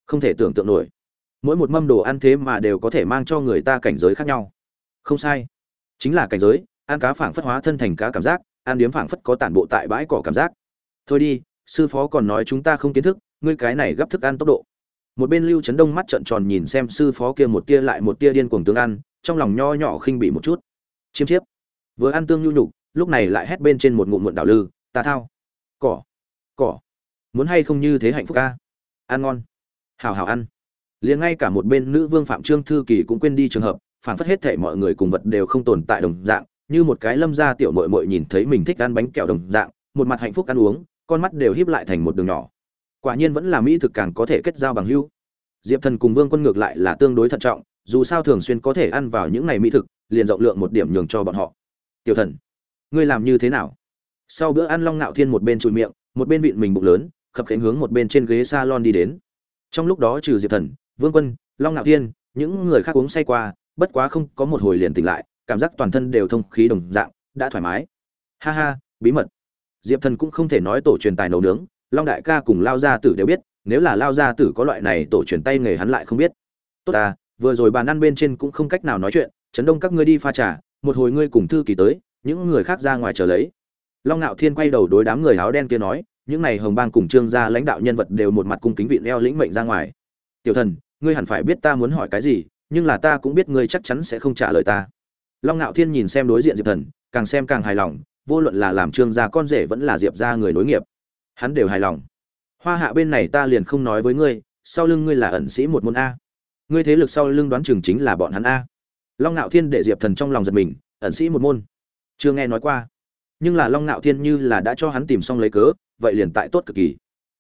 Không thể tưởng tượng nổi. Mỗi một mâm đồ ăn thế mà đều có thể mang cho người ta cảnh giới khác nhau. Không sai. Chính là cảnh giới, ăn cá phảng phất hóa thân thành cá cảm giác, ăn điếm phảng phất có tản bộ tại bãi cỏ cảm giác. Thôi đi, sư phó còn nói chúng ta không kiến thức, ngươi cái này gấp thức ăn tốc độ. Một bên lưu trấn đông mắt trợn tròn nhìn xem sư phó kia một tia lại một tia điên cuồng tương ăn trong lòng nho nhỏ khinh bị một chút. Chiêm chiếp. Vừa ăn tương nhu nhục, lúc này lại hét bên trên một ngụm muộn đảo lư, ta thao. Cỏ. Cỏ. Muốn hay không như thế hạnh phúc ca? Ăn ngon. Hào hào ăn. Liền ngay cả một bên nữ vương phạm trương thư kỳ cũng quên đi trường hợp, phản phất hết thể mọi người cùng vật đều không tồn tại đồng dạng, như một cái lâm gia tiểu mội mội nhìn thấy mình thích ăn bánh kẹo đồng dạng, một mặt hạnh phúc ăn uống, con mắt đều híp lại thành một đường nhỏ. Quả nhiên vẫn là mỹ thực càng có thể kết giao bằng hữu. Diệp thần cùng vương quân ngược lại là tương đối thận trọng dù sao thường xuyên có thể ăn vào những ngày mỹ thực, liền rộng lượng một điểm nhường cho bọn họ. Tiểu thần, ngươi làm như thế nào? Sau bữa ăn long ngạo thiên một bên chùi miệng, một bên vịn mình bụng lớn, khập khánh hướng một bên trên ghế salon đi đến. Trong lúc đó trừ diệp thần, vương quân, long ngạo thiên, những người khác uống say qua, bất quá không có một hồi liền tỉnh lại, cảm giác toàn thân đều thông khí đồng dạng, đã thoải mái. Ha ha, bí mật. Diệp thần cũng không thể nói tổ truyền tài nấu nướng, long đại ca cùng lao gia tử đều biết, nếu là lao gia tử có loại này tổ truyền tay nghề hắn lại không biết. Tốt ta vừa rồi bàn ăn bên trên cũng không cách nào nói chuyện chấn đông các ngươi đi pha trà, một hồi ngươi cùng thư kỳ tới, những người khác ra ngoài chờ lấy. Long ngạo thiên quay đầu đối đám người áo đen kia nói, những này hồng bang cùng trương gia lãnh đạo nhân vật đều một mặt cung kính vị eo lĩnh mệnh ra ngoài. Tiểu thần, ngươi hẳn phải biết ta muốn hỏi cái gì, nhưng là ta cũng biết ngươi chắc chắn sẽ không trả lời ta. Long ngạo thiên nhìn xem đối diện diệp thần, càng xem càng hài lòng, vô luận là làm trương gia con rể vẫn là diệp gia người nối nghiệp. Hắn đều hài lòng. Hoa hạ bên này ta liền không nói với ngươi, sau lưng ngươi là ẩn sĩ một môn a ngươi thế lực sau lưng đoán chừng chính là bọn hắn a. Long ngạo thiên để diệp thần trong lòng giật mình, ẩn sĩ một môn. Chưa nghe nói qua. Nhưng là long ngạo thiên như là đã cho hắn tìm xong lấy cớ, vậy liền tại tốt cực kỳ.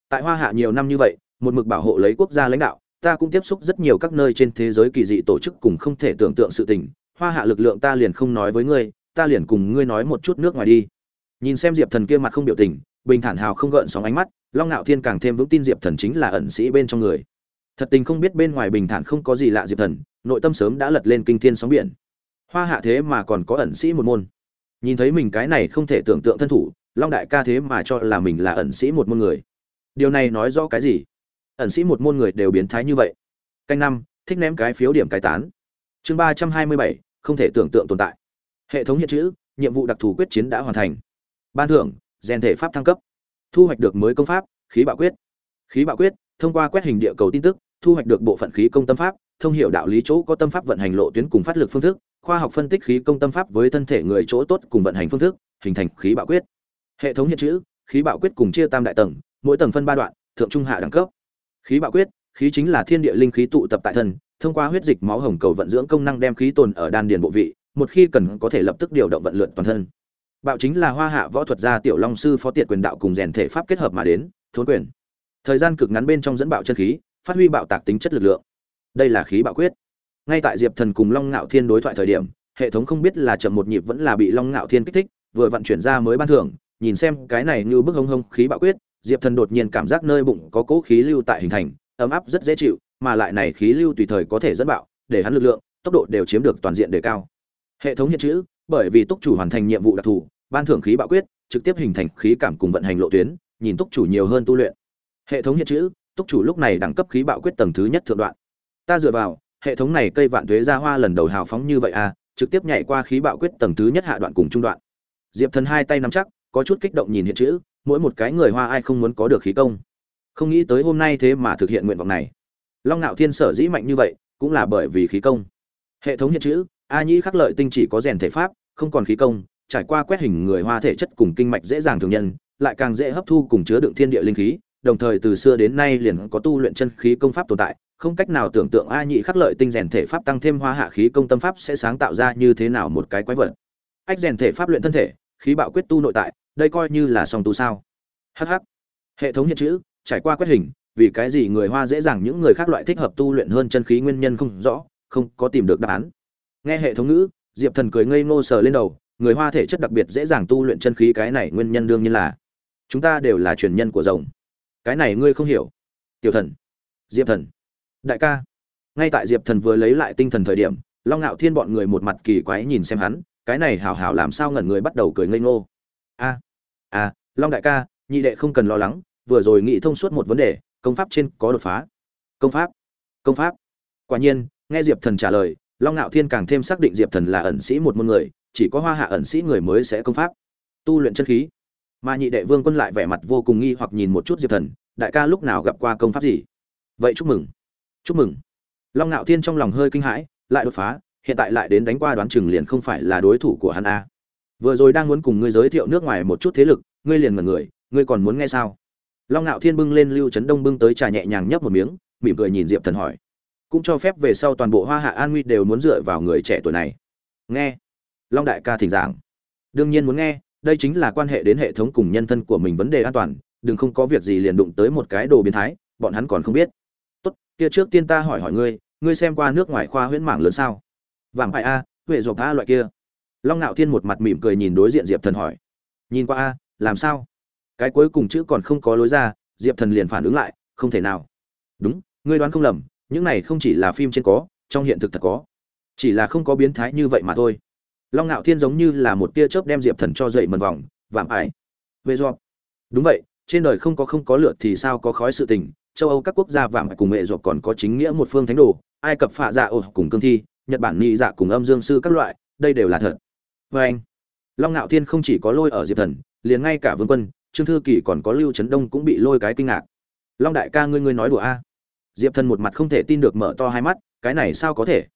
Tại hoa hạ nhiều năm như vậy, một mực bảo hộ lấy quốc gia lãnh đạo, ta cũng tiếp xúc rất nhiều các nơi trên thế giới kỳ dị tổ chức cùng không thể tưởng tượng sự tình. Hoa hạ lực lượng ta liền không nói với ngươi, ta liền cùng ngươi nói một chút nước ngoài đi. Nhìn xem diệp thần kia mặt không biểu tình, bình thản hào không gợn sóng ánh mắt, long ngạo thiên càng thêm vững tin diệp thần chính là ẩn sĩ bên trong người thật tình không biết bên ngoài bình thản không có gì lạ diệp thần, nội tâm sớm đã lật lên kinh thiên sóng biển. Hoa hạ thế mà còn có ẩn sĩ một môn. Nhìn thấy mình cái này không thể tưởng tượng thân thủ, long đại ca thế mà cho là mình là ẩn sĩ một môn người. Điều này nói rõ cái gì? Ẩn sĩ một môn người đều biến thái như vậy. Canh năm, thích ném cái phiếu điểm cái tán. Chương ba trăm hai mươi bảy, không thể tưởng tượng tồn tại. Hệ thống hiện chữ, nhiệm vụ đặc thù quyết chiến đã hoàn thành. Ban thưởng, rèn thể pháp thăng cấp. Thu hoạch được mới công pháp, khí bạo quyết. Khí bạo quyết thông qua quét hình địa cầu tin tức, thu hoạch được bộ phận khí công tâm pháp, thông hiểu đạo lý chỗ có tâm pháp vận hành lộ tuyến cùng phát lực phương thức, khoa học phân tích khí công tâm pháp với thân thể người chỗ tốt cùng vận hành phương thức, hình thành khí bạo quyết. Hệ thống hiện chữ, khí bạo quyết cùng chia tam đại tầng, mỗi tầng phân ba đoạn, thượng trung hạ đẳng cấp. Khí bạo quyết, khí chính là thiên địa linh khí tụ tập tại thân, thông qua huyết dịch máu hồng cầu vận dưỡng công năng đem khí tồn ở đan điền bộ vị, một khi cần có thể lập tức điều động vận lượn toàn thân. Bạo chính là hoa hạ võ thuật gia tiểu long sư phó tiệt quyền đạo cùng rèn thể pháp kết hợp mà đến thốn quyền thời gian cực ngắn bên trong dẫn bạo chân khí, phát huy bạo tạc tính chất lực lượng. Đây là khí bạo quyết. Ngay tại diệp thần cùng long ngạo thiên đối thoại thời điểm, hệ thống không biết là chậm một nhịp vẫn là bị long ngạo thiên kích thích, vừa vận chuyển ra mới ban thưởng, nhìn xem cái này như bức hông hông khí bạo quyết, diệp thần đột nhiên cảm giác nơi bụng có cỗ khí lưu tại hình thành, ấm áp rất dễ chịu, mà lại này khí lưu tùy thời có thể dẫn bạo, để hắn lực lượng, tốc độ đều chiếm được toàn diện đề cao. Hệ thống hiện chữ, bởi vì túc chủ hoàn thành nhiệm vụ đặc thù, ban thưởng khí bạo quyết, trực tiếp hình thành khí cảm cùng vận hành lộ tuyến, nhìn túc chủ nhiều hơn tu luyện hệ thống hiện chữ, túc chủ lúc này đẳng cấp khí bạo quyết tầng thứ nhất thượng đoạn. Ta dựa vào, hệ thống này cây vạn tuế ra hoa lần đầu hào phóng như vậy à trực tiếp nhảy qua khí bạo quyết tầng thứ nhất hạ đoạn cùng trung đoạn. Diệp thần hai tay nắm chắc, có chút kích động nhìn hiện chữ, mỗi một cái người hoa ai không muốn có được khí công. Không nghĩ tới hôm nay thế mà thực hiện nguyện vọng này. Long ngạo thiên sở dĩ mạnh như vậy, cũng là bởi vì khí công. Hệ thống hiện chữ, a nhĩ khắc lợi tinh chỉ có rèn thể pháp, không còn khí công, trải qua quét hình người hoa thể chất cùng kinh mạch dễ dàng thường nhân, lại càng dễ hấp thu cùng chứa đựng thiên địa linh khí đồng thời từ xưa đến nay liền có tu luyện chân khí công pháp tồn tại, không cách nào tưởng tượng a nhị khắc lợi tinh rèn thể pháp tăng thêm hoa hạ khí công tâm pháp sẽ sáng tạo ra như thế nào một cái quái vật. Ách rèn thể pháp luyện thân thể, khí bạo quyết tu nội tại, đây coi như là song tu sao? Hh hệ thống hiện chữ, trải qua quét hình, vì cái gì người hoa dễ dàng những người khác loại thích hợp tu luyện hơn chân khí nguyên nhân không rõ, không có tìm được đáp án. Nghe hệ thống ngữ, diệp thần cười ngây ngô sờ lên đầu, người hoa thể chất đặc biệt dễ dàng tu luyện chân khí cái này nguyên nhân đương nhiên là, chúng ta đều là truyền nhân của rồng cái này ngươi không hiểu. Tiểu thần. Diệp thần. Đại ca. Ngay tại diệp thần vừa lấy lại tinh thần thời điểm, long ngạo thiên bọn người một mặt kỳ quái nhìn xem hắn, cái này hảo hảo làm sao ngẩn người bắt đầu cười ngây ngô. A a, long đại ca, nhị đệ không cần lo lắng, vừa rồi nghĩ thông suốt một vấn đề, công pháp trên có đột phá. Công pháp. Công pháp. Quả nhiên, nghe diệp thần trả lời, long ngạo thiên càng thêm xác định diệp thần là ẩn sĩ một môn người, chỉ có hoa hạ ẩn sĩ người mới sẽ công pháp. Tu luyện chân khí mà nhị đệ vương quân lại vẻ mặt vô cùng nghi hoặc nhìn một chút diệp thần, đại ca lúc nào gặp qua công pháp gì? Vậy chúc mừng. Chúc mừng. Long ngạo thiên trong lòng hơi kinh hãi, lại đột phá, hiện tại lại đến đánh qua đoán chừng liền không phải là đối thủ của hắn a. Vừa rồi đang muốn cùng ngươi giới thiệu nước ngoài một chút thế lực, ngươi liền mật người, ngươi còn muốn nghe sao? Long ngạo thiên bưng lên lưu trấn đông bưng tới trà nhẹ nhàng nhấp một miếng, mỉm cười nhìn diệp thần hỏi. Cũng cho phép về sau toàn bộ hoa hạ an nguy đều muốn dựa vào người trẻ tuổi này. Nghe. Long đại ca thỉnh giảng. Đương nhiên muốn nghe đây chính là quan hệ đến hệ thống cùng nhân thân của mình vấn đề an toàn, đừng không có việc gì liền đụng tới một cái đồ biến thái, bọn hắn còn không biết. Tốt, kia trước tiên ta hỏi hỏi ngươi ngươi xem qua nước ngoài khoa huyễn mảng lớn sao? Vàng hại a, huệ dọc a loại kia. Long ngạo thiên một mặt mỉm cười nhìn đối diện diệp thần hỏi. Nhìn qua a, làm sao? Cái cuối cùng chữ còn không có lối ra, diệp thần liền phản ứng lại, không thể nào. Đúng, ngươi đoán không lầm, những này không chỉ là phim trên có, trong hiện thực thật có. Chỉ là không có biến thái như vậy mà thôi long ngạo thiên giống như là một tia chớp đem diệp thần cho dậy mần vòng, vạm ải. Về dọc đúng vậy, trên đời không có không có lửa thì sao có khói sự tình, châu âu các quốc gia vạm cùng mẹ ruột còn có chính nghĩa một phương thánh đồ, ai cập phạ dạ ồ cùng cương thi, nhật bản nhị dạ cùng âm dương sư các loại, đây đều là thật. Vê anh, long ngạo thiên không chỉ có lôi ở diệp thần, liền ngay cả vương quân, trương thư kỳ còn có lưu trấn đông cũng bị lôi cái kinh ngạc. Long đại ca ngươi ngươi nói đùa a. Diệp thần một mặt không thể tin được mở to hai mắt, cái này sao có thể?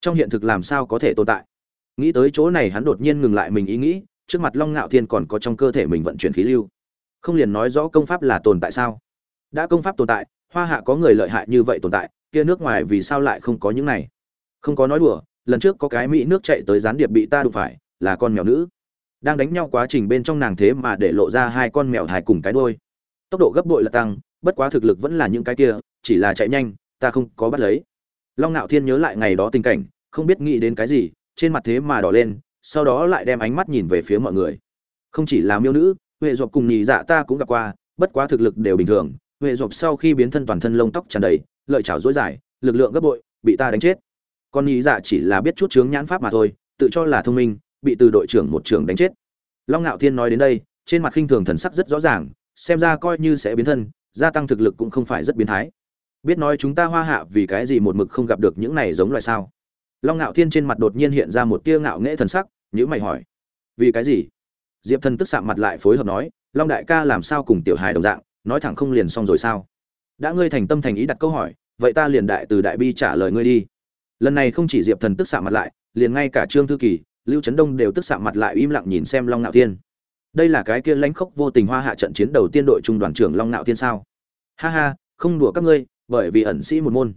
Trong hiện thực làm sao có thể tồn tại? Nghĩ tới chỗ này hắn đột nhiên ngừng lại mình ý nghĩ, trước mặt long ngạo thiên còn có trong cơ thể mình vận chuyển khí lưu. Không liền nói rõ công pháp là tồn tại sao? Đã công pháp tồn tại, hoa hạ có người lợi hại như vậy tồn tại, kia nước ngoài vì sao lại không có những này? Không có nói đùa, lần trước có cái mỹ nước chạy tới gián điệp bị ta đụng phải, là con mèo nữ. Đang đánh nhau quá trình bên trong nàng thế mà để lộ ra hai con mèo thải cùng cái đôi tốc độ gấp bội là tăng, bất quá thực lực vẫn là những cái kia, chỉ là chạy nhanh, ta không có bắt lấy. Long ngạo thiên nhớ lại ngày đó tình cảnh, không biết nghĩ đến cái gì trên mặt thế mà đỏ lên, sau đó lại đem ánh mắt nhìn về phía mọi người. Không chỉ là miêu nữ, huệ dọc cùng nhị dạ ta cũng gặp qua, bất quá thực lực đều bình thường. Huệ dọc sau khi biến thân toàn thân lông tóc tràn đầy, lợi chảo dối dài, lực lượng gấp bội, bị ta đánh chết. Còn nhị dạ chỉ là biết chút chướng nhãn pháp mà thôi, tự cho là thông minh, bị từ đội trưởng một trưởng đánh chết. Long ngạo thiên nói đến đây, trên mặt khinh thường thần sắc rất rõ ràng, xem ra coi như sẽ biến thân, gia tăng thực lực cũng không phải rất biến thái. Biết nói chúng ta hoa hạ vì cái gì một mực không gặp được những này giống loại sao? Long ngạo thiên trên mặt đột nhiên hiện ra một tia ngạo nghễ thần sắc nhữ mày hỏi, vì cái gì? Diệp thần tức sạm mặt lại phối hợp nói, long đại ca làm sao cùng tiểu hài đồng dạng, nói thẳng không liền xong rồi sao? Đã ngươi thành tâm thành ý đặt câu hỏi, vậy ta liền đại từ đại bi trả lời ngươi đi. Lần này không chỉ diệp thần tức sạm mặt lại, liền ngay cả trương thư kỳ, lưu trấn đông đều tức sạm mặt lại im lặng nhìn xem long nạo thiên. Đây là cái kia lãnh khốc vô tình hoa hạ trận chiến đầu tiên đội trung đoàn trưởng long nạo thiên sao? Ha ha, không đùa các ngươi, bởi vì ẩn sĩ một môn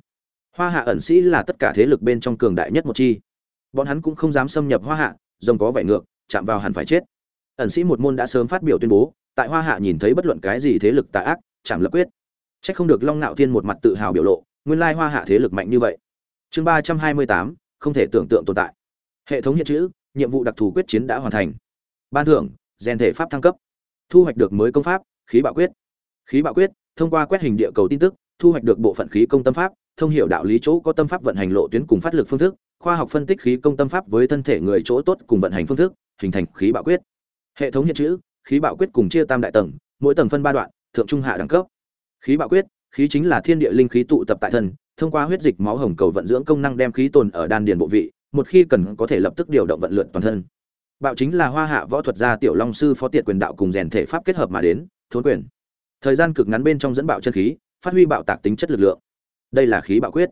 hoa hạ ẩn sĩ là tất cả thế lực bên trong cường đại nhất một chi. Bọn hắn cũng không dám xâm nhập hoa hạ, rồng có vẻ ngược, chạm vào hẳn phải chết. Ẩn sĩ một môn đã sớm phát biểu tuyên bố, tại hoa hạ nhìn thấy bất luận cái gì thế lực tà ác, chạm lập quyết. C h ắ c không được long nạo thiên một mặt tự hào biểu lộ, nguyên lai hoa hạ thế lực mạnh như vậy. Chương ba trăm hai mươi tám, không thể tưởng tượng tồn tại. Hệ thống hiện chữ, nhiệm vụ đặc thù quyết chiến đã hoàn thành. Ban thưởng, rèn thể pháp thăng cấp. Thu hoạch được mới công pháp, khí bạo quyết. Khí bạo quyết, thông qua quét hình địa cầu tin tức, thu hoạch được bộ phận khí công tâm pháp thông hiểu đạo lý chỗ có tâm pháp vận hành lộ tuyến cùng phát lực phương thức, khoa học phân tích khí công tâm pháp với thân thể người chỗ tốt cùng vận hành phương thức, hình thành khí bạo quyết. Hệ thống hiện chữ, khí bạo quyết cùng chia tam đại tầng, mỗi tầng phân ba đoạn, thượng trung hạ đẳng cấp. Khí bạo quyết, khí chính là thiên địa linh khí tụ tập tại thân, thông qua huyết dịch máu hồng cầu vận dưỡng công năng đem khí tồn ở đan điền bộ vị, một khi cần có thể lập tức điều động vận lượn toàn thân. Bạo chính là hoa hạ võ thuật gia tiểu long sư phó tiệt quyền đạo cùng rèn thể pháp kết hợp mà đến thốn quyền. Thời gian cực ngắn bên trong dẫn bạo chân khí, phát huy bạo tạc tính chất lực lượng đây là khí bạo quyết.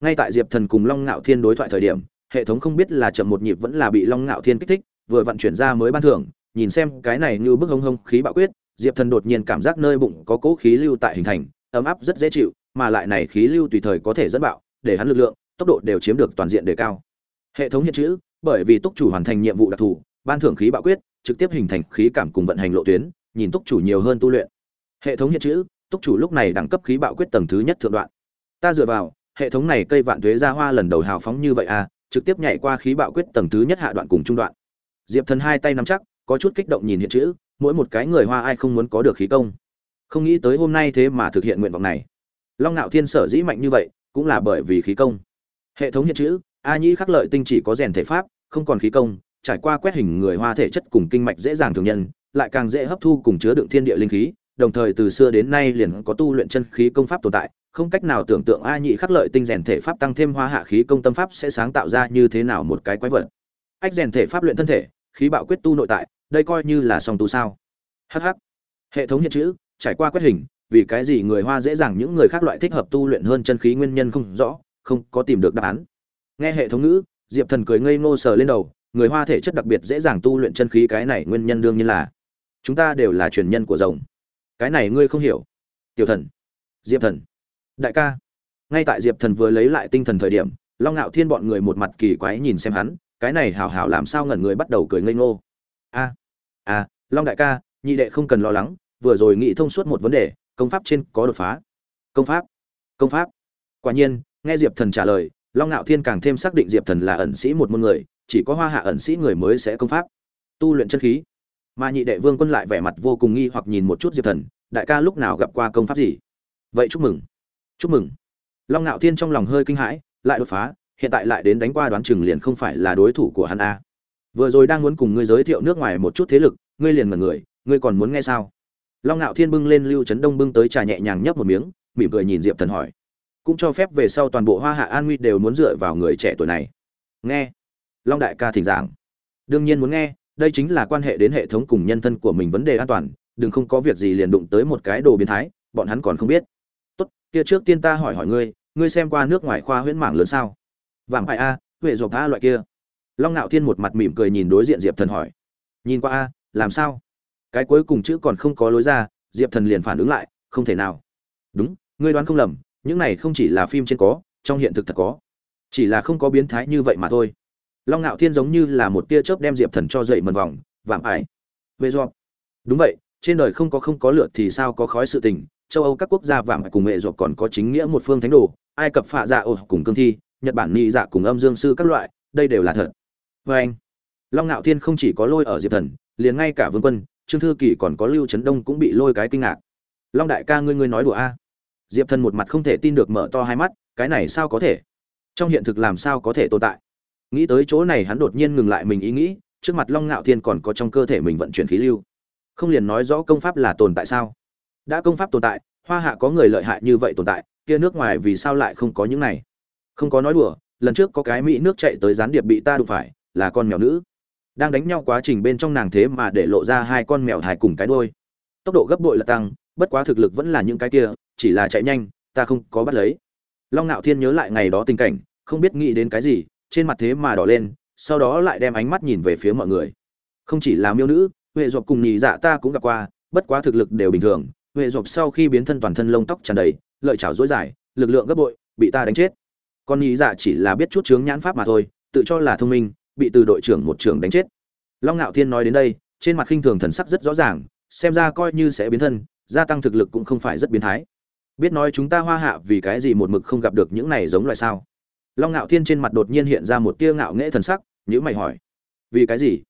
Ngay tại diệp thần cùng long ngạo thiên đối thoại thời điểm, hệ thống không biết là chậm một nhịp vẫn là bị long ngạo thiên kích thích, vừa vận chuyển ra mới ban thưởng, nhìn xem cái này như bức hông hông khí bạo quyết, diệp thần đột nhiên cảm giác nơi bụng có cỗ khí lưu tại hình thành, ấm áp rất dễ chịu, mà lại này khí lưu tùy thời có thể dẫn bạo, để hắn lực lượng, tốc độ đều chiếm được toàn diện đề cao. Hệ thống hiện chữ, bởi vì túc chủ hoàn thành nhiệm vụ đặc thù, ban thưởng khí bạo quyết, trực tiếp hình thành khí cảm cùng vận hành lộ tuyến, nhìn túc chủ nhiều hơn tu luyện. Hệ thống hiện chữ, túc chủ lúc này đẳng cấp khí bạo quyết tầng thứ nhất thượng đoạn ta dựa vào, hệ thống này cây vạn thuế ra hoa lần đầu hào phóng như vậy à trực tiếp nhảy qua khí bạo quyết tầng thứ nhất hạ đoạn cùng trung đoạn. Diệp thần hai tay nắm chắc, có chút kích động nhìn hiện chữ, mỗi một cái người hoa ai không muốn có được khí công. Không nghĩ tới hôm nay thế mà thực hiện nguyện vọng này. Long ngạo thiên sở dĩ mạnh như vậy, cũng là bởi vì khí công. Hệ thống hiện chữ, a nhĩ khắc lợi tinh chỉ có rèn thể pháp, không còn khí công, trải qua quét hình người hoa thể chất cùng kinh mạch dễ dàng thường nhân, lại càng dễ hấp thu cùng chứa đựng thiên địa linh khí, đồng thời từ xưa đến nay liền có tu luyện chân khí công pháp tồn tại không cách nào tưởng tượng a nhị khắc lợi tinh rèn thể pháp tăng thêm hoa hạ khí công tâm pháp sẽ sáng tạo ra như thế nào một cái quái vật. Ách rèn thể pháp luyện thân thể, khí bạo quyết tu nội tại, đây coi như là song tu sao. Hh hệ thống hiện chữ, trải qua quét hình, vì cái gì người hoa dễ dàng những người khác loại thích hợp tu luyện hơn chân khí nguyên nhân không rõ, không có tìm được đáp án. Nghe hệ thống ngữ, diệp thần cười ngây ngô sờ lên đầu, người hoa thể chất đặc biệt dễ dàng tu luyện chân khí cái này nguyên nhân đương nhiên là, chúng ta đều là truyền nhân của rồng. Cái này ngươi không hiểu. Tiểu thần. Diệp thần đại ca. Ngay tại diệp thần vừa lấy lại tinh thần thời điểm, long ngạo thiên bọn người một mặt kỳ quái nhìn xem hắn, cái này hào hào làm sao ngẩn người bắt đầu cười ngây ngô. A a, long đại ca, nhị đệ không cần lo lắng, vừa rồi nghĩ thông suốt một vấn đề, công pháp trên có đột phá. Công pháp công pháp. Quả nhiên, nghe diệp thần trả lời, long ngạo thiên càng thêm xác định diệp thần là ẩn sĩ một môn người, chỉ có hoa hạ ẩn sĩ người mới sẽ công pháp. Tu luyện chân khí. Mà nhị đệ vương quân lại vẻ mặt vô cùng nghi hoặc nhìn một chút diệp thần, đại ca lúc nào gặp qua công pháp gì? Vậy chúc mừng chúc mừng. Long ngạo thiên trong lòng hơi kinh hãi, lại đột phá, hiện tại lại đến đánh qua đoán chừng liền không phải là đối thủ của hắn a. Vừa rồi đang muốn cùng ngươi giới thiệu nước ngoài một chút thế lực, ngươi liền mật người, ngươi còn muốn nghe sao? Long ngạo thiên bưng lên lưu trấn đông bưng tới trà nhẹ nhàng nhấp một miếng, mỉm cười nhìn diệp thần hỏi. Cũng cho phép về sau toàn bộ hoa hạ an nguy đều muốn dựa vào người trẻ tuổi này. Nghe. Long đại ca thỉnh giảng. Đương nhiên muốn nghe, đây chính là quan hệ đến hệ thống cùng nhân thân của mình vấn đề an toàn, đừng không có việc gì liền đụng tới một cái đồ biến thái, bọn hắn còn không biết kia trước tiên ta hỏi hỏi ngươi ngươi xem qua nước ngoài khoa huyễn mảng lớn sao? Vàng phải a, huệ dọc a loại kia. Long ngạo thiên một mặt mỉm cười nhìn đối diện diệp thần hỏi. Nhìn qua a, làm sao? Cái cuối cùng chữ còn không có lối ra, diệp thần liền phản ứng lại, không thể nào. Đúng, ngươi đoán không lầm, những này không chỉ là phim trên có, trong hiện thực thật có. Chỉ là không có biến thái như vậy mà thôi. Long ngạo thiên giống như là một tia chớp đem diệp thần cho dậy mần vòng, vạm ải về do đúng vậy, trên đời không có không có lượt thì sao có khói sự tình châu âu các quốc gia vạm cùng mẹ ruột còn có chính nghĩa một phương thánh đồ, ai cập phạ dạ ổ cùng cương thi, nhật bản nghị dạ cùng âm dương sư các loại, đây đều là thật. Vê anh, long ngạo thiên không chỉ có lôi ở diệp thần, liền ngay cả vương quân, trương thư kỳ còn có lưu trấn đông cũng bị lôi cái kinh ngạc. Long đại ca ngươi ngươi nói đùa a. Diệp thần một mặt không thể tin được mở to hai mắt, cái này sao có thể? Trong hiện thực làm sao có thể tồn tại? Nghĩ tới chỗ này hắn đột nhiên ngừng lại mình ý nghĩ, trước mặt long ngạo thiên còn có trong cơ thể mình vận chuyển khí lưu. Không liền nói rõ công pháp là tồn tại sao? Đã công pháp tồn tại, hoa hạ có người lợi hại như vậy tồn tại, kia nước ngoài vì sao lại không có những này? Không có nói đùa, lần trước có cái mỹ nước chạy tới gián điệp bị ta đụng phải, là con mèo nữ. Đang đánh nhau quá trình bên trong nàng thế mà để lộ ra hai con mèo hài cùng cái đôi tốc độ gấp bội là tăng, bất quá thực lực vẫn là những cái kia, chỉ là chạy nhanh, ta không có bắt lấy. Long ngạo thiên nhớ lại ngày đó tình cảnh, không biết nghĩ đến cái gì, trên mặt thế mà đỏ lên, sau đó lại đem ánh mắt nhìn về phía mọi người. Không chỉ là miêu nữ, huệ dọc cùng nhị dạ ta cũng gặp qua, bất quá thực lực đều bình thường huệ dọc sau khi biến thân toàn thân lông tóc tràn đầy, lợi chảo dối dài, lực lượng gấp bội, bị ta đánh chết. Con nhị dạ chỉ là biết chút chướng nhãn pháp mà thôi, tự cho là thông minh, bị từ đội trưởng một trưởng đánh chết. Long ngạo thiên nói đến đây, trên mặt khinh thường thần sắc rất rõ ràng, xem ra coi như sẽ biến thân, gia tăng thực lực cũng không phải rất biến thái. Biết nói chúng ta hoa hạ vì cái gì một mực không gặp được những này giống loại sao? Long ngạo thiên trên mặt đột nhiên hiện ra một tia ngạo nghễ thần sắc nhữ mày hỏi, vì cái gì?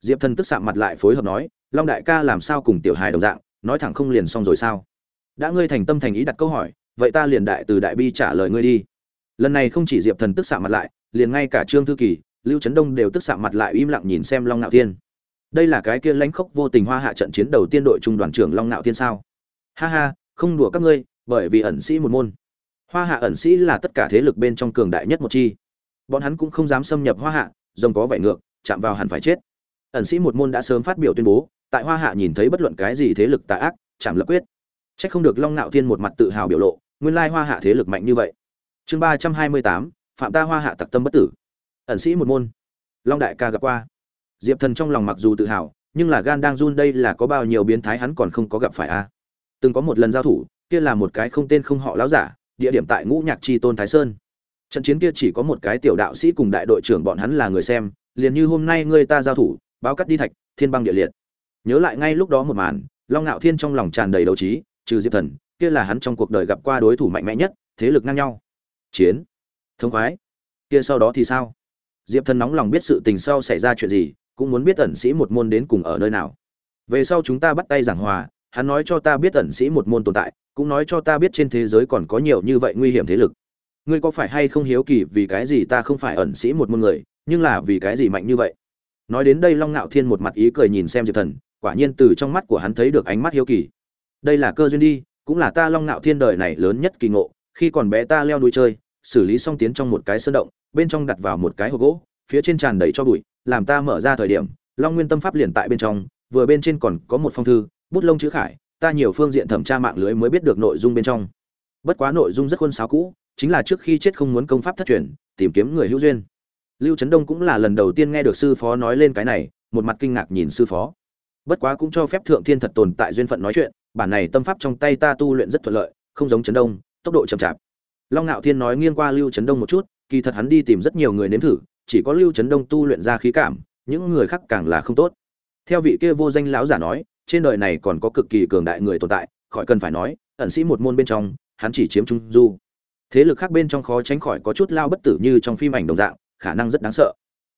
Diệp thần tức sạm mặt lại phối hợp nói, long đại ca làm sao cùng tiểu hài đồng dạng nói thẳng không liền xong rồi sao? Đã ngươi thành tâm thành ý đặt câu hỏi, vậy ta liền đại từ đại bi trả lời ngươi đi. Lần này không chỉ diệp thần tức sạm mặt lại, liền ngay cả trương thư kỳ, lưu trấn đông đều tức sạm mặt lại im lặng nhìn xem long ngạo thiên. Đây là cái kia lãnh khốc vô tình hoa hạ trận chiến đầu tiên đội trung đoàn trưởng long ngạo thiên sao? Ha ha, không đùa các ngươi, bởi vì ẩn sĩ một môn. Hoa hạ ẩn sĩ là tất cả thế lực bên trong cường đại nhất một chi. Bọn hắn cũng không dám xâm nhập hoa hạ, rồng có vẻ ngược, chạm vào hẳn phải chết. Ẩn sĩ một môn đã sớm phát biểu tuyên bố tại hoa hạ nhìn thấy bất luận cái gì thế lực tà ác, chạm lập quyết. C h ắ c không được long Nạo thiên một mặt tự hào biểu lộ, nguyên lai hoa hạ thế lực mạnh như vậy. Chương ba trăm hai mươi tám, phạm ta hoa hạ tặc tâm bất tử. Ẩn sĩ một môn. Long đại ca gặp qua. Diệp thần trong lòng mặc dù tự hào, nhưng là gan đang run đây là có bao nhiêu biến thái hắn còn không có gặp phải a? À? Từng có một lần giao thủ, kia là một cái không tên không họ láo giả, địa điểm tại ngũ nhạc chi tôn thái sơn. Trận chiến kia chỉ có một cái tiểu đạo sĩ cùng đại đội trưởng bọn hắn là người xem, liền như hôm nay ngươi ta giao thủ, báo cắt đi thạch, thiên băng địa liệt nhớ lại ngay lúc đó một màn, long ngạo thiên trong lòng tràn đầy đấu trí, trừ diệp thần, kia là hắn trong cuộc đời gặp qua đối thủ mạnh mẽ nhất, thế lực ngang nhau. Chiến. Thông khoái. Kia sau đó thì sao? Diệp thần nóng lòng biết sự tình sau xảy ra chuyện gì, cũng muốn biết ẩn sĩ một môn đến cùng ở nơi nào. Về sau chúng ta bắt tay giảng hòa, hắn nói cho ta biết ẩn sĩ một môn tồn tại, cũng nói cho ta biết trên thế giới còn có nhiều như vậy nguy hiểm thế lực. Ngươi có phải hay không hiếu kỳ vì cái gì ta không phải ẩn sĩ một môn người, nhưng là vì cái gì mạnh như vậy? Nói đến đây long ngạo thiên một mặt ý cười nhìn xem diệp thần quả nhiên từ trong mắt của hắn thấy được ánh mắt hiếu kỳ. Đây là cơ duyên đi, cũng là ta long ngạo thiên đời này lớn nhất kỳ ngộ, khi còn bé ta leo núi chơi, xử lý xong tiến trong một cái sơn động, bên trong đặt vào một cái hộp gỗ, phía trên tràn đầy cho bụi, làm ta mở ra thời điểm, long nguyên tâm pháp liền tại bên trong, vừa bên trên còn có một phong thư, bút lông chữ khải, ta nhiều phương diện thẩm tra mạng lưới mới biết được nội dung bên trong. Bất quá nội dung rất khuôn sáo cũ, chính là trước khi chết không muốn công pháp thất truyền, tìm kiếm người hữu duyên. Lưu trấn đông cũng là lần đầu tiên nghe được sư phó nói lên cái này, một mặt kinh ngạc nhìn sư phó bất quá cũng cho phép thượng thiên thật tồn tại duyên phận nói chuyện, bản này tâm pháp trong tay ta tu luyện rất thuận lợi, không giống trấn đông, tốc độ chậm chạp. Long ngạo thiên nói nghiêng qua lưu trấn đông một chút, kỳ thật hắn đi tìm rất nhiều người nếm thử, chỉ có lưu trấn đông tu luyện ra khí cảm, những người khác càng là không tốt. Theo vị kia vô danh lão giả nói, trên đời này còn có cực kỳ cường đại người tồn tại, khỏi cần phải nói, ẩn sĩ một môn bên trong, hắn chỉ chiếm trung du. Thế lực khác bên trong khó tránh khỏi có chút lao bất tử như trong phim ảnh đồng dạng, khả năng rất đáng sợ.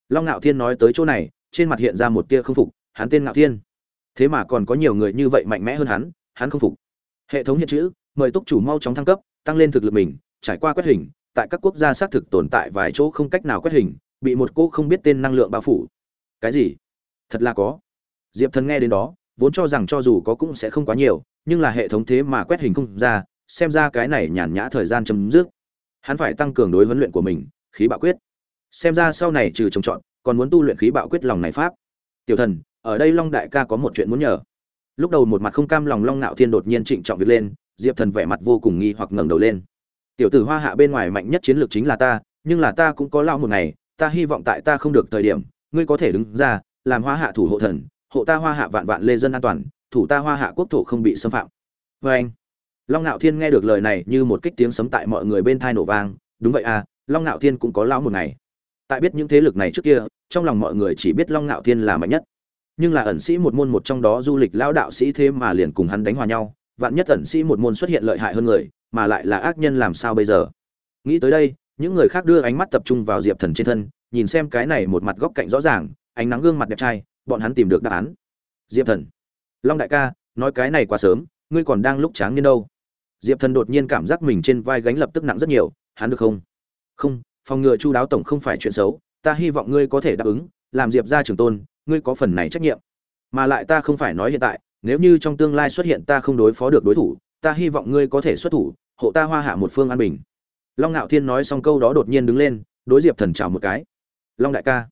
Long ngạo thiên nói tới chỗ này, trên mặt hiện ra một tia không phục, hắn tên ngạo thiên thế mà còn có nhiều người như vậy mạnh mẽ hơn hắn hắn không phục. Hệ thống hiện chữ, mời túc chủ mau chóng thăng cấp, tăng lên thực lực mình, trải qua quét hình, tại các quốc gia xác thực tồn tại vài chỗ không cách nào quét hình, bị một cô không biết tên năng lượng bao phủ. Cái gì? Thật là có. Diệp thần nghe đến đó, vốn cho rằng cho dù có cũng sẽ không quá nhiều, nhưng là hệ thống thế mà quét hình không ra, xem ra cái này nhàn nhã thời gian chấm dứt. Hắn phải tăng cường đối huấn luyện của mình, khí bạo quyết. Xem ra sau này trừ trồng trọt, còn muốn tu luyện khí bạo quyết lòng này pháp. Tiểu thần ở đây long đại ca có một chuyện muốn nhờ. Lúc đầu một mặt không cam lòng long nạo thiên đột nhiên trịnh trọng việc lên, diệp thần vẻ mặt vô cùng nghi hoặc ngẩng đầu lên. Tiểu tử hoa hạ bên ngoài mạnh nhất chiến lược chính là ta, nhưng là ta cũng có lao một ngày, ta hy vọng tại ta không được thời điểm, ngươi có thể đứng ra, làm hoa hạ thủ hộ thần, hộ ta hoa hạ vạn vạn lê dân an toàn, thủ ta hoa hạ quốc thổ không bị xâm phạm. Vê anh, long ngạo thiên nghe được lời này như một kích tiếng sấm tại mọi người bên thai nổ vang. Đúng vậy à long ngạo thiên cũng có lão một ngày. Tại biết những thế lực này trước kia, trong lòng mọi người chỉ biết long ngạo thiên là mạnh nhất nhưng là ẩn sĩ một môn một trong đó du lịch lão đạo sĩ thế mà liền cùng hắn đánh hòa nhau, vạn nhất ẩn sĩ một môn xuất hiện lợi hại hơn người, mà lại là ác nhân làm sao bây giờ? Nghĩ tới đây, những người khác đưa ánh mắt tập trung vào diệp thần trên thân, nhìn xem cái này một mặt góc cạnh rõ ràng, ánh nắng gương mặt đẹp trai, bọn hắn tìm được đáp án. Diệp thần. Long đại ca, nói cái này quá sớm, ngươi còn đang lúc tráng niên đâu. Diệp thần đột nhiên cảm giác mình trên vai gánh lập tức nặng rất nhiều, hắn được không? Không, phòng ngừa chu đáo tổng không phải chuyện xấu, ta hy vọng ngươi có thể đáp ứng, làm diệp ra trường tôn ngươi có phần này trách nhiệm. Mà lại ta không phải nói hiện tại, nếu như trong tương lai xuất hiện ta không đối phó được đối thủ, ta hy vọng ngươi có thể xuất thủ, hộ ta hoa hạ một phương an bình. Long ngạo thiên nói xong câu đó đột nhiên đứng lên, đối diệp thần chào một cái. Long đại ca.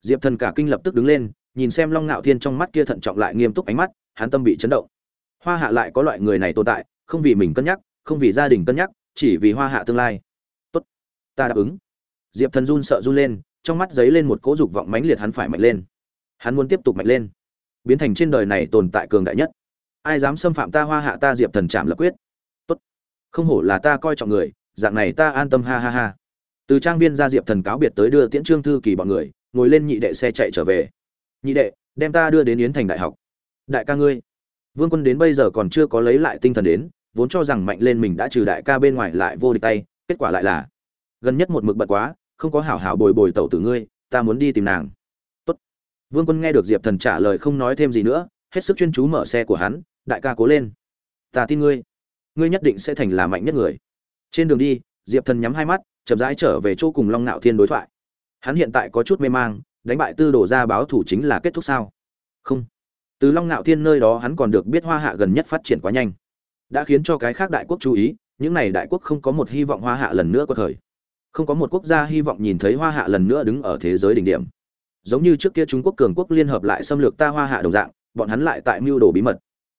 Diệp thần cả kinh lập tức đứng lên, nhìn xem long ngạo thiên trong mắt kia thận trọng lại nghiêm túc ánh mắt, hắn tâm bị chấn động. Hoa hạ lại có loại người này tồn tại, không vì mình cân nhắc, không vì gia đình cân nhắc, chỉ vì hoa hạ tương lai. Tốt, ta đáp ứng. Diệp thần run sợ run lên, trong mắt giấy lên một cỗ dục vọng mãnh liệt hắn phải mạnh lên hắn muốn tiếp tục mạnh lên. Biến thành trên đời này tồn tại cường đại nhất. Ai dám xâm phạm ta hoa hạ ta diệp thần trạm lập quyết? Tốt. Không hổ là ta coi trọng người, dạng này ta an tâm ha ha ha. Từ trang viên ra diệp thần cáo biệt tới đưa tiễn trương thư kỳ bọn người, ngồi lên nhị đệ xe chạy trở về. Nhị đệ, đem ta đưa đến yến thành đại học. Đại ca ngươi. Vương quân đến bây giờ còn chưa có lấy lại tinh thần đến, vốn cho rằng mạnh lên mình đã trừ đại ca bên ngoài lại vô địch tay, kết quả lại là, gần nhất một mực bật quá, không có hảo hảo bồi bồi tẩu tử ngươi, ta muốn đi tìm nàng vương quân nghe được diệp thần trả lời không nói thêm gì nữa, hết sức chuyên chú mở xe của hắn, đại ca cố lên. Ta tin ngươi. Ngươi nhất định sẽ thành là mạnh nhất người. Trên đường đi, diệp thần nhắm hai mắt, chậm rãi trở về chỗ cùng long Nạo thiên đối thoại. Hắn hiện tại có chút mê mang, đánh bại tư đổ ra báo thủ chính là kết thúc sao? Không. Từ long Nạo thiên nơi đó hắn còn được biết hoa hạ gần nhất phát triển quá nhanh. Đã khiến cho cái khác đại quốc chú ý, những này đại quốc không có một hy vọng hoa hạ lần nữa có thời. Không có một quốc gia hy vọng nhìn thấy hoa hạ lần nữa đứng ở thế giới đỉnh điểm giống như trước kia trung quốc cường quốc liên hợp lại xâm lược ta hoa hạ đồng dạng, bọn hắn lại tại mưu đồ bí mật.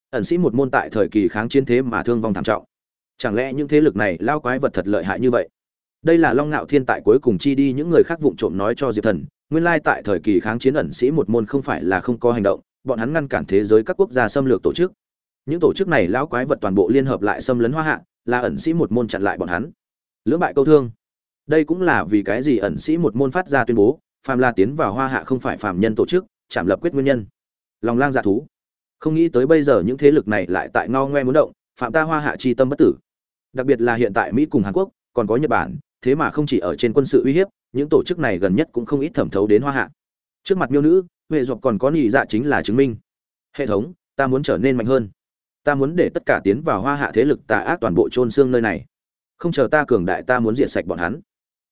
Ẩn sĩ một môn tại thời kỳ kháng chiến thế mà thương vong thảm trọng. Chẳng lẽ những thế lực này lao quái vật thật lợi hại như vậy? Đây là long ngạo thiên tại cuối cùng chi đi những người khác vụng trộm nói cho diệp thần, nguyên lai tại thời kỳ kháng chiến ẩn sĩ một môn không phải là không có hành động, bọn hắn ngăn cản thế giới các quốc gia xâm lược tổ chức. Những tổ chức này lão quái vật toàn bộ liên hợp lại xâm lấn hoa hạ, là ẩn sĩ một môn chặn lại bọn hắn. Lưỡng bại câu thương. Đây cũng là vì cái gì ẩn sĩ một môn phát ra tuyên bố phàm la tiến vào hoa hạ không phải phàm nhân tổ chức, chạm lập quyết nguyên nhân. Lòng lang dạ thú. Không nghĩ tới bây giờ những thế lực này lại tại ngao ngoe muốn động, phạm ta hoa hạ chi tâm bất tử. Đặc biệt là hiện tại mỹ cùng hàn quốc, còn có nhật bản, thế mà không chỉ ở trên quân sự uy hiếp, những tổ chức này gần nhất cũng không ít thẩm thấu đến hoa hạ. Trước mặt miêu nữ, huệ dọc còn có nhị dạ chính là chứng minh. Hệ thống, ta muốn trở nên mạnh hơn. Ta muốn để tất cả tiến vào hoa hạ thế lực tà ác toàn bộ trôn xương nơi này. Không chờ ta cường đại ta muốn diệt sạch bọn hắn.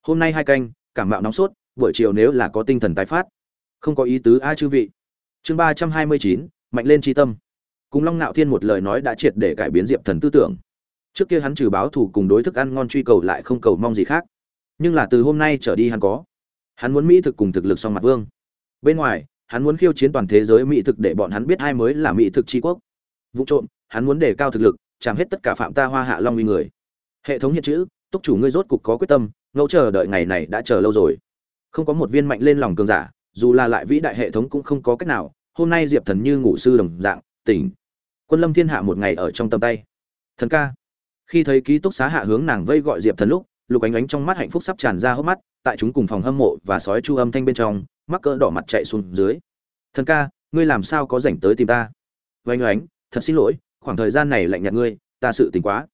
Hôm nay hai canh, cảm mạo nóng sốt buổi chiều nếu là có tinh thần tái phát. Không có ý tứ a chư vị. Chương ba trăm hai mươi chín, mạnh lên tri tâm. Cùng long Nạo thiên một lời nói đã triệt để cải biến diệp thần tư tưởng. Trước kia hắn trừ báo thù cùng đối thức ăn ngon truy cầu lại không cầu mong gì khác. Nhưng là từ hôm nay trở đi hắn có. Hắn muốn mỹ thực cùng thực lực song mặt vương. Bên ngoài, hắn muốn khiêu chiến toàn thế giới mỹ thực để bọn hắn biết ai mới là mỹ thực tri quốc. Vụ trộm, hắn muốn đề cao thực lực, chạm hết tất cả phạm ta hoa hạ long uy người. Hệ thống hiện chữ, túc chủ ngươi rốt cục có quyết tâm, ngẫu chờ đợi ngày này đã chờ lâu rồi không có một viên mạnh lên lòng cường giả, dù là lại vĩ đại hệ thống cũng không có cách nào. Hôm nay diệp thần như ngủ sư đồng dạng, tỉnh. Quân lâm thiên hạ một ngày ở trong tầm tay. Thần ca. Khi thấy ký túc xá hạ hướng nàng vây gọi diệp thần lúc, lục ánh ánh trong mắt hạnh phúc sắp tràn ra hốc mắt, tại chúng cùng phòng hâm mộ và sói chu âm thanh bên trong, mắc cỡ đỏ mặt chạy xuống dưới. Thần ca, ngươi làm sao có rảnh tới tìm ta? Vánh ánh thật xin lỗi, khoảng thời gian này lạnh nhạt ngươi, ta sự tình quá.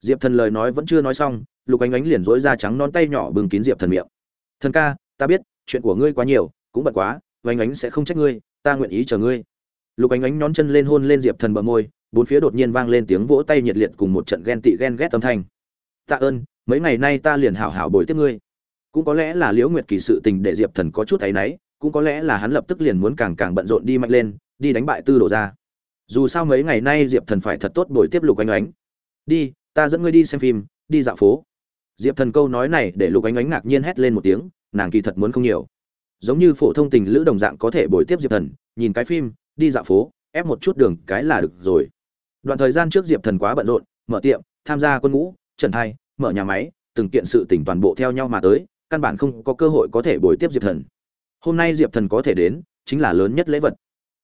Diệp thần lời nói vẫn chưa nói xong, lục ánh ánh liền dối ra trắng non tay nhỏ bừng kín diệp thần miệng. Thần ca ta biết, chuyện của ngươi quá nhiều, cũng bận quá vánh ánh sẽ không trách ngươi, ta nguyện ý chờ ngươi. Lục ánh ánh nhón chân lên hôn lên diệp thần bờ môi, bốn phía đột nhiên vang lên tiếng vỗ tay nhiệt liệt cùng một trận ghen tị ghen ghét âm thanh. Tạ ơn, mấy ngày nay ta liền hảo hảo bồi tiếp ngươi. Cũng có lẽ là liễu nguyệt kỳ sự tình để diệp thần có chút áy náy, cũng có lẽ là hắn lập tức liền muốn càng càng bận rộn đi mạnh lên, đi đánh bại tư đồ ra dù sao mấy ngày nay diệp thần phải thật tốt bồi tiếp lục ánh ánh. Đi, ta dẫn ngươi đi xem phim, đi dạo phố. Diệp thần câu nói này để lục ánh ánh ngạc nhiên hét lên một tiếng nàng kỳ thật muốn không nhiều. Giống như phổ thông tình lữ đồng dạng có thể bồi tiếp diệp thần, nhìn cái phim, đi dạo phố, ép một chút đường cái là được rồi. Đoạn thời gian trước diệp thần quá bận rộn, mở tiệm, tham gia quân ngũ, trần thai, mở nhà máy, từng kiện sự tỉnh toàn bộ theo nhau mà tới, căn bản không có cơ hội có thể bồi tiếp diệp thần. Hôm nay diệp thần có thể đến, chính là lớn nhất lễ vật.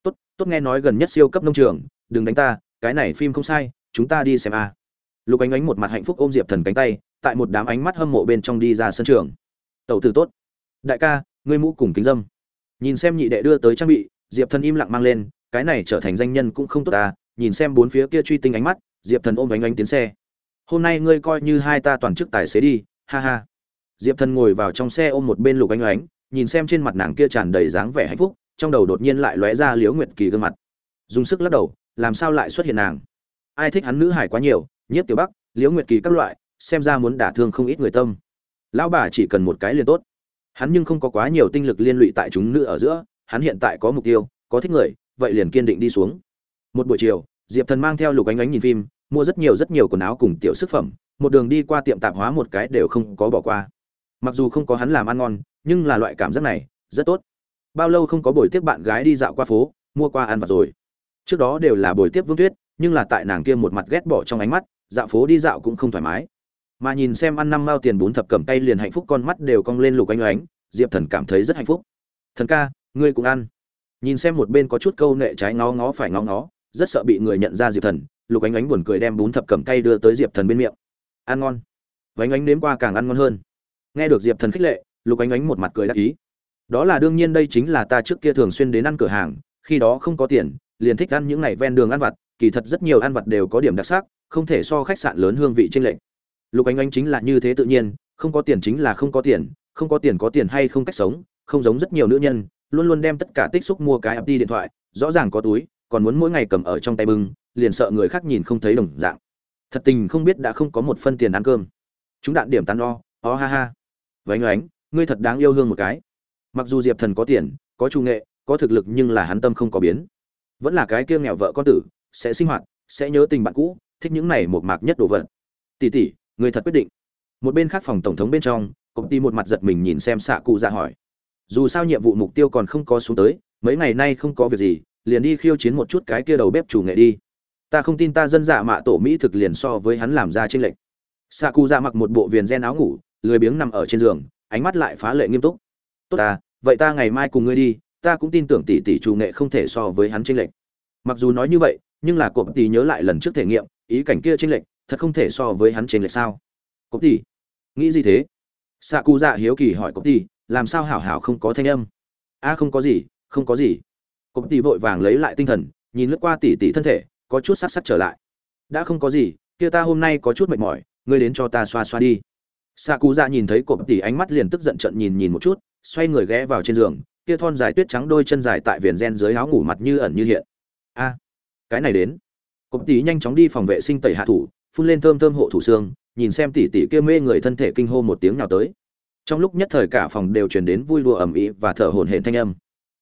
Tốt tốt nghe nói gần nhất siêu cấp nông trường, đừng đánh ta, cái này phim không sai, chúng ta đi xem a. Lục ánh ánh một mặt hạnh phúc ôm diệp thần cánh tay, tại một đám ánh mắt hâm mộ bên trong đi ra sân trường tẩu tử tốt. Đại ca, ngươi mũ cùng kính dâm. Nhìn xem nhị đệ đưa tới trang bị, diệp thần im lặng mang lên, cái này trở thành danh nhân cũng không tốt ta, nhìn xem bốn phía kia truy tinh ánh mắt, diệp thần ôm ánh ánh tiến xe. Hôm nay ngươi coi như hai ta toàn chức tài xế đi, ha ha. Diệp thần ngồi vào trong xe ôm một bên lục ánh ánh, nhìn xem trên mặt nàng kia tràn đầy dáng vẻ hạnh phúc, trong đầu đột nhiên lại lóe ra liễu nguyệt kỳ gương mặt. Dùng sức lắc đầu, làm sao lại xuất hiện nàng? Ai thích hắn nữ hải quá nhiều, nhiếp tiểu bắc, liễu nguyệt kỳ các loại, xem ra muốn đả thương không ít người tâm lão bà chỉ cần một cái liền tốt. Hắn nhưng không có quá nhiều tinh lực liên lụy tại chúng nữ ở giữa, hắn hiện tại có mục tiêu, có thích người, vậy liền kiên định đi xuống. Một buổi chiều, diệp thần mang theo lục ánh ánh nhìn phim, mua rất nhiều rất nhiều quần áo cùng tiểu sức phẩm, một đường đi qua tiệm tạp hóa một cái đều không có bỏ qua. Mặc dù không có hắn làm ăn ngon, nhưng là loại cảm giác này, rất tốt. Bao lâu không có buổi tiếp bạn gái đi dạo qua phố, mua qua ăn vặt rồi. Trước đó đều là buổi tiếp vương tuyết, nhưng là tại nàng kia một mặt ghét bỏ trong ánh mắt, dạo phố đi dạo cũng không thoải mái mà nhìn xem ăn năm mao tiền bún thập cầm tay liền hạnh phúc con mắt đều cong lên lục anh oánh diệp thần cảm thấy rất hạnh phúc. Thần ca, ngươi cũng ăn. Nhìn xem một bên có chút câu nệ trái ngó ngó phải ngó ngó, rất sợ bị người nhận ra diệp thần, lục ánh ánh buồn cười đem bún thập cầm tay đưa tới diệp thần bên miệng. Ăn ngon. Vánh ánh nếm qua càng ăn ngon hơn. Nghe được diệp thần khích lệ, lục ánh ánh một mặt cười đắc ý. Đó là đương nhiên đây chính là ta trước kia thường xuyên đến ăn cửa hàng, khi đó không có tiền, liền thích ăn những ngày ven đường ăn vặt, kỳ thật rất nhiều ăn vặt đều có điểm đặc sắc, không thể so khách sạn lớn hương vị trên lệnh lục ánh ánh chính là như thế tự nhiên, không có tiền chính là không có tiền, không có tiền có tiền hay không cách sống, không giống rất nhiều nữ nhân, luôn luôn đem tất cả tích xúc mua cái app đi điện thoại, rõ ràng có túi, còn muốn mỗi ngày cầm ở trong tay bưng, liền sợ người khác nhìn không thấy đồng dạng. Thật tình không biết đã không có một phân tiền ăn cơm. Chúng đạn điểm tán o o ha ha. Vánh oánh ngươi thật đáng yêu hương một cái. Mặc dù diệp thần có tiền, có trung nghệ, có thực lực nhưng là hắn tâm không có biến. Vẫn là cái kia nghèo vợ con tử, sẽ sinh hoạt, sẽ nhớ tình bạn cũ, thích những này một mạc nhất đồ vật. Tỷ tỷ người thật quyết định. Một bên khác phòng tổng thống bên trong, công ty một mặt giật mình nhìn xem xạ cụ dạ hỏi. Dù sao nhiệm vụ mục tiêu còn không có xuống tới, mấy ngày nay không có việc gì, liền đi khiêu chiến một chút cái kia đầu bếp chủ nghệ đi. Ta không tin ta dân dạ mạ tổ mỹ thực liền so với hắn làm ra trên lệnh xạ cụ dạ mặc một bộ viền gen áo ngủ, lười biếng nằm ở trên giường, ánh mắt lại phá lệ nghiêm túc. Tốt ta, vậy ta ngày mai cùng ngươi đi, ta cũng tin tưởng tỷ tỷ chủ nghệ không thể so với hắn trên lệnh mặc dù nói như vậy, nhưng là cộp tỷ nhớ lại lần trước thể nghiệm, ý cảnh kia trên lệnh thật không thể so với hắn trên lệch sao? Cốc tỷ, nghĩ gì thế? Xạ cụ dạ hiếu kỳ hỏi cốc tỷ, làm sao hảo hảo không có thanh âm? A, không có gì, không có gì. Cốc tỷ vội vàng lấy lại tinh thần, nhìn lướt qua tỷ tỷ thân thể, có chút sắc sắc trở lại. Đã không có gì, kia ta hôm nay có chút mệt mỏi, ngươi đến cho ta xoa xoa đi. Xạ cụ dạ nhìn thấy cộp tỷ ánh mắt liền tức giận trận nhìn nhìn một chút, xoay người ghé vào trên giường, kia thon dài tuyết trắng đôi chân dài tại viền gen dưới áo ngủ mặt như ẩn như hiện. A, cái này đến. Cộp tỷ nhanh chóng đi phòng vệ sinh tẩy hạ thủ phun lên thơm thơm hộ thủ xương, nhìn xem tỷ tỷ kia mê người thân thể kinh hô một tiếng nào tới. Trong lúc nhất thời cả phòng đều truyền đến vui đùa ầm ĩ và thở hổn hển thanh âm.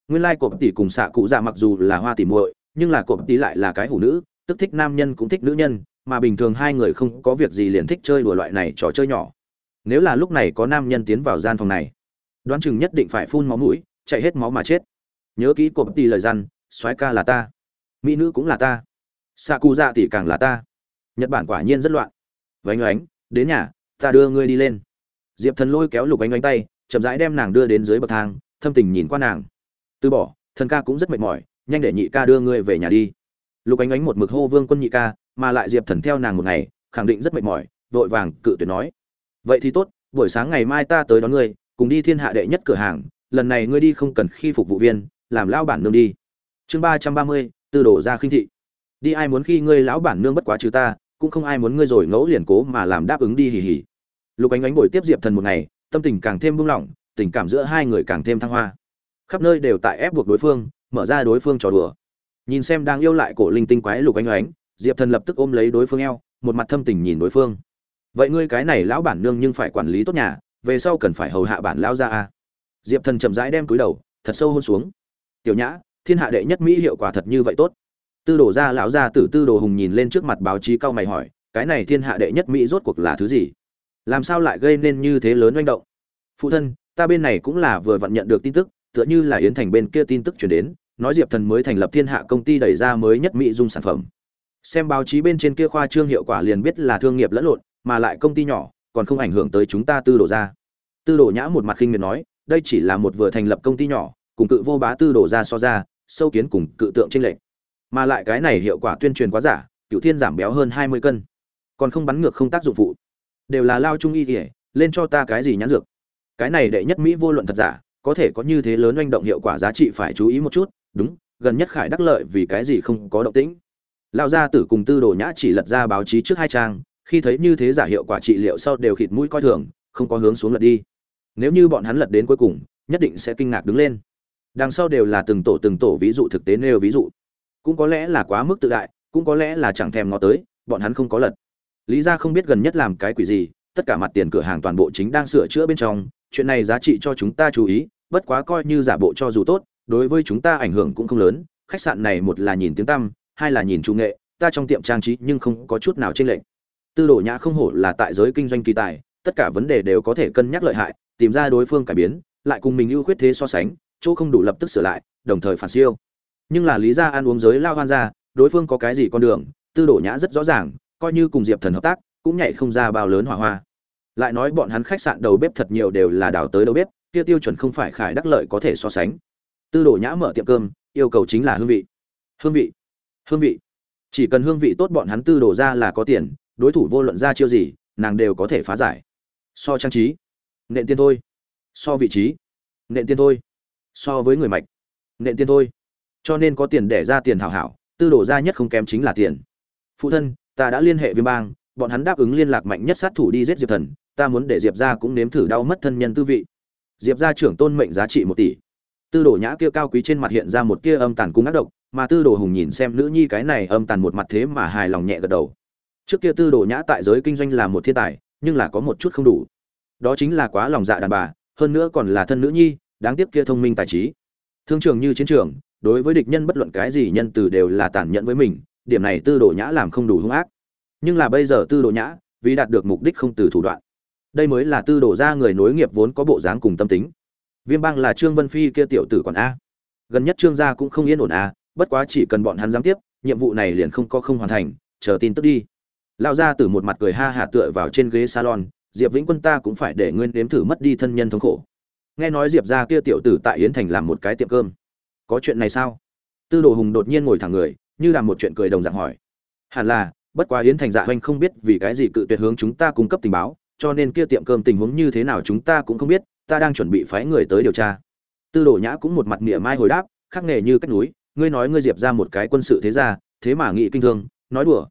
Nguyên lai cộp tỷ cùng xạ cụ dạ mặc dù là hoa tỷ muội, nhưng là cộp tỷ lại là cái hủ nữ, tức thích nam nhân cũng thích nữ nhân, mà bình thường hai người không có việc gì liền thích chơi đùa loại này trò chơi nhỏ. Nếu là lúc này có nam nhân tiến vào gian phòng này, đoán chừng nhất định phải phun máu mũi, chạy hết máu mà chết. Nhớ kỹ cộp tỷ lời răn soái ca là ta, mỹ nữ cũng là ta, xạ cụ dạ tỷ càng là ta nhật bản quả nhiên rất loạn. Vánh oánh, đến nhà, ta đưa ngươi đi lên. Diệp thần lôi kéo lục ánh ánh tay, chậm rãi đem nàng đưa đến dưới bậc thang, thâm tình nhìn qua nàng. Từ bỏ, thần ca cũng rất mệt mỏi, nhanh để nhị ca đưa ngươi về nhà đi. Lục ánh ánh một mực hô vương quân nhị ca, mà lại diệp thần theo nàng một ngày, khẳng định rất mệt mỏi, vội vàng cự tuyệt nói. Vậy thì tốt, buổi sáng ngày mai ta tới đón ngươi, cùng đi thiên hạ đệ nhất cửa hàng, lần này ngươi đi không cần khi phục vụ viên, làm lao bản nương đi. Chương ba trăm ba mươi, tư đổ ra khinh thị đi ai muốn khi ngươi lão bản nương bất quá trừ ta, cũng không ai muốn ngươi rồi ngẫu liền cố mà làm đáp ứng đi hì hì. Lục ánh ánh bồi tiếp diệp thần một ngày, tâm tình càng thêm buông lỏng, tình cảm giữa hai người càng thêm thăng hoa. Khắp nơi đều tại ép buộc đối phương, mở ra đối phương trò đùa. Nhìn xem đang yêu lại cổ linh tinh quái lục ánh ánh, diệp thần lập tức ôm lấy đối phương eo, một mặt thâm tình nhìn đối phương. Vậy ngươi cái này lão bản nương nhưng phải quản lý tốt nhà, về sau cần phải hầu hạ bản lão ra a. Diệp thần chậm rãi đem túi đầu, thật sâu hôn xuống. Tiểu nhã, thiên hạ đệ nhất mỹ hiệu quả thật như vậy tốt tư đồ gia lão gia tử tư đồ hùng nhìn lên trước mặt báo chí cao mày hỏi, cái này thiên hạ đệ nhất mỹ rốt cuộc là thứ gì? Làm sao lại gây nên như thế lớn manh động? Phụ thân, ta bên này cũng là vừa vặn nhận được tin tức, tựa như là yến thành bên kia tin tức chuyển đến, nói diệp thần mới thành lập thiên hạ công ty đẩy ra mới nhất mỹ dung sản phẩm. Xem báo chí bên trên kia khoa trương hiệu quả liền biết là thương nghiệp lẫn lộn, mà lại công ty nhỏ, còn không ảnh hưởng tới chúng ta tư đồ ra tư đồ nhã một mặt khinh miệt nói, đây chỉ là một vừa thành lập công ty nhỏ, cùng cự vô bá tư đồ ra so ra, sâu kiến cùng cự tượng tranh lệch mà lại cái này hiệu quả tuyên truyền quá giả cựu thiên giảm béo hơn hai mươi cân. Còn không bắn ngược không tác dụng phụ. Đều là lao trung y kỉa lên cho ta cái gì nhãn dược. Cái này đệ nhất mỹ vô luận thật giả, có thể có như thế lớn oanh động hiệu quả giá trị phải chú ý một chút, đúng, gần nhất khải đắc lợi vì cái gì không có động tĩnh. Lao gia tử cùng tư đồ nhã chỉ lật ra báo chí trước hai trang, khi thấy như thế giả hiệu quả trị liệu sau đều khịt mũi coi thường, không có hướng xuống lật đi. Nếu như bọn hắn lật đến cuối cùng, nhất định sẽ kinh ngạc đứng lên. Đằng sau đều là từng tổ từng tổ ví dụ thực tế nêu ví dụ cũng có lẽ là quá mức tự đại, cũng có lẽ là chẳng thèm ngó tới, bọn hắn không có lật. Lý ra không biết gần nhất làm cái quỷ gì, tất cả mặt tiền cửa hàng toàn bộ chính đang sửa chữa bên trong, chuyện này giá trị cho chúng ta chú ý, bất quá coi như giả bộ cho dù tốt, đối với chúng ta ảnh hưởng cũng không lớn, khách sạn này một là nhìn tiếng tăm, hai là nhìn trung nghệ, ta trong tiệm trang trí nhưng không có chút nào trên lệnh tư đồ nhã không hổ là tại giới kinh doanh kỳ tài, tất cả vấn đề đều có thể cân nhắc lợi hại, tìm ra đối phương cải biến, lại cùng mình ưu khuyết thế so sánh, chỗ không đủ lập tức sửa lại, đồng thời phản siêu nhưng là lý ra ăn uống giới lao hoan ra đối phương có cái gì con đường, tư đổ nhã rất rõ ràng, coi như cùng diệp thần hợp tác, cũng nhảy không ra bao lớn hỏa hoa. Lại nói bọn hắn khách sạn đầu bếp thật nhiều đều là đào tới đầu bếp, kia tiêu chuẩn không phải khải đắc lợi có thể so sánh. Tư đổ nhã mở tiệm cơm, yêu cầu chính là hương vị. Hương vị hương vị. Chỉ cần hương vị tốt bọn hắn tư đổ ra là có tiền, đối thủ vô luận ra chiêu gì, nàng đều có thể phá giải. So trang trí, nện tiên thôi. So vị trí, nện tiên thôi. So với người mạch, nện tiên thôi cho nên có tiền để ra tiền hảo hảo, tư đồ ra nhất không kém chính là tiền. Phụ thân, ta đã liên hệ viêm bang, bọn hắn đáp ứng liên lạc mạnh nhất sát thủ đi giết diệp thần, ta muốn để diệp ra cũng nếm thử đau mất thân nhân tư vị. Diệp ra trưởng tôn mệnh giá trị một tỷ. Tư đồ nhã kia cao quý trên mặt hiện ra một tia âm tàn cung ác độc, mà tư đồ hùng nhìn xem nữ nhi cái này âm tàn một mặt thế mà hài lòng nhẹ gật đầu. Trước kia tư đồ nhã tại giới kinh doanh là một thiên tài, nhưng là có một chút không đủ. Đó chính là quá lòng dạ đàn bà, hơn nữa còn là thân nữ nhi, đáng tiếc kia thông minh tài trí. Thương trường như chiến trường đối với địch nhân bất luận cái gì nhân từ đều là tàn nhẫn với mình, điểm này tư đồ nhã làm không đủ hung ác. Nhưng là bây giờ tư đồ nhã, vì đạt được mục đích không từ thủ đoạn. Đây mới là tư đồ ra người nối nghiệp vốn có bộ dáng cùng tâm tính. Viêm bang là trương vân phi kia tiểu tử còn a. Gần nhất trương gia cũng không yên ổn a, bất quá chỉ cần bọn hắn dám tiếp, nhiệm vụ này liền không có không hoàn thành, chờ tin tức đi. Lao ra từ một mặt cười ha hạ tựa vào trên ghế salon, diệp vĩnh quân ta cũng phải để nguyên đếm thử mất đi thân nhân thống khổ. Nghe nói diệp ra kia tiểu tử tại yến thành làm một cái tiệm cơm có chuyện này sao? Tư đồ hùng đột nhiên ngồi thẳng người, như là một chuyện cười đồng dạng hỏi. Hẳn là, bất quá yến thành dạ hoành không biết vì cái gì cự tuyệt hướng chúng ta cung cấp tình báo, cho nên kia tiệm cơm tình huống như thế nào chúng ta cũng không biết, ta đang chuẩn bị phái người tới điều tra. Tư đồ nhã cũng một mặt mỉa mai hồi đáp, khắc nghề như cách núi, ngươi nói ngươi diệp ra một cái quân sự thế ra thế mà nghị kinh thương, nói đùa.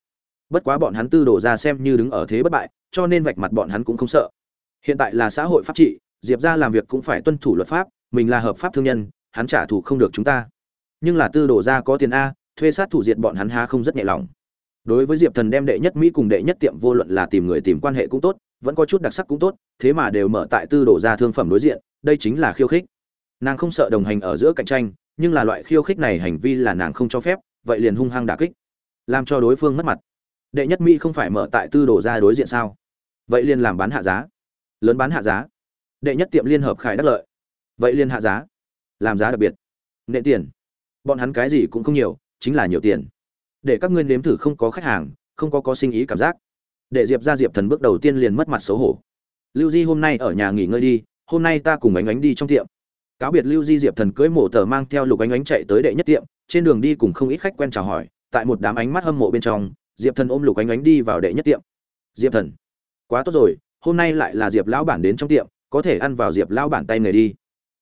Bất quá bọn hắn tư đồ ra xem như đứng ở thế bất bại, cho nên vạch mặt bọn hắn cũng không sợ. Hiện tại là xã hội pháp trị, diệp ra làm việc cũng phải tuân thủ luật pháp, mình là hợp pháp thương nhân hắn trả thù không được chúng ta. Nhưng là tư đồ ra có tiền a, thuê sát thủ diệt bọn hắn ha không rất nhẹ lòng. Đối với diệp thần đem đệ nhất mỹ cùng đệ nhất tiệm vô luận là tìm người tìm quan hệ cũng tốt, vẫn có chút đặc sắc cũng tốt, thế mà đều mở tại tư đồ ra thương phẩm đối diện, đây chính là khiêu khích. Nàng không sợ đồng hành ở giữa cạnh tranh, nhưng là loại khiêu khích này hành vi là nàng không cho phép, vậy liền hung hăng đả kích, làm cho đối phương mất mặt. Đệ nhất mỹ không phải mở tại tư đồ ra đối diện sao? Vậy liền làm bán hạ giá. Lớn bán hạ giá. Đệ nhất tiệm liên hợp khải đắc lợi. Vậy liền hạ giá làm giá đặc biệt. Nệ tiền. Bọn hắn cái gì cũng không nhiều, chính là nhiều tiền. Để các ngươi nếm thử không có khách hàng, không có có sinh ý cảm giác. Để diệp ra diệp thần bước đầu tiên liền mất mặt xấu hổ. Lưu di hôm nay ở nhà nghỉ ngơi đi, hôm nay ta cùng ánh ánh đi trong tiệm. Cáo biệt lưu di diệp thần cưới mổ tờ mang theo lục ánh ánh chạy tới đệ nhất tiệm, trên đường đi cùng không ít khách quen chào hỏi, tại một đám ánh mắt hâm mộ bên trong, diệp thần ôm lục ánh ánh đi vào đệ nhất tiệm. Diệp thần, quá tốt rồi, hôm nay lại là diệp lão bản đến trong tiệm, có thể ăn vào diệp lão bản tay người đi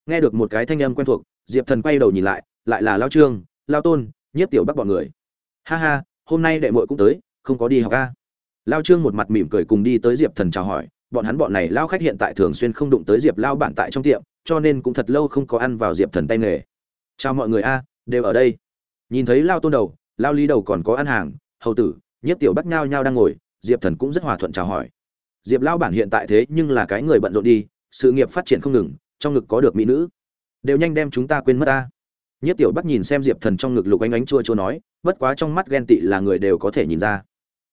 nghe được một cái thanh âm quen thuộc, diệp thần quay đầu nhìn lại lại là lao trương, lao tôn, nhiếp tiểu bắc bọn người. Ha ha, hôm nay đệ muội cũng tới, không có đi học ca lao trương một mặt mỉm cười cùng đi tới diệp thần chào hỏi, bọn hắn bọn này lao khách hiện tại thường xuyên không đụng tới diệp lao bản tại trong tiệm, cho nên cũng thật lâu không có ăn vào diệp thần tay nghề. Chào mọi người a, đều ở đây. Nhìn thấy lao tôn đầu, lao lý đầu còn có ăn hàng, hầu tử, nhiếp tiểu bắc nhao nhao đang ngồi, diệp thần cũng rất hòa thuận chào hỏi. Diệp lao bản hiện tại thế nhưng là cái người bận rộn đi, sự nghiệp phát triển không ngừng trong ngực có được mỹ nữ. Đều nhanh đem chúng ta quên mất ta. Nhất tiểu bắc nhìn xem diệp thần trong ngực lục ánh ánh chua chua nói, bất quá trong mắt ghen tị là người đều có thể nhìn ra.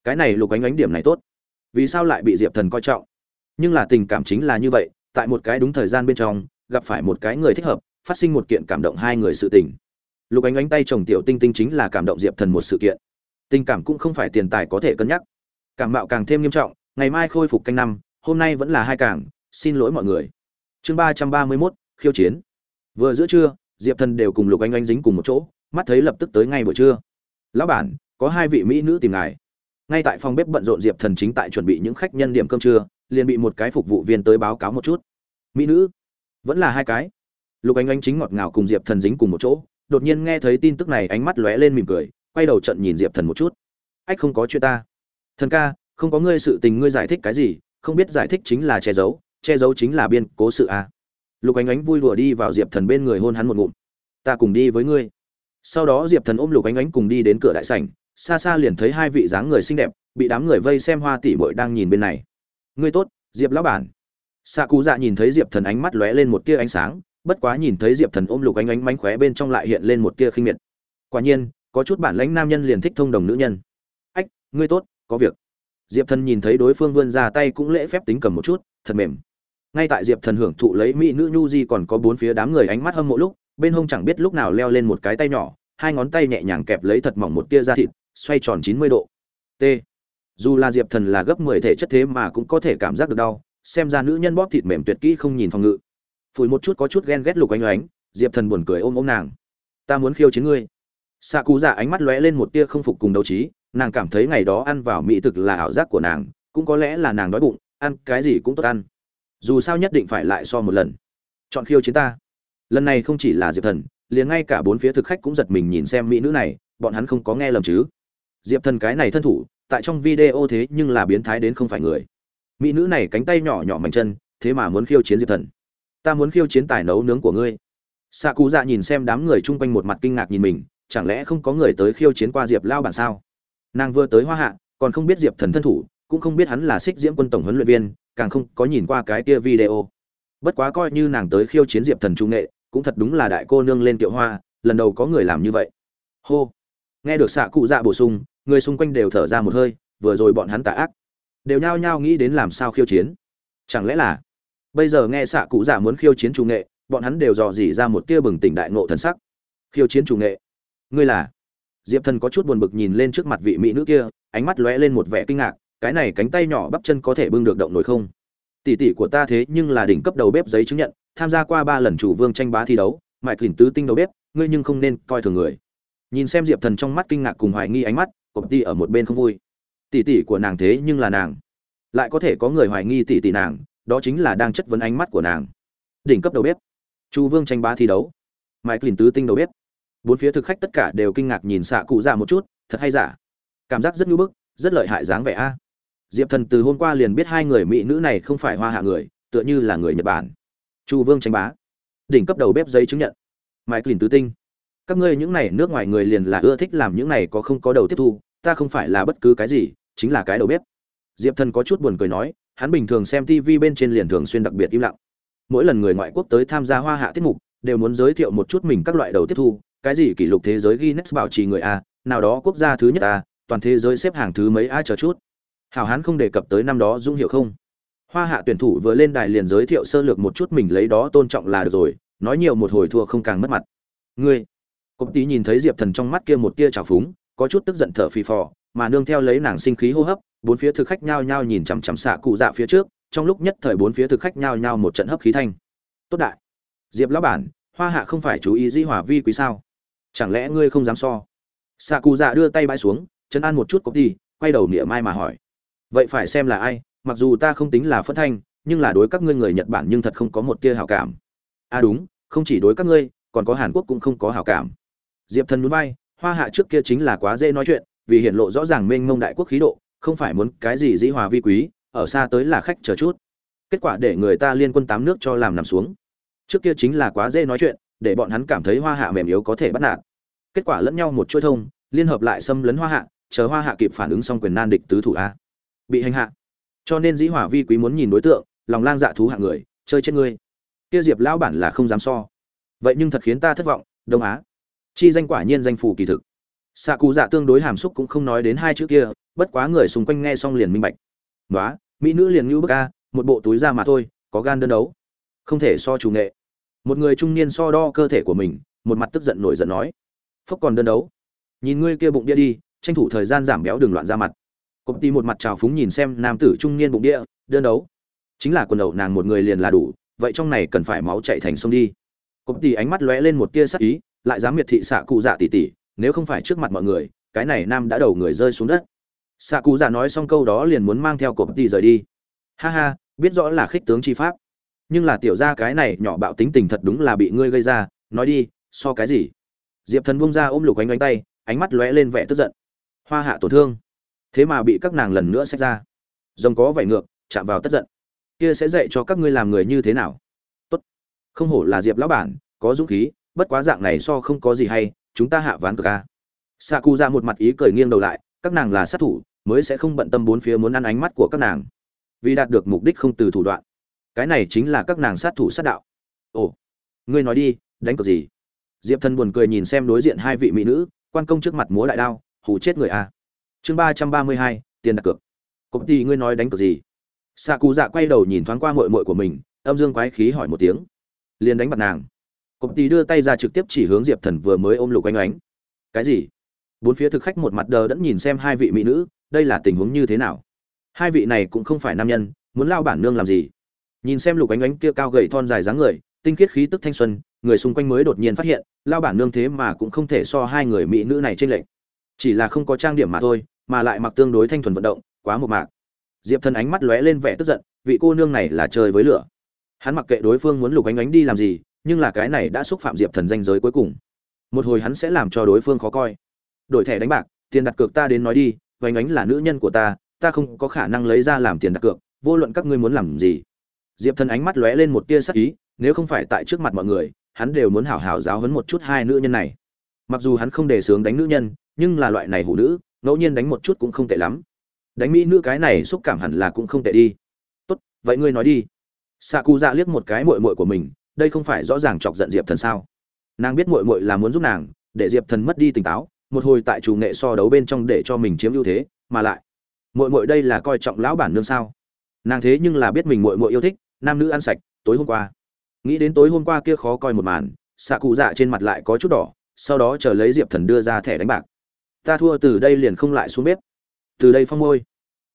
Cái này lục ánh ánh điểm này tốt. Vì sao lại bị diệp thần coi trọng? Nhưng là tình cảm chính là như vậy, tại một cái đúng thời gian bên trong, gặp phải một cái người thích hợp, phát sinh một kiện cảm động hai người sự tình. Lục ánh ánh tay chồng tiểu tinh tinh chính là cảm động diệp thần một sự kiện. Tình cảm cũng không phải tiền tài có thể cân nhắc. Cảm mạo càng thêm nghiêm trọng, ngày mai khôi phục canh năm, hôm nay vẫn là hai càng, xin lỗi mọi người chương ba trăm ba mươi mốt, khiêu chiến. Vừa giữa trưa, diệp thần đều cùng lục anh anh dính cùng một chỗ, mắt thấy lập tức tới ngay buổi trưa. Lão bản, có hai vị mỹ nữ tìm ngài. Ngay tại phòng bếp bận rộn, diệp thần chính tại chuẩn bị những khách nhân điểm cơm trưa, liền bị một cái phục vụ viên tới báo cáo một chút. Mỹ nữ? Vẫn là hai cái. Lục anh anh chính ngọt ngào cùng diệp thần dính cùng một chỗ, đột nhiên nghe thấy tin tức này, ánh mắt lóe lên mỉm cười, quay đầu trận nhìn diệp thần một chút. Ách, không có chuyện ta. Thần ca, không có ngươi sự tình, ngươi giải thích cái gì? Không biết giải thích chính là che giấu che giấu chính là biên cố sự à. lục ánh ánh vui đùa đi vào diệp thần bên người hôn hắn một ngụm. Ta cùng đi với ngươi. Sau đó diệp thần ôm lục ánh ánh cùng đi đến cửa đại sảnh, xa xa liền thấy hai vị dáng người xinh đẹp, bị đám người vây xem hoa tỷ muội đang nhìn bên này. Ngươi tốt, diệp lão bản. Xạ cụ dạ nhìn thấy diệp thần ánh mắt lóe lên một tia ánh sáng, bất quá nhìn thấy diệp thần ôm lục ánh ánh mánh khóe bên trong lại hiện lên một tia khinh miệt. Quả nhiên, có chút bản lãnh nam nhân liền thích thông đồng nữ nhân. Ách, ngươi tốt, có việc. Diệp thần nhìn thấy đối phương vươn ra tay cũng lễ phép tính cầm một chút, thật mềm ngay tại diệp thần hưởng thụ lấy mỹ nữ nhu di còn có bốn phía đám người ánh mắt hâm mộ lúc, bên hông chẳng biết lúc nào leo lên một cái tay nhỏ, hai ngón tay nhẹ nhàng kẹp lấy thật mỏng một tia da thịt, xoay tròn chín mươi độ. T. Dù là diệp thần là gấp mười thể chất thế mà cũng có thể cảm giác được đau, xem ra nữ nhân bóp thịt mềm tuyệt kỹ không nhìn phòng ngự. Phủi một chút có chút ghen ghét lục anh oánh diệp thần buồn cười ôm ôm nàng. Ta muốn khiêu chiến ngươi. Xạ cú dạ ánh mắt lóe lên một tia không phục cùng đấu trí, nàng cảm thấy ngày đó ăn vào mỹ thực là ảo giác của nàng, cũng có lẽ là nàng đói bụng, ăn cái gì cũng tốt ăn dù sao nhất định phải lại so một lần. Chọn khiêu chiến ta. Lần này không chỉ là diệp thần, liền ngay cả bốn phía thực khách cũng giật mình nhìn xem mỹ nữ này, bọn hắn không có nghe lầm chứ. Diệp thần cái này thân thủ, tại trong video thế nhưng là biến thái đến không phải người. Mỹ nữ này cánh tay nhỏ nhỏ mảnh chân, thế mà muốn khiêu chiến diệp thần. Ta muốn khiêu chiến tài nấu nướng của ngươi. Xạ cụ dạ nhìn xem đám người chung quanh một mặt kinh ngạc nhìn mình, chẳng lẽ không có người tới khiêu chiến qua diệp lao bản sao? Nàng vừa tới hoa hạ, còn không biết diệp thần thân thủ, cũng không biết hắn là xích diễm quân tổng huấn luyện viên càng không có nhìn qua cái kia video. Bất quá coi như nàng tới khiêu chiến diệp thần trung nghệ, cũng thật đúng là đại cô nương lên tiệu hoa, lần đầu có người làm như vậy. Hô. Nghe được xạ cụ dạ bổ sung, người xung quanh đều thở ra một hơi, vừa rồi bọn hắn tà ác. Đều nhao nhao nghĩ đến làm sao khiêu chiến. Chẳng lẽ là, bây giờ nghe xạ cụ dạ muốn khiêu chiến trung nghệ, bọn hắn đều dò dỉ ra một tia bừng tỉnh đại ngộ thần sắc. Khiêu chiến trung nghệ. Ngươi là? Diệp thần có chút buồn bực nhìn lên trước mặt vị mỹ nữ kia, ánh mắt lóe lên một vẻ kinh ngạc cái này cánh tay nhỏ bắp chân có thể bưng được động nổi không? Tỷ tỷ của ta thế nhưng là đỉnh cấp đầu bếp giấy chứng nhận, tham gia qua ba lần chủ vương tranh bá thi đấu mại kỉnh tứ tinh đầu bếp, ngươi nhưng không nên coi thường người. Nhìn xem diệp thần trong mắt kinh ngạc cùng hoài nghi ánh mắt cộp ti ở một bên không vui. Tỷ tỷ của nàng thế nhưng là nàng. Lại có thể có người hoài nghi tỷ tỷ nàng, đó chính là đang chất vấn ánh mắt của nàng. Đỉnh cấp đầu bếp. Chu vương tranh bá thi đấu. Mại kỉnh tứ tinh đầu bếp. Bốn phía thực khách tất cả đều kinh ngạc nhìn xạ cụ già một chút, thật hay giả? Cảm giác rất nhu bức, rất lợi hại dáng vẻ a diệp thần từ hôm qua liền biết hai người mỹ nữ này không phải hoa hạ người, tựa như là người nhật bản. Chu vương tranh bá. Đỉnh cấp đầu bếp giấy chứng nhận. Mãi clean tứ tinh. Các ngươi những này nước ngoài người liền là ưa thích làm những này có không có đầu tiếp thu, ta không phải là bất cứ cái gì, chính là cái đầu bếp. Diệp thần có chút buồn cười nói, hắn bình thường xem tv bên trên liền thường xuyên đặc biệt im lặng. Mỗi lần người ngoại quốc tới tham gia hoa hạ tiết mục, đều muốn giới thiệu một chút mình các loại đầu tiếp thu, cái gì kỷ lục thế giới Guinness bảo trì người a, nào đó quốc gia thứ nhất a, toàn thế giới xếp hàng thứ mấy a chờ chút hảo hán không đề cập tới năm đó dung hiệu không? Hoa hạ tuyển thủ vừa lên đài liền giới thiệu sơ lược một chút mình lấy đó tôn trọng là được rồi, nói nhiều một hồi thua không càng mất mặt. Ngươi cộp tí nhìn thấy diệp thần trong mắt kia một tia trào phúng, có chút tức giận thở phì phò, mà nương theo lấy nàng sinh khí hô hấp, bốn phía thực khách nhao nhao nhìn chằm chằm xạ cụ dạ phía trước, trong lúc nhất thời bốn phía thực khách nhao nhao một trận hấp khí thanh. Tốt đại. Diệp lão bản, hoa hạ không phải chú ý di hòa vi quý sao? Chẳng lẽ ngươi không dám so? Xạ cụ dạ đưa tay bãi xuống chân ăn một chút cộp đi quay đầu mỉa mai mà hỏi vậy phải xem là ai, mặc dù ta không tính là phất thanh, nhưng là đối các ngươi người nhật bản nhưng thật không có một tia hảo cảm. À đúng, không chỉ đối các ngươi, còn có hàn quốc cũng không có hảo cảm. Diệp thần núi bay hoa hạ trước kia chính là quá dễ nói chuyện, vì hiện lộ rõ ràng mênh mông đại quốc khí độ, không phải muốn cái gì dĩ hòa vi quý, ở xa tới là khách chờ chút. Kết quả để người ta liên quân tám nước cho làm nằm xuống. Trước kia chính là quá dễ nói chuyện, để bọn hắn cảm thấy hoa hạ mềm yếu có thể bắt nạt. Kết quả lẫn nhau một chuỗi thông, liên hợp lại xâm lấn hoa hạ, chờ hoa hạ kịp phản ứng xong quyền nan địch tứ thủ a bị hành hạ. Cho nên dĩ hỏa vi quý muốn nhìn đối tượng, lòng lang dạ thú hạng người, chơi chết ngươi. Kia diệp lão bản là không dám so. Vậy nhưng thật khiến ta thất vọng, đông á. Chi danh quả nhiên danh phủ kỳ thực. Xạ cụ dạ tương đối hàm xúc cũng không nói đến hai chữ kia, bất quá người xung quanh nghe xong liền minh bạch. Nói mỹ nữ liền ngữ bức a, một bộ túi da mà thôi, có gan đơn đấu. Không thể so chủ nghệ. Một người trung niên so đo cơ thể của mình, một mặt tức giận nổi giận nói. Phốc còn đơn đấu. Nhìn ngươi kia bụng đĩa đi, tranh thủ thời gian giảm béo đường loạn ra mặt. Cộp ty một mặt trào phúng nhìn xem nam tử trung niên bụng địa, đơn đấu. Chính là quần đầu nàng một người liền là đủ, vậy trong này cần phải máu chảy thành sông đi. Cộp ty ánh mắt lóe lên một tia sắc ý, lại dám miệt thị xạ cụ dạ tỷ tỷ, nếu không phải trước mặt mọi người, cái này nam đã đầu người rơi xuống đất. Xạ cụ dạ nói xong câu đó liền muốn mang theo cộp ty rời đi. Ha ha, biết rõ là khích tướng chi pháp. Nhưng là tiểu gia cái này nhỏ bạo tính tình thật đúng là bị ngươi gây ra, nói đi, so cái gì? Diệp Thần buông ra ôm lục ánh ánh tay, ánh mắt lóe lên vẻ tức giận. Hoa hạ tổn thương thế mà bị các nàng lần nữa xét ra. Rồng có vảy ngược, chạm vào tất giận. Kia sẽ dạy cho các ngươi làm người như thế nào? Tốt. Không hổ là diệp lão bản, có dũng khí, bất quá dạng này so không có gì hay, chúng ta hạ ván cờ ca xạ cụ ra một mặt ý cười nghiêng đầu lại, các nàng là sát thủ, mới sẽ không bận tâm bốn phía muốn ăn ánh mắt của các nàng. Vì đạt được mục đích không từ thủ đoạn. Cái này chính là các nàng sát thủ sát đạo. Ồ, ngươi nói đi, đánh cược gì? Diệp thần buồn cười nhìn xem đối diện hai vị mỹ nữ, quan công trước mặt múa đại đao, hù chết người à chương ba trăm ba mươi hai, tiền đặt cược. Công ty ngươi nói đánh cược gì? Xạ cụ dạ quay đầu nhìn thoáng qua mội mội của mình, âm dương quái khí hỏi một tiếng. Liền đánh bật nàng. Công ty đưa tay ra trực tiếp chỉ hướng diệp thần vừa mới ôm lục oanh oánh cái gì? Bốn phía thực khách một mặt đờ đẫn nhìn xem hai vị mỹ nữ, đây là tình huống như thế nào? Hai vị này cũng không phải nam nhân, muốn lao bản nương làm gì? Nhìn xem lục ánh ánh kia cao gầy thon dài dáng người, tinh khiết khí tức thanh xuân, người xung quanh mới đột nhiên phát hiện, lao bản nương thế mà cũng không thể so hai người mỹ nữ này trên lệnh chỉ là không có trang điểm mà thôi, mà lại mặc tương đối thanh thuần vận động, quá một mạc. Diệp thần ánh mắt lóe lên vẻ tức giận, vị cô nương này là chơi với lửa. Hắn mặc kệ đối phương muốn lục ánh ánh đi làm gì, nhưng là cái này đã xúc phạm diệp thần danh giới cuối cùng. Một hồi hắn sẽ làm cho đối phương khó coi. Đổi thẻ đánh bạc, tiền đặt cược ta đến nói đi vánh ánh là nữ nhân của ta ta không có khả năng lấy ra làm tiền đặt cược, vô luận các ngươi muốn làm gì. Diệp thần ánh mắt lóe lên một tia sắc ý, nếu không phải tại trước mặt mọi người, hắn đều muốn hảo hảo giáo hấn một chút hai nữ nhân này. Mặc dù hắn không đề sướng đánh nữ nhân nhưng là loại này hủ nữ, ngẫu nhiên đánh một chút cũng không tệ lắm. Đánh mỹ nữ cái này xúc cảm hẳn là cũng không tệ đi. Tốt, vậy ngươi nói đi. Xạ cụ dạ liếc một cái mội mội của mình, đây không phải rõ ràng chọc giận diệp thần sao? Nàng biết mội mội là muốn giúp nàng, để diệp thần mất đi tỉnh táo, một hồi tại chủ nghệ so đấu bên trong để cho mình chiếm ưu thế, mà lại mội mội đây là coi trọng lão bản nương sao? Nàng thế nhưng là biết mình mội mội yêu thích, nam nữ ăn sạch, tối hôm qua. Nghĩ đến tối hôm qua kia khó coi một màn xạ cụ dạ trên mặt lại có chút đỏ, sau đó chờ lấy diệp thần đưa ra thẻ đánh bạc ta thua từ đây liền không lại xuống bếp. Từ đây phong môi.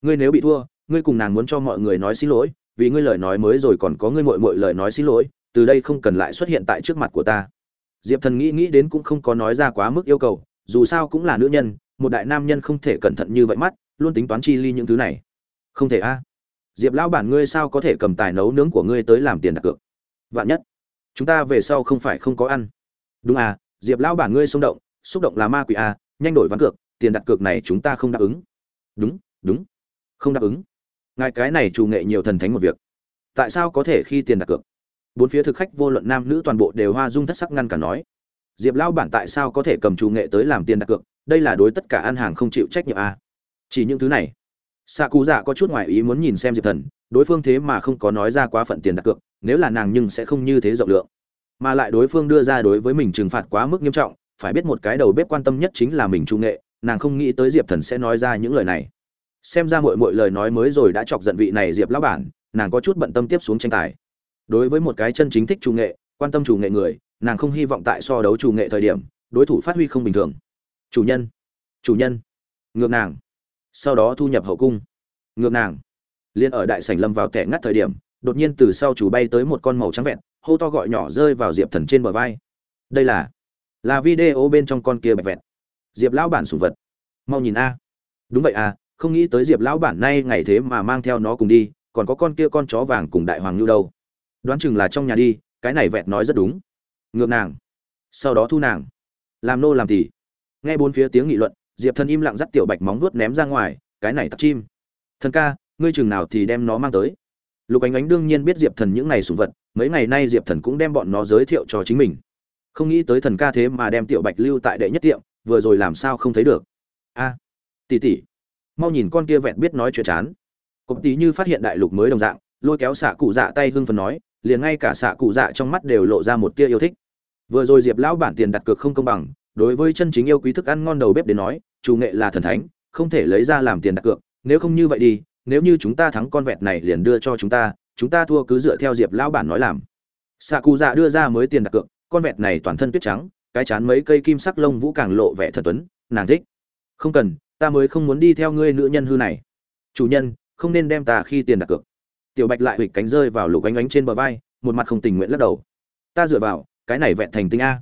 Ngươi nếu bị thua, ngươi cùng nàng muốn cho mọi người nói xin lỗi, vì ngươi lời nói mới rồi còn có ngươi mội mội lời nói xin lỗi, từ đây không cần lại xuất hiện tại trước mặt của ta. Diệp thần nghĩ nghĩ đến cũng không có nói ra quá mức yêu cầu, dù sao cũng là nữ nhân, một đại nam nhân không thể cẩn thận như vậy mắt, luôn tính toán chi ly những thứ này. Không thể a. Diệp lão bản ngươi sao có thể cầm tài nấu nướng của ngươi tới làm tiền đặt cược? Vạn nhất. Chúng ta về sau không phải không có ăn. Đúng à diệp lão bản ngươi xung động, xúc động là ma quỷ à nhanh đổi ván cược, tiền đặt cược này chúng ta không đáp ứng. Đúng đúng, không đáp ứng. Ngài cái này chủ nghệ nhiều thần thánh một việc. Tại sao có thể khi tiền đặt cược? Bốn phía thực khách vô luận nam nữ toàn bộ đều hoa dung thất sắc ngăn cả nói. Diệp lao bản tại sao có thể cầm chủ nghệ tới làm tiền đặt cược? Đây là đối tất cả ăn hàng không chịu trách nhiệm à. chỉ những thứ này. Xạ cụ dạ có chút ngoại ý muốn nhìn xem diệp thần, đối phương thế mà không có nói ra quá phận tiền đặt cược, nếu là nàng nhưng sẽ không như thế rộng lượng. Mà lại đối phương đưa ra đối với mình trừng phạt quá mức nghiêm trọng phải biết một cái đầu bếp quan tâm nhất chính là mình trung nghệ, nàng không nghĩ tới diệp thần sẽ nói ra những lời này. Xem ra mọi mọi lời nói mới rồi đã chọc giận vị này diệp lão bản, nàng có chút bận tâm tiếp xuống tranh tài. Đối với một cái chân chính thích trung nghệ, quan tâm chủ nghệ người, nàng không hy vọng tại so đấu chủ nghệ thời điểm, đối thủ phát huy không bình thường. Chủ nhân chủ nhân, ngược nàng. Sau đó thu nhập hậu cung. Ngược nàng. Liên ở đại sảnh lâm vào tẻ ngắt thời điểm, đột nhiên từ sau chủ bay tới một con màu trắng vẹn, hô to gọi nhỏ rơi vào diệp thần trên bờ vai. Đây là là video bên trong con kia bạch vẹt. diệp lão bản sùng vật. Mau nhìn a. Đúng vậy à không nghĩ tới diệp lão bản nay ngày thế mà mang theo nó cùng đi, còn có con kia con chó vàng cùng đại hoàng lưu đâu. Đoán chừng là trong nhà đi, cái này vẹt nói rất đúng. Ngược nàng. Sau đó thu nàng. Làm nô làm tỷ nghe bốn phía tiếng nghị luận, diệp thần im lặng dắt tiểu bạch móng vuốt ném ra ngoài, cái này tặc chim. Thần ca, ngươi chừng nào thì đem nó mang tới. Lục ánh ánh đương nhiên biết diệp thần những ngày sùng vật, mấy ngày nay diệp thần cũng đem bọn nó giới thiệu cho chính mình không nghĩ tới thần ca thế mà đem tiểu bạch lưu tại đệ nhất tiệm, vừa rồi làm sao không thấy được? A, tỷ tỷ, mau nhìn con kia vẹn biết nói chuyện chán. Cộp tí như phát hiện đại lục mới đồng dạng, lôi kéo xạ cụ dạ tay hưng phần nói, liền ngay cả xạ cụ dạ trong mắt đều lộ ra một tia yêu thích. Vừa rồi diệp lão bản tiền đặt cược không công bằng, đối với chân chính yêu quý thức ăn ngon đầu bếp đến nói, chủ nghệ là thần thánh, không thể lấy ra làm tiền đặt cược. Nếu không như vậy đi, nếu như chúng ta thắng con vẹt này liền đưa cho chúng ta chúng ta thua cứ dựa theo diệp lão bản nói làm. Xạ cụ dạ đưa ra mới tiền đặt cược con vẹt này toàn thân tuyết trắng, cái chán mấy cây kim sắc lông vũ càng lộ vẻ thần tuấn, nàng thích. Không cần, ta mới không muốn đi theo ngươi nữ nhân hư này. Chủ nhân, không nên đem ta khi tiền đặt cược. Tiểu bạch lại hịch cánh rơi vào lục ánh ánh trên bờ vai, một mặt không tình nguyện lắc đầu. Ta dựa vào, cái này vẹn thành tinh a.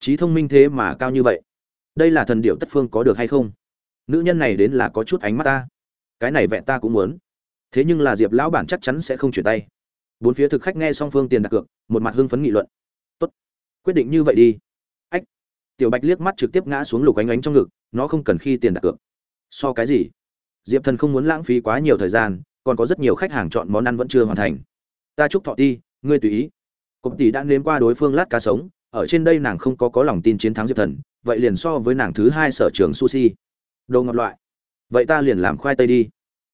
Trí thông minh thế mà cao như vậy. Đây là thần điệu tất phương có được hay không? Nữ nhân này đến là có chút ánh mắt ta. Cái này vẹn ta cũng muốn. Thế nhưng là diệp lão bản chắc chắn sẽ không chuyển tay. Bốn phía thực khách nghe song phương tiền đặt cược, một mặt hưng phấn nghị luận quyết định như vậy đi. Ách. Tiểu bạch liếc mắt trực tiếp ngã xuống lục ánh ánh trong ngực, nó không cần khi tiền đặt cược. So cái gì? Diệp thần không muốn lãng phí quá nhiều thời gian, còn có rất nhiều khách hàng chọn món ăn vẫn chưa hoàn thành. Ta chúc thọ ti, ngươi tùy ý. Cục tỷ đã nếm qua đối phương lát cá sống, ở trên đây nàng không có có lòng tin chiến thắng diệp thần, vậy liền so với nàng thứ hai sở trường sushi. Đồ ngọt loại. Vậy ta liền làm khoai tây đi.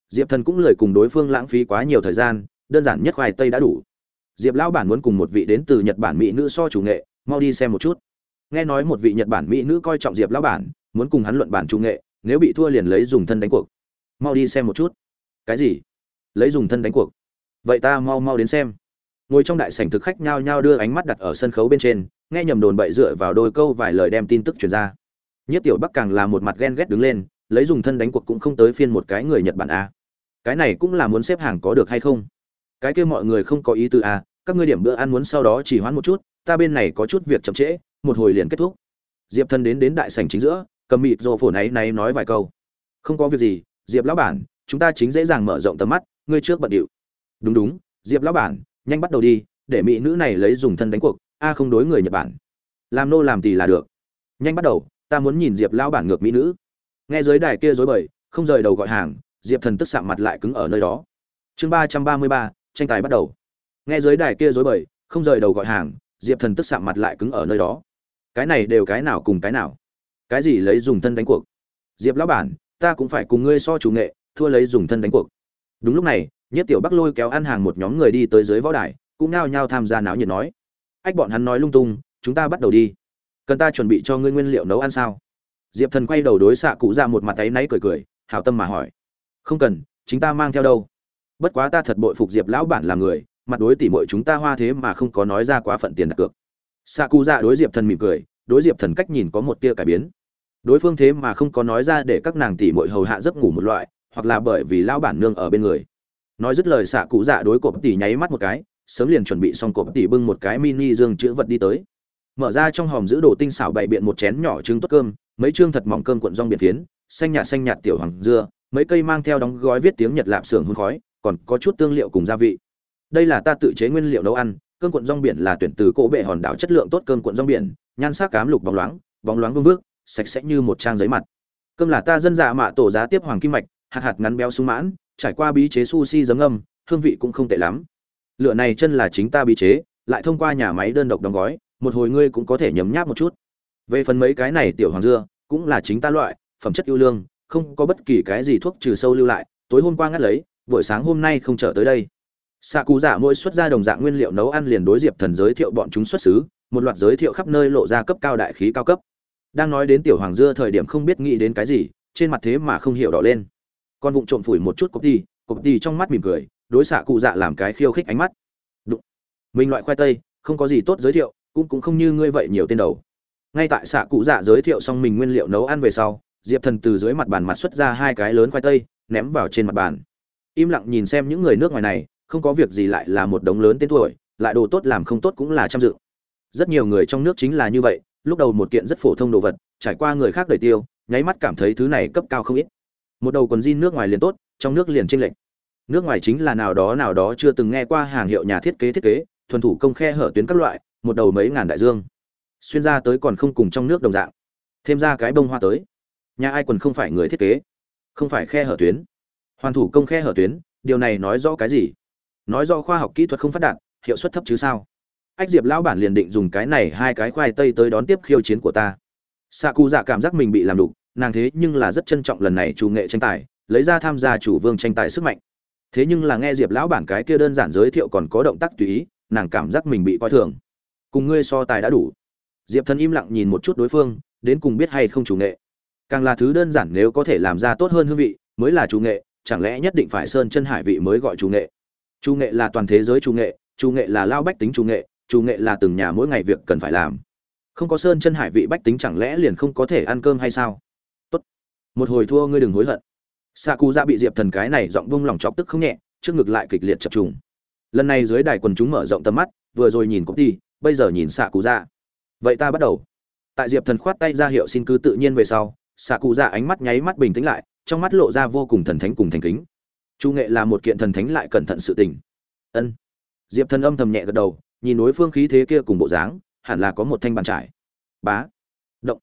Diệp thần cũng lời cùng đối phương lãng phí quá nhiều thời gian, đơn giản nhất khoai tây đã đủ. Diệp lão bản muốn cùng một vị đến từ nhật bản mỹ nữ so chủ nghệ mau đi xem một chút. Nghe nói một vị nhật bản mỹ nữ coi trọng diệp lão bản, muốn cùng hắn luận bản trung nghệ, nếu bị thua liền lấy dùng thân đánh cuộc. Mau đi xem một chút. Cái gì? Lấy dùng thân đánh cuộc? Vậy ta mau mau đến xem. Ngồi trong đại sảnh thực khách nhao nhao đưa ánh mắt đặt ở sân khấu bên trên, nghe nhầm đồn bậy dựa vào đôi câu vài lời đem tin tức truyền ra. Nhất tiểu bắc càng là một mặt ghen ghét đứng lên, lấy dùng thân đánh cuộc cũng không tới phiên một cái người nhật bản a. Cái này cũng là muốn xếp hàng có được hay không? Cái kia mọi người không có ý tư a, các ngươi điểm bữa ăn muốn sau đó chỉ hoãn một chút ta bên này có chút việc chậm trễ, một hồi liền kết thúc. Diệp thần đến đến đại sảnh chính giữa, cầm mịt rồ phổ náy náy nói vài câu. Không có việc gì, diệp lão bản, chúng ta chính dễ dàng mở rộng tầm mắt, ngươi trước bận điệu. Đúng đúng, diệp lão bản, nhanh bắt đầu đi, để mỹ nữ này lấy dùng thân đánh cuộc, a không đối người nhật bản. Làm nô làm tì là được. Nhanh bắt đầu, ta muốn nhìn diệp lão bản ngược mỹ nữ. Nghe dưới đài kia dối bời, không rời đầu gọi hàng, diệp thần tức sạm mặt lại cứng ở nơi đó. Chương ba trăm ba mươi ba, tranh tài bắt đầu. Nghe dưới đài kia dối bời, không rời đầu gọi hàng diệp thần tức sạm mặt lại cứng ở nơi đó. Cái này đều cái nào cùng cái nào? Cái gì lấy dùng thân đánh cuộc? Diệp lão bản, ta cũng phải cùng ngươi so chủ nghệ, thua lấy dùng thân đánh cuộc. Đúng lúc này nhất tiểu bắc lôi kéo ăn hàng một nhóm người đi tới dưới võ đài, cũng nao nhao tham gia náo nhiệt nói. Ách, bọn hắn nói lung tung, chúng ta bắt đầu đi. Cần ta chuẩn bị cho ngươi nguyên liệu nấu ăn sao? Diệp thần quay đầu đối xạ cụ ra một mặt tay náy cười cười, hảo tâm mà hỏi. Không cần, chính ta mang theo đâu. Bất quá ta thật bội phục diệp lão bản làm người mặt đối tỉ mọi chúng ta hoa thế mà không có nói ra quá phận tiền đặt cược. Xạ cụ dạ đối diệp thần mỉm cười, đối diệp thần cách nhìn có một tia cải biến. Đối phương thế mà không có nói ra để các nàng tỉ mọi hầu hạ giấc ngủ một loại, hoặc là bởi vì lão bản nương ở bên người. Nói dứt lời xạ cụ dạ đối cộp tỉ nháy mắt một cái, sớm liền chuẩn bị xong cộp tỉ bưng một cái mini dương chữ vật đi tới. Mở ra trong hòm giữ đồ tinh xảo bày biện một chén nhỏ trứng tốt cơm, mấy chương thật mỏng cơm cuộn rong biển phiến, xanh nhạt xanh nhạt tiểu hoàng dưa, mấy cây mang theo đóng gói viết tiếng nhật lạp xưởng hun khói, còn có chút tương liệu cùng gia vị đây là ta tự chế nguyên liệu nấu ăn, cơm cuộn rong biển là tuyển từ cỗ bệ hòn đảo chất lượng tốt cơm cuộn rong biển, nhan sắc cám lục bóng loáng bóng loáng vương vước sạch sẽ như một trang giấy mặt. Cơm là ta dân dạ mạ tổ giá tiếp hoàng kim mạch, hạt hạt ngắn béo sung mãn, trải qua bí chế sushi giấm âm hương vị cũng không tệ lắm. Lựa này chân là chính ta bí chế, lại thông qua nhà máy đơn độc đóng gói, một hồi ngươi cũng có thể nhấm nháp một chút. Về phần mấy cái này tiểu hoàng dưa, cũng là chính ta loại, phẩm chất ưu lương, không có bất kỳ cái gì thuốc trừ sâu lưu lại, tối hôm qua ngắt lấy, buổi sáng hôm nay không trở tới đây xạ cụ giả dạ mỗi xuất ra đồng dạng nguyên liệu nấu ăn liền đối diệp thần giới thiệu bọn chúng xuất xứ, một loạt giới thiệu khắp nơi lộ ra cấp cao đại khí cao cấp. Đang nói đến tiểu hoàng dưa thời điểm không biết nghĩ đến cái gì, trên mặt thế mà không hiểu đỏ lên. Con vụng trộm phủi một chút cục đi cục đi trong mắt mỉm cười, đối xạ cụ dạ làm cái khiêu khích ánh mắt. Đụng. mình loại khoai tây, không có gì tốt giới thiệu, cũng cũng không như ngươi vậy nhiều tên đầu. Ngay tại xạ cụ dạ giới thiệu xong mình nguyên liệu nấu ăn về sau, diệp thần từ dưới mặt bàn mặt xuất ra hai cái lớn khoai tây, ném vào trên mặt bàn. Im lặng nhìn xem những người nước ngoài này không có việc gì lại là một đống lớn tên tuổi, lại đồ tốt làm không tốt cũng là trăm dự rất nhiều người trong nước chính là như vậy, lúc đầu một kiện rất phổ thông đồ vật, trải qua người khác đời tiêu, nháy mắt cảm thấy thứ này cấp cao không ít. Một đầu quần jean nước ngoài liền tốt, trong nước liền chênh lệch. Nước ngoài chính là nào đó nào đó chưa từng nghe qua hàng hiệu nhà thiết kế thiết kế, thuần thủ công khe hở tuyến các loại, một đầu mấy ngàn đại dương. Xuyên ra tới còn không cùng trong nước đồng dạng. Thêm ra cái bông hoa tới. Nhà ai quần không phải người thiết kế, không phải khe hở tuyến. Hoàn thủ công khe hở tuyến, điều này nói rõ cái gì? Nói do khoa học kỹ thuật không phát đạt, hiệu suất thấp chứ sao? Ách diệp lão bản liền định dùng cái này hai cái khoai tây tới đón tiếp khiêu chiến của ta. Xạ cụ dạ cảm giác mình bị làm đục, nàng thế nhưng là rất trân trọng lần này chủ nghệ tranh tài, lấy ra tham gia chủ vương tranh tài sức mạnh. Thế nhưng là nghe diệp lão bản cái kia đơn giản giới thiệu còn có động tác tùy ý, nàng cảm giác mình bị coi thường. Cùng ngươi so tài đã đủ. Diệp thần im lặng nhìn một chút đối phương, đến cùng biết hay không chủ nghệ. Càng là thứ đơn giản nếu có thể làm ra tốt hơn hương vị, mới là chủ nghệ, chẳng lẽ nhất định phải sơn chân hải vị mới gọi chủ nghệ? Chu nghệ là toàn thế giới chu nghệ chu nghệ là lao bách tính chu nghệ chu nghệ là từng nhà mỗi ngày việc cần phải làm. Không có sơn chân hải vị bách tính chẳng lẽ liền không có thể ăn cơm hay sao? Tốt. Một hồi thua ngươi đừng hối hận. Sa cụ dạ bị diệp thần cái này giọng vung lòng chọc tức không nhẹ, trước ngực lại kịch liệt chập trùng. Lần này dưới đài quần chúng mở rộng tầm mắt, vừa rồi nhìn công ty bây giờ nhìn xạ cụ dạ vậy ta bắt đầu. Tại diệp thần khoát tay ra hiệu xin cứ tự nhiên về sau xạ cụ dạ ánh mắt nháy mắt bình tĩnh lại, trong mắt lộ ra vô cùng thần thánh cùng thành kính chu nghệ là một kiện thần thánh lại cẩn thận sự tình. Ân. Diệp thần âm thầm nhẹ gật đầu, nhìn đối phương khí thế kia cùng bộ dáng, hẳn là có một thanh bàn trải. Bá. Động.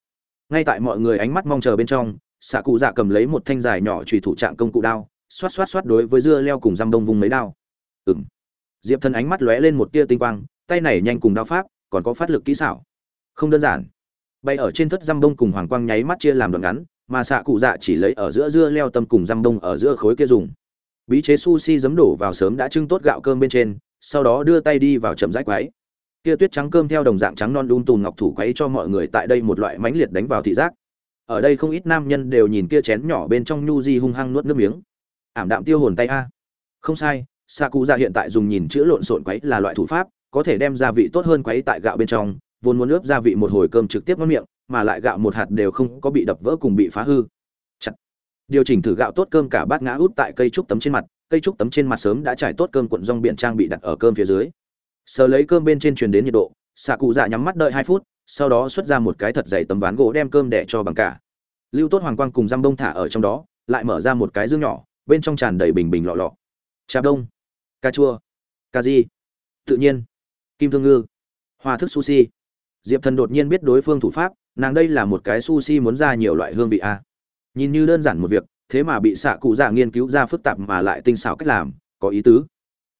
Ngay tại mọi người ánh mắt mong chờ bên trong xạ cụ dạ cầm lấy một thanh dài nhỏ trùy thủ trạng công cụ đao, xoát xoát xoát đối với dưa leo cùng răm đông vùng mấy đao. Ừng diệp thần ánh mắt lóe lên một tia tinh quang, tay này nhanh cùng đao pháp, còn có phát lực kỹ xảo. Không đơn giản. Bay ở trên thất răm đông cùng hoàng quang nháy mắt chia làm đoạn ngắn, mà xạ cụ dạ chỉ lấy ở giữa dưa leo tâm cùng răm đông ở giữa khối kia dùng bí chế sushi giấm đổ vào sớm đã trưng tốt gạo cơm bên trên, sau đó đưa tay đi vào chậm rãi quấy. Kia tuyết trắng cơm theo đồng dạng trắng non đun tùn ngọc thủ quấy cho mọi người tại đây một loại mãnh liệt đánh vào thị giác. Ở đây không ít nam nhân đều nhìn kia chén nhỏ bên trong nhu di hung hăng nuốt nước miếng. Ảm đạm tiêu hồn tay a. Không sai xạ cụ dạ hiện tại dùng nhìn chữ lộn xộn quấy là loại thủ pháp, có thể đem gia vị tốt hơn quấy tại gạo bên trong, vốn muốn ướp gia vị một hồi cơm trực tiếp ngon miệng, mà lại gạo một hạt đều không có bị đập vỡ cùng bị phá hư điều chỉnh thử gạo tốt cơm cả bát ngã út tại cây trúc tấm trên mặt, cây trúc tấm trên mặt sớm đã trải tốt cơm cuộn rong biển trang bị đặt ở cơm phía dưới. Sờ lấy cơm bên trên truyền đến nhiệt độ, xạ cụ dạ nhắm mắt đợi hai phút, sau đó xuất ra một cái thật dày tấm ván gỗ đem cơm đẻ cho bằng cả. Lưu tốt hoàng quang cùng răm đông thả ở trong đó, lại mở ra một cái dương nhỏ, bên trong tràn đầy bình bình lọ lọ. Trà đông, cà chua, cà di tự nhiên, kim thương ngư, hoa thức sushi. Diệp thần đột nhiên biết đối phương thủ pháp, nàng đây là một cái sushi muốn ra nhiều loại hương vị a nhìn như đơn giản một việc, thế mà bị xạ cụ dạ nghiên cứu ra phức tạp mà lại tinh xảo cách làm, có ý tứ.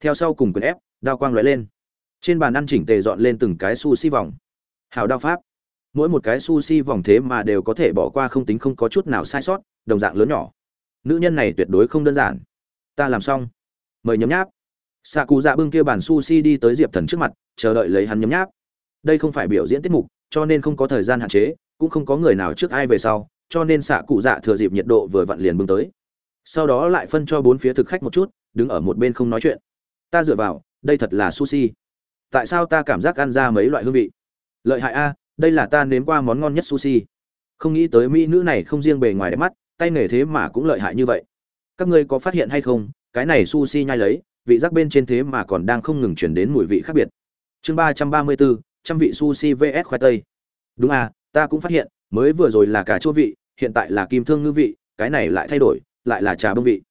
Theo sau cùng quyền ép đao quang lóe lên. Trên bàn ăn chỉnh tề dọn lên từng cái sushi vòng. Hào đao pháp. Mỗi một cái sushi vòng thế mà đều có thể bỏ qua không tính không có chút nào sai sót, đồng dạng lớn nhỏ. Nữ nhân này tuyệt đối không đơn giản. Ta làm xong. Mời nhấm nháp. Xạ cụ dạ bưng kia bàn sushi đi tới diệp thần trước mặt, chờ đợi lấy hắn nhấm nháp. Đây không phải biểu diễn tiết mục, cho nên không có thời gian hạn chế, cũng không có người nào trước ai về sau cho nên xạ cụ dạ thừa dịp nhiệt độ vừa vặn liền bưng tới. Sau đó lại phân cho bốn phía thực khách một chút, đứng ở một bên không nói chuyện. Ta dựa vào, đây thật là sushi. Tại sao ta cảm giác ăn ra mấy loại hương vị? Lợi hại a, đây là ta nếm qua món ngon nhất sushi. Không nghĩ tới mỹ nữ này không riêng bề ngoài đẹp mắt, tay nghề thế mà cũng lợi hại như vậy. Các ngươi có phát hiện hay không, cái này sushi nhai lấy, vị giác bên trên thế mà còn đang không ngừng chuyển đến mùi vị khác biệt. Chương ba trăm ba mươi bốn trăm vị sushi vs khoai tây. Đúng à ta cũng phát hiện, mới vừa rồi là cả chua vị hiện tại là kim thương ngư vị, cái này lại thay đổi, lại là trà bông vị.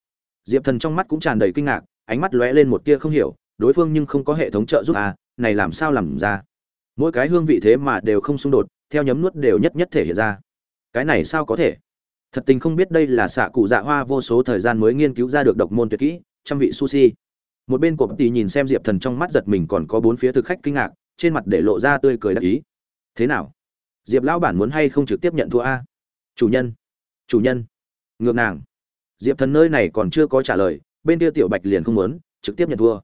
Diệp thần trong mắt cũng tràn đầy kinh ngạc, ánh mắt lóe lên một tia không hiểu, đối phương nhưng không có hệ thống trợ giúp à này làm sao làm ra? Mỗi cái hương vị thế mà đều không xung đột, theo nhấm nuốt đều nhất nhất thể hiện ra. Cái này sao có thể? Thật tình không biết đây là xạ cụ dạ hoa vô số thời gian mới nghiên cứu ra được độc môn tuyệt kỹ, trăm vị sushi. Một bên của tỷ nhìn xem diệp thần trong mắt giật mình còn có bốn phía thực khách kinh ngạc, trên mặt để lộ ra tươi cười đắc ý. Thế nào? Diệp lão bản muốn hay không trực tiếp nhận thua a? Chủ nhân chủ nhân. Ngược nàng. Diệp thần nơi này còn chưa có trả lời, bên kia tiểu bạch liền không muốn, trực tiếp nhận thua.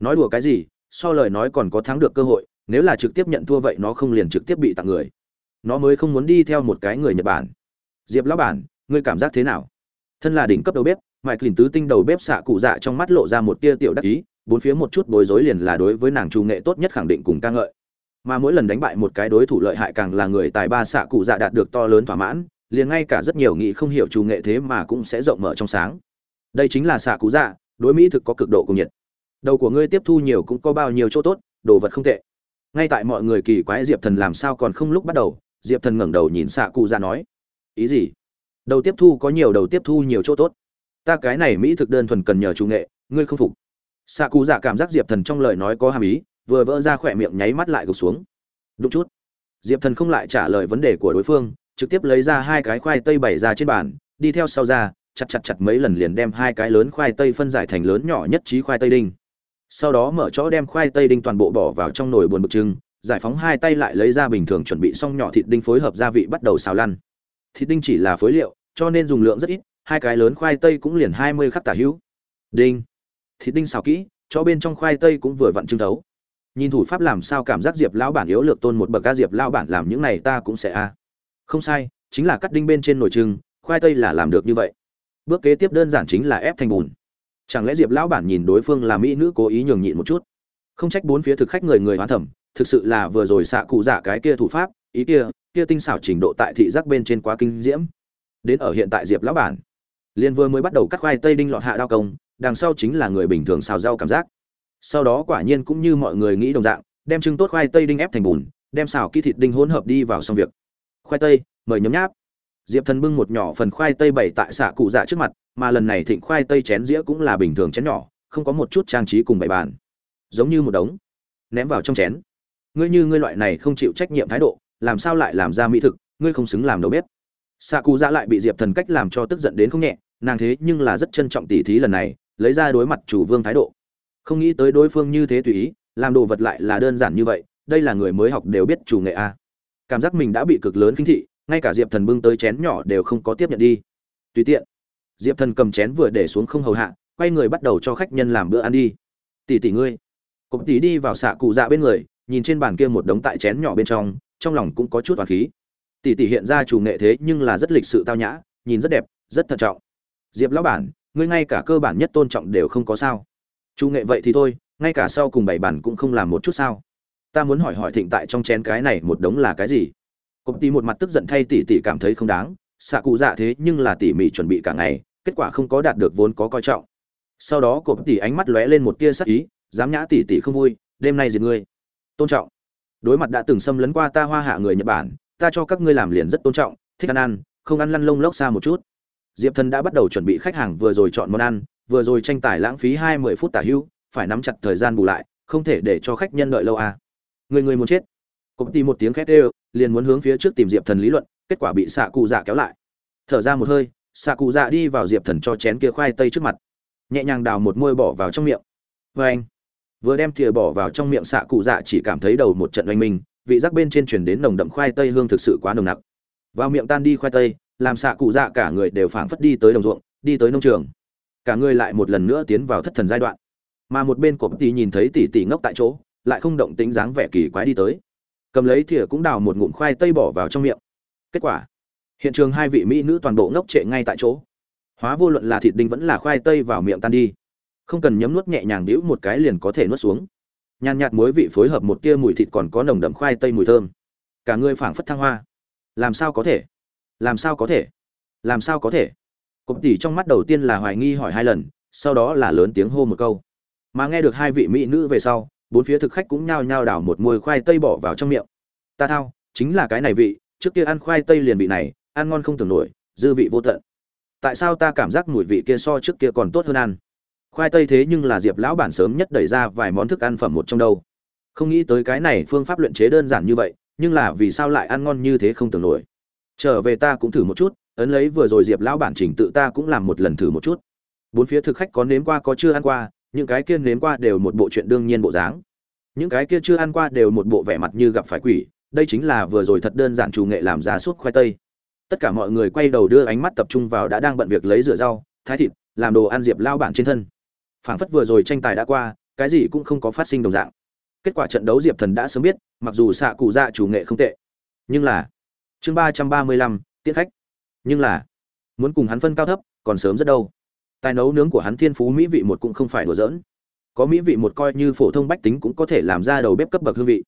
Nói đùa cái gì, so lời nói còn có thắng được cơ hội, nếu là trực tiếp nhận thua vậy nó không liền trực tiếp bị tặng người. Nó mới không muốn đi theo một cái người nhật bản. Diệp lão bản, ngươi cảm giác thế nào? Thân là đỉnh cấp đầu bếp, mike lìn tứ tinh đầu bếp xạ cụ dạ trong mắt lộ ra một tia tiểu đắc ý, bốn phía một chút bối rối liền là đối với nàng chủ nghệ tốt nhất khẳng định cùng ca ngợi. Mà mỗi lần đánh bại một cái đối thủ lợi hại càng là người tài ba xạ cụ dạ đạt được to lớn thỏa mãn liền ngay cả rất nhiều nghị không hiểu chủ nghệ thế mà cũng sẽ rộng mở trong sáng. Đây chính là xạ cụ dạ đối mỹ thực có cực độ cùng nhiệt. Đầu của ngươi tiếp thu nhiều cũng có bao nhiêu chỗ tốt, đồ vật không tệ. Ngay tại mọi người kỳ quái diệp thần làm sao còn không lúc bắt đầu, diệp thần ngẩng đầu nhìn xạ cụ dạ nói, ý gì? Đầu tiếp thu có nhiều, đầu tiếp thu nhiều chỗ tốt. Ta cái này mỹ thực đơn thuần cần nhờ chủ nghệ, ngươi không phục. Xạ cụ dạ cảm giác diệp thần trong lời nói có hàm ý, vừa vỡ ra khỏe miệng nháy mắt lại gục xuống. Đúng chút. Diệp thần không lại trả lời vấn đề của đối phương trực tiếp lấy ra hai cái khoai tây bày ra trên bàn, đi theo sau ra, chặt chặt chặt mấy lần liền đem hai cái lớn khoai tây phân giải thành lớn nhỏ nhất trí khoai tây đinh. Sau đó mở chỗ đem khoai tây đinh toàn bộ bỏ vào trong nồi buồn bực trưng giải phóng hai tay lại lấy ra bình thường chuẩn bị xong nhỏ thịt đinh phối hợp gia vị bắt đầu xào lăn. Thịt đinh chỉ là phối liệu, cho nên dùng lượng rất ít, hai cái lớn khoai tây cũng liền hai mươi khắc tả hữu. Đinh. Thịt đinh xào kỹ cho bên trong khoai tây cũng vừa vặn trưng thấu. Nhìn thủ pháp làm sao cảm giác diệp lão bản yếu lược tôn một bậc ca diệp lão bản làm những này ta cũng sẽ a không sai, chính là cắt đinh bên trên nồi trưng khoai tây là làm được như vậy. Bước kế tiếp đơn giản chính là ép thành bùn. Chẳng lẽ diệp lão bản nhìn đối phương là mỹ nữ cố ý nhường nhịn một chút? Không trách bốn phía thực khách người người hoán thẩm, thực sự là vừa rồi xạ cụ giả cái kia thủ pháp, ý kia kia tinh xảo trình độ tại thị giác bên trên quá kinh diễm. Đến ở hiện tại diệp lão bản liên vừa mới bắt đầu cắt khoai tây đinh lọt hạ đao công, đằng sau chính là người bình thường xào rau cảm giác. Sau đó quả nhiên cũng như mọi người nghĩ đồng dạng, đem trưng tốt khoai tây đinh ép thành bùn, đem xào kỹ thịt đinh hỗn hợp đi vào xong việc khoai tây, mời nhấm nháp. Diệp thần bưng một nhỏ phần khoai tây bày tại xạ cụ dạ trước mặt, mà lần này thịnh khoai tây chén dĩa cũng là bình thường chén nhỏ, không có một chút trang trí cùng bày bàn. Giống như một đống ném vào trong chén. Ngươi như ngươi loại này không chịu trách nhiệm thái độ, làm sao lại làm ra mỹ thực, ngươi không xứng làm đầu bếp. Xạ cụ dạ lại bị diệp thần cách làm cho tức giận đến không nhẹ, nàng thế nhưng là rất trân trọng tỉ thí lần này, lấy ra đối mặt chủ vương thái độ. Không nghĩ tới đối phương như thế tùy ý, làm đồ vật lại là đơn giản như vậy, đây là người mới học đều biết chủ nghệ a cảm giác mình đã bị cực lớn khinh thị, ngay cả diệp thần bưng tới chén nhỏ đều không có tiếp nhận đi. Tùy tiện, diệp thần cầm chén vừa để xuống không hầu hạ, quay người bắt đầu cho khách nhân làm bữa ăn đi. Tỷ tỷ ngươi. Cụm tỷ đi vào xạ cụ dạ bên người, nhìn trên bàn kia một đống tại chén nhỏ bên trong trong lòng cũng có chút toàn khí. Tỷ tỷ hiện ra chủ nghệ thế nhưng là rất lịch sự tao nhã, nhìn rất đẹp, rất thận trọng. Diệp lão bản, ngươi ngay cả cơ bản nhất tôn trọng đều không có sao. Chủ nghệ vậy thì thôi, ngay cả sau cùng bảy bản cũng không làm một chút sao ta muốn hỏi hỏi thịnh tại trong chén cái này một đống là cái gì? Cộp tỷ một mặt tức giận thay tỷ tỷ cảm thấy không đáng. Xạ cụ dạ thế nhưng là tỉ mỉ chuẩn bị cả ngày, kết quả không có đạt được vốn có coi trọng. Sau đó cộp tỷ ánh mắt lóe lên một tia sắc ý, dám nhã tỷ tỷ không vui, đêm nay diệt ngươi. Tôn trọng. Đối mặt đã từng xâm lấn qua ta hoa hạ người nhật bản, ta cho các ngươi làm liền rất tôn trọng, thích ăn ăn, không ăn lăn lông lốc xa một chút. Diệp thần đã bắt đầu chuẩn bị khách hàng vừa rồi chọn món ăn, vừa rồi tranh tài lãng phí hai mươi phút tả hưu, phải nắm chặt thời gian bù lại, không thể để cho khách nhân đợi lâu à người người muốn chết. Cộp tì một tiếng khét đều, liền muốn hướng phía trước tìm diệp thần lý luận, kết quả bị xạ cụ dạ kéo lại. Thở ra một hơi xạ cụ dạ đi vào diệp thần cho chén kia khoai tây trước mặt. Nhẹ nhàng đào một môi bỏ vào trong miệng. Vê anh, vừa đem thìa bỏ vào trong miệng xạ cụ dạ chỉ cảm thấy đầu một trận oanh minh, vị giác bên trên chuyển đến nồng đậm khoai tây hương thực sự quá nồng nặc. Vào miệng tan đi khoai tây, làm xạ cụ dạ cả người đều phảng phất đi tới đồng ruộng, đi tới nông trường. Cả người lại một lần nữa tiến vào thất thần giai đoạn. Mà một bên của tỷ nhìn thấy tỷ tỷ ngốc tại chỗ lại không động tính dáng vẻ kỳ quái đi tới. Cầm lấy thìa cũng đào một ngụm khoai tây bỏ vào trong miệng. Kết quả, hiện trường hai vị mỹ nữ toàn bộ ngốc trệ ngay tại chỗ. Hóa vô luận là thịt đinh vẫn là khoai tây vào miệng tan đi. Không cần nhấm nuốt nhẹ nhàng đĩu một cái liền có thể nuốt xuống. Nhàn nhạt muối vị phối hợp một tia mùi thịt còn có nồng đậm khoai tây mùi thơm. Cả người phảng phất thăng hoa. Làm sao có thể? Làm sao có thể? Làm sao có thể? Cụm tỉ trong mắt đầu tiên là hoài nghi hỏi hai lần, sau đó là lớn tiếng hô một câu. Mà nghe được hai vị mỹ nữ về sau bốn phía thực khách cũng nhao nhao đảo một mùi khoai tây bỏ vào trong miệng. Ta thao, chính là cái này vị, trước kia ăn khoai tây liền vị này, ăn ngon không tưởng nổi, dư vị vô tận. Tại sao ta cảm giác mùi vị kia so trước kia còn tốt hơn ăn? Khoai tây thế nhưng là diệp lão bản sớm nhất đẩy ra vài món thức ăn phẩm một trong đâu. Không nghĩ tới cái này phương pháp luyện chế đơn giản như vậy, nhưng là vì sao lại ăn ngon như thế không tưởng nổi? Trở về ta cũng thử một chút, ấn lấy vừa rồi diệp lão bản chỉnh tự ta cũng làm một lần thử một chút. Bốn phía thực khách có nếm qua có chưa ăn qua những cái kia nếm qua đều một bộ chuyện đương nhiên bộ dáng. Những cái kia chưa ăn qua đều một bộ vẻ mặt như gặp phải quỷ, đây chính là vừa rồi thật đơn giản chủ nghệ làm giá suốt khoai tây. Tất cả mọi người quay đầu đưa ánh mắt tập trung vào đã đang bận việc lấy rửa rau, thái thịt, làm đồ ăn diệp lao bản trên thân. Phảng phất vừa rồi tranh tài đã qua, cái gì cũng không có phát sinh đồng dạng. Kết quả trận đấu diệp thần đã sớm biết, mặc dù xạ cụ dạ chủ nghệ không tệ, nhưng là chương ba trăm ba mươi lăm tiết khách. Nhưng là, muốn cùng hắn phân cao thấp, còn sớm rất đâu tài nấu nướng của hắn thiên phú mỹ vị một cũng không phải đùa giỡn. Có mỹ vị một coi như phổ thông bách tính cũng có thể làm ra đầu bếp cấp bậc hương vị.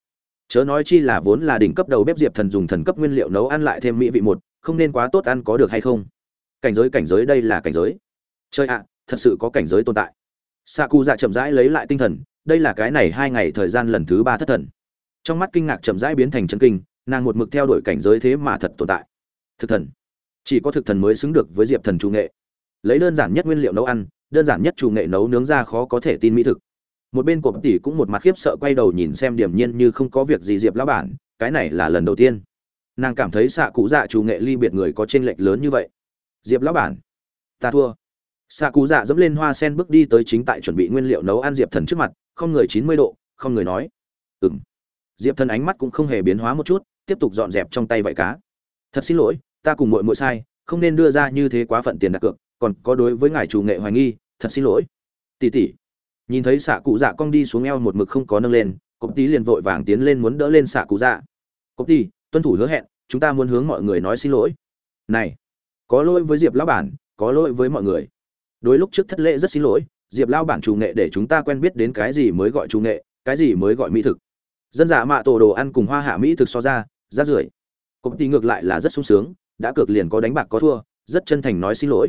Chớ nói chi là vốn là đỉnh cấp đầu bếp diệp thần dùng thần cấp nguyên liệu nấu ăn lại thêm mỹ vị một, không nên quá tốt ăn có được hay không? Cảnh giới cảnh giới, đây là cảnh giới. Chơi ạ, thật sự có cảnh giới tồn tại. Xạ cụ dạ chậm rãi lấy lại tinh thần, đây là cái này hai ngày thời gian lần thứ ba thất thần. Trong mắt kinh ngạc chậm rãi biến thành chân kinh, nàng một mực theo đuổi cảnh giới thế mà thật tồn tại. Thực thần. Chỉ có thực thần mới xứng được với diệp thần chủ nghệ lấy đơn giản nhất nguyên liệu nấu ăn, đơn giản nhất chủ nghệ nấu nướng ra khó có thể tin mỹ thực. Một bên của tỷ cũng một mặt khiếp sợ quay đầu nhìn xem điểm nhiên như không có việc gì diệp lão bản, cái này là lần đầu tiên. Nàng cảm thấy xạ cụ dạ chủ nghệ ly biệt người có tranh lệch lớn như vậy. Diệp lão bản, ta thua. Xạ cụ dạ dẫm lên hoa sen bước đi tới chính tại chuẩn bị nguyên liệu nấu ăn diệp thần trước mặt, không người chín mươi độ, không người nói. Ừng diệp thần ánh mắt cũng không hề biến hóa một chút, tiếp tục dọn dẹp trong tay vải cá. Thật xin lỗi, ta cùng mội mội sai, không nên đưa ra như thế quá phận tiền đặt cược còn có đối với ngài chủ nghệ hoài nghi, thật xin lỗi. Tỉ tỉ. Nhìn thấy xạ cụ dạ cong đi xuống eo một mực không có nâng lên copy tí liền vội vàng tiến lên muốn đỡ lên xạ cụ dạ. Copy tuân thủ hứa hẹn, chúng ta muốn hướng mọi người nói xin lỗi. Này, có lỗi với diệp lão bản, có lỗi với mọi người. Đối lúc trước thất lễ rất xin lỗi, diệp lao bản chủ nghệ để chúng ta quen biết đến cái gì mới gọi chủ nghệ, cái gì mới gọi mỹ thực. Dân giả mạ tổ đồ ăn cùng hoa hạ mỹ thực so ra rát rưởi. Công tí ngược lại là rất sung sướng, đã cược liền có đánh bạc có thua, rất chân thành nói xin lỗi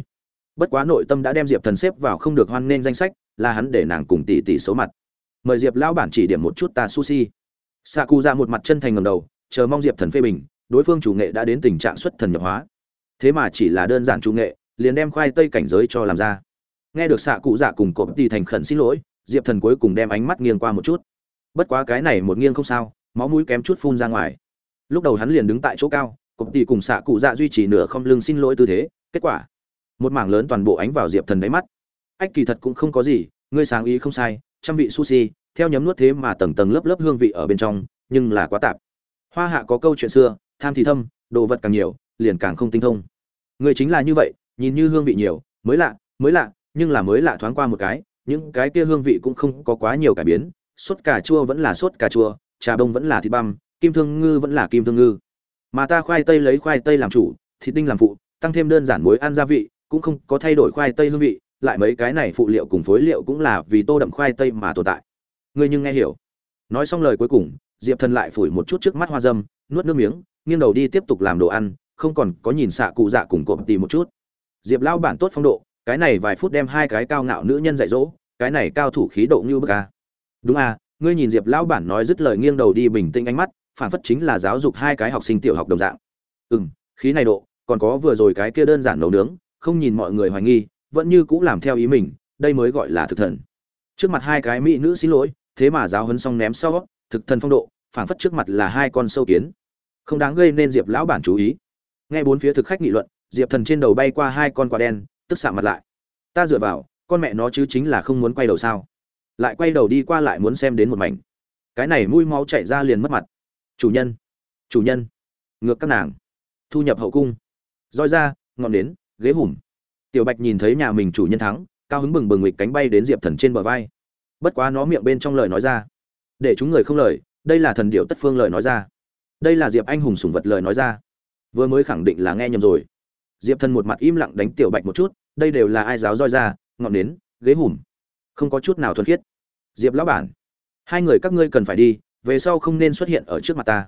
bất quá nội tâm đã đem diệp thần xếp vào không được hoan nên danh sách, là hắn để nàng cùng tỷ tỷ xấu mặt. Mời diệp lão bản chỉ điểm một chút ta sushi. Sa Cụ ra một mặt chân thành ngầm đầu, chờ mong diệp thần phê bình, đối phương chủ nghệ đã đến tình trạng xuất thần nhập hóa. Thế mà chỉ là đơn giản chủ nghệ, liền đem khoai tây cảnh giới cho làm ra. Nghe được xạ cụ dạ cùng cộp tỷ thành khẩn xin lỗi, diệp thần cuối cùng đem ánh mắt nghiêng qua một chút. Bất quá cái này một nghiêng không sao, máu mũi kém chút phun ra ngoài. Lúc đầu hắn liền đứng tại chỗ cao, cộp tỷ cùng xạ cụ dạ duy trì nửa không lưng xin lỗi tư thế, kết quả một mảng lớn toàn bộ ánh vào diệp thần đáy mắt. Ách, kỳ thật cũng không có gì, ngươi sáng ý không sai, trăm vị sushi theo nhấm nuốt thế mà tầng tầng lớp lớp hương vị ở bên trong, nhưng là quá tạp. Hoa hạ có câu chuyện xưa, tham thì thâm, đồ vật càng nhiều, liền càng không tinh thông. Người chính là như vậy, nhìn như hương vị nhiều, mới lạ mới lạ, nhưng là mới lạ thoáng qua một cái, những cái kia hương vị cũng không có quá nhiều cải biến, sốt cà chua vẫn là sốt cà chua, trà bông vẫn là thịt băm, kim thương ngư vẫn là kim thương ngư. Mà ta khoai tây lấy khoai tây làm chủ, thịt đinh làm phụ, tăng thêm đơn giản muối ăn gia vị cũng không có thay đổi khoai tây hương vị, lại mấy cái này phụ liệu cùng phối liệu cũng là vì tô đậm khoai tây mà tồn tại. Ngươi nhưng nghe hiểu. Nói xong lời cuối cùng, diệp thần lại phủi một chút trước mắt hoa dâm, nuốt nước miếng, nghiêng đầu đi tiếp tục làm đồ ăn, không còn có nhìn xạ cụ dạ cùng cộp tì một chút. Diệp lao bản tốt phong độ, cái này vài phút đem hai cái cao ngạo nữ nhân dạy dỗ, cái này cao thủ khí độ như bức a. Đúng à ngươi nhìn diệp lão bản nói dứt lời nghiêng đầu đi bình tĩnh ánh mắt, phản phất chính là giáo dục hai cái học sinh tiểu học đồng dạng. Ừ m khí này độ, còn có vừa rồi cái kia đơn giản nấu nướng không nhìn mọi người hoài nghi, vẫn như cũng làm theo ý mình, đây mới gọi là thực thần. Trước mặt hai cái mỹ nữ xin lỗi, thế mà giáo hấn xong ném sau, thực thần phong độ phản phất trước mặt là hai con sâu kiến. Không đáng gây nên diệp lão bản chú ý. Nghe bốn phía thực khách nghị luận, diệp thần trên đầu bay qua hai con quả đen, tức xạ mặt lại. Ta dựa vào, con mẹ nó chứ chính là không muốn quay đầu sao? Lại quay đầu đi qua lại muốn xem đến một mảnh. Cái này mũi máu chảy ra liền mất mặt. Chủ nhân chủ nhân, ngược các nàng, thu nhập hậu cung. Roi ra, ngọn đến ghế hùm. Tiểu bạch nhìn thấy nhà mình chủ nhân thắng, cao hứng bừng bừng nghịch cánh bay đến diệp thần trên bờ vai. Bất quá nó miệng bên trong lời nói ra. Để chúng người không lời, đây là thần điệu tất phương lời nói ra. Đây là diệp anh hùng Sùng vật lời nói ra. Vừa mới khẳng định là nghe nhầm rồi. Diệp thần một mặt im lặng đánh tiểu bạch một chút, đây đều là ai giáo roi ra, ngọn nến, ghế hùm. Không có chút nào thuần khiết. Diệp lão bản, hai người các ngươi cần phải đi, về sau không nên xuất hiện ở trước mặt ta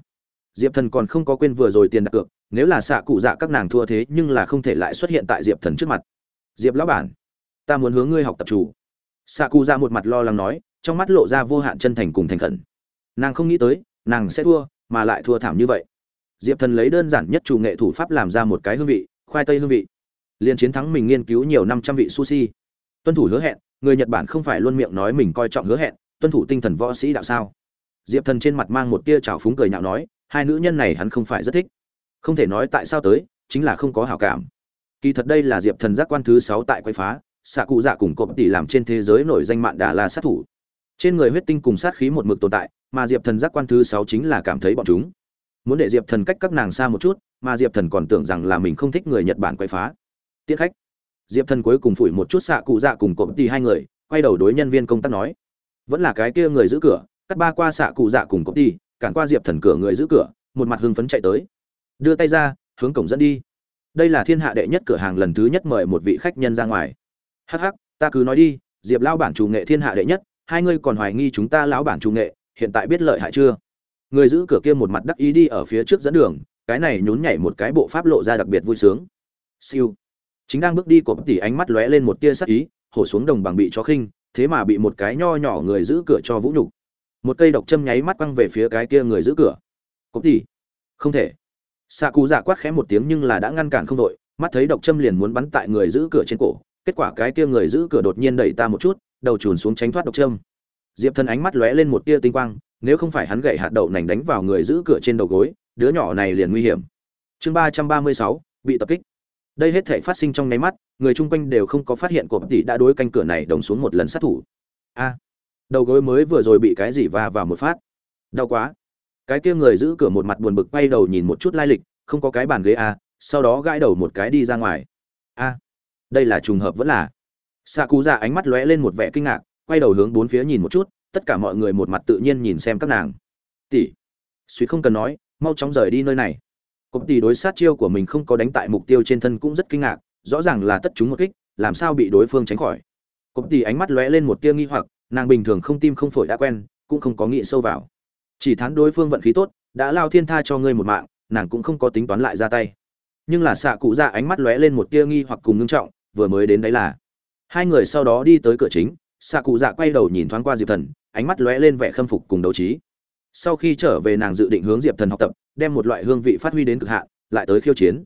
diệp thần còn không có quên vừa rồi tiền đặt cược, nếu là xạ cụ dạ các nàng thua thế nhưng là không thể lại xuất hiện tại diệp thần trước mặt. Diệp lão bản, ta muốn hướng ngươi học tập chủ. Xạ cụ dạ một mặt lo lắng nói, trong mắt lộ ra vô hạn chân thành cùng thành khẩn. Nàng không nghĩ tới, nàng sẽ thua, mà lại thua thảm như vậy. Diệp thần lấy đơn giản nhất chủ nghệ thủ pháp làm ra một cái hương vị, khoai tây hương vị. Liền chiến thắng mình nghiên cứu nhiều năm trăm vị sushi. Tuân thủ hứa hẹn, người nhật bản không phải luôn miệng nói mình coi trọng hứa hẹn, tuân thủ tinh thần võ sĩ đạo sao? Diệp thần trên mặt mang một tia trào phúng cười nhạo nói hai nữ nhân này hắn không phải rất thích. Không thể nói tại sao tới, chính là không có hảo cảm. Kỳ thật đây là diệp thần giác quan thứ sáu tại quay phá xạ cụ dạ cùng cộp tỷ làm trên thế giới nổi danh mạng đà la sát thủ. Trên người huyết tinh cùng sát khí một mực tồn tại, mà diệp thần giác quan thứ sáu chính là cảm thấy bọn chúng. Muốn để diệp thần cách các nàng xa một chút, mà diệp thần còn tưởng rằng là mình không thích người nhật bản quay phá. Tiết khách. Diệp thần cuối cùng phủi một chút xạ cụ dạ cùng cộp tỷ hai người, quay đầu đối nhân viên công tác nói, vẫn là cái kia người giữ cửa, cắt ba qua xạ cụ dạ cùng cộp tỷ cản qua diệp thần cửa người giữ cửa, một mặt hưng phấn chạy tới. Đưa tay ra, hướng cổng dẫn đi. Đây là thiên hạ đệ nhất cửa hàng lần thứ nhất mời một vị khách nhân ra ngoài. Hắc hắc, ta cứ nói đi, diệp lao bản chủ nghệ thiên hạ đệ nhất, hai ngươi còn hoài nghi chúng ta lão bản chủ nghệ, hiện tại biết lợi hại chưa? Người giữ cửa kia một mặt đắc ý đi ở phía trước dẫn đường, cái này nhún nhảy một cái bộ pháp lộ ra đặc biệt vui sướng. Siêu. Chính đang bước đi của bất tỷ ánh mắt lóe lên một tia sắc ý, hổ xuống đồng bằng bị cho khinh, thế mà bị một cái nho nhỏ người giữ cửa cho vũ nhục một cây độc châm nháy mắt quăng về phía cái kia người giữ cửa. Có tỷ không thể. Xạ cụ dạ quát khẽ một tiếng nhưng là đã ngăn cản không đội mắt thấy độc châm liền muốn bắn tại người giữ cửa trên cổ, kết quả cái kia người giữ cửa đột nhiên đẩy ta một chút, đầu trùn xuống tránh thoát độc châm. Diệp thần ánh mắt lóe lên một tia tinh quang, nếu không phải hắn gậy hạt đậu nành đánh vào người giữ cửa trên đầu gối, đứa nhỏ này liền nguy hiểm. Chương ba trăm ba mươi sáu, bị tập kích. Đây hết thể phát sinh trong nháy mắt, người chung quanh đều không có phát hiện cộp tỷ đã đối canh cửa này đồng xuống một lần sát thủ. A đầu gối mới vừa rồi bị cái gì va vào một phát. Đau quá. Cái kia người giữ cửa một mặt buồn bực quay đầu nhìn một chút lai lịch, không có cái bàn ghế a sau đó gãi đầu một cái đi ra ngoài. A đây là trùng hợp vẫn là. Xạ cú ra ánh mắt lóe lên một vẻ kinh ngạc, quay đầu hướng bốn phía nhìn một chút, tất cả mọi người một mặt tự nhiên nhìn xem các nàng. Tỷ, suy không cần nói, mau chóng rời đi nơi này. Cộp tỷ đối sát chiêu của mình không có đánh tại mục tiêu trên thân cũng rất kinh ngạc, rõ ràng là tất chúng một kích, làm sao bị đối phương tránh khỏi. Cộp tỷ ánh mắt lóe lên một tia nghi hoặc nàng bình thường không tim không phổi đã quen, cũng không có nghĩ sâu vào. Chỉ thán đối phương vận khí tốt, đã lao thiên tha cho ngươi một mạng, nàng cũng không có tính toán lại ra tay. Nhưng là xạ cụ dạ ánh mắt lóe lên một tia nghi hoặc cùng ngưng trọng, vừa mới đến đấy là. Hai người sau đó đi tới cửa chính, xạ cụ dạ quay đầu nhìn thoáng qua diệp thần, ánh mắt lóe lên vẻ khâm phục cùng đấu trí. Sau khi trở về nàng dự định hướng diệp thần học tập, đem một loại hương vị phát huy đến cực hạn, lại tới khiêu chiến.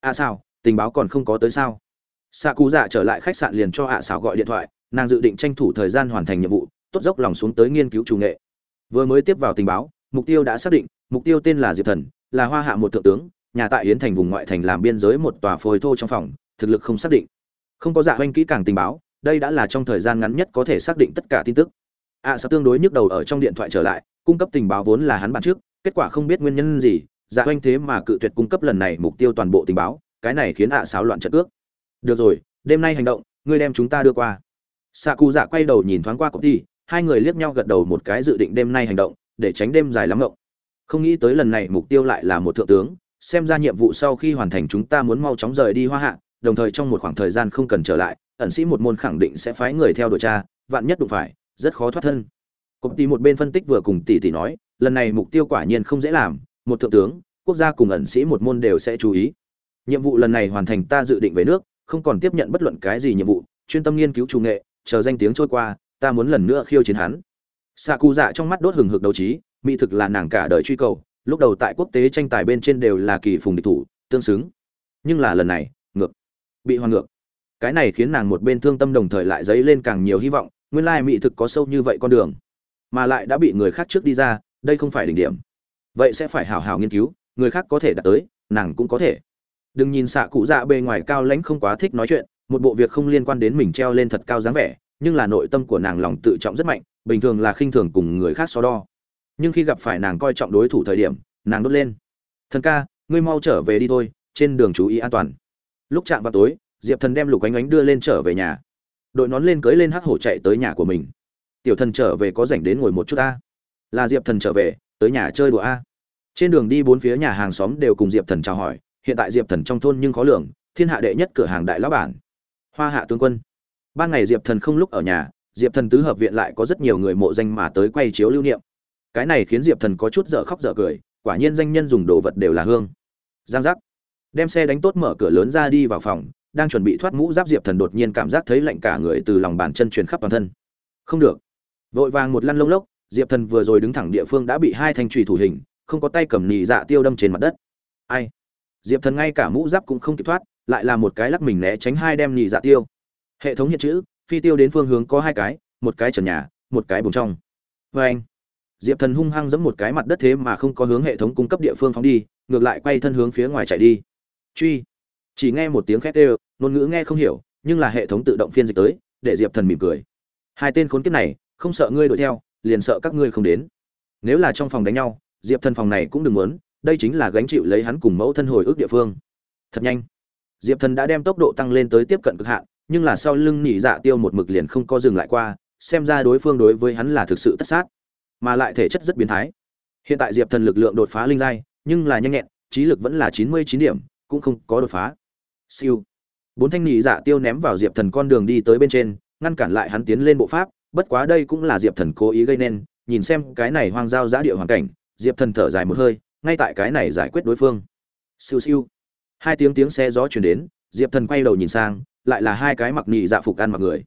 À sao tình báo còn không có tới sao? Xạ cụ dạ trở lại khách sạn liền cho ạ à xảo gọi điện thoại nàng dự định tranh thủ thời gian hoàn thành nhiệm vụ tốt dốc lòng xuống tới nghiên cứu chủ nghệ. Vừa mới tiếp vào tình báo mục tiêu đã xác định mục tiêu tên là diệp thần là hoa hạ một thượng tướng nhà tại yến thành vùng ngoại thành làm biên giới một tòa phôi thô trong phòng thực lực không xác định. Không có dạ oanh kỹ càng tình báo đây đã là trong thời gian ngắn nhất có thể xác định tất cả tin tức. Ạ à, sao tương đối nhức đầu ở trong điện thoại trở lại cung cấp tình báo vốn là hắn bản trước kết quả không biết nguyên nhân gì dạ oanh thế mà cự tuyệt cung cấp lần này mục tiêu toàn bộ tình báo cái này khiến ạ à sáo loạn trận ước. Được rồi đêm nay hành động ngươi đem chúng ta đưa qua xạ cụ dạ quay đầu nhìn thoáng qua công ty hai người liếc nhau gật đầu một cái dự định đêm nay hành động, để tránh đêm dài lắm ngộng. Không nghĩ tới lần này mục tiêu lại là một thượng tướng, xem ra nhiệm vụ sau khi hoàn thành chúng ta muốn mau chóng rời đi hoa hạ, đồng thời trong một khoảng thời gian không cần trở lại, ẩn sĩ một môn khẳng định sẽ phái người theo đuổi cha, vạn nhất đụng phải, rất khó thoát thân. Công ty một bên phân tích vừa cùng tỷ tỷ nói, lần này mục tiêu quả nhiên không dễ làm, một thượng tướng, quốc gia cùng ẩn sĩ một môn đều sẽ chú ý. Nhiệm vụ lần này hoàn thành ta dự định về nước, không còn tiếp nhận bất luận cái gì nhiệm vụ, chuyên tâm nghiên cứu chủ nghệ chờ danh tiếng trôi qua, ta muốn lần nữa khiêu chiến hắn. Xạ cụ dạ trong mắt đốt hừng hực đấu trí, mỹ thực là nàng cả đời truy cầu, lúc đầu tại quốc tế tranh tài bên trên đều là kỳ phùng địch thủ, tương xứng. Nhưng là lần này, ngược, bị hoàn ngược. Cái này khiến nàng một bên thương tâm đồng thời lại dấy lên càng nhiều hy vọng, nguyên lai mỹ thực có sâu như vậy con đường, mà lại đã bị người khác trước đi ra, đây không phải đỉnh điểm. Vậy sẽ phải hào hào nghiên cứu, người khác có thể đạt tới, nàng cũng có thể. Đừng nhìn xạ cụ dạ bề ngoài cao lãnh không quá thích nói chuyện một bộ việc không liên quan đến mình treo lên thật cao dáng vẻ, nhưng là nội tâm của nàng lòng tự trọng rất mạnh, bình thường là khinh thường cùng người khác so đo. Nhưng khi gặp phải nàng coi trọng đối thủ thời điểm, nàng đốt lên. Thần ca, ngươi mau trở về đi thôi, trên đường chú ý an toàn. Lúc chạm vào tối, diệp thần đem lục ánh ánh đưa lên trở về nhà. Đội nón lên cưới lên hắc hổ chạy tới nhà của mình. Tiểu thần trở về có rảnh đến ngồi một chút ta là diệp thần trở về, tới nhà chơi đùa a. Trên đường đi bốn phía nhà hàng xóm đều cùng diệp thần chào hỏi, hiện tại diệp thần trong thôn nhưng khó lường, thiên hạ đệ nhất cửa hàng đại lão bản hoa hạ tướng quân. Ban ngày diệp thần không lúc ở nhà, diệp thần tứ hợp viện lại có rất nhiều người mộ danh mà tới quay chiếu lưu niệm. Cái này khiến diệp thần có chút dở khóc dở cười, quả nhiên danh nhân dùng đồ vật đều là hương. Giang giác. Đem xe đánh tốt mở cửa lớn ra đi vào phòng, đang chuẩn bị thoát mũ giáp diệp thần đột nhiên cảm giác thấy lạnh cả người từ lòng bàn chân truyền khắp toàn thân. Không được. Vội vàng một lăn lông lốc, diệp thần vừa rồi đứng thẳng địa phương đã bị hai thanh trùy thủ hình, không có tay cầm nì dạ tiêu đâm trên mặt đất. Ai? Diệp thần ngay cả mũ giáp cũng không kịp thoát lại là một cái lắc mình né tránh hai đem nhị dạ tiêu. Hệ thống hiện chữ, phi tiêu đến phương hướng có hai cái, một cái trần nhà, một cái bùng trong. Vê anh, diệp thần hung hăng giẫm một cái mặt đất thế mà không có hướng hệ thống cung cấp địa phương phóng đi, ngược lại quay thân hướng phía ngoài chạy đi. Truy. Chỉ nghe một tiếng khét ê ngôn ngữ nghe không hiểu, nhưng là hệ thống tự động phiên dịch tới, để diệp thần mỉm cười. Hai tên khốn kiếp này, không sợ ngươi đuổi theo, liền sợ các ngươi không đến. Nếu là trong phòng đánh nhau, diệp thần phòng này cũng đừng muốn, đây chính là gánh chịu lấy hắn cùng mẫu thân hồi ức địa phương. Thật nhanh diệp thần đã đem tốc độ tăng lên tới tiếp cận cực hạn, nhưng là sau lưng nhị dạ tiêu một mực liền không có dừng lại qua, xem ra đối phương đối với hắn là thực sự tất sát, mà lại thể chất rất biến thái. Hiện tại diệp thần lực lượng đột phá linh giai, nhưng là nhanh nhẹn, trí lực vẫn là chín mươi chín điểm, cũng không có đột phá. Siêu. Bốn thanh nhị dạ tiêu ném vào diệp thần con đường đi tới bên trên, ngăn cản lại hắn tiến lên bộ pháp, bất quá đây cũng là diệp thần cố ý gây nên, nhìn xem cái này hoang giao giã địa hoàn cảnh, diệp thần thở dài một hơi, ngay tại cái này giải quyết đối phương. Siêu siêu hai tiếng tiếng xe gió chuyển đến, diệp thần quay đầu nhìn sang, lại là hai cái mặc nhị dạ phục ăn mặc người.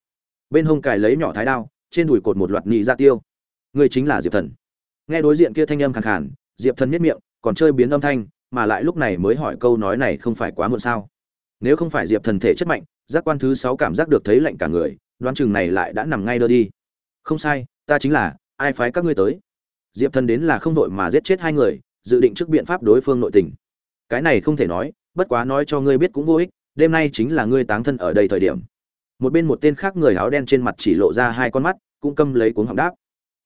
Bên hông cài lấy nhỏ thái đao, trên đùi cột một loạt nhị dạ tiêu. Người chính là diệp thần. Nghe đối diện kia thanh âm khàn khàn, diệp thần miết miệng, còn chơi biến âm thanh, mà lại lúc này mới hỏi câu nói này không phải quá muộn sao? Nếu không phải diệp thần thể chất mạnh, giác quan thứ sáu cảm giác được thấy lạnh cả người, đoán chừng này lại đã nằm ngay đơ đi. Không sai, ta chính là, ai phái các ngươi tới? Diệp thần đến là không vội mà giết chết hai người, dự định trước biện pháp đối phương nội tình. Cái này không thể nói bất quá nói cho ngươi biết cũng vô ích, đêm nay chính là ngươi táng thân ở đây thời điểm. Một bên một tên khác người áo đen trên mặt chỉ lộ ra hai con mắt, cũng câm lấy cuống họng đáp.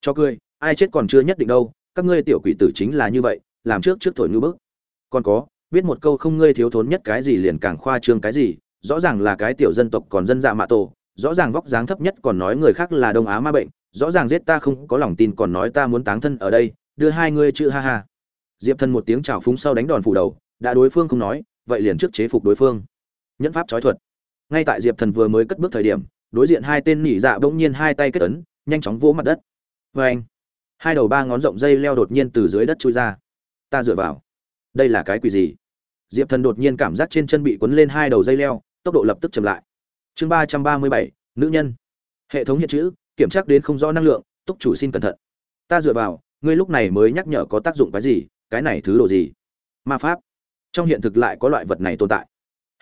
Cho cười, ai chết còn chưa nhất định đâu, các ngươi tiểu quỷ tử chính là như vậy, làm trước trước thổi ngư bức. Còn có, biết một câu không ngươi thiếu thốn nhất cái gì liền càng khoa trương cái gì, rõ ràng là cái tiểu dân tộc còn dân dạ mạ tổ, rõ ràng vóc dáng thấp nhất còn nói người khác là đông á ma bệnh, rõ ràng giết ta không có lòng tin còn nói ta muốn táng thân ở đây, đưa hai ngươi chữ ha ha. Diệp thân một tiếng chào phúng sau đánh đòn phủ đầu, đã đối phương không nói vậy liền trước chế phục đối phương. Nhẫn pháp trói thuật. Ngay tại diệp thần vừa mới cất bước thời điểm, đối diện hai tên nỉ dạ bỗng nhiên hai tay kết ấn, nhanh chóng vỗ mặt đất. Vê anh hai đầu ba ngón rộng dây leo đột nhiên từ dưới đất trôi ra. Ta dựa vào. Đây là cái quỷ gì? Diệp thần đột nhiên cảm giác trên chân bị quấn lên hai đầu dây leo, tốc độ lập tức chậm lại. Chương ba trăm ba mươi bảy, nữ nhân. Hệ thống hiện chữ, kiểm tra đến không rõ năng lượng, túc chủ xin cẩn thận. Ta dựa vào, ngươi lúc này mới nhắc nhở có tác dụng cái gì, cái này thứ đồ gì? Ma pháp trong hiện thực lại có loại vật này tồn tại.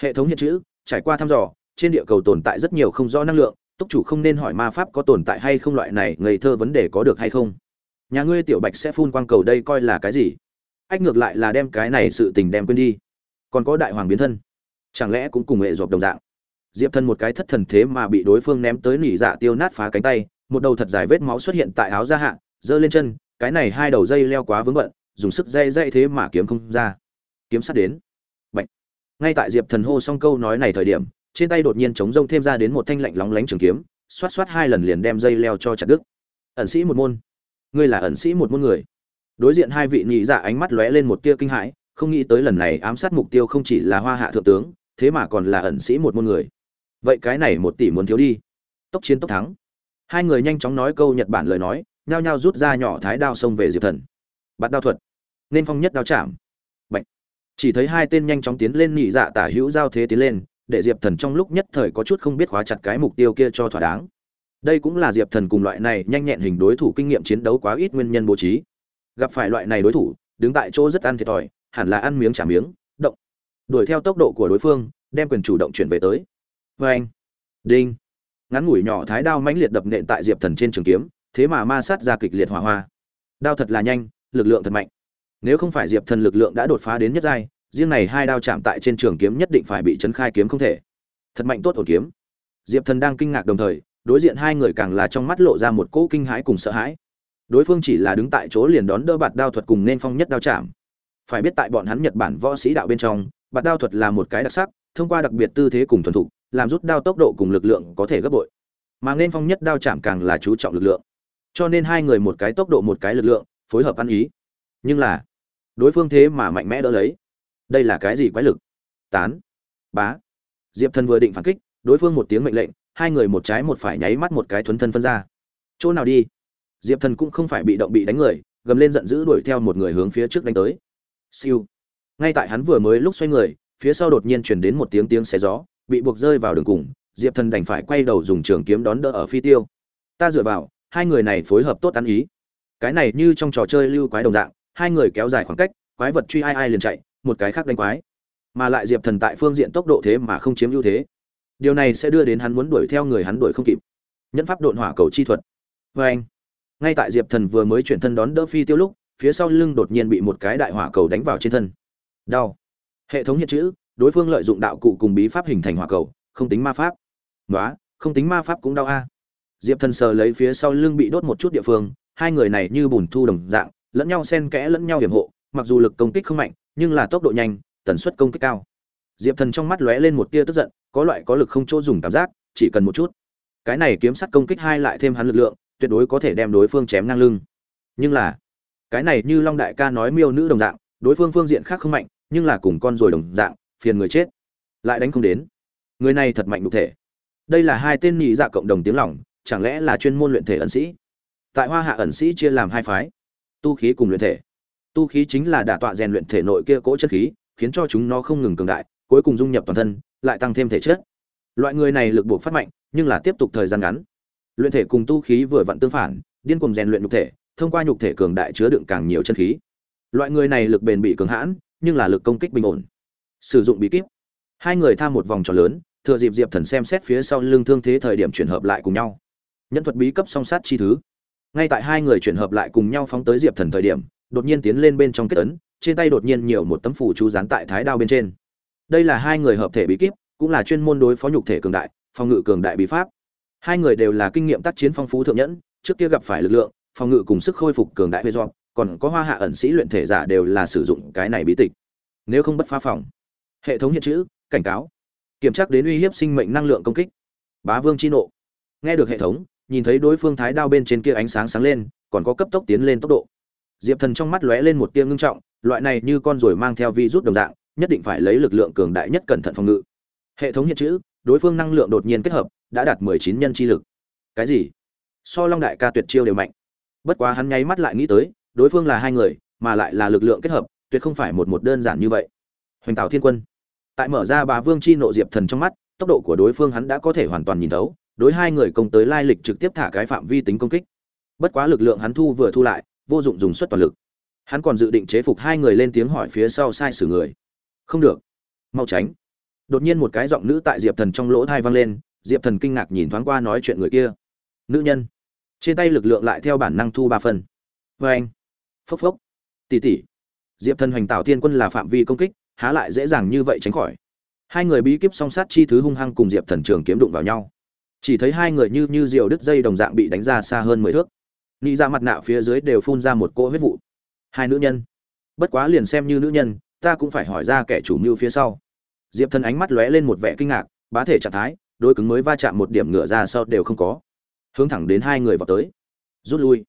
Hệ thống hiện chữ, trải qua thăm dò, trên địa cầu tồn tại rất nhiều không rõ năng lượng, túc chủ không nên hỏi ma pháp có tồn tại hay không loại này, ngây thơ vấn đề có được hay không. Nhà ngươi tiểu bạch sẽ phun quang cầu đây coi là cái gì? Ách ngược lại là đem cái này sự tình đem quên đi. Còn có đại hoàng biến thân. Chẳng lẽ cũng cùng hệ dọc đồng dạng? Diệp thân một cái thất thần thế mà bị đối phương ném tới nỉ dạ tiêu nát phá cánh tay, một đầu thật dài vết máu xuất hiện tại áo da hạ, giơ lên chân, cái này hai đầu dây leo quá vướng bận, dùng sức dây dây thế mà kiếm không ra kiếm sắt đến. Bạch. ngay tại diệp thần hô xong câu nói này thời điểm, trên tay đột nhiên chống rông thêm ra đến một thanh lạnh lóng lánh trường kiếm, xoát xoát hai lần liền đem dây leo cho chặt đứt. Ẩn sĩ một môn. Ngươi là ẩn sĩ một môn người. Đối diện hai vị nhị dạ ánh mắt lóe lên một tia kinh hãi, không nghĩ tới lần này ám sát mục tiêu không chỉ là hoa hạ thượng tướng, thế mà còn là ẩn sĩ một môn người. Vậy cái này một tỷ muốn thiếu đi. Tốc chiến tốc thắng. Hai người nhanh chóng nói câu nhật bản lời nói, nhao nhao rút ra nhỏ thái đao xông về diệp thần. Bắt đao thuật. Nên phong nhất đao chạm chỉ thấy hai tên nhanh chóng tiến lên nhị dạ tả hữu giao thế tiến lên, để diệp thần trong lúc nhất thời có chút không biết khóa chặt cái mục tiêu kia cho thỏa đáng. Đây cũng là diệp thần cùng loại này nhanh nhẹn hình đối thủ kinh nghiệm chiến đấu quá ít nguyên nhân bố trí. Gặp phải loại này đối thủ, đứng tại chỗ rất ăn thiệt thòi, hẳn là ăn miếng trả miếng, động. Đuổi theo tốc độ của đối phương, đem quyền chủ động chuyển về tới. Vê anh. Đinh. Ngắn ngủi nhỏ thái đao mãnh liệt đập nện tại diệp thần trên trường kiếm, thế mà ma sát ra kịch liệt hỏa hoa. Đao thật là nhanh, lực lượng thật mạnh nếu không phải diệp thần lực lượng đã đột phá đến nhất giai, riêng này hai đao chạm tại trên trường kiếm nhất định phải bị chấn khai kiếm không thể. Thật mạnh tốt ổn kiếm. Diệp thần đang kinh ngạc đồng thời, đối diện hai người càng là trong mắt lộ ra một cỗ kinh hãi cùng sợ hãi. Đối phương chỉ là đứng tại chỗ liền đón đỡ bạt đao thuật cùng nên phong nhất đao chạm. Phải biết tại bọn hắn nhật bản võ sĩ đạo bên trong, bạt đao thuật là một cái đặc sắc, thông qua đặc biệt tư thế cùng thuần thục, làm rút đao tốc độ cùng lực lượng có thể gấp bội. Mà nên phong nhất đao chạm càng là chú trọng lực lượng. Cho nên hai người một cái tốc độ một cái lực lượng, phối hợp ăn ý. Nhưng là đối phương thế mà mạnh mẽ đỡ lấy. Đây là cái gì quái lực? Tán. Bá. Diệp thần vừa định phản kích, đối phương một tiếng mệnh lệnh, hai người một trái một phải nháy mắt một cái thuấn thân phân ra. Chỗ nào đi? Diệp thần cũng không phải bị động bị đánh người, gầm lên giận dữ đuổi theo một người hướng phía trước đánh tới. Siêu. Ngay tại hắn vừa mới lúc xoay người, phía sau đột nhiên chuyển đến một tiếng tiếng xé gió, bị buộc rơi vào đường cùng, diệp thần đành phải quay đầu dùng trường kiếm đón đỡ ở phi tiêu. Ta dựa vào, hai người này phối hợp tốt ăn ý. Cái này như trong trò chơi lưu quái đồng dạng hai người kéo dài khoảng cách, quái vật truy ai ai liền chạy, một cái khác đánh quái. Mà lại diệp thần tại phương diện tốc độ thế mà không chiếm ưu thế. Điều này sẽ đưa đến hắn muốn đuổi theo người hắn đuổi không kịp. Nhân pháp độn hỏa cầu chi thuật. Vê anh, ngay tại diệp thần vừa mới chuyển thân đón đỡ phi tiêu lúc, phía sau lưng đột nhiên bị một cái đại hỏa cầu đánh vào trên thân. Đau. Hệ thống hiện chữ, đối phương lợi dụng đạo cụ cùng bí pháp hình thành hỏa cầu, không tính ma pháp. Nói không tính ma pháp cũng đau a. Diệp thần sờ lấy phía sau lưng bị đốt một chút địa phương, hai người này như bùn thu đồng dạng lẫn nhau xen kẽ lẫn nhau hiểm hộ, mặc dù lực công kích không mạnh, nhưng là tốc độ nhanh, tần suất công kích cao. Diệp thần trong mắt lóe lên một tia tức giận, có loại có lực không chỗ dùng cảm giác, chỉ cần một chút. Cái này kiếm sắt công kích hai lại thêm hắn lực lượng, tuyệt đối có thể đem đối phương chém ngang lưng. Nhưng là, cái này như long đại ca nói miêu nữ đồng dạng, đối phương phương diện khác không mạnh, nhưng là cùng con rồi đồng dạng, phiền người chết. Lại đánh không đến. Người này thật mạnh đục thể. Đây là hai tên nhị dạ cộng đồng tiếng lỏng chẳng lẽ là chuyên môn luyện thể ẩn sĩ? Tại hoa hạ ẩn sĩ chia làm hai phái tu khí cùng luyện thể. Tu khí chính là đả tọa rèn luyện thể nội kia cỗ chất khí, khiến cho chúng nó không ngừng cường đại, cuối cùng dung nhập toàn thân, lại tăng thêm thể chất. Loại người này lực buộc phát mạnh, nhưng là tiếp tục thời gian ngắn. Luyện thể cùng tu khí vừa vặn tương phản, điên cùng rèn luyện nhục thể, thông qua nhục thể cường đại chứa đựng càng nhiều chân khí. Loại người này lực bền bị cường hãn, nhưng là lực công kích bình ổn. Sử dụng bí kíp. Hai người tham một vòng tròn lớn, thừa dịp diệp thần xem xét phía sau lưng thương thế thời điểm chuyển hợp lại cùng nhau. Nhân thuật bí cấp song sát chi thứ ngay tại hai người chuyển hợp lại cùng nhau phóng tới diệp thần thời điểm, đột nhiên tiến lên bên trong kết ấn, trên tay đột nhiên nhiều một tấm phủ chú dán tại thái đao bên trên. Đây là hai người hợp thể bí kíp, cũng là chuyên môn đối phó nhục thể cường đại, phòng ngự cường đại bí pháp. Hai người đều là kinh nghiệm tác chiến phong phú thượng nhẫn, trước kia gặp phải lực lượng, phòng ngự cùng sức khôi phục cường đại huê do còn có hoa hạ ẩn sĩ luyện thể giả đều là sử dụng cái này bí tịch. Nếu không bất phá phòng, hệ thống hiện chữ, cảnh cáo, kiểm tra đến uy hiếp sinh mệnh năng lượng công kích. Bá vương chi nộ. Nghe được hệ thống nhìn thấy đối phương thái đao bên trên kia ánh sáng sáng lên, còn có cấp tốc tiến lên tốc độ. Diệp thần trong mắt lóe lên một tia ngưng trọng, loại này như con rồi mang theo vi rút đồng dạng, nhất định phải lấy lực lượng cường đại nhất cẩn thận phòng ngự. Hệ thống hiện chữ, đối phương năng lượng đột nhiên kết hợp, đã đạt mười chín nhân chi lực. Cái gì? So long đại ca tuyệt chiêu đều mạnh. Bất quá hắn nháy mắt lại nghĩ tới, đối phương là hai người, mà lại là lực lượng kết hợp, tuyệt không phải một một đơn giản như vậy. Hoành tạo thiên quân. Tại mở ra bà vương chi nộ diệp thần trong mắt, tốc độ của đối phương hắn đã có thể hoàn toàn nhìn thấu đối hai người công tới lai lịch trực tiếp thả cái phạm vi tính công kích. Bất quá lực lượng hắn thu vừa thu lại, vô dụng dùng suất toàn lực. Hắn còn dự định chế phục hai người lên tiếng hỏi phía sau sai sử người. Không được. Mau tránh. Đột nhiên một cái giọng nữ tại diệp thần trong lỗ thai vang lên, diệp thần kinh ngạc nhìn thoáng qua nói chuyện người kia. Nữ nhân. Trên tay lực lượng lại theo bản năng thu ba phần. Vê anh. Phốc phốc. Tỉ tỉ. Diệp thần hoành tạo thiên quân là phạm vi công kích, há lại dễ dàng như vậy tránh khỏi. Hai người bí kíp song sát chi thứ hung hăng cùng diệp thần trường kiếm đụng vào nhau chỉ thấy hai người như như diều đứt dây đồng dạng bị đánh ra xa hơn mười thước. Nghĩ ra dạ mặt nạ phía dưới đều phun ra một cỗ huyết vụ. Hai nữ nhân. Bất quá liền xem như nữ nhân, ta cũng phải hỏi ra kẻ chủ mưu phía sau. Diệp thần ánh mắt lóe lên một vẻ kinh ngạc, bá thể trạng thái đôi cứng mới va chạm một điểm ngựa ra sau đều không có. Hướng thẳng đến hai người vào tới. Rút lui.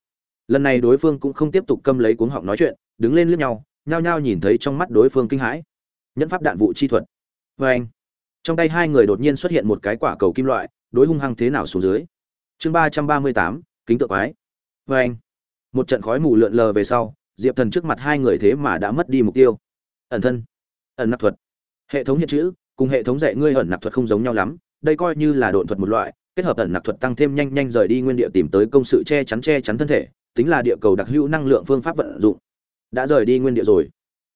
Lần này đối phương cũng không tiếp tục câm lấy cuống họng nói chuyện, đứng lên liếc nhau, nhao nhao nhìn thấy trong mắt đối phương kinh hãi. Nhẫn pháp đạn vụ chi thuật. Vê anh trong tay hai người đột nhiên xuất hiện một cái quả cầu kim loại đối hung hăng thế nào xuống dưới. Chương ba trăm ba mươi tám, kính tượng quái. Vê anh, một trận khói mù lượn lờ về sau, diệp thần trước mặt hai người thế mà đã mất đi mục tiêu. Ẩn thân, ẩn nặc thuật. Hệ thống hiện chữ, cùng hệ thống dạy ngươi ẩn nặc thuật không giống nhau lắm, đây coi như là độn thuật một loại, kết hợp ẩn nặc thuật tăng thêm nhanh nhanh rời đi nguyên địa tìm tới công sự che chắn che chắn thân thể, tính là địa cầu đặc hữu năng lượng phương pháp vận dụng. Đã rời đi nguyên địa rồi.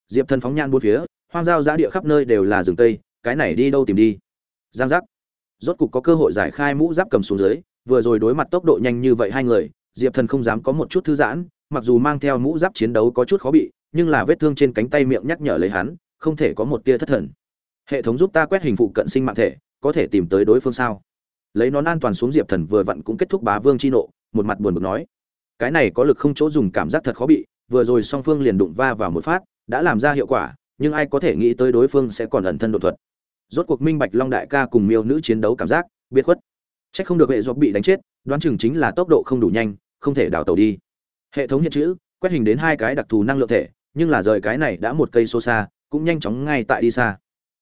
Diệp thần phóng nhan bốn phía, hoang giao giã địa khắp nơi đều là rừng tây cái này đi đâu tìm đi. Giang giác rốt cục có cơ hội giải khai mũ giáp cầm xuống dưới, vừa rồi đối mặt tốc độ nhanh như vậy hai người, diệp thần không dám có một chút thư giãn, mặc dù mang theo mũ giáp chiến đấu có chút khó bị, nhưng là vết thương trên cánh tay miệng nhắc nhở lấy hắn, không thể có một tia thất thần. Hệ thống giúp ta quét hình phụ cận sinh mạng thể, có thể tìm tới đối phương sao? Lấy nón an toàn xuống diệp thần vừa vặn cũng kết thúc bá vương chi nộ, một mặt buồn bực nói. Cái này có lực không chỗ dùng cảm giác thật khó bị, vừa rồi song phương liền đụng va vào một phát, đã làm ra hiệu quả, nhưng ai có thể nghĩ tới đối phương sẽ còn ẩn thân độ thuật rốt cuộc minh bạch long đại ca cùng miêu nữ chiến đấu cảm giác, biệt khuất. Trách không được hệ dọc bị đánh chết, đoán chừng chính là tốc độ không đủ nhanh, không thể đào tàu đi. Hệ thống hiện chữ, quét hình đến hai cái đặc thù năng lượng thể, nhưng là rời cái này đã một cây số xa, cũng nhanh chóng ngay tại đi xa.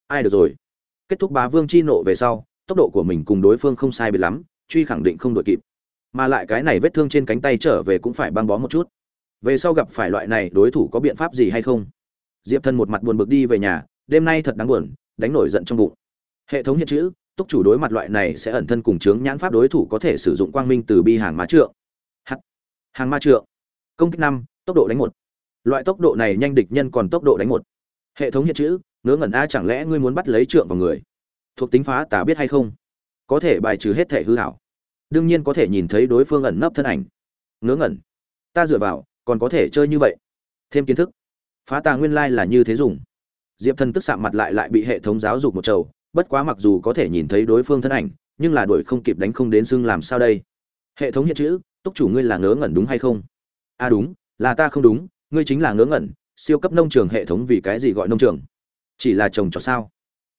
Ai được rồi. Kết thúc bá vương chi nộ về sau, tốc độ của mình cùng đối phương không sai biệt lắm, truy khẳng định không đội kịp. Mà lại cái này vết thương trên cánh tay trở về cũng phải băng bó một chút. Về sau gặp phải loại này, đối thủ có biện pháp gì hay không? Diệp thần một mặt buồn bực đi về nhà, đêm nay thật đáng buồn đánh nổi giận trong bụng. Hệ thống hiện chữ, túc chủ đối mặt loại này sẽ ẩn thân cùng chướng nhãn pháp đối thủ có thể sử dụng quang minh từ bi hàng ma trượng. H hàng ma trượng. Công kích năm, tốc độ đánh một. Loại tốc độ này nhanh địch nhân còn tốc độ đánh một. Hệ thống hiện chữ, ngớ ngẩn a, chẳng lẽ ngươi muốn bắt lấy trượng vào người? Thuộc tính phá tả biết hay không? Có thể bài trừ hết thể hư hảo. Đương nhiên có thể nhìn thấy đối phương ẩn nấp thân ảnh. Ngớ ngẩn. Ta dựa vào, còn có thể chơi như vậy. Thêm kiến thức. Phá tà nguyên lai là như thế dùng diệp thần tức sạm mặt lại lại bị hệ thống giáo dục một trầu, bất quá mặc dù có thể nhìn thấy đối phương thân ảnh, nhưng là đuổi không kịp đánh không đến xưng làm sao đây? Hệ thống hiện chữ, túc chủ ngươi là ngớ ngẩn đúng hay không? A à đúng, là ta không đúng, ngươi chính là ngớ ngẩn, siêu cấp nông trường hệ thống vì cái gì gọi nông trường? Chỉ là trồng trọt sao?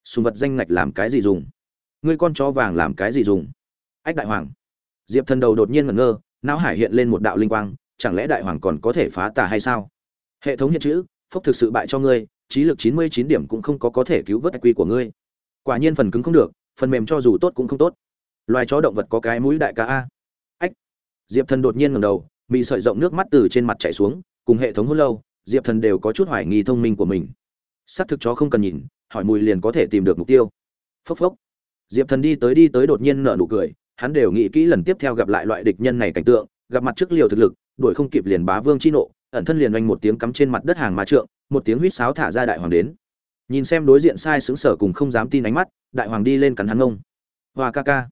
Sùng vật danh ngạch làm cái gì dùng? Ngươi con chó vàng làm cái gì dùng? Ách đại hoàng. Diệp thần đầu đột nhiên ngẩn ngơ, não hải hiện lên một đạo linh quang, chẳng lẽ đại hoàng còn có thể phá tả hay sao? Hệ thống hiện chữ, phúc thực sự bại cho ngươi trí lực chín mươi chín điểm cũng không có có thể cứu vớt quy của ngươi. Quả nhiên phần cứng không được, phần mềm cho dù tốt cũng không tốt. Loài chó động vật có cái mũi đại ca a. Ách. Diệp thần đột nhiên ngẩng đầu, mị sợi rộng nước mắt từ trên mặt chảy xuống, cùng hệ thống hôn lâu, diệp thần đều có chút hoài nghi thông minh của mình. Sát thực chó không cần nhìn, hỏi mùi liền có thể tìm được mục tiêu. Phốc phốc. Diệp thần đi tới đi tới đột nhiên nở nụ cười, hắn đều nghĩ kỹ lần tiếp theo gặp lại loại địch nhân này cảnh tượng, gặp mặt trước liều thực lực, đuổi không kịp liền bá vương chi nộ, ẩn thân liền oanh một tiếng cắm trên mặt đất hàng ma trượng một tiếng huýt sáo thả ra đại hoàng đến. Nhìn xem đối diện sai xứng sở cùng không dám tin ánh mắt, đại hoàng đi lên cắn hắn ngông. Hoa ca ca.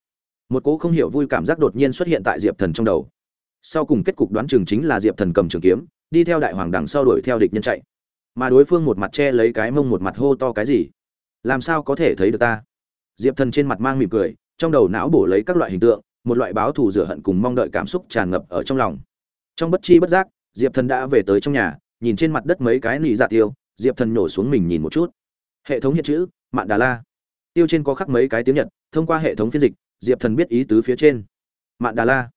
Một cỗ không hiểu vui cảm giác đột nhiên xuất hiện tại diệp thần trong đầu. Sau cùng kết cục đoán chừng chính là diệp thần cầm trường kiếm, đi theo đại hoàng đằng sau đuổi theo địch nhân chạy. Mà đối phương một mặt che lấy cái mông một mặt hô to cái gì? Làm sao có thể thấy được ta? Diệp thần trên mặt mang mỉm cười, trong đầu não bổ lấy các loại hình tượng, một loại báo thù rửa hận cùng mong đợi cảm xúc tràn ngập ở trong lòng. Trong bất chi bất giác, diệp thần đã về tới trong nhà nhìn trên mặt đất mấy cái nị dạ tiêu, diệp thần nhổ xuống mình nhìn một chút. Hệ thống hiện chữ, mạn đà la. Tiêu trên có khắc mấy cái tiếng nhật, thông qua hệ thống phiên dịch, diệp thần biết ý tứ phía trên. Mạn đà la.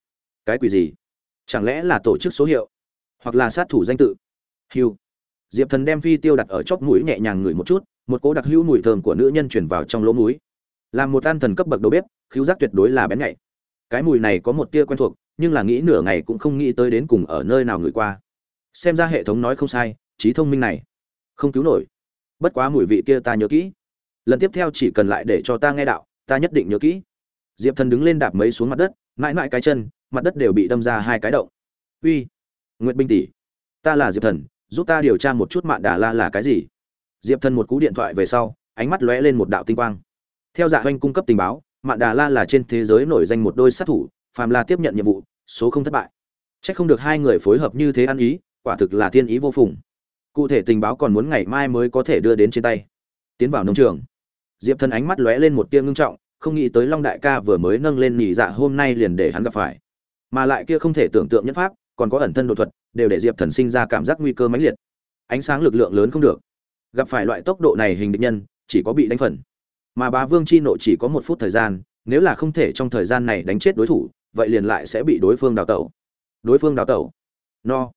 Cái quỷ gì? Chẳng lẽ là tổ chức số hiệu? Hoặc là sát thủ danh tự? Hiu diệp thần đem phi tiêu đặt ở chóp mũi nhẹ nhàng ngửi một chút, một cỗ đặc hữu mùi thơm của nữ nhân chuyển vào trong lỗ mũi. Làm một tan thần cấp bậc đầu bếp khiếu giác tuyệt đối là bén nhạy. Cái mùi này có một tia quen thuộc, nhưng là nghĩ nửa ngày cũng không nghĩ tới đến cùng ở nơi nào ngửi qua xem ra hệ thống nói không sai, trí thông minh này không cứu nổi. Bất quá mùi vị kia ta nhớ kỹ. Lần tiếp theo chỉ cần lại để cho ta nghe đạo, ta nhất định nhớ kỹ. Diệp thần đứng lên đạp mấy xuống mặt đất, mãi mãi cái chân, mặt đất đều bị đâm ra hai cái động. Uy, nguyệt binh tỷ, ta là diệp thần, giúp ta điều tra một chút mạn đà la là cái gì. Diệp thần một cú điện thoại về sau, ánh mắt lóe lên một đạo tinh quang. Theo dạ oanh cung cấp tình báo, mạn đà la là trên thế giới nổi danh một đôi sát thủ, phàm là tiếp nhận nhiệm vụ, số không thất bại. C h ắ c không được hai người phối hợp như thế ăn ý quả thực là thiên ý vô phùng. Cụ thể tình báo còn muốn ngày mai mới có thể đưa đến trên tay. Tiến vào nông trường. Diệp thần ánh mắt lóe lên một tia ngưng trọng, không nghĩ tới long đại ca vừa mới nâng lên nhị dạ hôm nay liền để hắn gặp phải. Mà lại kia không thể tưởng tượng nhất pháp, còn có ẩn thân đột thuật, đều để diệp thần sinh ra cảm giác nguy cơ mãnh liệt. Ánh sáng lực lượng lớn không được. Gặp phải loại tốc độ này hình định nhân, chỉ có bị đánh phần. Mà bá vương chi nộ chỉ có một phút thời gian, nếu là không thể trong thời gian này đánh chết đối thủ, vậy liền lại sẽ bị đối phương đào tẩu. Đối phương đào tẩu. No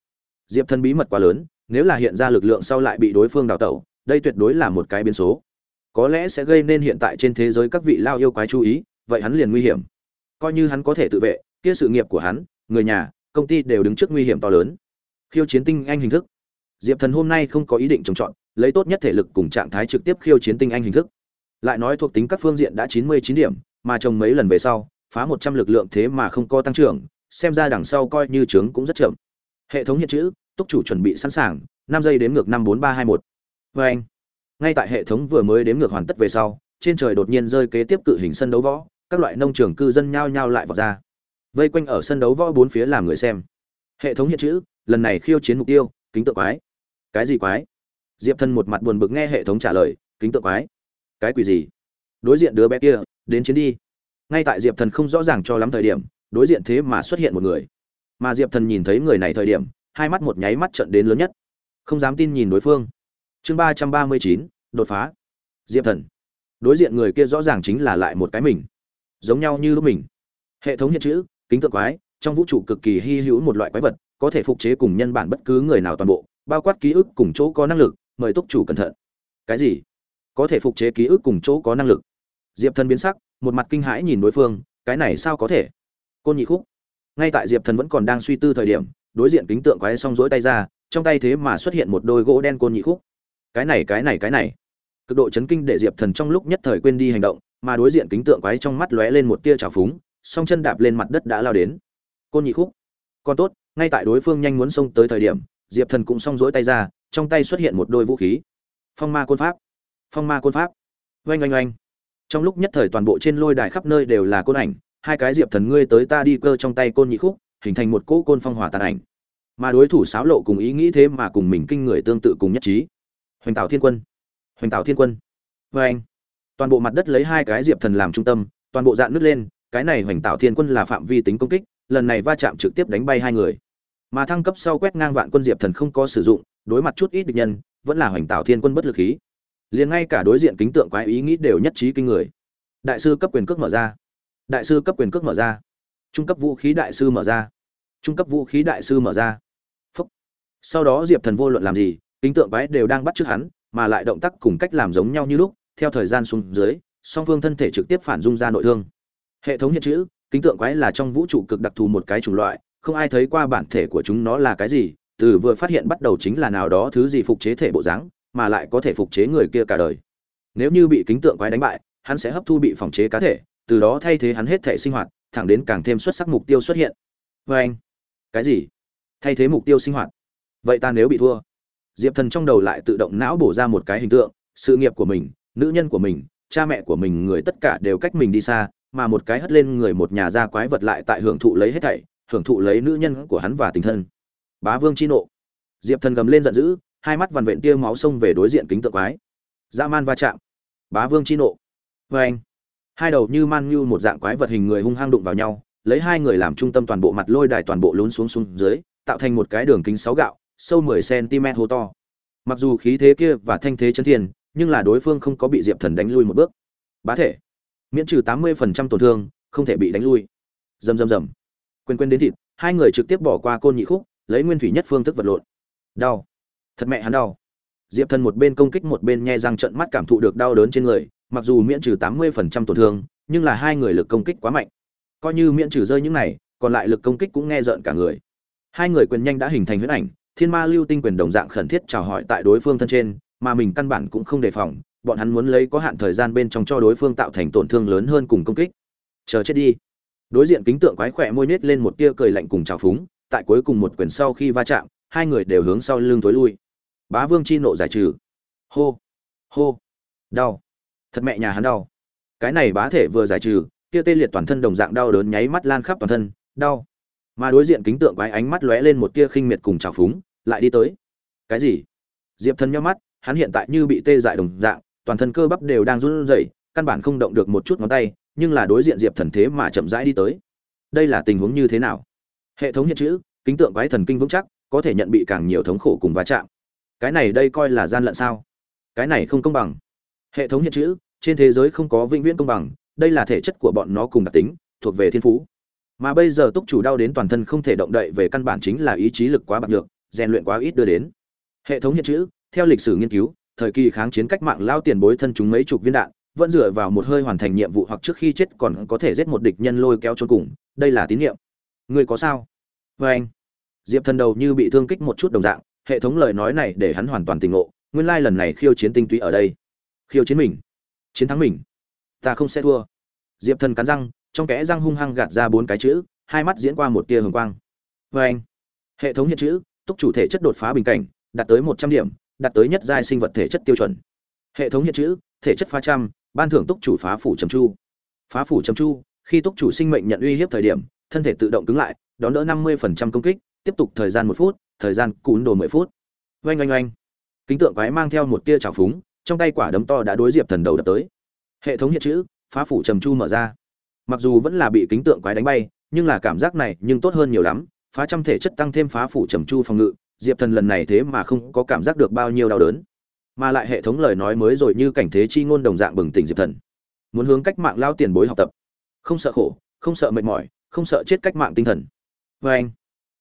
diệp thần bí mật quá lớn, nếu là hiện ra lực lượng sau lại bị đối phương đào tẩu, đây tuyệt đối là một cái biến số. Có lẽ sẽ gây nên hiện tại trên thế giới các vị lao yêu quái chú ý, vậy hắn liền nguy hiểm. Coi như hắn có thể tự vệ, kia sự nghiệp của hắn, người nhà, công ty đều đứng trước nguy hiểm to lớn. Khiêu chiến tinh anh hình thức. Diệp thần hôm nay không có ý định trồng trọt, lấy tốt nhất thể lực cùng trạng thái trực tiếp khiêu chiến tinh anh hình thức. Lại nói thuộc tính các phương diện đã chín mươi chín điểm, mà trồng mấy lần về sau, phá một trăm lực lượng thế mà không có tăng trưởng, xem ra đằng sau coi như trướng cũng rất chậm hệ thống hiện chữ, túc chủ chuẩn bị sẵn sàng, năm giây đếm ngược năm bốn ba hai một. Vê anh, ngay tại hệ thống vừa mới đếm ngược hoàn tất về sau, trên trời đột nhiên rơi kế tiếp cự hình sân đấu võ, các loại nông trường cư dân nhao nhao lại vào ra. Vây quanh ở sân đấu võ bốn phía làm người xem. Hệ thống hiện chữ, lần này khiêu chiến mục tiêu, kính tượng quái. Cái gì quái? Diệp thân một mặt buồn bực nghe hệ thống trả lời, kính tượng quái. Cái quỷ gì? Đối diện đứa bé kia, đến chiến đi. Ngay tại diệp thần không rõ ràng cho lắm thời điểm, đối diện thế mà xuất hiện một người mà diệp thần nhìn thấy người này thời điểm, hai mắt một nháy mắt trận đến lớn nhất. Không dám tin nhìn đối phương. Chương ba trăm ba mươi chín, đột phá. Diệp thần. Đối diện người kia rõ ràng chính là lại một cái mình. Giống nhau như lúc mình. Hệ thống hiện chữ, kính tượng quái, trong vũ trụ cực kỳ hy hữu một loại quái vật, có thể phục chế cùng nhân bản bất cứ người nào toàn bộ, bao quát ký ức cùng chỗ có năng lực, mời túc chủ cẩn thận. Cái gì? Có thể phục chế ký ức cùng chỗ có năng lực. Diệp thần biến sắc, một mặt kinh hãi nhìn đối phương, cái này sao có thể? Côn nhị khúc ngay tại diệp thần vẫn còn đang suy tư thời điểm, đối diện kính tượng quái xong rỗi tay ra, trong tay thế mà xuất hiện một đôi gỗ đen côn nhị khúc. Cái này cái này cái này. Cực độ chấn kinh để diệp thần trong lúc nhất thời quên đi hành động, mà đối diện kính tượng quái trong mắt lóe lên một tia trào phúng, song chân đạp lên mặt đất đã lao đến. Côn nhị khúc. Còn tốt, ngay tại đối phương nhanh muốn xông tới thời điểm, diệp thần cũng xong rỗi tay ra, trong tay xuất hiện một đôi vũ khí. Phong ma côn pháp. Phong ma côn pháp. Oanh oanh oanh. Trong lúc nhất thời toàn bộ trên lôi đài khắp nơi đều là côn ảnh hai cái diệp thần ngươi tới ta đi cơ trong tay côn nhị khúc, hình thành một cỗ côn phong hỏa tàn ảnh. Mà đối thủ sáo lộ cùng ý nghĩ thế mà cùng mình kinh người tương tự cùng nhất trí. Hoành tạo thiên quân. Hoành tạo thiên quân. Vê anh. Toàn bộ mặt đất lấy hai cái diệp thần làm trung tâm, toàn bộ dạn nứt lên, cái này hoành tạo thiên quân là phạm vi tính công kích, lần này va chạm trực tiếp đánh bay hai người. Mà thăng cấp sau quét ngang vạn quân diệp thần không có sử dụng, đối mặt chút ít địch nhân, vẫn là hoành tạo thiên quân bất lực khí. Liền ngay cả đối diện kính tượng quái ý nghĩ đều nhất trí kinh người. Đại sư cấp quyền cước mở ra đại sư cấp quyền cước mở ra. Trung cấp vũ khí đại sư mở ra. Trung cấp vũ khí đại sư mở ra. Phúc. sau đó diệp thần vô luận làm gì, kính tượng quái đều đang bắt chước hắn, mà lại động tác cùng cách làm giống nhau như lúc, theo thời gian xuống dưới, song phương thân thể trực tiếp phản dung ra nội thương. Hệ thống hiện chữ, kính tượng quái là trong vũ trụ cực đặc thù một cái chủng loại, không ai thấy qua bản thể của chúng nó là cái gì, từ vừa phát hiện bắt đầu chính là nào đó thứ gì phục chế thể bộ dáng, mà lại có thể phục chế người kia cả đời. Nếu như bị kính tượng quái đánh bại, hắn sẽ hấp thu bị phòng chế cá thể từ đó thay thế hắn hết thể sinh hoạt, thẳng đến càng thêm xuất sắc mục tiêu xuất hiện. Vê anh, cái gì? Thay thế mục tiêu sinh hoạt? Vậy ta nếu bị thua? Diệp thần trong đầu lại tự động não bổ ra một cái hình tượng, sự nghiệp của mình, nữ nhân của mình, cha mẹ của mình, người tất cả đều cách mình đi xa, mà một cái hất lên người một nhà gia quái vật lại tại hưởng thụ lấy hết thảy, hưởng thụ lấy nữ nhân của hắn và tình thân. Bá vương chi nộ. Diệp thần gầm lên giận dữ, hai mắt vằn vện tia máu xông về đối diện kính tượng quái. Dã man va chạm. Bá vương chi nộ. Vê anh hai đầu như man như một dạng quái vật hình người hung hăng đụng vào nhau, lấy hai người làm trung tâm toàn bộ mặt lôi đài toàn bộ lún xuống xuống dưới, tạo thành một cái đường kính sáu gạo, sâu mười cm hố to. Mặc dù khí thế kia và thanh thế chân thiên, nhưng là đối phương không có bị diệp thần đánh lui một bước. Bá thể, miễn trừ tám mươi phần trăm tổn thương, không thể bị đánh lui. Rầm rầm rầm. Quên quên đến thịt, hai người trực tiếp bỏ qua côn nhị khúc, lấy nguyên thủy nhất phương thức vật lộn. Đau. Thật mẹ hắn đau. Diệp thần một bên công kích một bên nhe răng trận mắt cảm thụ được đau đớn trên người mặc dù miễn trừ tám mươi phần trăm tổn thương, nhưng là hai người lực công kích quá mạnh. Coi như miễn trừ rơi những này, còn lại lực công kích cũng nghe rợn cả người. Hai người quyền nhanh đã hình thành huyết ảnh, thiên ma lưu tinh quyền đồng dạng khẩn thiết chào hỏi tại đối phương thân trên, mà mình căn bản cũng không đề phòng, bọn hắn muốn lấy có hạn thời gian bên trong cho đối phương tạo thành tổn thương lớn hơn cùng công kích. Chờ chết đi. Đối diện kính tượng quái khỏe môi nết lên một tia cười lạnh cùng trào phúng, tại cuối cùng một quyền sau khi va chạm, hai người đều hướng sau lưng tối lui. Bá vương chi nộ giải trừ. Hô. Hô. Đau thật mẹ nhà hắn đau. Cái này bá thể vừa giải trừ, kia tê liệt toàn thân đồng dạng đau đớn nháy mắt lan khắp toàn thân, đau. Mà đối diện kính tượng quái ánh mắt lóe lên một tia khinh miệt cùng trào phúng, lại đi tới. Cái gì? Diệp thần nhau mắt, hắn hiện tại như bị tê dại đồng dạng, toàn thân cơ bắp đều đang run rẩy, căn bản không động được một chút ngón tay, nhưng là đối diện diệp thần thế mà chậm rãi đi tới. Đây là tình huống như thế nào? Hệ thống hiện chữ, kính tượng quái thần kinh vững chắc, có thể nhận bị càng nhiều thống khổ cùng va chạm. Cái này đây coi là gian lận sao? Cái này không công bằng hệ thống hiện chữ, trên thế giới không có vĩnh viễn công bằng, đây là thể chất của bọn nó cùng đặc tính, thuộc về thiên phú. Mà bây giờ túc chủ đau đến toàn thân không thể động đậy về căn bản chính là ý chí lực quá bạc được rèn luyện quá ít đưa đến. Hệ thống hiện chữ, theo lịch sử nghiên cứu, thời kỳ kháng chiến cách mạng lao tiền bối thân chúng mấy chục viên đạn, vẫn dựa vào một hơi hoàn thành nhiệm vụ hoặc trước khi chết còn có thể giết một địch nhân lôi kéo trốn cùng, đây là tín nhiệm người có sao? Vê anh, diệp thần đầu như bị thương kích một chút đồng dạng, hệ thống lời nói này để hắn hoàn toàn tỉnh ngộ, nguyên lai lần này khiêu chiến tinh túy ở đây khiêu chiến mình. Chiến thắng mình. Ta không sẽ thua. Diệp thần cắn răng, trong kẽ răng hung hăng gạt ra bốn cái chữ, hai mắt diễn qua một tia hồng quang. Vê anh, hệ thống hiện chữ, túc chủ thể chất đột phá bình cảnh, đạt tới một trăm điểm, đạt tới nhất giai sinh vật thể chất tiêu chuẩn. Hệ thống hiện chữ, thể chất phá trăm, ban thưởng túc chủ phá phủ trầm chu. Phá phủ trầm chu, khi túc chủ sinh mệnh nhận uy hiếp thời điểm, thân thể tự động cứng lại, đón đỡ năm mươi công kích, tiếp tục thời gian một phút, thời gian cún đồ mười phút. Oanh oanh oanh. Kính tượng quái mang theo một tia trào phúng trong tay quả đấm to đã đối diệp thần đầu đập tới. Hệ thống hiện chữ, phá phủ trầm chu mở ra. Mặc dù vẫn là bị kính tượng quái đánh bay, nhưng là cảm giác này nhưng tốt hơn nhiều lắm, phá trăm thể chất tăng thêm phá phủ trầm chu phòng ngự, diệp thần lần này thế mà không có cảm giác được bao nhiêu đau đớn. Mà lại hệ thống lời nói mới rồi như cảnh thế chi ngôn đồng dạng bừng tỉnh diệp thần. Muốn hướng cách mạng lao tiền bối học tập. Không sợ khổ, không sợ mệt mỏi, không sợ chết cách mạng tinh thần. Vê anh,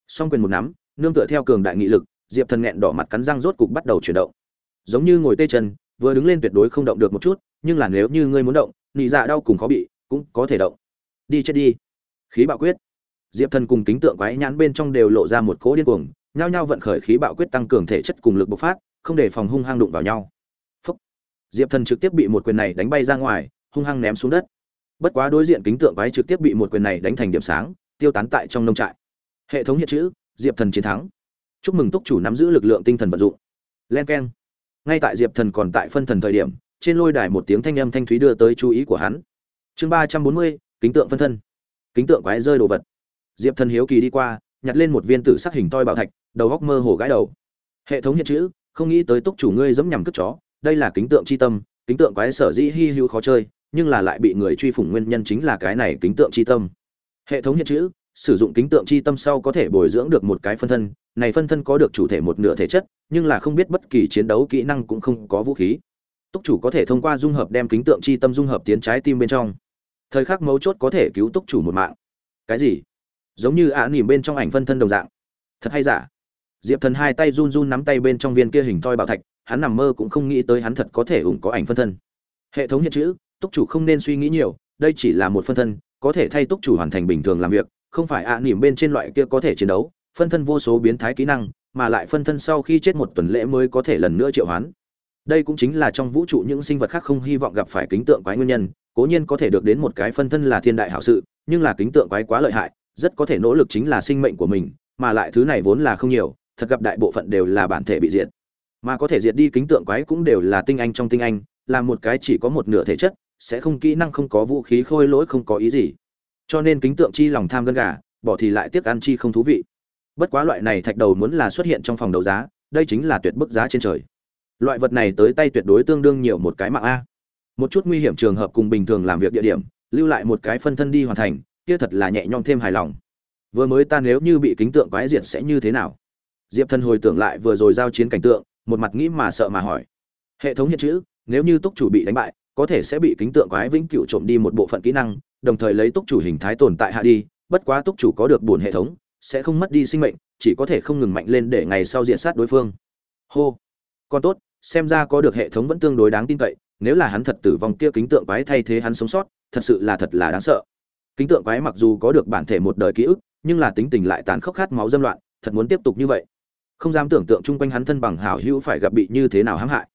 song quyền một nắm, nương tựa theo cường đại nghị lực, diệp thần nghẹn đỏ mặt cắn răng rốt cục bắt đầu chuyển động. Giống như ngồi tê chân vừa đứng lên tuyệt đối không động được một chút, nhưng là nếu như ngươi muốn động, nị dạ đau cùng khó bị, cũng có thể động. Đi chết đi. Khí bạo quyết. Diệp thần cùng kính tượng quái nhãn bên trong đều lộ ra một cỗ điên cuồng, nhao nhao vận khởi khí bạo quyết tăng cường thể chất cùng lực bộc phát, không để phòng hung hăng đụng vào nhau. Phúc. diệp thần trực tiếp bị một quyền này đánh bay ra ngoài, hung hăng ném xuống đất. Bất quá đối diện kính tượng quái trực tiếp bị một quyền này đánh thành điểm sáng, tiêu tán tại trong nông trại. Hệ thống hiện chữ, diệp thần chiến thắng. Chúc mừng túc chủ nắm giữ lực lượng tinh thần vận dụng. Len keng ngay tại diệp thần còn tại phân thần thời điểm, trên lôi đài một tiếng thanh âm thanh thúy đưa tới chú ý của hắn. Chương ba trăm bốn mươi, kính tượng phân thân. Kính tượng quái rơi đồ vật. Diệp thần hiếu kỳ đi qua, nhặt lên một viên tử sắc hình toi bảo thạch, đầu góc mơ hồ gãi đầu. Hệ thống hiện chữ, không nghĩ tới túc chủ ngươi dẫm nhằm cất chó, đây là kính tượng c h i tâm, kính tượng quái sở dĩ hy hữu khó chơi, nhưng là lại bị người truy phủng nguyên nhân chính là cái này kính tượng c h i tâm. Hệ thống hiện chữ, sử dụng kính tượng c h i tâm sau có thể bồi dưỡng được một cái phân thân này phân thân có được chủ thể một nửa thể chất, nhưng là không biết bất kỳ chiến đấu kỹ năng cũng không có vũ khí. Túc chủ có thể thông qua dung hợp đem kính tượng chi tâm dung hợp tiến trái tim bên trong. Thời khắc mấu chốt có thể cứu túc chủ một mạng. Cái gì? Giống như ả nỉm bên trong ảnh phân thân đồng dạng. Thật hay giả? Diệp thần hai tay run run nắm tay bên trong viên kia hình thoi bảo thạch, hắn nằm mơ cũng không nghĩ tới hắn thật có thể ủng có ảnh phân thân. Hệ thống hiện chữ, túc chủ không nên suy nghĩ nhiều, đây chỉ là một phân thân, có thể thay túc chủ hoàn thành bình thường làm việc, không phải ạ nỉm bên trên loại kia có thể chiến đấu phân thân vô số biến thái kỹ năng, mà lại phân thân sau khi chết một tuần lễ mới có thể lần nữa triệu hoán. Đây cũng chính là trong vũ trụ những sinh vật khác không hy vọng gặp phải kính tượng quái nguyên nhân, cố nhiên có thể được đến một cái phân thân là thiên đại hảo sự, nhưng là kính tượng quái quá lợi hại, rất có thể nỗ lực chính là sinh mệnh của mình, mà lại thứ này vốn là không nhiều, thật gặp đại bộ phận đều là bản thể bị diệt. Mà có thể diệt đi kính tượng quái cũng đều là tinh anh trong tinh anh, là một cái chỉ có một nửa thể chất, sẽ không kỹ năng không có vũ khí khôi lỗi không có ý gì. Cho nên kính tượng chi lòng tham gân gà, bỏ thì lại tiếc ăn chi không thú vị bất quá loại này thạch đầu muốn là xuất hiện trong phòng đấu giá, đây chính là tuyệt bức giá trên trời. Loại vật này tới tay tuyệt đối tương đương nhiều một cái mạng a. Một chút nguy hiểm trường hợp cùng bình thường làm việc địa điểm, lưu lại một cái phân thân đi hoàn thành, kia thật là nhẹ nhõm thêm hài lòng. Vừa mới ta nếu như bị kính tượng quái diệt sẽ như thế nào? Diệp thần hồi tưởng lại vừa rồi giao chiến cảnh tượng, một mặt nghĩ mà sợ mà hỏi. Hệ thống hiện chữ, nếu như túc chủ bị đánh bại, có thể sẽ bị kính tượng quái vĩnh cửu trộm đi một bộ phận kỹ năng, đồng thời lấy túc chủ hình thái tồn tại hạ đi, bất quá túc chủ có được bổn hệ thống sẽ không mất đi sinh mệnh, chỉ có thể không ngừng mạnh lên để ngày sau diện sát đối phương. Hô. Còn tốt, xem ra có được hệ thống vẫn tương đối đáng tin cậy, nếu là hắn thật tử vong kia kính tượng quái thay thế hắn sống sót, thật sự là thật là đáng sợ. Kính tượng quái mặc dù có được bản thể một đời ký ức, nhưng là tính tình lại tàn khốc khát máu dâm loạn, thật muốn tiếp tục như vậy. Không dám tưởng tượng chung quanh hắn thân bằng hảo hữu phải gặp bị như thế nào hãm hại.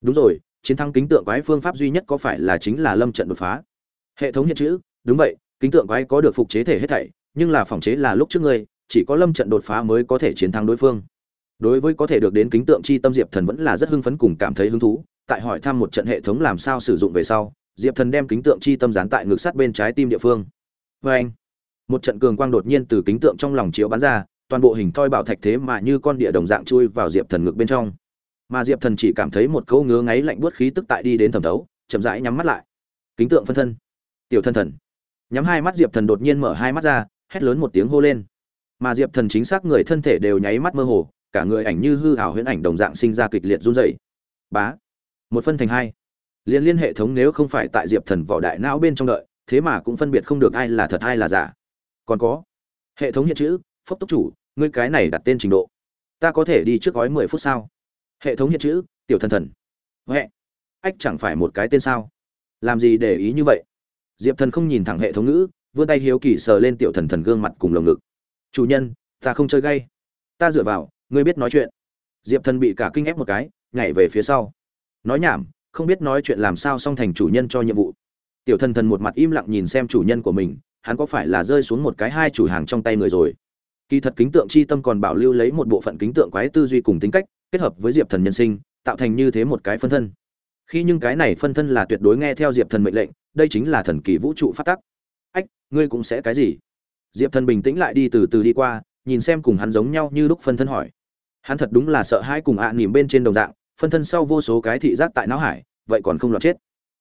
Đúng rồi, chiến thắng kính tượng quái phương pháp duy nhất có phải là chính là lâm trận đột phá? Hệ thống hiện chữ, đúng vậy, kính tượng quái có được phục chế thể hết thảy, nhưng là phòng chế là lúc trước ngươi chỉ có lâm trận đột phá mới có thể chiến thắng đối phương. Đối với có thể được đến kính tượng chi tâm diệp thần vẫn là rất hưng phấn cùng cảm thấy hứng thú, tại hỏi thăm một trận hệ thống làm sao sử dụng về sau, diệp thần đem kính tượng chi tâm dán tại ngực sát bên trái tim địa phương. Vê anh, một trận cường quang đột nhiên từ kính tượng trong lòng chiếu bắn ra, toàn bộ hình thoi bảo thạch thế mà như con địa đồng dạng chui vào diệp thần ngực bên trong. Mà diệp thần chỉ cảm thấy một câu ngứa ngáy lạnh buốt khí tức tại đi đến thẩm thấu, chậm rãi nhắm mắt lại. Kính tượng phân thân. Tiểu thân thần. Nhắm hai mắt diệp thần đột nhiên mở hai mắt ra, hét lớn một tiếng hô lên mà diệp thần chính xác người thân thể đều nháy mắt mơ hồ, cả người ảnh như hư hào huyễn ảnh đồng dạng sinh ra kịch liệt run rẩy. Bá, một phân thành hai. Liên liên hệ thống nếu không phải tại diệp thần vỏ đại não bên trong đợi, thế mà cũng phân biệt không được ai là thật ai là giả. Còn có, hệ thống hiện chữ phốc tốc chủ, ngươi cái này đặt tên trình độ. Ta có thể đi trước gói mười phút sao? Hệ thống hiện chữ, tiểu thần thần. Huệ, ách chẳng phải một cái tên sao? Làm gì để ý như vậy? Diệp thần không nhìn thẳng hệ thống ngữ, vươn tay hiếu kỳ sờ lên tiểu thần thần gương mặt cùng lồng ngực chủ nhân, ta không chơi gay. Ta dựa vào, ngươi biết nói chuyện. Diệp thần bị cả kinh ép một cái, nhảy về phía sau. Nói nhảm, không biết nói chuyện làm sao xong thành chủ nhân cho nhiệm vụ. Tiểu thần thần một mặt im lặng nhìn xem chủ nhân của mình, hắn có phải là rơi xuống một cái hai chủ hàng trong tay người rồi? Kỳ thật kính tượng chi tâm còn bảo lưu lấy một bộ phận kính tượng quái tư duy cùng tính cách, kết hợp với diệp thần nhân sinh, tạo thành như thế một cái phân thân. Khi nhưng cái này phân thân là tuyệt đối nghe theo diệp thần mệnh lệnh, đây chính là thần kỳ vũ trụ phát tắc. Ách, ngươi cũng sẽ cái gì? Diệp thần bình tĩnh lại đi từ từ đi qua, nhìn xem cùng hắn giống nhau như lúc phân thân hỏi. Hắn thật đúng là sợ hai cùng ạ à nỉm bên trên đồng dạng, phân thân sau vô số cái thị giác tại não hải, vậy còn không lọt chết.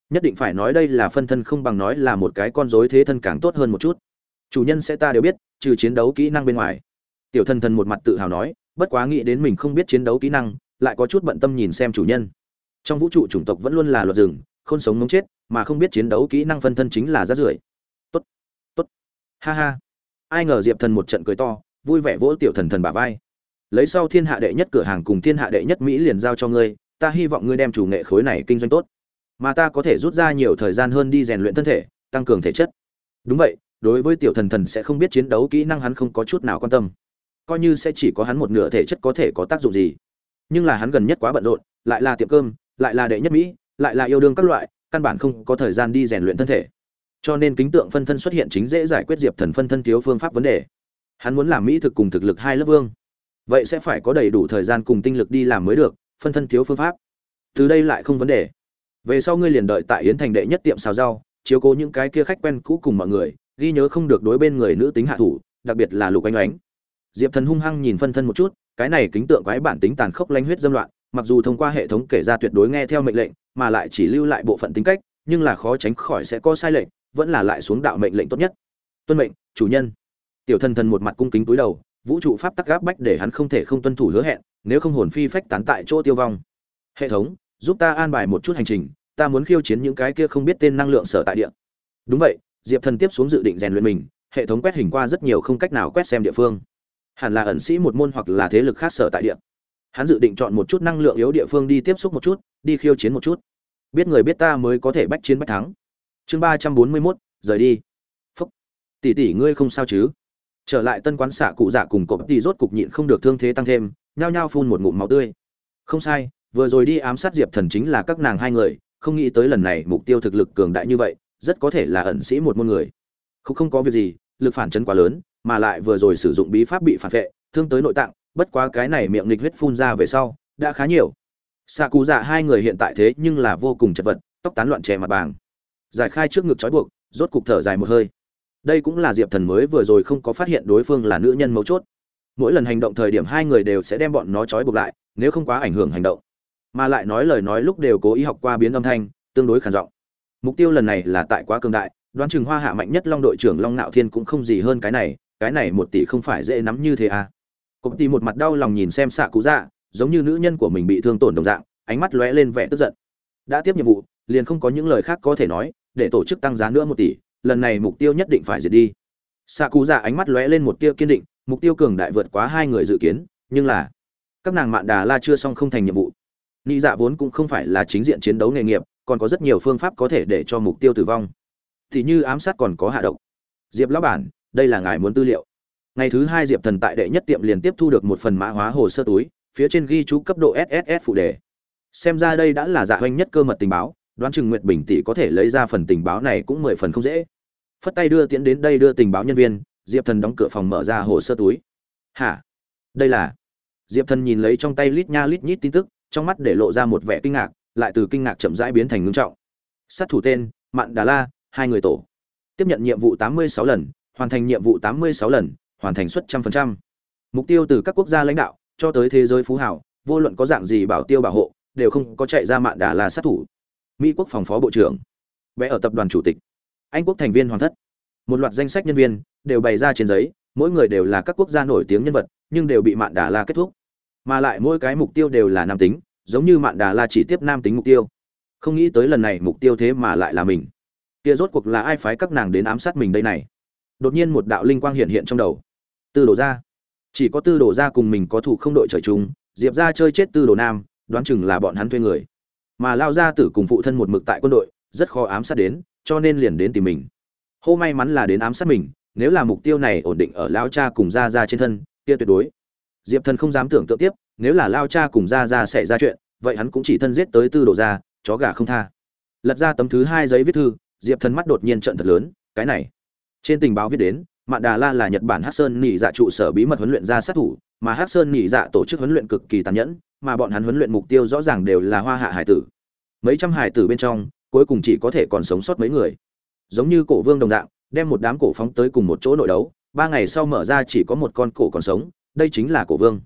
Nhất định phải nói đây là phân thân không bằng nói là một cái con rối thế thân càng tốt hơn một chút. Chủ nhân sẽ ta đều biết, trừ chiến đấu kỹ năng bên ngoài. Tiểu thần thần một mặt tự hào nói, bất quá nghĩ đến mình không biết chiến đấu kỹ năng, lại có chút bận tâm nhìn xem chủ nhân. Trong vũ trụ chủng tộc vẫn luôn là luật rừng không sống mống chết, mà không biết chiến đấu kỹ năng phân thân chính là rát rưởi. Tốt tốt. Ha ha ai ngờ diệp thần một trận cười to, vui vẻ vỗ tiểu thần thần bả vai. Lấy sau thiên hạ đệ nhất cửa hàng cùng thiên hạ đệ nhất mỹ liền giao cho ngươi, ta hy vọng ngươi đem chủ nghệ khối này kinh doanh tốt. Mà ta có thể rút ra nhiều thời gian hơn đi rèn luyện thân thể, tăng cường thể chất. Đúng vậy, đối với tiểu thần thần sẽ không biết chiến đấu kỹ năng hắn không có chút nào quan tâm. Coi như sẽ chỉ có hắn một nửa thể chất có thể có tác dụng gì. Nhưng là hắn gần nhất quá bận rộn, lại là tiệm cơm, lại là đệ nhất mỹ, lại là yêu đương các loại, căn bản không có thời gian đi rèn luyện thân thể cho nên kính tượng phân thân xuất hiện chính dễ giải quyết diệp thần phân thân thiếu phương pháp vấn đề. Hắn muốn làm mỹ thực cùng thực lực hai lớp vương. Vậy sẽ phải có đầy đủ thời gian cùng tinh lực đi làm mới được, phân thân thiếu phương pháp. Từ đây lại không vấn đề. Về sau ngươi liền đợi tại yến thành đệ nhất tiệm xào rau, chiếu cố những cái kia khách quen cũ cùng mọi người, ghi nhớ không được đối bên người nữ tính hạ thủ, đặc biệt là lục anh oánh. Diệp thần hung hăng nhìn phân thân một chút, cái này kính tượng quái bản tính tàn khốc lanh huyết dâm loạn, mặc dù thông qua hệ thống kể ra tuyệt đối nghe theo mệnh lệnh, mà lại chỉ lưu lại bộ phận tính cách, nhưng là khó tránh khỏi sẽ có sai lệnh vẫn là lại xuống đạo mệnh lệnh tốt nhất. Tuân mệnh, chủ nhân. Tiểu thần thần một mặt cung kính túi đầu, vũ trụ pháp tắc gáp bách để hắn không thể không tuân thủ hứa hẹn, nếu không hồn phi phách tán tại chỗ tiêu vong. Hệ thống, giúp ta an bài một chút hành trình, ta muốn khiêu chiến những cái kia không biết tên năng lượng sở tại địa. Đúng vậy, diệp thần tiếp xuống dự định rèn luyện mình, hệ thống quét hình qua rất nhiều không cách nào quét xem địa phương. Hẳn là ẩn sĩ một môn hoặc là thế lực khác sở tại địa. Hắn dự định chọn một chút năng lượng yếu địa phương đi tiếp xúc một chút, đi khiêu chiến một chút. Biết người biết ta mới có thể bách chiến bách thắng chương ba trăm bốn mươi mốt, rời đi. Phúc. Tỷ tỷ ngươi không sao chứ? Trở lại tân quán xạ cụ dạ cùng cộp tỷ rốt cục nhịn không được thương thế tăng thêm, nhao nhao phun một ngụm máu tươi. Không sai, vừa rồi đi ám sát diệp thần chính là các nàng hai người, không nghĩ tới lần này mục tiêu thực lực cường đại như vậy, rất có thể là ẩn sĩ một môn người. Không không có việc gì, lực phản chấn quá lớn, mà lại vừa rồi sử dụng bí pháp bị phản vệ, thương tới nội tạng, bất quá cái này miệng nghịch huyết phun ra về sau, đã khá nhiều. Xạ cụ dạ hai người hiện tại thế nhưng là vô cùng chật vật, tóc tán loạn chè mặt bàng giải khai trước ngực trói buộc, rốt cục thở dài một hơi. Đây cũng là diệp thần mới vừa rồi không có phát hiện đối phương là nữ nhân mấu chốt. Mỗi lần hành động thời điểm hai người đều sẽ đem bọn nó trói buộc lại, nếu không quá ảnh hưởng hành động. Mà lại nói lời nói lúc đều cố ý học qua biến âm thanh, tương đối khản giọng. Mục tiêu lần này là tại quá cường đại, đoán chừng hoa hạ mạnh nhất long đội trưởng long nạo thiên cũng không gì hơn cái này cái này một tỷ không phải dễ nắm như thế à. Cụm tỷ một mặt đau lòng nhìn xem xạ cú dạ giống như nữ nhân của mình bị thương tổn đồng dạng, ánh mắt lóe lên vẻ tức giận. Đã tiếp nhiệm vụ, liền không có những lời khác có thể nói để tổ chức tăng giá nữa một tỷ, lần này mục tiêu nhất định phải diệt đi. Xạ cụ dạ ánh mắt lóe lên một tia kiên định, mục tiêu cường đại vượt quá hai người dự kiến, nhưng là, các nàng mạn đà la chưa xong không thành nhiệm vụ. Nghĩ dạ vốn cũng không phải là chính diện chiến đấu nghề nghiệp, còn có rất nhiều phương pháp có thể để cho mục tiêu tử vong. Thì như ám sát còn có hạ độc. Diệp lão bản, đây là ngài muốn tư liệu. Ngày thứ hai diệp thần tại đệ nhất tiệm liền tiếp thu được một phần mã hóa hồ sơ túi, phía trên ghi chú cấp độ sss phụ đề. Xem ra đây đã là dạ hoanh nhất cơ mật tình báo đoán chừng nguyệt bình tỷ có thể lấy ra phần tình báo này cũng mười phần không dễ. Phất tay đưa tiễn đến đây đưa tình báo nhân viên, diệp thần đóng cửa phòng mở ra hồ sơ túi. Hả? Đây là? Diệp thần nhìn lấy trong tay lít nha lít nhít tin tức, trong mắt để lộ ra một vẻ kinh ngạc, lại từ kinh ngạc chậm rãi biến thành ngưng trọng. Sát thủ tên, mạn đà la, hai người tổ. Tiếp nhận nhiệm vụ tám mươi sáu lần, hoàn thành nhiệm vụ tám mươi sáu lần, hoàn thành suất trăm phần trăm. Mục tiêu từ các quốc gia lãnh đạo cho tới thế giới phú hảo vô luận có dạng gì bảo tiêu bảo hộ, đều không có chạy ra mạn đà la sát thủ mỹ quốc phòng phó bộ trưởng. Vẽ ở tập đoàn chủ tịch. Anh quốc thành viên hoàng thất. Một loạt danh sách nhân viên đều bày ra trên giấy, mỗi người đều là các quốc gia nổi tiếng nhân vật, nhưng đều bị mạn đà la kết thúc. Mà lại mỗi cái mục tiêu đều là nam tính, giống như mạn đà la chỉ tiếp nam tính mục tiêu. Không nghĩ tới lần này mục tiêu thế mà lại là mình. Kia rốt cuộc là ai phái các nàng đến ám sát mình đây này? Đột nhiên một đạo linh quang hiện hiện trong đầu. Tư đồ ra chỉ có tư đồ ra cùng mình có thủ không đội trời chung, diệp ra chơi chết tư đồ nam, đoán chừng là bọn hắn thuê người mà lao ra tử cùng phụ thân một mực tại quân đội, rất khó ám sát đến, cho nên liền đến tìm mình. Hô may mắn là đến ám sát mình, nếu là mục tiêu này ổn định ở lao cha cùng ra ra trên thân, kia tuyệt đối. Diệp thần không dám tưởng tượng tiếp, nếu là lao cha cùng ra ra xảy ra chuyện, vậy hắn cũng chỉ thân giết tới tư đồ ra chó gà không tha. Lật ra tấm thứ hai giấy viết thư, diệp thần mắt đột nhiên trận thật lớn, cái này. Trên tình báo viết đến, mạn đà la là nhật bản hát sơn nhị dạ trụ sở bí mật huấn luyện ra sát thủ, mà hát sơn nhị dạ tổ chức huấn luyện cực kỳ tàn nhẫn mà bọn hắn huấn luyện mục tiêu rõ ràng đều là hoa hạ hải tử. Mấy trăm hải tử bên trong, cuối cùng chỉ có thể còn sống sót mấy người. Giống như cổ vương đồng dạng, đem một đám cổ phóng tới cùng một chỗ nội đấu, ba ngày sau mở ra chỉ có một con cổ còn sống, đây chính là cổ vương.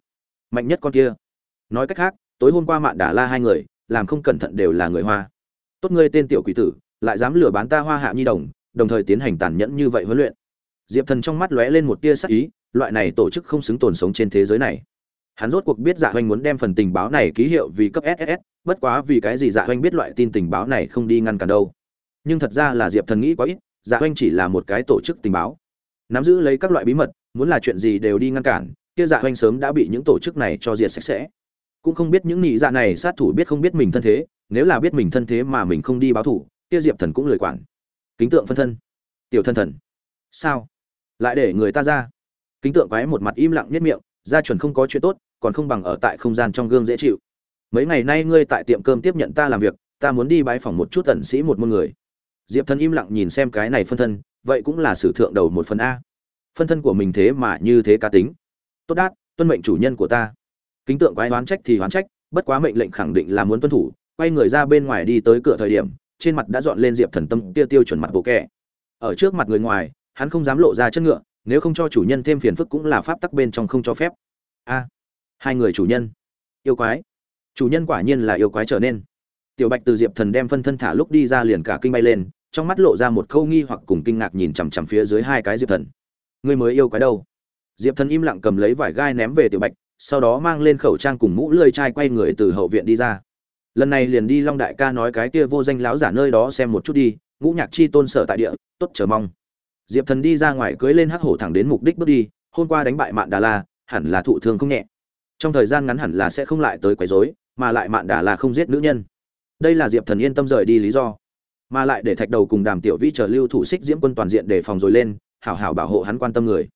Mạnh nhất con kia. Nói cách khác, tối hôm qua mạn đã la hai người, làm không cẩn thận đều là người hoa. Tốt ngươi tên tiểu quỷ tử, lại dám lừa bán ta hoa hạ nhi đồng đồng thời tiến hành tàn nhẫn như vậy huấn luyện. Diệp thần trong mắt lóe lên một tia sắc ý, loại này tổ chức không xứng tồn sống trên thế giới này hắn rốt cuộc biết dạ hoành muốn đem phần tình báo này ký hiệu vì cấp ss bất quá vì cái gì dạ hoành biết loại tin tình báo này không đi ngăn cản đâu. Nhưng thật ra là diệp thần nghĩ quá ít dạ hoành chỉ là một cái tổ chức tình báo. Nắm giữ lấy các loại bí mật, muốn là chuyện gì đều đi ngăn cản, kia dạ hoành sớm đã bị những tổ chức này cho diệt sạch sẽ. Cũng không biết những nhị dạ này sát thủ biết không biết mình thân thế, nếu là biết mình thân thế mà mình không đi báo thủ, kia diệp thần cũng lười quản. Kính tượng phân thân. Tiểu thân thần. Sao? Lại để người ta ra. Kính tượng quái một mặt im lặng nhất miệng, ra chuẩn không có chuyện tốt còn không bằng ở tại không gian trong gương dễ chịu. Mấy ngày nay ngươi tại tiệm cơm tiếp nhận ta làm việc, ta muốn đi bái phỏng một chút tần sĩ một môn người. Diệp thần im lặng nhìn xem cái này phân thân, vậy cũng là sử thượng đầu một phần a. Phân thân của mình thế mà như thế cá tính. Tốt đát, tuân mệnh chủ nhân của ta. Kính tượng quái đoán trách thì oán trách, bất quá mệnh lệnh khẳng định là muốn tuân thủ, quay người ra bên ngoài đi tới cửa thời điểm, trên mặt đã dọn lên diệp thần tâm tiêu tiêu chuẩn mặt bộ kẻ. Ở trước mặt người ngoài, hắn không dám lộ ra chân ngựa, nếu không cho chủ nhân thêm phiền phức cũng là pháp tắc bên trong không cho phép. A hai người chủ nhân. Yêu quái. Chủ nhân quả nhiên là yêu quái trở nên. Tiểu bạch từ diệp thần đem phân thân thả lúc đi ra liền cả kinh bay lên, trong mắt lộ ra một câu nghi hoặc cùng kinh ngạc nhìn chằm chằm phía dưới hai cái diệp thần. Người mới yêu quái đâu? Diệp thần im lặng cầm lấy vải gai ném về tiểu bạch, sau đó mang lên khẩu trang cùng mũ lơi chai quay người từ hậu viện đi ra. Lần này liền đi long đại ca nói cái kia vô danh láo giả nơi đó xem một chút đi, ngũ nhạc chi tôn sở tại địa, tốt chờ mong. Diệp thần đi ra ngoài cưới lên hắc hổ thẳng đến mục đích bước đi, hôm qua đánh bại mạn đà la, hẳn là thụ thương không nhẹ trong thời gian ngắn hẳn là sẽ không lại tới quấy rối, mà lại mạn đà là không giết nữ nhân. Đây là diệp thần yên tâm rời đi lý do. Mà lại để thạch đầu cùng đàm tiểu vĩ chờ lưu thủ xích diễm quân toàn diện để phòng rồi lên, hảo hảo bảo hộ hắn quan tâm người.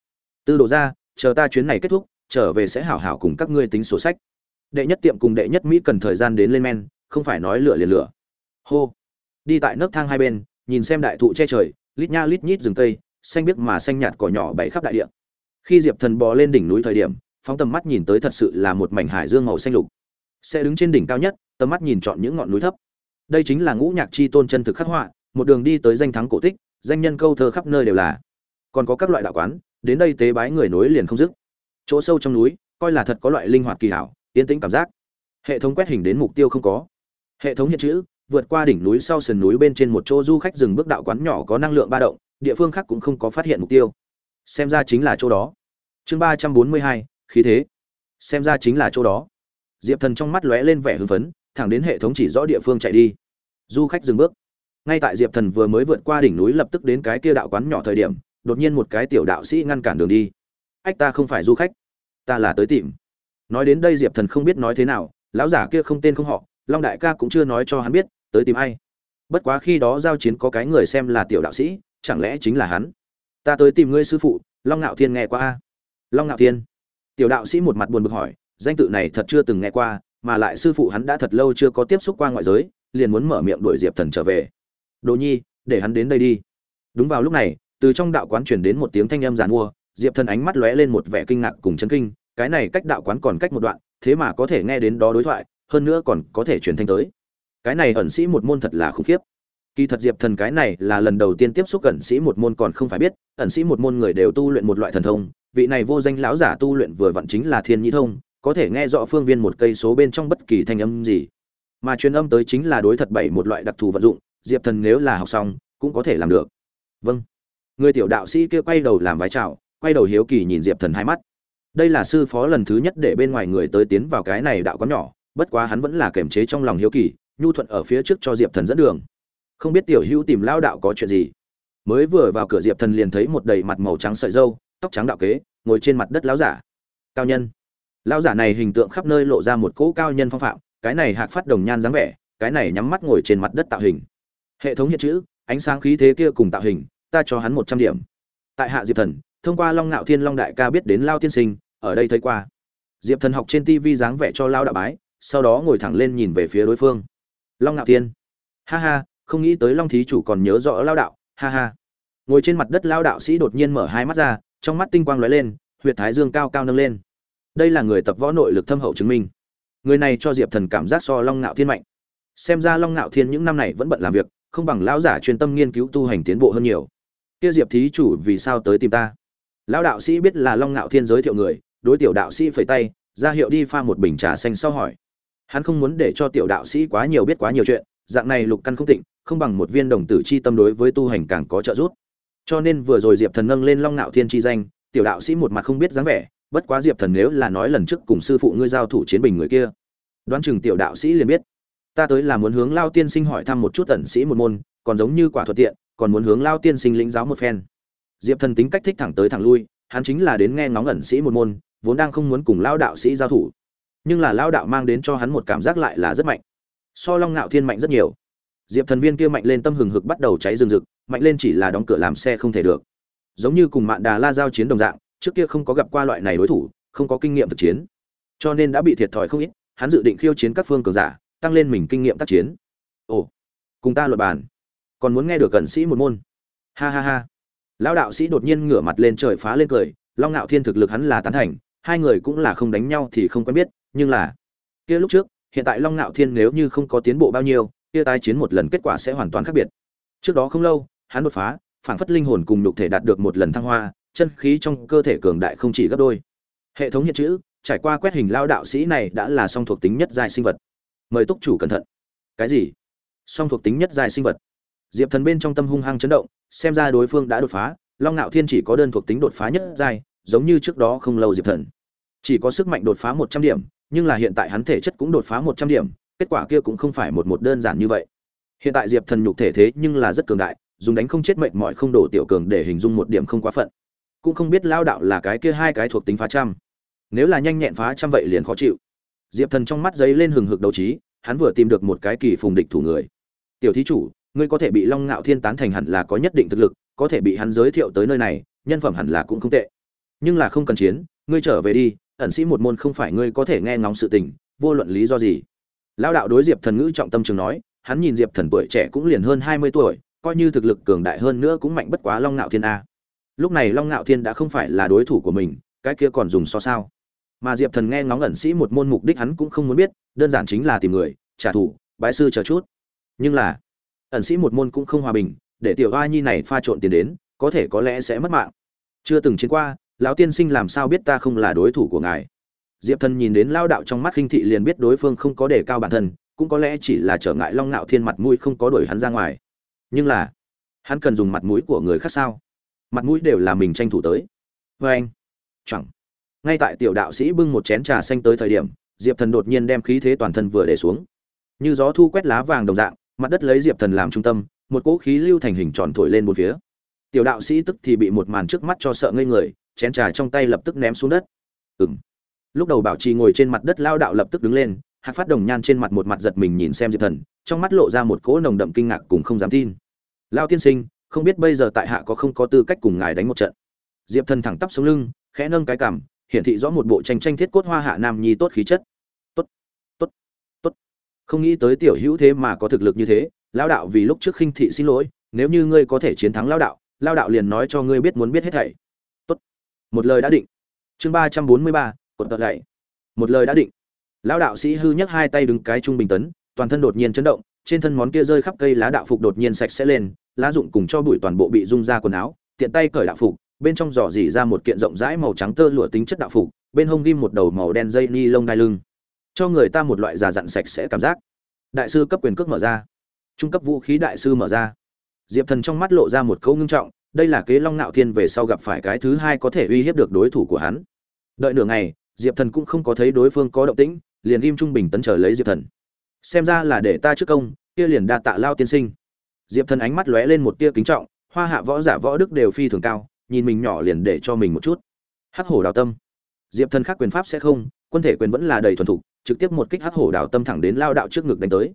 Tư đồ ra, chờ ta chuyến này kết thúc, trở về sẽ hảo hảo cùng các ngươi tính sổ sách. Đệ nhất tiệm cùng đệ nhất mỹ cần thời gian đến lên men, không phải nói lửa liền lửa. Hô. Đi tại nấc thang hai bên, nhìn xem đại thụ che trời, lít nha lít nhít rừng cây, xanh biếc mà xanh nhạt cỏ nhỏ bày khắp đại địa. Khi diệp thần bò lên đỉnh núi thời điểm phóng tầm mắt nhìn tới thật sự là một mảnh hải dương màu xanh lục. Sẽ đứng trên đỉnh cao nhất, tầm mắt nhìn chọn những ngọn núi thấp. Đây chính là ngũ nhạc chi tôn chân thực khắc họa, một đường đi tới danh thắng cổ tích, danh nhân câu thơ khắp nơi đều là. Còn có các loại đạo quán, đến đây tế bái người nối liền không dứt. Chỗ sâu trong núi, coi là thật có loại linh hoạt kỳ hảo, yên tĩnh cảm giác. Hệ thống quét hình đến mục tiêu không có. Hệ thống hiện chữ, vượt qua đỉnh núi sau sườn núi bên trên một chỗ du khách dừng bước đạo quán nhỏ có năng lượng ba động, địa phương khác cũng không có phát hiện mục tiêu. Xem ra chính là chỗ đó. Chương ba trăm bốn mươi hai khí thế. Xem ra chính là chỗ đó. Diệp thần trong mắt lóe lên vẻ hưng phấn, thẳng đến hệ thống chỉ rõ địa phương chạy đi. Du khách dừng bước. Ngay tại diệp thần vừa mới vượt qua đỉnh núi lập tức đến cái kia đạo quán nhỏ thời điểm, đột nhiên một cái tiểu đạo sĩ ngăn cản đường đi. Ách, ta không phải du khách, ta là tới tìm. Nói đến đây diệp thần không biết nói thế nào, lão giả kia không tên không họ, long đại ca cũng chưa nói cho hắn biết, tới tìm ai? Bất quá khi đó giao chiến có cái người xem là tiểu đạo sĩ, chẳng lẽ chính là hắn? Ta tới tìm ngươi sư phụ, long ngạo thiên nghe qua a. Long ngạo thiên? Tiểu đạo sĩ một mặt buồn bực hỏi, danh tự này thật chưa từng nghe qua, mà lại sư phụ hắn đã thật lâu chưa có tiếp xúc qua ngoại giới, liền muốn mở miệng đuổi diệp thần trở về. Đồ nhi, để hắn đến đây đi. Đúng vào lúc này, từ trong đạo quán truyền đến một tiếng thanh âm giàn mua, diệp thần ánh mắt lóe lên một vẻ kinh ngạc cùng chấn kinh, cái này cách đạo quán còn cách một đoạn, thế mà có thể nghe đến đó đối thoại, hơn nữa còn có thể truyền thanh tới. Cái này ẩn sĩ một môn thật là khủng khiếp. Kỳ thật diệp thần cái này là lần đầu tiên tiếp xúc ẩn sĩ một môn còn không phải biết, ẩn sĩ một môn người đều tu luyện một loại thần thông vị này vô danh lão giả tu luyện vừa vặn chính là thiên nhĩ thông, có thể nghe rõ phương viên một cây số bên trong bất kỳ thanh âm gì. Mà truyền âm tới chính là đối thật bảy một loại đặc thù vận dụng, diệp thần nếu là học xong, cũng có thể làm được. Vâng. Người tiểu đạo sĩ kia quay đầu làm vái chào, quay đầu hiếu kỳ nhìn diệp thần hai mắt. Đây là sư phó lần thứ nhất để bên ngoài người tới tiến vào cái này đạo có nhỏ, bất quá hắn vẫn là kềm chế trong lòng hiếu kỳ, nhu thuận ở phía trước cho diệp thần dẫn đường. Không biết tiểu hữu tìm lao đạo có chuyện gì? Mới vừa vào cửa diệp thần liền thấy một đầy mặt màu trắng sợi dâu tóc trắng đạo kế, ngồi trên mặt đất lão giả. Cao nhân. Lão giả này hình tượng khắp nơi lộ ra một cỗ cao nhân phong phạm, cái này hạc phát đồng nhan dáng vẻ, cái này nhắm mắt ngồi trên mặt đất tạo hình. Hệ thống hiện chữ, ánh sáng khí thế kia cùng tạo hình, ta cho hắn một trăm điểm. Tại hạ diệp thần, thông qua long ngạo thiên long đại ca biết đến lao tiên sinh, ở đây thấy qua. Diệp thần học trên tv dáng vẻ cho lao đạo bái, sau đó ngồi thẳng lên nhìn về phía đối phương. Long ngạo thiên. Ha ha, không nghĩ tới long thí chủ còn nhớ rõ lao đạo, ha ha. Ngồi trên mặt đất lao đạo sĩ đột nhiên mở hai mắt ra trong mắt tinh quang lóe lên, huyệt thái dương cao cao nâng lên. Đây là người tập võ nội lực thâm hậu chứng minh. Người này cho diệp thần cảm giác so long Nạo thiên mạnh. Xem ra long Nạo thiên những năm này vẫn bận làm việc, không bằng lão giả chuyên tâm nghiên cứu tu hành tiến bộ hơn nhiều. Kia diệp thí chủ, vì sao tới tìm ta? Lão đạo sĩ biết là long Nạo thiên giới thiệu người, đối tiểu đạo sĩ phẩy tay, ra hiệu đi pha một bình trà xanh sau hỏi. Hắn không muốn để cho tiểu đạo sĩ quá nhiều biết quá nhiều chuyện, dạng này lục căn không tịnh, không bằng một viên đồng tử chi tâm đối với tu hành càng có trợ giúp cho nên vừa rồi diệp thần nâng lên long ngạo thiên chi danh, tiểu đạo sĩ một mặt không biết dáng vẻ, bất quá diệp thần nếu là nói lần trước cùng sư phụ ngươi giao thủ chiến bình người kia, đoán chừng tiểu đạo sĩ liền biết. Ta tới là muốn hướng lao tiên sinh hỏi thăm một chút tẩn sĩ một môn, còn giống như quả thuận tiện, còn muốn hướng lao tiên sinh lĩnh giáo một phen. Diệp thần tính cách thích thẳng tới thẳng lui, hắn chính là đến nghe ngóng ẩn sĩ một môn, vốn đang không muốn cùng lao đạo sĩ giao thủ. Nhưng là lao đạo mang đến cho hắn một cảm giác lại là rất mạnh. So long ngạo thiên mạnh rất nhiều diệp thần viên kia mạnh lên tâm hừng hực bắt đầu cháy rừng rực, mạnh lên chỉ là đóng cửa làm xe không thể được. Giống như cùng mạn đà la giao chiến đồng dạng, trước kia không có gặp qua loại này đối thủ, không có kinh nghiệm thực chiến. Cho nên đã bị thiệt thòi không ít, hắn dự định khiêu chiến các phương cường giả, tăng lên mình kinh nghiệm tác chiến. Ồ, cùng ta luật bàn. Còn muốn nghe được cận sĩ một môn. Ha ha ha. Lão đạo sĩ đột nhiên ngửa mặt lên trời phá lên cười, long ngạo thiên thực lực hắn là tán thành, hai người cũng là không đánh nhau thì không quen biết, nhưng là, kia lúc trước, hiện tại long ngạo thiên nếu như không có tiến bộ bao nhiêu kia tái chiến một lần kết quả sẽ hoàn toàn khác biệt. Trước đó không lâu, hắn đột phá phản phất linh hồn cùng nhục thể đạt được một lần thăng hoa, chân khí trong cơ thể cường đại không chỉ gấp đôi. Hệ thống hiện chữ, trải qua quét hình lao đạo sĩ này đã là song thuộc tính nhất giai sinh vật. Mời túc chủ cẩn thận. Cái gì? Song thuộc tính nhất giai sinh vật. Diệp thần bên trong tâm hung hăng chấn động, xem ra đối phương đã đột phá, long Nạo thiên chỉ có đơn thuộc tính đột phá nhất giai, giống như trước đó không lâu diệp thần. Chỉ có sức mạnh đột phá một trăm điểm, nhưng là hiện tại hắn thể chất cũng đột phá một trăm điểm kết quả kia cũng không phải một một đơn giản như vậy. Hiện tại diệp thần nhục thể thế nhưng là rất cường đại, dùng đánh không chết mệnh mọi không đổ tiểu cường để hình dung một điểm không quá phận. Cũng không biết lao đạo là cái kia hai cái thuộc tính phá trăm. Nếu là nhanh nhẹn phá trăm vậy liền khó chịu. Diệp thần trong mắt giấy lên hừng hực đấu trí, hắn vừa tìm được một cái kỳ phùng địch thủ người. Tiểu thí chủ, ngươi có thể bị long ngạo thiên tán thành hẳn là có nhất định thực lực, có thể bị hắn giới thiệu tới nơi này, nhân phẩm hẳn là cũng không tệ. Nhưng là không cần chiến, ngươi trở về đi, ẩn sĩ một môn không phải ngươi có thể nghe ngóng sự tình, vô luận lý do gì lao đạo đối diệp thần ngữ trọng tâm trường nói, hắn nhìn diệp thần tuổi trẻ cũng liền hơn hai mươi tuổi, coi như thực lực cường đại hơn nữa cũng mạnh bất quá long ngạo thiên a. Lúc này long ngạo thiên đã không phải là đối thủ của mình, cái kia còn dùng so sao. Mà diệp thần nghe ngóng ẩn sĩ một môn mục đích hắn cũng không muốn biết, đơn giản chính là tìm người, trả thù, bái sư chờ chút. Nhưng là, ẩn sĩ một môn cũng không hòa bình, để tiểu a nhi này pha trộn tiền đến, có thể có lẽ sẽ mất mạng. Chưa từng chiến qua, lão tiên sinh làm sao biết ta không là đối thủ của ngài? Diệp thần nhìn đến lao đạo trong mắt khinh thị liền biết đối phương không có đề cao bản thân, cũng có lẽ chỉ là trở ngại long ngạo thiên mặt mũi không có đuổi hắn ra ngoài. Nhưng là, hắn cần dùng mặt mũi của người khác sao? Mặt mũi đều là mình tranh thủ tới. Vê anh, chẳng. Ngay tại tiểu đạo sĩ bưng một chén trà xanh tới thời điểm, diệp thần đột nhiên đem khí thế toàn thân vừa để xuống. Như gió thu quét lá vàng đồng dạng, mặt đất lấy diệp thần làm trung tâm, một cỗ khí lưu thành hình tròn thổi lên một phía. Tiểu đạo sĩ tức thì bị một màn trước mắt cho sợ ngây người, chén trà trong tay lập tức ném xuống đất. Ừng lúc đầu bảo trì ngồi trên mặt đất lao đạo lập tức đứng lên, hạc phát đồng nhan trên mặt một mặt giật mình nhìn xem diệp thần, trong mắt lộ ra một cỗ nồng đậm kinh ngạc cùng không dám tin. Lao tiên sinh, không biết bây giờ tại hạ có không có tư cách cùng ngài đánh một trận? Diệp thần thẳng tắp xuống lưng, khẽ nâng cái cằm, hiển thị rõ một bộ tranh tranh thiết cốt hoa hạ nam nhi tốt khí chất. Tốt tốt tốt. Không nghĩ tới tiểu hữu thế mà có thực lực như thế lao đạo vì lúc trước khinh thị xin lỗi, nếu như ngươi có thể chiến thắng lao đạo lao đạo liền nói cho ngươi biết muốn biết hết thảy. Tốt. Một lời đã định. Chương ba trăm bốn mươi ba cột tật gậy một lời đã định. Lão đạo sĩ hư nhấc hai tay đứng cái trung bình tấn, toàn thân đột nhiên chấn động, trên thân món kia rơi khắp cây lá đạo phục đột nhiên sạch sẽ lên, lá dụng cùng cho bụi toàn bộ bị rung ra quần áo, tiện tay cởi đạo phục, bên trong giỏ dỉ ra một kiện rộng rãi màu trắng tơ lụa tính chất đạo phục, bên hông ghim một đầu màu đen dây ni lông đai lưng. Cho người ta một loại già dặn sạch sẽ cảm giác. Đại sư cấp quyền cước mở ra. Trung cấp vũ khí đại sư mở ra. Diệp thần trong mắt lộ ra một câu ngưng trọng, đây là kế long nạo thiên về sau gặp phải cái thứ hai có thể uy hiếp được đối thủ của hắn. Đợi nửa ngày diệp thần cũng không có thấy đối phương có động tĩnh, liền ghim trung bình tấn trở lấy diệp thần. Xem ra là để ta trước công, kia liền đa tạ lao tiên sinh. Diệp thần ánh mắt lóe lên một tia kính trọng, hoa hạ võ giả võ đức đều phi thường cao, nhìn mình nhỏ liền để cho mình một chút. Hắc hổ đào tâm. Diệp thần khác quyền pháp sẽ không, quân thể quyền vẫn là đầy thuần thục, trực tiếp một kích hắc hổ đào tâm thẳng đến lao đạo trước ngực đánh tới.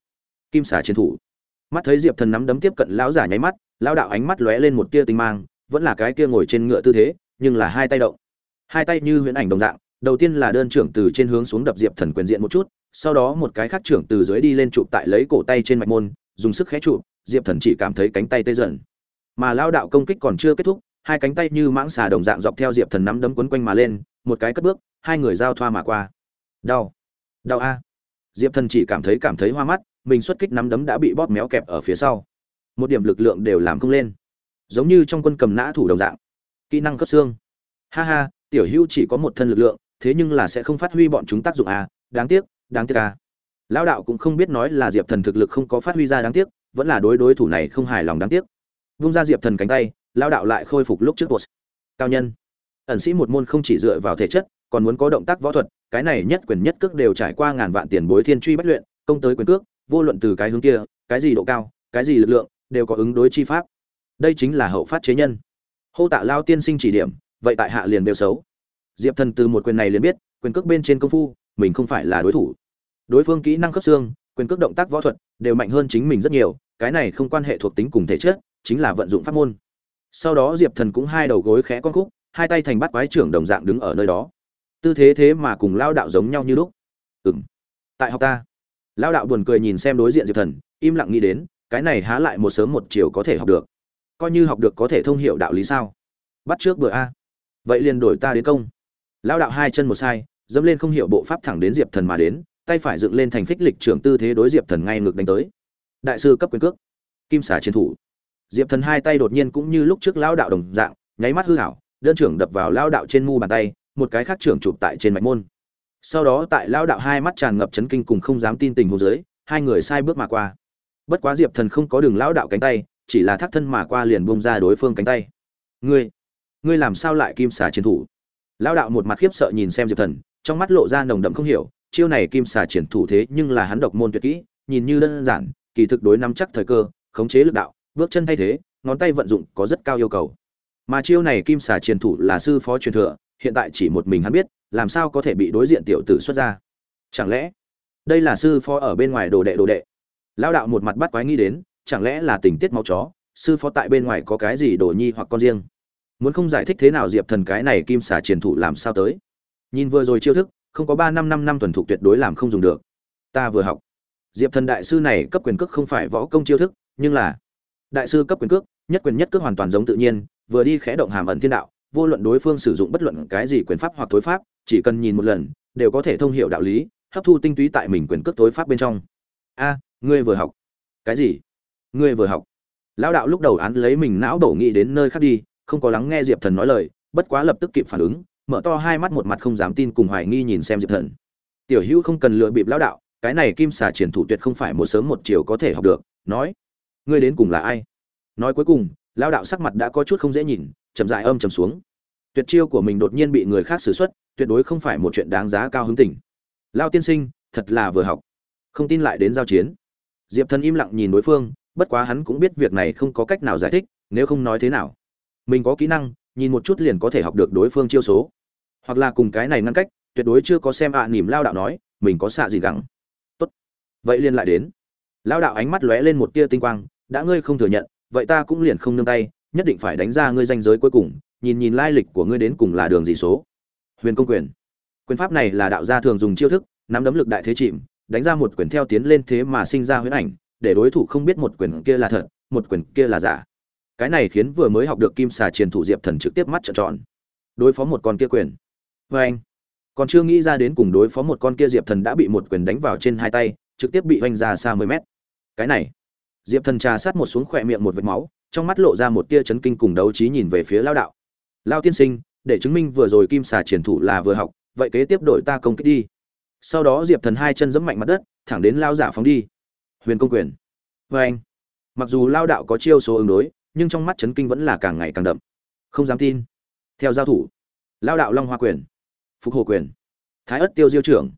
Kim xả chiến thủ. Mắt thấy diệp thần nắm đấm tiếp cận lão giả nháy mắt, lao đạo ánh mắt lóe lên một tia tinh mang, vẫn là cái kia ngồi trên ngựa tư thế, nhưng là hai tay động. Hai tay như huyễn ảnh đồng dạng đầu tiên là đơn trưởng từ trên hướng xuống đập diệp thần quyền diện một chút, sau đó một cái khác trưởng từ dưới đi lên chụp tại lấy cổ tay trên mạch môn, dùng sức khẽ chụp, diệp thần chỉ cảm thấy cánh tay tê dần. Mà lao đạo công kích còn chưa kết thúc, hai cánh tay như mãng xà đồng dạng dọc theo diệp thần nắm đấm quấn quanh mà lên, một cái cất bước, hai người giao thoa mà qua. Đau. Đau a. Diệp thần chỉ cảm thấy cảm thấy hoa mắt, mình xuất kích nắm đấm đã bị bóp méo kẹp ở phía sau. Một điểm lực lượng đều làm không lên. Giống như trong quân cầm nã thủ đồng dạng. Kỹ năng cấp xương. Ha ha, tiểu hữu chỉ có một thân lực lượng thế nhưng là sẽ không phát huy bọn chúng tác dụng à đáng tiếc đáng tiếc à. Lão đạo cũng không biết nói là diệp thần thực lực không có phát huy ra đáng tiếc, vẫn là đối đối thủ này không hài lòng đáng tiếc. Vung ra diệp thần cánh tay, lão đạo lại khôi phục lúc trước bộ. Cao nhân. Ẩn sĩ một môn không chỉ dựa vào thể chất, còn muốn có động tác võ thuật, cái này nhất quyền nhất cước đều trải qua ngàn vạn tiền bối thiên truy bách luyện, công tới quyền cước, vô luận từ cái hướng kia, cái gì độ cao, cái gì lực lượng, đều có ứng đối chi pháp. Đây chính là hậu phát chế nhân. Hô tạ lao tiên sinh chỉ điểm, vậy tại hạ liền đều xấu diệp thần từ một quyền này liền biết, quyền cước bên trên công phu, mình không phải là đối thủ. Đối phương kỹ năng khớp xương, quyền cước động tác võ thuật đều mạnh hơn chính mình rất nhiều, cái này không quan hệ thuộc tính cùng thể chất, chính là vận dụng pháp môn. Sau đó diệp thần cũng hai đầu gối khẽ con khúc, hai tay thành bắt quái trưởng đồng dạng đứng ở nơi đó. Tư thế thế mà cùng lao đạo giống nhau như lúc. Ừng tại học ta. Lao đạo buồn cười nhìn xem đối diện diệp thần, im lặng nghĩ đến, cái này há lại một sớm một chiều có thể học được. Coi như học được có thể thông hiểu đạo lý sao? Bắt trước bữa a. Vậy liền đổi ta đến công lao đạo hai chân một sai, dẫm lên không hiểu bộ pháp thẳng đến diệp thần mà đến, tay phải dựng lên thành phích lịch trưởng tư thế đối diệp thần ngay ngược đánh tới. Đại sư cấp quyền cước, kim xả chiến thủ. Diệp thần hai tay đột nhiên cũng như lúc trước lao đạo đồng dạng, nháy mắt hư hảo, đơn trưởng đập vào lao đạo trên mu bàn tay, một cái khác trưởng chụp tại trên mạch môn. Sau đó tại lao đạo hai mắt tràn ngập chấn kinh cùng không dám tin tình hồ dưới, hai người sai bước mà qua. Bất quá diệp thần không có đường lao đạo cánh tay, chỉ là thác thân mà qua liền bông ra đối phương cánh tay. Ngươi ngươi làm sao lại kim xà chiến thủ? Lao đạo một mặt khiếp sợ nhìn xem diệp thần, trong mắt lộ ra nồng đậm không hiểu, chiêu này kim xà triển thủ thế nhưng là hắn độc môn tuyệt kỹ, nhìn như đơn giản, kỳ thực đối nắm chắc thời cơ, khống chế lực đạo, bước chân thay thế, ngón tay vận dụng có rất cao yêu cầu. Mà chiêu này kim xà triển thủ là sư phó truyền thừa, hiện tại chỉ một mình hắn biết, làm sao có thể bị đối diện tiểu tử xuất ra. Chẳng lẽ, đây là sư phó ở bên ngoài đồ đệ đồ đệ? Lao đạo một mặt bắt quái nghĩ đến, chẳng lẽ là tình tiết máu chó, sư phó tại bên ngoài có cái gì đồ nhi hoặc con riêng? Muốn không giải thích thế nào diệp thần cái này kim xà triển thủ làm sao tới. Nhìn vừa rồi chiêu thức, không có ba năm năm năm tuần thục tuyệt đối làm không dùng được. Ta vừa học. Diệp thần đại sư này cấp quyền cước không phải võ công chiêu thức, nhưng là đại sư cấp quyền cước, nhất quyền nhất cước hoàn toàn giống tự nhiên, vừa đi khẽ động hàm ẩn thiên đạo, vô luận đối phương sử dụng bất luận cái gì quyền pháp hoặc tối pháp, chỉ cần nhìn một lần, đều có thể thông hiểu đạo lý, hấp thu tinh túy tại mình quyền cước tối pháp bên trong. A, ngươi vừa học. Cái gì? Ngươi vừa học. Lão đạo lúc đầu án lấy mình não đổ nghĩ đến nơi khác đi không có lắng nghe diệp thần nói lời, bất quá lập tức kịp phản ứng, mở to hai mắt một mặt không dám tin cùng hoài nghi nhìn xem diệp thần. Tiểu hữu không cần lựa bịp lão đạo, cái này kim xà triển thủ tuyệt không phải một sớm một chiều có thể học được, nói, ngươi đến cùng là ai? Nói cuối cùng, lão đạo sắc mặt đã có chút không dễ nhìn, chậm dại âm chầm xuống. Tuyệt chiêu của mình đột nhiên bị người khác xử xuất, tuyệt đối không phải một chuyện đáng giá cao hứng tỉnh lao tiên sinh, thật là vừa học. Không tin lại đến giao chiến. Diệp thần im lặng nhìn đối phương, bất quá hắn cũng biết việc này không có cách nào giải thích, nếu không nói thế nào mình có kỹ năng nhìn một chút liền có thể học được đối phương chiêu số. Hoặc là cùng cái này ngăn cách tuyệt đối chưa có xem ạ à, nỉm lao đạo nói mình có xạ gì gắng. Tốt. Vậy liền lại đến. Lao đạo ánh mắt lóe lên một tia tinh quang đã ngươi không thừa nhận vậy ta cũng liền không nương tay nhất định phải đánh ra ngươi danh giới cuối cùng nhìn nhìn lai lịch của ngươi đến cùng là đường gì số. Huyền công quyền. Quyền pháp này là đạo gia thường dùng chiêu thức nắm đấm lực đại thế chìm đánh ra một quyền theo tiến lên thế mà sinh ra huyễn ảnh để đối thủ không biết một quyền kia là thật một quyền kia là giả cái này khiến vừa mới học được kim xà triển thủ diệp thần trực tiếp mắt trợn tròn. Đối phó một con kia quyền. Vê anh, còn chưa nghĩ ra đến cùng đối phó một con kia diệp thần đã bị một quyền đánh vào trên hai tay, trực tiếp bị oanh ra xa mười mét. Cái này, diệp thần trà sát một xuống khỏe miệng một vệt máu, trong mắt lộ ra một tia chấn kinh cùng đấu trí nhìn về phía lao đạo. Lao tiên sinh, để chứng minh vừa rồi kim xà triển thủ là vừa học, vậy kế tiếp đổi ta công kích đi. Sau đó diệp thần hai chân giẫm mạnh mặt đất, thẳng đến lao giả phóng đi. Huyền công quyền. Vê anh, mặc dù lao đạo có chiêu số ứng đối nhưng trong mắt chấn kinh vẫn là càng ngày càng đậm. Không dám tin. Theo giao thủ, lao đạo long hoa quyền, phục hồ quyền, thái ất tiêu diêu trưởng,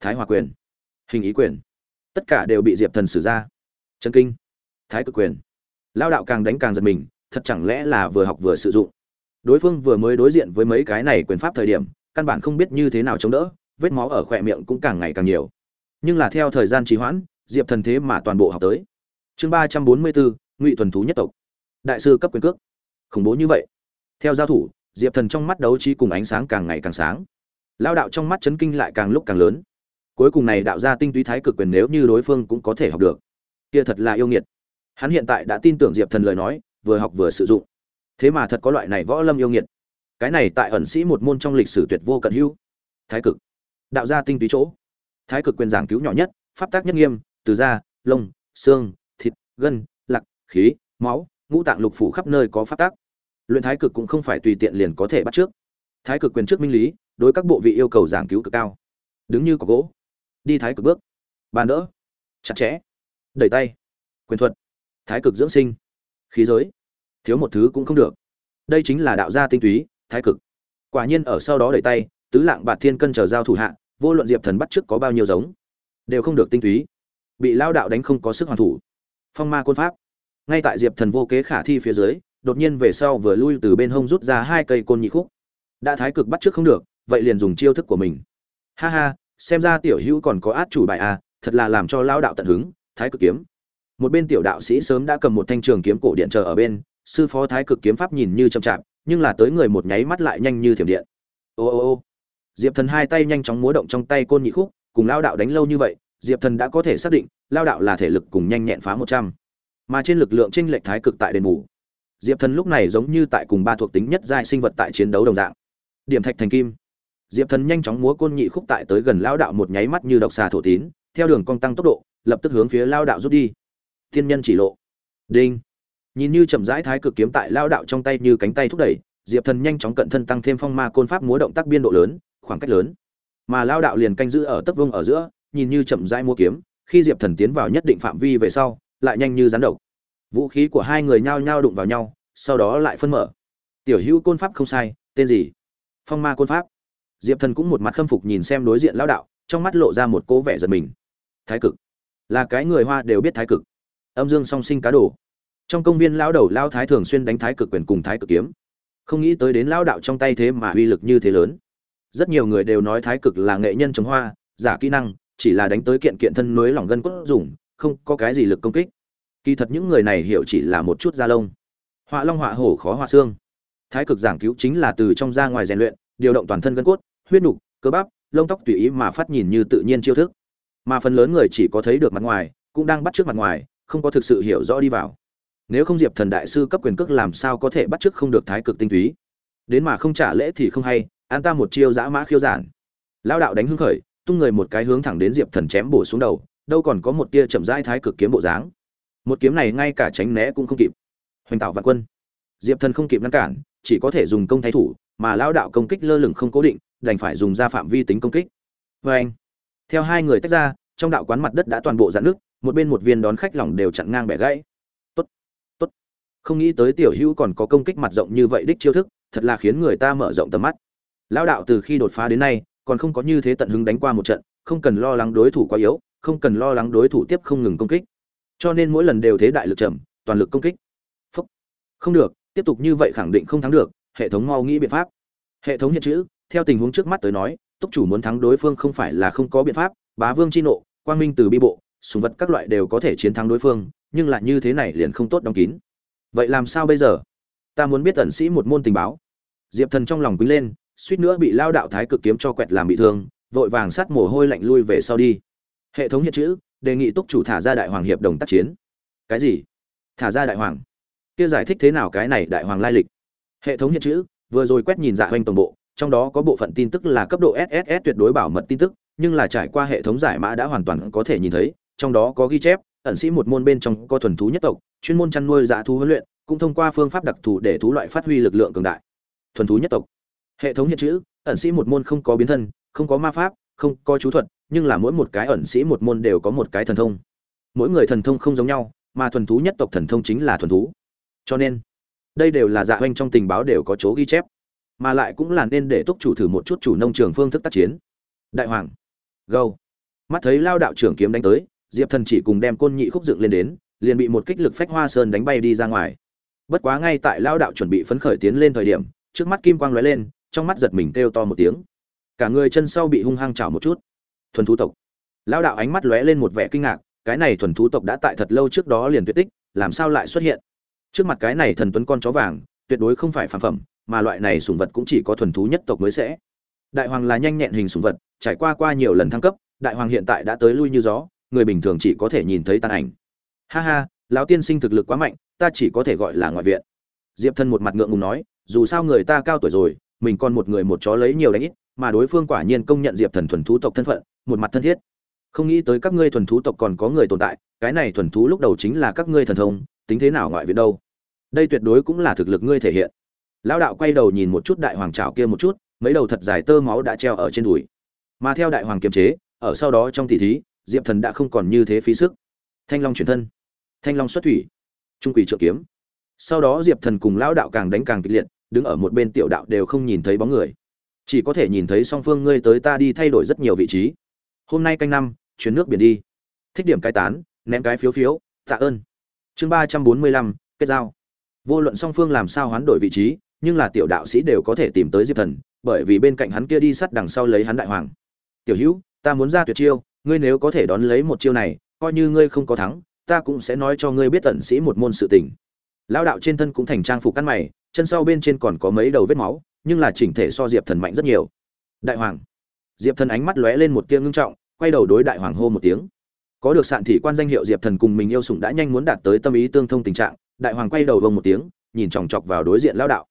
thái hòa quyền, hình ý quyền, tất cả đều bị diệp thần xử ra. Chân kinh. Thái cực quyền. Lao đạo càng đánh càng giật mình, thật chẳng lẽ là vừa học vừa sử dụng. Đối phương vừa mới đối diện với mấy cái này quyền pháp thời điểm, căn bản không biết như thế nào chống đỡ, vết máu ở khỏe miệng cũng càng ngày càng nhiều. Nhưng là theo thời gian trì hoãn, diệp thần thế mà toàn bộ học tới. Chương ba trăm bốn mươi bốn, ngụy thuần thú nhất tộc đại sư cấp quyền cước. Khủng bố như vậy. Theo giao thủ, diệp thần trong mắt đấu trí cùng ánh sáng càng ngày càng sáng. Lao đạo trong mắt chấn kinh lại càng lúc càng lớn. Cuối cùng này đạo ra tinh túy thái cực quyền nếu như đối phương cũng có thể học được. Kia thật là yêu nghiệt. Hắn hiện tại đã tin tưởng diệp thần lời nói, vừa học vừa sử dụng. Thế mà thật có loại này võ lâm yêu nghiệt. Cái này tại ẩn sĩ một môn trong lịch sử tuyệt vô cận hữu. Thái cực. Đạo gia tinh túy chỗ. Thái cực quyền giảng cứu nhỏ nhất, pháp tác nhất nghiêm, từ da, lông, xương, thịt, gân, lạc, khí, máu ngũ tạng lục phủ khắp nơi có pháp tác luyện thái cực cũng không phải tùy tiện liền có thể bắt trước. Thái cực quyền trước minh lý, đối các bộ vị yêu cầu giảng cứu cực cao. Đứng như có gỗ, đi thái cực bước. Bàn đỡ, chặt chẽ. Đẩy tay, quyền thuật. Thái cực dưỡng sinh. Khí giới. Thiếu một thứ cũng không được. Đây chính là đạo gia tinh túy, thái cực. Quả nhiên ở sau đó đẩy tay, tứ lạng bạt thiên cân chờ giao thủ hạ, vô luận diệp thần bắt trước có bao nhiêu giống, đều không được tinh túy. Bị lao đạo đánh không có sức hoàn thủ. Phong ma côn pháp ngay tại diệp thần vô kế khả thi phía dưới, đột nhiên về sau vừa lui từ bên hông rút ra hai cây côn nhị khúc. Đã thái cực bắt trước không được, vậy liền dùng chiêu thức của mình. Ha ha, xem ra tiểu hữu còn có át chủ bài à thật là làm cho lao đạo tận hứng, thái cực kiếm. Một bên tiểu đạo sĩ sớm đã cầm một thanh trường kiếm cổ điện chờ ở bên, sư phó thái cực kiếm pháp nhìn như chậm chạp, nhưng là tới người một nháy mắt lại nhanh như thiểm điện. Ô ô ô. Diệp thần hai tay nhanh chóng múa động trong tay côn nhị khúc, cùng lao đạo đánh lâu như vậy, diệp thần đã có thể xác định lao đạo là thể lực cùng nhanh nhẹn phá một trăm mà trên lực lượng trên lệch thái cực tại đền bù. Diệp thần lúc này giống như tại cùng ba thuộc tính nhất giai sinh vật tại chiến đấu đồng dạng. Điểm thạch thành kim. Diệp thần nhanh chóng múa côn nhị khúc tại tới gần lao đạo một nháy mắt như độc xà thổ tín, theo đường cong tăng tốc độ, lập tức hướng phía lao đạo rút đi. Thiên nhân chỉ lộ. Đinh. Nhìn như chậm rãi thái cực kiếm tại lao đạo trong tay như cánh tay thúc đẩy, diệp thần nhanh chóng cận thân tăng thêm phong ma côn pháp múa động tác biên độ lớn, khoảng cách lớn. Mà lao đạo liền canh giữ ở tấc vông ở giữa, nhìn như chậm rãi múa kiếm, khi diệp thần tiến vào nhất định phạm vi về sau lại nhanh như rắn độc. Vũ khí của hai người nhao nhao đụng vào nhau, sau đó lại phân mở. Tiểu hữu côn pháp không sai, tên gì? Phong ma côn pháp. Diệp thần cũng một mặt khâm phục nhìn xem đối diện lão đạo, trong mắt lộ ra một cố vẻ giật mình. Thái cực. Là cái người hoa đều biết thái cực. Âm dương song sinh cá đồ. Trong công viên lão đầu lao thái thường xuyên đánh thái cực quyền cùng thái cực kiếm. Không nghĩ tới đến lao đạo trong tay thế mà uy lực như thế lớn. Rất nhiều người đều nói thái cực là nghệ nhân trồng hoa, giả kỹ năng, chỉ là đánh tới kiện kiện thân núi lỏng gân cốt dùng không có cái gì lực công kích. Kỳ thật những người này hiểu chỉ là một chút da lông. Họa long họa hổ khó họa xương. Thái cực giảng cứu chính là từ trong ra ngoài rèn luyện, điều động toàn thân gân cốt, huyết nục, cơ bắp, lông tóc tùy ý mà phát nhìn như tự nhiên chiêu thức. Mà phần lớn người chỉ có thấy được mặt ngoài, cũng đang bắt trước mặt ngoài, không có thực sự hiểu rõ đi vào. Nếu không diệp thần đại sư cấp quyền cước làm sao có thể bắt trước không được thái cực tinh túy? Đến mà không trả lễ thì không hay, an ta một chiêu dã mã khiêu giản. Lao đạo đánh hưng khởi, tung người một cái hướng thẳng đến diệp thần chém bổ xuống đầu đâu còn có một tia chậm rãi thái cực kiếm bộ dáng. Một kiếm này ngay cả tránh né cũng không kịp. Hoành tạo vạn quân. Diệp thần không kịp ngăn cản, chỉ có thể dùng công thay thủ, mà lao đạo công kích lơ lửng không cố định, đành phải dùng ra phạm vi tính công kích. Vê anh, theo hai người tách ra, trong đạo quán mặt đất đã toàn bộ dạn nước một bên một viên đón khách lỏng đều chặn ngang bẻ gãy. Tốt tốt. Không nghĩ tới tiểu hữu còn có công kích mặt rộng như vậy đích chiêu thức, thật là khiến người ta mở rộng tầm mắt. Lão đạo từ khi đột phá đến nay, còn không có như thế tận hứng đánh qua một trận, không cần lo lắng đối thủ quá yếu không cần lo lắng đối thủ tiếp không ngừng công kích. Cho nên mỗi lần đều thế đại lực trầm, toàn lực công kích. Phúc. không được, tiếp tục như vậy khẳng định không thắng được, hệ thống mau nghĩ biện pháp. Hệ thống hiện chữ, theo tình huống trước mắt tới nói, túc chủ muốn thắng đối phương không phải là không có biện pháp, bá vương chi nộ, quang minh từ bi bộ súng vật các loại đều có thể chiến thắng đối phương, nhưng lại như thế này liền không tốt đóng kín. Vậy làm sao bây giờ? Ta muốn biết tần sĩ một môn tình báo. Diệp thần trong lòng quý lên, suýt nữa bị lao đạo thái cực kiếm cho quẹt làm bị thương, vội vàng sát mồ hôi lạnh lui về sau đi hệ thống hiện chữ, đề nghị túc chủ thả ra đại hoàng hiệp đồng tác chiến. Cái gì? Thả ra đại hoàng? Kia giải thích thế nào cái này đại hoàng lai lịch? Hệ thống hiện chữ, vừa rồi quét nhìn dạ hoành toàn bộ, trong đó có bộ phận tin tức là cấp độ sss tuyệt đối bảo mật tin tức, nhưng là trải qua hệ thống giải mã đã hoàn toàn có thể nhìn thấy, trong đó có ghi chép, ẩn sĩ một môn bên trong có thuần thú nhất tộc, chuyên môn chăn nuôi dạ thú huấn luyện, cũng thông qua phương pháp đặc thù để thú loại phát huy lực lượng cường đại. Thuần thú nhất tộc. Hệ thống hiện chữ, ẩn sĩ một môn không có biến thân, không có ma pháp, không có chú thuật nhưng là mỗi một cái ẩn sĩ một môn đều có một cái thần thông. Mỗi người thần thông không giống nhau, mà thuần thú nhất tộc thần thông chính là thuần thú. Cho nên, đây đều là dạ oanh trong tình báo đều có chỗ ghi chép. Mà lại cũng là nên để túc chủ thử một chút chủ nông trường phương thức tác chiến. Đại hoàng, gâu. Mắt thấy lao đạo trưởng kiếm đánh tới, diệp thần chỉ cùng đem côn nhị khúc dựng lên đến, liền bị một kích lực phách hoa sơn đánh bay đi ra ngoài. Bất quá ngay tại lao đạo chuẩn bị phấn khởi tiến lên thời điểm, trước mắt kim quang lóe lên, trong mắt giật mình kêu to một tiếng. Cả người chân sau bị hung hăng chảo một chút thuần thú tộc. Lao đạo ánh mắt lóe lên một vẻ kinh ngạc, cái này thuần thú tộc đã tại thật lâu trước đó liền tuyệt tích, làm sao lại xuất hiện? Trước mặt cái này thần tuấn con chó vàng, tuyệt đối không phải phản phẩm, mà loại này sùng vật cũng chỉ có thuần thú nhất tộc mới sẽ. Đại hoàng là nhanh nhẹn hình sùng vật, trải qua qua nhiều lần thăng cấp, đại hoàng hiện tại đã tới lui như gió, người bình thường chỉ có thể nhìn thấy tàn ảnh. Ha ha, lão tiên sinh thực lực quá mạnh, ta chỉ có thể gọi là ngoại viện. Diệp thân một mặt ngượng ngùng nói, dù sao người ta cao tuổi rồi, mình còn một người một chó lấy nhiều đánh ít mà đối phương quả nhiên công nhận diệp thần thuần thú tộc thân phận, một mặt thân thiết. Không nghĩ tới các ngươi thuần thú tộc còn có người tồn tại, cái này thuần thú lúc đầu chính là các ngươi thần thông, tính thế nào ngoại viện đâu. Đây tuyệt đối cũng là thực lực ngươi thể hiện. Lão đạo quay đầu nhìn một chút đại hoàng trào kia một chút, mấy đầu thật dài tơ máu đã treo ở trên đùi. Mà theo đại hoàng kiềm chế, ở sau đó trong tỷ thí, diệp thần đã không còn như thế phí sức. Thanh long chuyển thân. Thanh long xuất thủy. Trung quỷ trợ kiếm. Sau đó diệp thần cùng lão đạo càng đánh càng kịch liệt, đứng ở một bên tiểu đạo đều không nhìn thấy bóng người chỉ có thể nhìn thấy song phương ngươi tới ta đi thay đổi rất nhiều vị trí. Hôm nay canh năm chuyến nước biển đi. Thích điểm cái tán, ném cái phiếu phiếu, tạ ơn. Chương ba trăm bốn mươi lăm, kết giao. Vô luận song phương làm sao hoán đổi vị trí, nhưng là tiểu đạo sĩ đều có thể tìm tới diệp thần, bởi vì bên cạnh hắn kia đi sắt đằng sau lấy hắn đại hoàng. Tiểu hữu, ta muốn ra tuyệt chiêu, ngươi nếu có thể đón lấy một chiêu này, coi như ngươi không có thắng, ta cũng sẽ nói cho ngươi biết tận sĩ một môn sự tình. Lao đạo trên thân cũng thành trang phục căn mày, chân sau bên trên còn có mấy đầu vết máu nhưng là chỉnh thể so diệp thần mạnh rất nhiều. Đại hoàng. Diệp thần ánh mắt lóe lên một tia ngưng trọng, quay đầu đối đại hoàng hô một tiếng. Có được sạn thị quan danh hiệu diệp thần cùng mình yêu sủng đã nhanh muốn đạt tới tâm ý tương thông tình trạng, đại hoàng quay đầu vông một tiếng, nhìn chòng chọc vào đối diện lao đạo.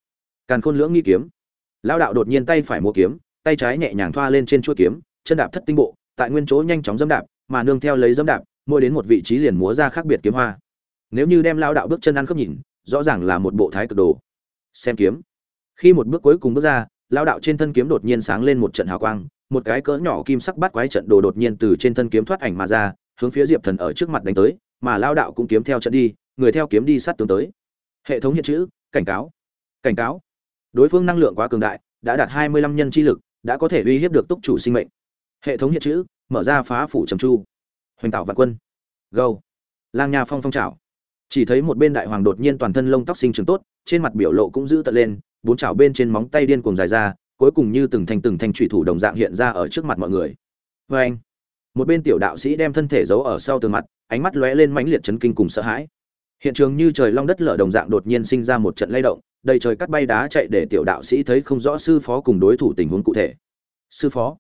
Càn khôn lưỡng nghi kiếm. Lao đạo đột nhiên tay phải mua kiếm, tay trái nhẹ nhàng thoa lên trên chuôi kiếm, chân đạp thất tinh bộ, tại nguyên chỗ nhanh chóng dẫm đạp, mà nương theo lấy dẫm đạp, mỗi đến một vị trí liền múa ra khác biệt kiếm hoa. Nếu như đem lao đạo bước chân ăn khớp nhìn, rõ ràng là một bộ thái cực đồ. Xem kiếm khi một bước cuối cùng bước ra lao đạo trên thân kiếm đột nhiên sáng lên một trận hào quang, một cái cỡ nhỏ kim sắc bắt quái trận đồ đột nhiên từ trên thân kiếm thoát ảnh mà ra, hướng phía diệp thần ở trước mặt đánh tới, mà lao đạo cũng kiếm theo trận đi, người theo kiếm đi sát tướng tới. Hệ thống hiện chữ, cảnh cáo cảnh cáo. Đối phương năng lượng quá cường đại, đã đạt hai mươi lăm nhân chi lực, đã có thể uy hiếp được túc chủ sinh mệnh. Hệ thống hiện chữ, mở ra phá phủ trầm chu hoành tạo vạn quân. Gâu lang nha phong phong trào. Chỉ thấy một bên đại hoàng đột nhiên toàn thân lông tóc sinh trưởng tốt, trên mặt biểu lộ cũng giữ tận lên bốn chảo bên trên móng tay điên cuồng dài ra, cuối cùng như từng thanh từng thanh chủy thủ đồng dạng hiện ra ở trước mặt mọi người. Và anh, một bên tiểu đạo sĩ đem thân thể giấu ở sau tường mặt, ánh mắt lóe lên mãnh liệt chấn kinh cùng sợ hãi. Hiện trường như trời long đất lở đồng dạng đột nhiên sinh ra một trận lay động, đầy trời cắt bay đá chạy để tiểu đạo sĩ thấy không rõ sư phó cùng đối thủ tình huống cụ thể. Sư phó,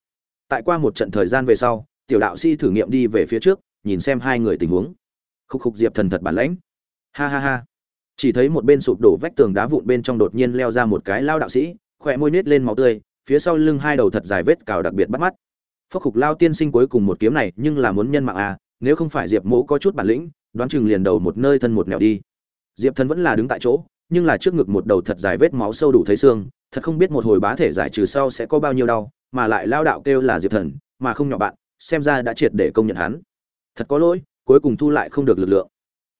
tại qua một trận thời gian về sau, tiểu đạo sĩ thử nghiệm đi về phía trước, nhìn xem hai người tình huống. Khúc khục diệp thần thật bản lãnh. Ha ha ha chỉ thấy một bên sụp đổ vách tường đá vụn bên trong đột nhiên leo ra một cái lao đạo sĩ, khỏe môi nết lên máu tươi, phía sau lưng hai đầu thật dài vết cào đặc biệt bắt mắt. Phốc khục lao tiên sinh cuối cùng một kiếm này nhưng là muốn nhân mạng à nếu không phải diệp mỗ có chút bản lĩnh, đoán chừng liền đầu một nơi thân một nẻo đi. Diệp thần vẫn là đứng tại chỗ, nhưng là trước ngực một đầu thật dài vết máu sâu đủ thấy xương, thật không biết một hồi bá thể giải trừ sau sẽ có bao nhiêu đau, mà lại lao đạo kêu là diệp thần, mà không nhỏ bạn, xem ra đã triệt để công nhận hắn. Thật có lỗi, cuối cùng thu lại không được lực lượng.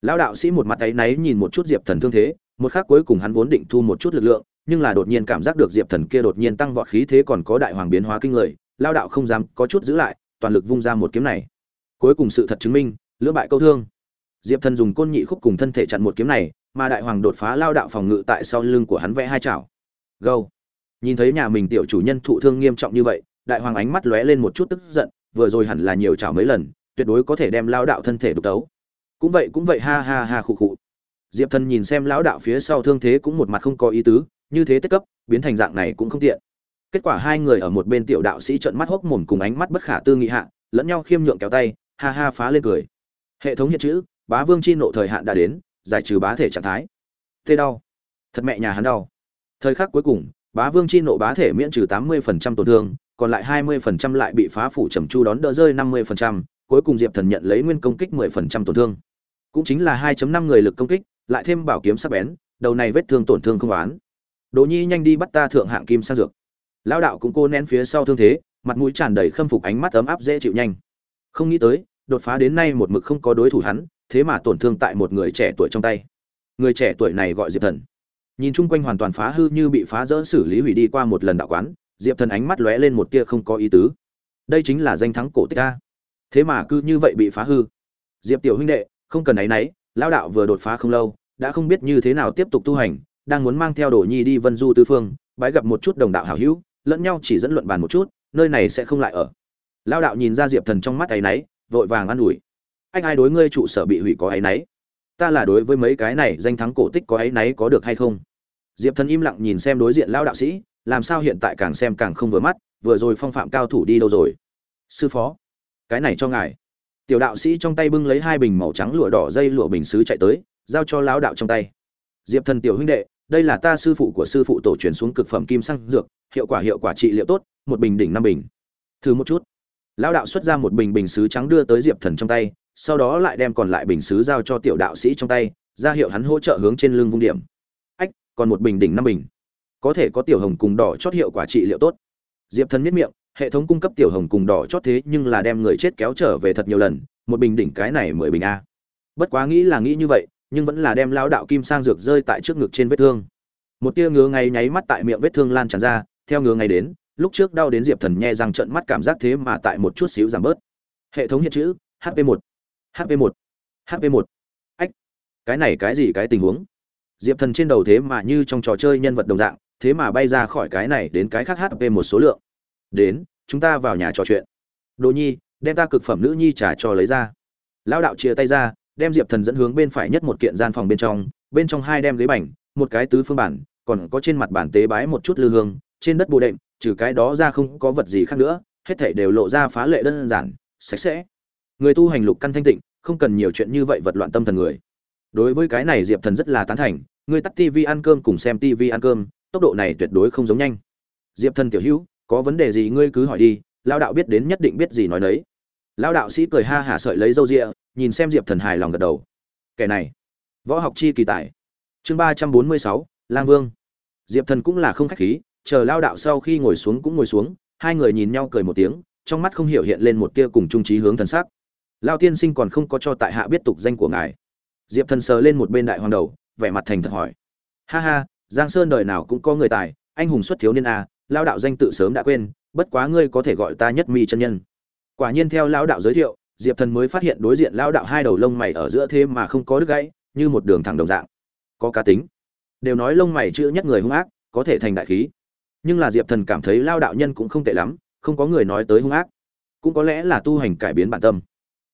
Lão đạo sĩ một mặt ấy náy nhìn một chút diệp thần thương thế, một khác cuối cùng hắn vốn định thu một chút lực lượng, nhưng là đột nhiên cảm giác được diệp thần kia đột nhiên tăng vọt khí thế còn có đại hoàng biến hóa kinh người lao đạo không dám có chút giữ lại, toàn lực vung ra một kiếm này. Cuối cùng sự thật chứng minh, lưỡng bại câu thương. Diệp thần dùng côn nhị khúc cùng thân thể chặn một kiếm này, mà đại hoàng đột phá lao đạo phòng ngự tại sau lưng của hắn vẽ hai chảo. Gâu. Nhìn thấy nhà mình tiểu chủ nhân thụ thương nghiêm trọng như vậy, đại hoàng ánh mắt lóe lên một chút tức giận, vừa rồi hẳn là nhiều chảo mấy lần, tuyệt đối có thể đem lao đạo thân thể đục tấu cũng vậy cũng vậy, ha ha ha, khụ khụ. Diệp thần nhìn xem lão đạo phía sau thương thế cũng một mặt không có ý tứ, như thế tết cấp, biến thành dạng này cũng không tiện. Kết quả hai người ở một bên tiểu đạo sĩ trợn mắt hốc mồm cùng ánh mắt bất khả tư nghị hạ, lẫn nhau khiêm nhượng kéo tay, ha ha, phá lên cười. Hệ thống hiện chữ, bá vương chi nộ thời hạn đã đến, giải trừ bá thể trạng thái. Tê đau. Thật mẹ nhà hắn đau. Thời khắc cuối cùng, bá vương chi nộ bá thể miễn trừ tám mươi phần trăm tổn thương, còn lại hai mươi phần trăm lại bị phá phủ trầm chu đón đỡ rơi năm mươi phần trăm, cuối cùng diệp thần nhận lấy nguyên công kích mười phần trăm tổn thương cũng chính là hai năm người lực công kích lại thêm bảo kiếm sắc bén đầu này vết thương tổn thương không oán Đỗ Nhi nhanh đi bắt ta thượng hạng kim sang dược. Lão đạo cũng cô nén phía sau thương thế, mặt mũi tràn đầy khâm phục ánh mắt ấm áp dễ chịu nhanh. Không nghĩ tới, đột phá đến nay một mực không có đối thủ hắn, thế mà tổn thương tại một người trẻ tuổi trong tay. Người trẻ tuổi này gọi Diệp Thần. Nhìn chung quanh hoàn toàn phá hư như bị phá rỡ xử lý hủy đi qua một lần đạo quán, Diệp Thần ánh mắt lóe lên một tia không có ý tứ. Đây chính là danh thắng cổ tích a. Thế mà cứ như vậy bị phá hư. Diệp tiểu huynh đệ, không cần ấy nấy, lão đạo vừa đột phá không lâu, đã không biết như thế nào tiếp tục tu hành, đang muốn mang theo Đồ Nhi đi Vân Du tứ phương, bái gặp một chút đồng đạo hảo hữu, lẫn nhau chỉ dẫn luận bàn một chút, nơi này sẽ không lại ở. Lão đạo nhìn ra Diệp Thần trong mắt ấy nấy, vội vàng an ủi. Anh ai đối ngươi trụ sở bị hủy có ấy nấy? Ta là đối với mấy cái này danh thắng cổ tích có ấy nấy có được hay không? Diệp Thần im lặng nhìn xem đối diện lão đạo sĩ, làm sao hiện tại càng xem càng không vừa mắt, vừa rồi phong phạm cao thủ đi đâu rồi sư phó cái này cho ngài tiểu đạo sĩ trong tay bưng lấy hai bình màu trắng lụa đỏ dây lụa bình xứ chạy tới, giao cho lão đạo trong tay. Diệp thần tiểu huynh đệ, đây là ta sư phụ của sư phụ tổ truyền xuống cực phẩm kim xăng dược, hiệu quả hiệu quả trị liệu tốt, một bình đỉnh năm bình. Thử một chút. Lão đạo xuất ra một bình bình xứ trắng đưa tới diệp thần trong tay, sau đó lại đem còn lại bình xứ giao cho tiểu đạo sĩ trong tay, ra hiệu hắn hỗ trợ hướng trên lưng vung điểm. Ách, còn một bình đỉnh năm bình. Có thể có tiểu hồng cùng đỏ chót hiệu quả trị liệu tốt. Diệp thần miết miệng hệ thống cung cấp tiểu hồng cùng đỏ chót thế nhưng là đem người chết kéo trở về thật nhiều lần, một bình đỉnh cái này mười bình a. Bất quá nghĩ là nghĩ như vậy, nhưng vẫn là đem lao đạo kim sang dược rơi tại trước ngực trên vết thương. Một tia ngứa ngay nháy mắt tại miệng vết thương lan tràn ra, theo ngứa ngay đến, lúc trước đau đến diệp thần nhẹ răng trận mắt cảm giác thế mà tại một chút xíu giảm bớt. Hệ thống hiện chữ hp một hp một hp một. Ách, cái này cái gì cái tình huống? Diệp thần trên đầu thế mà như trong trò chơi nhân vật đồng dạng, thế mà bay ra khỏi cái này đến cái khác hp một số lượng đến, chúng ta vào nhà trò chuyện. Đồ nhi, đem ta cực phẩm nữ nhi trả cho lấy ra. Lão đạo chia tay ra, đem diệp thần dẫn hướng bên phải nhất một kiện gian phòng bên trong bên trong hai đem ghế bành, một cái tứ phương bản, còn có trên mặt bản tế bái một chút lư hương, trên đất bồ đệm, trừ cái đó ra không có vật gì khác nữa, hết thảy đều lộ ra phá lệ đơn giản, sạch sẽ. Người tu hành lục căn thanh tịnh, không cần nhiều chuyện như vậy vật loạn tâm thần người. Đối với cái này diệp thần rất là tán thành, người tắt tv ăn cơm cùng xem tv ăn cơm, tốc độ này tuyệt đối không giống nhanh. Diệp thần tiểu hữu có vấn đề gì ngươi cứ hỏi đi lao đạo biết đến nhất định biết gì nói đấy lao đạo sĩ cười ha hả sợi lấy râu rịa, nhìn xem diệp thần hài lòng gật đầu. Kẻ này, võ học chi kỳ tài. Chương ba trăm bốn mươi sáu, lang vương. Diệp thần cũng là không khách khí, chờ lao đạo sau khi ngồi xuống cũng ngồi xuống, hai người nhìn nhau cười một tiếng, trong mắt không hiểu hiện lên một tia cùng trung trí hướng thần sắc. Lao tiên sinh còn không có cho tại hạ biết tục danh của ngài. Diệp thần sờ lên một bên đại hoàng đầu, vẻ mặt thành thật hỏi. Ha ha, giang sơn đời nào cũng có người tài, anh hùng xuất thiếu niên a lao đạo danh tự sớm đã quên, bất quá ngươi có thể gọi ta nhất mi chân nhân. Quả nhiên theo lao đạo giới thiệu, diệp thần mới phát hiện đối diện lao đạo hai đầu lông mày ở giữa thế mà không có đứt gãy, như một đường thẳng đồng dạng. Có cá tính. Đều nói lông mày chữ nhất người hung ác, có thể thành đại khí. Nhưng là diệp thần cảm thấy lao đạo nhân cũng không tệ lắm, không có người nói tới hung ác. Cũng có lẽ là tu hành cải biến bản tâm.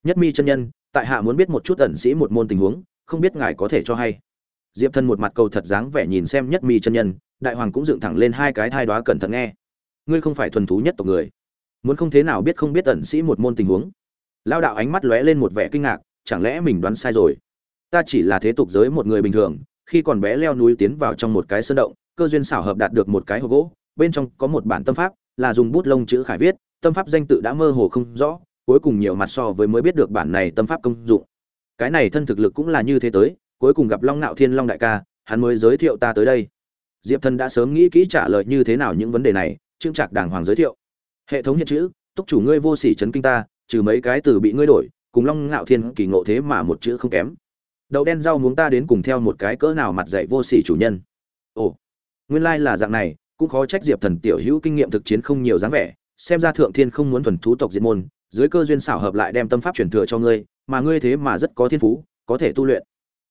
Nhất mi chân nhân, tại hạ muốn biết một chút ẩn sĩ một môn tình huống, không biết ngài có thể cho hay. Diệp thần một mặt cầu thật dáng vẻ nhìn xem nhất mi chân nhân đại hoàng cũng dựng thẳng lên hai cái thai đoá cẩn thận nghe. Ngươi không phải thuần thú nhất tộc người. Muốn không thế nào biết không biết ẩn sĩ một môn tình huống. Lao đạo ánh mắt lóe lên một vẻ kinh ngạc, chẳng lẽ mình đoán sai rồi? Ta chỉ là thế tục giới một người bình thường, khi còn bé leo núi tiến vào trong một cái sơn động, cơ duyên xảo hợp đạt được một cái hộp gỗ, bên trong có một bản tâm pháp, là dùng bút lông chữ khải viết, tâm pháp danh tự đã mơ hồ không rõ, cuối cùng nhiều mặt so với mới biết được bản này tâm pháp công dụng. Cái này thân thực lực cũng là như thế tới, cuối cùng gặp long nạo thiên long đại ca, hắn mới giới thiệu ta tới đây diệp thần đã sớm nghĩ kỹ trả lời như thế nào những vấn đề này, trương trạc đàng hoàng giới thiệu. Hệ thống hiện chữ, túc chủ ngươi vô sỉ chấn kinh ta, trừ mấy cái từ bị ngươi đổi, cùng long ngạo thiên kỳ ngộ thế mà một chữ không kém. Đậu đen rau muống ta đến cùng theo một cái cỡ nào mặt dạy vô sỉ chủ nhân. Ồ, nguyên lai là dạng này, cũng khó trách diệp thần tiểu hữu kinh nghiệm thực chiến không nhiều dáng vẻ, xem ra thượng thiên không muốn thuần thú tộc diệt môn, dưới cơ duyên xảo hợp lại đem tâm pháp truyền thừa cho ngươi, mà ngươi thế mà rất có thiên phú, có thể tu luyện.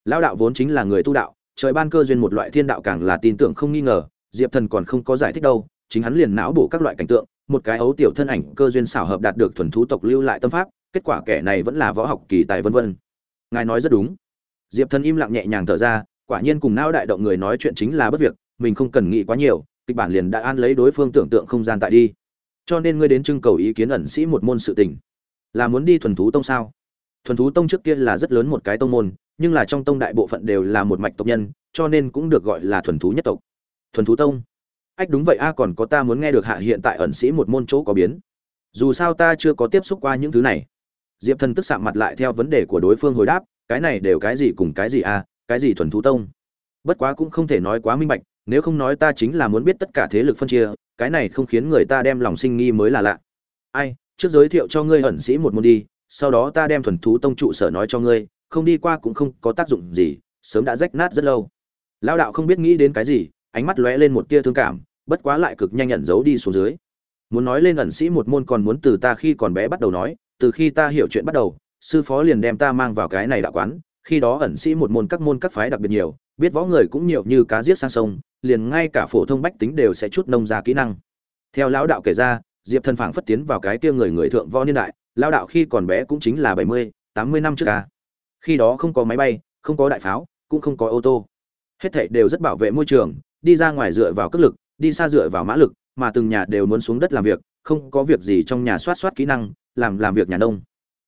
Lao đạo vốn chính là người tu đạo trời ban cơ duyên một loại thiên đạo càng là tin tưởng không nghi ngờ, diệp thần còn không có giải thích đâu, chính hắn liền não bổ các loại cảnh tượng, một cái ấu tiểu thân ảnh cơ duyên xảo hợp đạt được thuần thú tộc lưu lại tâm pháp, kết quả kẻ này vẫn là võ học kỳ tài vân vân. Ngài nói rất đúng. Diệp thần im lặng nhẹ nhàng thở ra, quả nhiên cùng não đại động người nói chuyện chính là bất việc, mình không cần nghĩ quá nhiều, kịch bản liền đã an lấy đối phương tưởng tượng không gian tại đi. Cho nên ngươi đến trưng cầu ý kiến ẩn sĩ một môn sự tình. Là muốn đi thuần thú tông sao? Thuần thú tông trước kia là rất lớn một cái tông môn nhưng là trong tông đại bộ phận đều là một mạch tộc nhân, cho nên cũng được gọi là thuần thú nhất tộc. Thuần thú tông? Ách, đúng vậy a, còn có ta muốn nghe được hạ hiện tại ẩn sĩ một môn chỗ có biến. Dù sao ta chưa có tiếp xúc qua những thứ này. Diệp thần tức sạm mặt lại theo vấn đề của đối phương hồi đáp, cái này đều cái gì cùng cái gì a, cái gì thuần thú tông? Bất quá cũng không thể nói quá minh bạch, nếu không nói ta chính là muốn biết tất cả thế lực phân chia, cái này không khiến người ta đem lòng sinh nghi mới là lạ. Ai, trước giới thiệu cho ngươi ẩn sĩ một môn đi, sau đó ta đem thuần thú tông trụ sở nói cho ngươi không đi qua cũng không có tác dụng gì, sớm đã rách nát rất lâu. Lao đạo không biết nghĩ đến cái gì, ánh mắt lóe lên một tia thương cảm, bất quá lại cực nhanh nhận giấu đi xuống dưới. Muốn nói lên ẩn sĩ một môn còn muốn từ ta khi còn bé bắt đầu nói, từ khi ta hiểu chuyện bắt đầu, sư phó liền đem ta mang vào cái này đạo quán, khi đó ẩn sĩ một môn các môn các phái đặc biệt nhiều, biết võ người cũng nhiều như cá giết sang sông, liền ngay cả phổ thông bách tính đều sẽ chút nông ra kỹ năng. Theo lão đạo kể ra, diệp thần phảng phất tiến vào cái kia người người thượng võ niên đại, lão đạo khi còn bé cũng chính là bảy mươi, tám mươi năm trước ca khi đó không có máy bay, không có đại pháo, cũng không có ô tô. Hết thảy đều rất bảo vệ môi trường, đi ra ngoài dựa vào cước lực, đi xa dựa vào mã lực, mà từng nhà đều muốn xuống đất làm việc, không có việc gì trong nhà soát soát kỹ năng, làm làm việc nhà nông.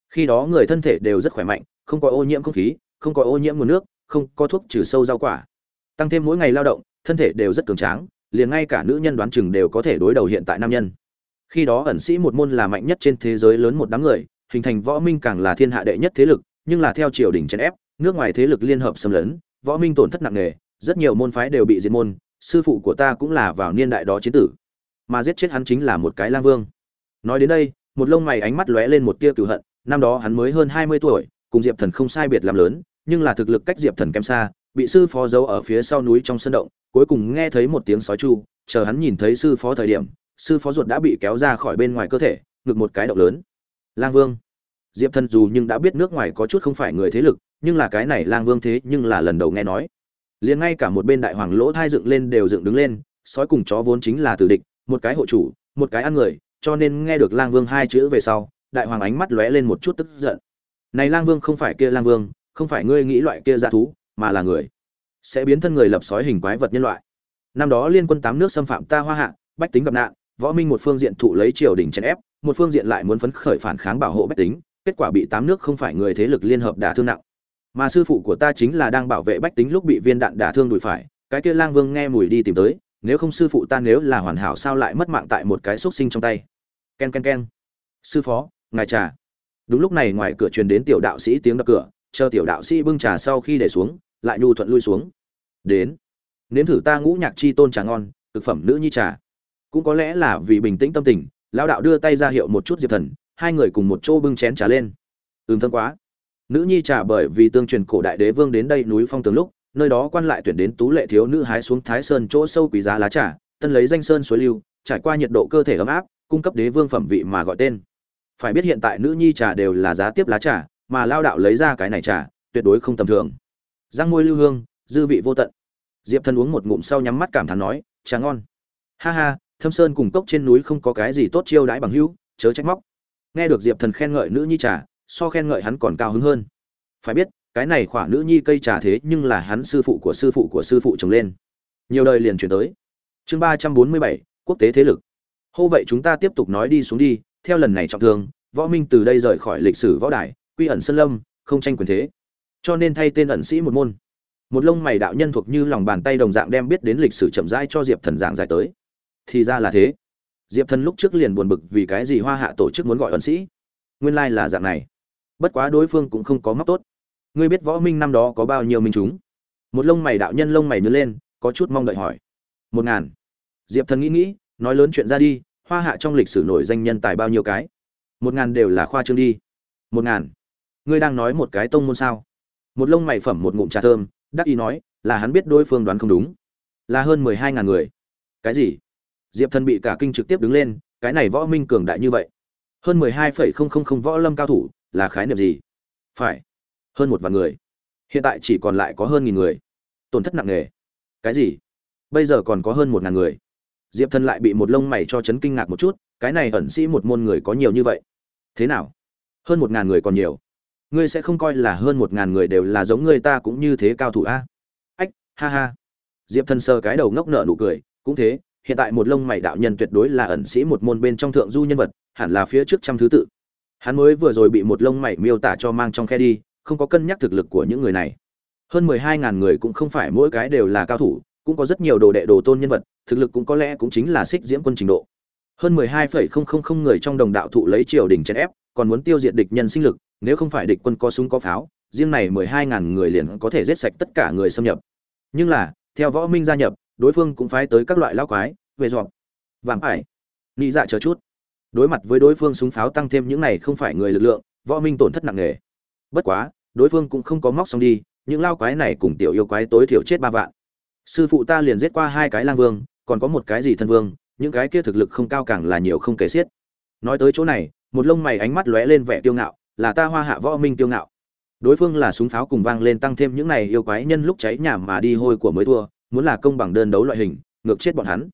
Khi đó người thân thể đều rất khỏe mạnh, không có ô nhiễm không khí, không có ô nhiễm nguồn nước, không có thuốc trừ sâu rau quả. Tăng thêm mỗi ngày lao động, thân thể đều rất cường tráng, liền ngay cả nữ nhân đoán chừng đều có thể đối đầu hiện tại nam nhân. Khi đó ẩn sĩ một môn là mạnh nhất trên thế giới lớn một đám người, hình thành võ minh càng là thiên hạ đệ nhất thế lực nhưng là theo triều đình chèn ép, nước ngoài thế lực liên hợp xâm lấn, võ minh tổn thất nặng nề, rất nhiều môn phái đều bị diệt môn, sư phụ của ta cũng là vào niên đại đó chiến tử. Mà giết chết hắn chính là một cái lang vương. Nói đến đây, một lông mày ánh mắt lóe lên một tia cừu hận, năm đó hắn mới hơn hai mươi tuổi, cùng diệp thần không sai biệt làm lớn, nhưng là thực lực cách diệp thần kém xa, bị sư phó giấu ở phía sau núi trong sân động, cuối cùng nghe thấy một tiếng sói chu, chờ hắn nhìn thấy sư phó thời điểm, sư phó ruột đã bị kéo ra khỏi bên ngoài cơ thể, ngực một cái động lớn. Lang vương diệp thần dù nhưng đã biết nước ngoài có chút không phải người thế lực, nhưng là cái này lang vương thế nhưng là lần đầu nghe nói. Liền ngay cả một bên đại hoàng lỗ thai dựng lên đều dựng đứng lên, sói cùng chó vốn chính là tử địch, một cái hộ chủ, một cái ăn người, cho nên nghe được lang vương hai chữ về sau, đại hoàng ánh mắt lóe lên một chút tức giận. Này lang vương không phải kia lang vương, không phải ngươi nghĩ loại kia dạ thú, mà là người. Sẽ biến thân người lập sói hình quái vật nhân loại. Năm đó liên quân tám nước xâm phạm ta hoa hạ, bách tính gặp nạn, võ minh một phương diện thụ lấy triều đình chèn ép, một phương diện lại muốn phấn khởi phản kháng bảo hộ bách tính kết quả bị tám nước không phải người thế lực liên hợp đả thương nặng. Mà sư phụ của ta chính là đang bảo vệ bách tính lúc bị viên đạn đả thương đùi phải, cái kia lang vương nghe mùi đi tìm tới, nếu không sư phụ ta nếu là hoàn hảo sao lại mất mạng tại một cái xúc sinh trong tay. Ken ken ken. Sư phó, ngài trà. Đúng lúc này ngoài cửa truyền đến tiểu đạo sĩ tiếng đập cửa, chờ tiểu đạo sĩ bưng trà sau khi để xuống, lại nhu thuận lui xuống. Đến. Nếm thử ta ngũ nhạc chi tôn trà ngon, thực phẩm nữ nhi trà. Cũng có lẽ là vì bình tĩnh tâm tình, lão đạo đưa tay ra hiệu một chút diệp thần hai người cùng một chỗ bưng chén trà lên. Ừm, thơm quá. Nữ nhi trà bởi vì tương truyền cổ đại đế vương đến đây núi phong tường lúc, nơi đó quan lại tuyển đến tú lệ thiếu nữ hái xuống thái sơn chỗ sâu quý giá lá trà, tân lấy danh sơn suối lưu, trải qua nhiệt độ cơ thể ấm áp, cung cấp đế vương phẩm vị mà gọi tên. Phải biết hiện tại nữ nhi trà đều là giá tiếp lá trà, mà lao đạo lấy ra cái này trà, tuyệt đối không tầm thường. Răng môi lưu hương, dư vị vô tận. Diệp thân uống một ngụm sau nhắm mắt cảm thán nói, trà ngon. Ha ha, thâm sơn cùng cốc trên núi không có cái gì tốt chiêu đãi bằng hữu, chớ trách móc nghe được diệp thần khen ngợi nữ nhi trà, so khen ngợi hắn còn cao hứng hơn. Phải biết, cái này khỏa nữ nhi cây trà thế nhưng là hắn sư phụ của sư phụ của sư phụ trồng lên. Nhiều đời liền chuyển tới. Chương ba trăm bốn mươi bảy, quốc tế thế lực. Hô vậy chúng ta tiếp tục nói đi xuống đi, theo lần này trọng thương, võ minh từ đây rời khỏi lịch sử võ đài, quy ẩn sân lâm, không tranh quyền thế. Cho nên thay tên ẩn sĩ một môn. Một lông mày đạo nhân thuộc như lòng bàn tay đồng dạng đem biết đến lịch sử chậm rãi cho diệp thần giảng giải tới. Thì ra là thế diệp thần lúc trước liền buồn bực vì cái gì hoa hạ tổ chức muốn gọi ẩn sĩ. Nguyên lai là dạng này. Bất quá đối phương cũng không có móc tốt. Ngươi biết võ minh năm đó có bao nhiêu minh chúng? Một lông mày đạo nhân lông mày nhớ lên, có chút mong đợi hỏi. Một ngàn. Diệp thần nghĩ nghĩ, nói lớn chuyện ra đi, hoa hạ trong lịch sử nổi danh nhân tài bao nhiêu cái? Một ngàn đều là khoa trương đi. Một ngàn. Ngươi đang nói một cái tông môn sao? Một lông mày phẩm một ngụm trà thơm, đắc ý nói, là hắn biết đối phương đoán không đúng. Là hơn mười hai ngàn người. Cái gì? Diệp thần bị cả kinh trực tiếp đứng lên, cái này võ minh cường đại như vậy. Hơn mười hai phẩy không không không võ lâm cao thủ, là khái niệm gì? Phải, hơn một vạn người. Hiện tại chỉ còn lại có hơn nghìn người. Tổn thất nặng nề. Cái gì? Bây giờ còn có hơn một ngàn người. Diệp thần lại bị một lông mày cho chấn kinh ngạc một chút, cái này ẩn sĩ một môn người có nhiều như vậy. Thế nào? Hơn một ngàn người còn nhiều. Ngươi sẽ không coi là hơn một ngàn người đều là giống ngươi ta cũng như thế cao thủ a? Ách, ha ha. Diệp thần sờ cái đầu ngốc nợ nụ cười, cũng thế hiện tại một lông mày đạo nhân tuyệt đối là ẩn sĩ một môn bên trong thượng du nhân vật, hẳn là phía trước trăm thứ tự. Hắn mới vừa rồi bị một lông mày miêu tả cho mang trong khe đi, không có cân nhắc thực lực của những người này. Hơn mười hai ngàn người cũng không phải mỗi cái đều là cao thủ, cũng có rất nhiều đồ đệ đồ tôn nhân vật, thực lực cũng có lẽ cũng chính là xích diễm quân trình độ. Hơn mười hai phẩy không không không người trong đồng đạo thụ lấy triều đình chèn ép, còn muốn tiêu diệt địch nhân sinh lực, nếu không phải địch quân có súng có pháo, riêng này mười hai ngàn người liền có thể giết sạch tất cả người xâm nhập. Nhưng là, theo võ minh gia nhập đối phương cũng phái tới các loại lao quái, về dọn. Vàng ải. Nghĩ dạ chờ chút. Đối mặt với đối phương súng pháo tăng thêm những này không phải người lực lượng, võ minh tổn thất nặng nề. Bất quá, đối phương cũng không có móc xong đi, những lao quái này cùng tiểu yêu quái tối thiểu chết ba vạn. Sư phụ ta liền giết qua hai cái lang vương, còn có một cái gì thân vương, những cái kia thực lực không cao càng là nhiều không kể xiết. Nói tới chỗ này, một lông mày ánh mắt lóe lên vẻ tiêu ngạo, là ta hoa hạ võ minh tiêu ngạo. Đối phương là súng pháo cùng vang lên tăng thêm những này yêu quái nhân lúc cháy nhà mà đi hôi của mới thua muốn là công bằng đơn đấu loại hình, ngược chết bọn hắn.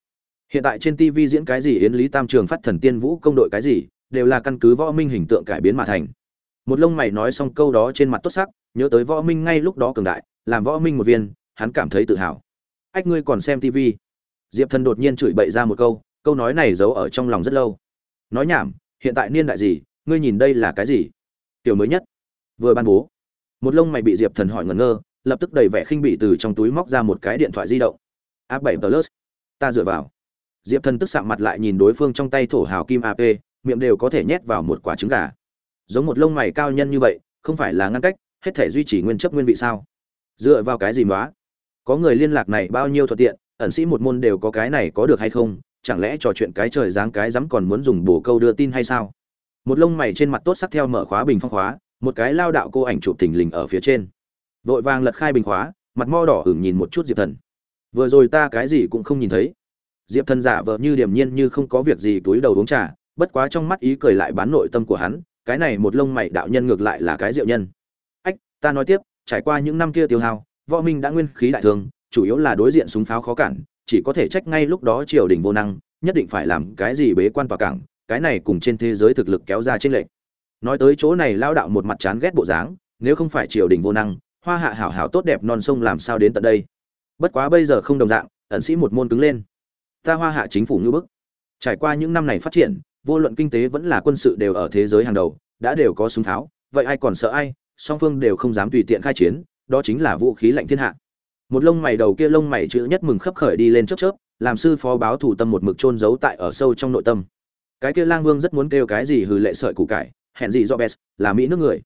Hiện tại trên tv diễn cái gì yến lý tam trường phát thần tiên vũ công đội cái gì, đều là căn cứ võ minh hình tượng cải biến mà thành. Một lông mày nói xong câu đó trên mặt tốt sắc, nhớ tới võ minh ngay lúc đó cường đại, làm võ minh một viên, hắn cảm thấy tự hào. Ách, ngươi còn xem tv diệp thần đột nhiên chửi bậy ra một câu câu nói này giấu ở trong lòng rất lâu. Nói nhảm, hiện tại niên đại gì, ngươi nhìn đây là cái gì? Tiểu mới nhất. Vừa ban bố. Một lông mày bị diệp thần hỏi ngẩn ngơ lập tức đầy vẻ khinh bỉ từ trong túi móc ra một cái điện thoại di động. A bảy plus, ta dựa vào. Diệp thần tức sạm mặt lại nhìn đối phương trong tay thổ hào kim ap miệng đều có thể nhét vào một quả trứng gà. Giống một lông mày cao nhân như vậy, không phải là ngăn cách, hết thể duy trì nguyên chấp nguyên vị sao? Dựa vào cái gì đó có người liên lạc này bao nhiêu thuận tiện, ẩn sĩ một môn đều có cái này có được hay không? Chẳng lẽ trò chuyện cái trời dáng cái dám còn muốn dùng bổ câu đưa tin hay sao? Một lông mày trên mặt tốt sắc theo mở khóa bình phong khóa, một cái lao đạo cô ảnh chụp thình lình ở phía trên vội vàng lật khai bình khóa, mặt mo đỏ hửng nhìn một chút diệp thần. Vừa rồi ta cái gì cũng không nhìn thấy. Diệp thần giả vờ như điềm nhiên như không có việc gì túi đầu uống trà, bất quá trong mắt ý cười lại bán nội tâm của hắn, cái này một lông mày đạo nhân ngược lại là cái diệu nhân. Ách, ta nói tiếp, trải qua những năm kia tiêu hao, võ minh đã nguyên khí đại thương chủ yếu là đối diện súng pháo khó cản, chỉ có thể trách ngay lúc đó triều đình vô năng, nhất định phải làm cái gì bế quan tòa cảng, cái này cùng trên thế giới thực lực kéo ra trên lệnh nói tới chỗ này lao đạo một mặt chán ghét bộ dáng, nếu không phải triều đình vô năng hoa hạ hảo hảo tốt đẹp non sông làm sao đến tận đây? Bất quá bây giờ không đồng dạng, ẩn sĩ một môn cứng lên. Ta hoa hạ chính phủ như bức. Trải qua những năm này phát triển, vô luận kinh tế vẫn là quân sự đều ở thế giới hàng đầu, đã đều có súng tháo, vậy ai còn sợ ai? Song phương đều không dám tùy tiện khai chiến, đó chính là vũ khí lạnh thiên hạ. Một lông mày đầu kia lông mày chữ nhất mừng khấp khởi đi lên chớp chớp, làm sư phó báo thủ tâm một mực chôn giấu tại ở sâu trong nội tâm. Cái kia lang vương rất muốn kêu cái gì hừ lệ sợi củ cải, hẹn gì do bes là mỹ nước người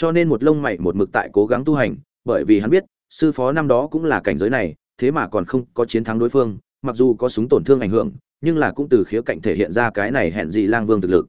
cho nên một lông mày một mực tại cố gắng tu hành, bởi vì hắn biết, sư phó năm đó cũng là cảnh giới này, thế mà còn không có chiến thắng đối phương, mặc dù có súng tổn thương ảnh hưởng, nhưng là cũng từ khía cạnh thể hiện ra cái này hẹn gì lang vương thực lực.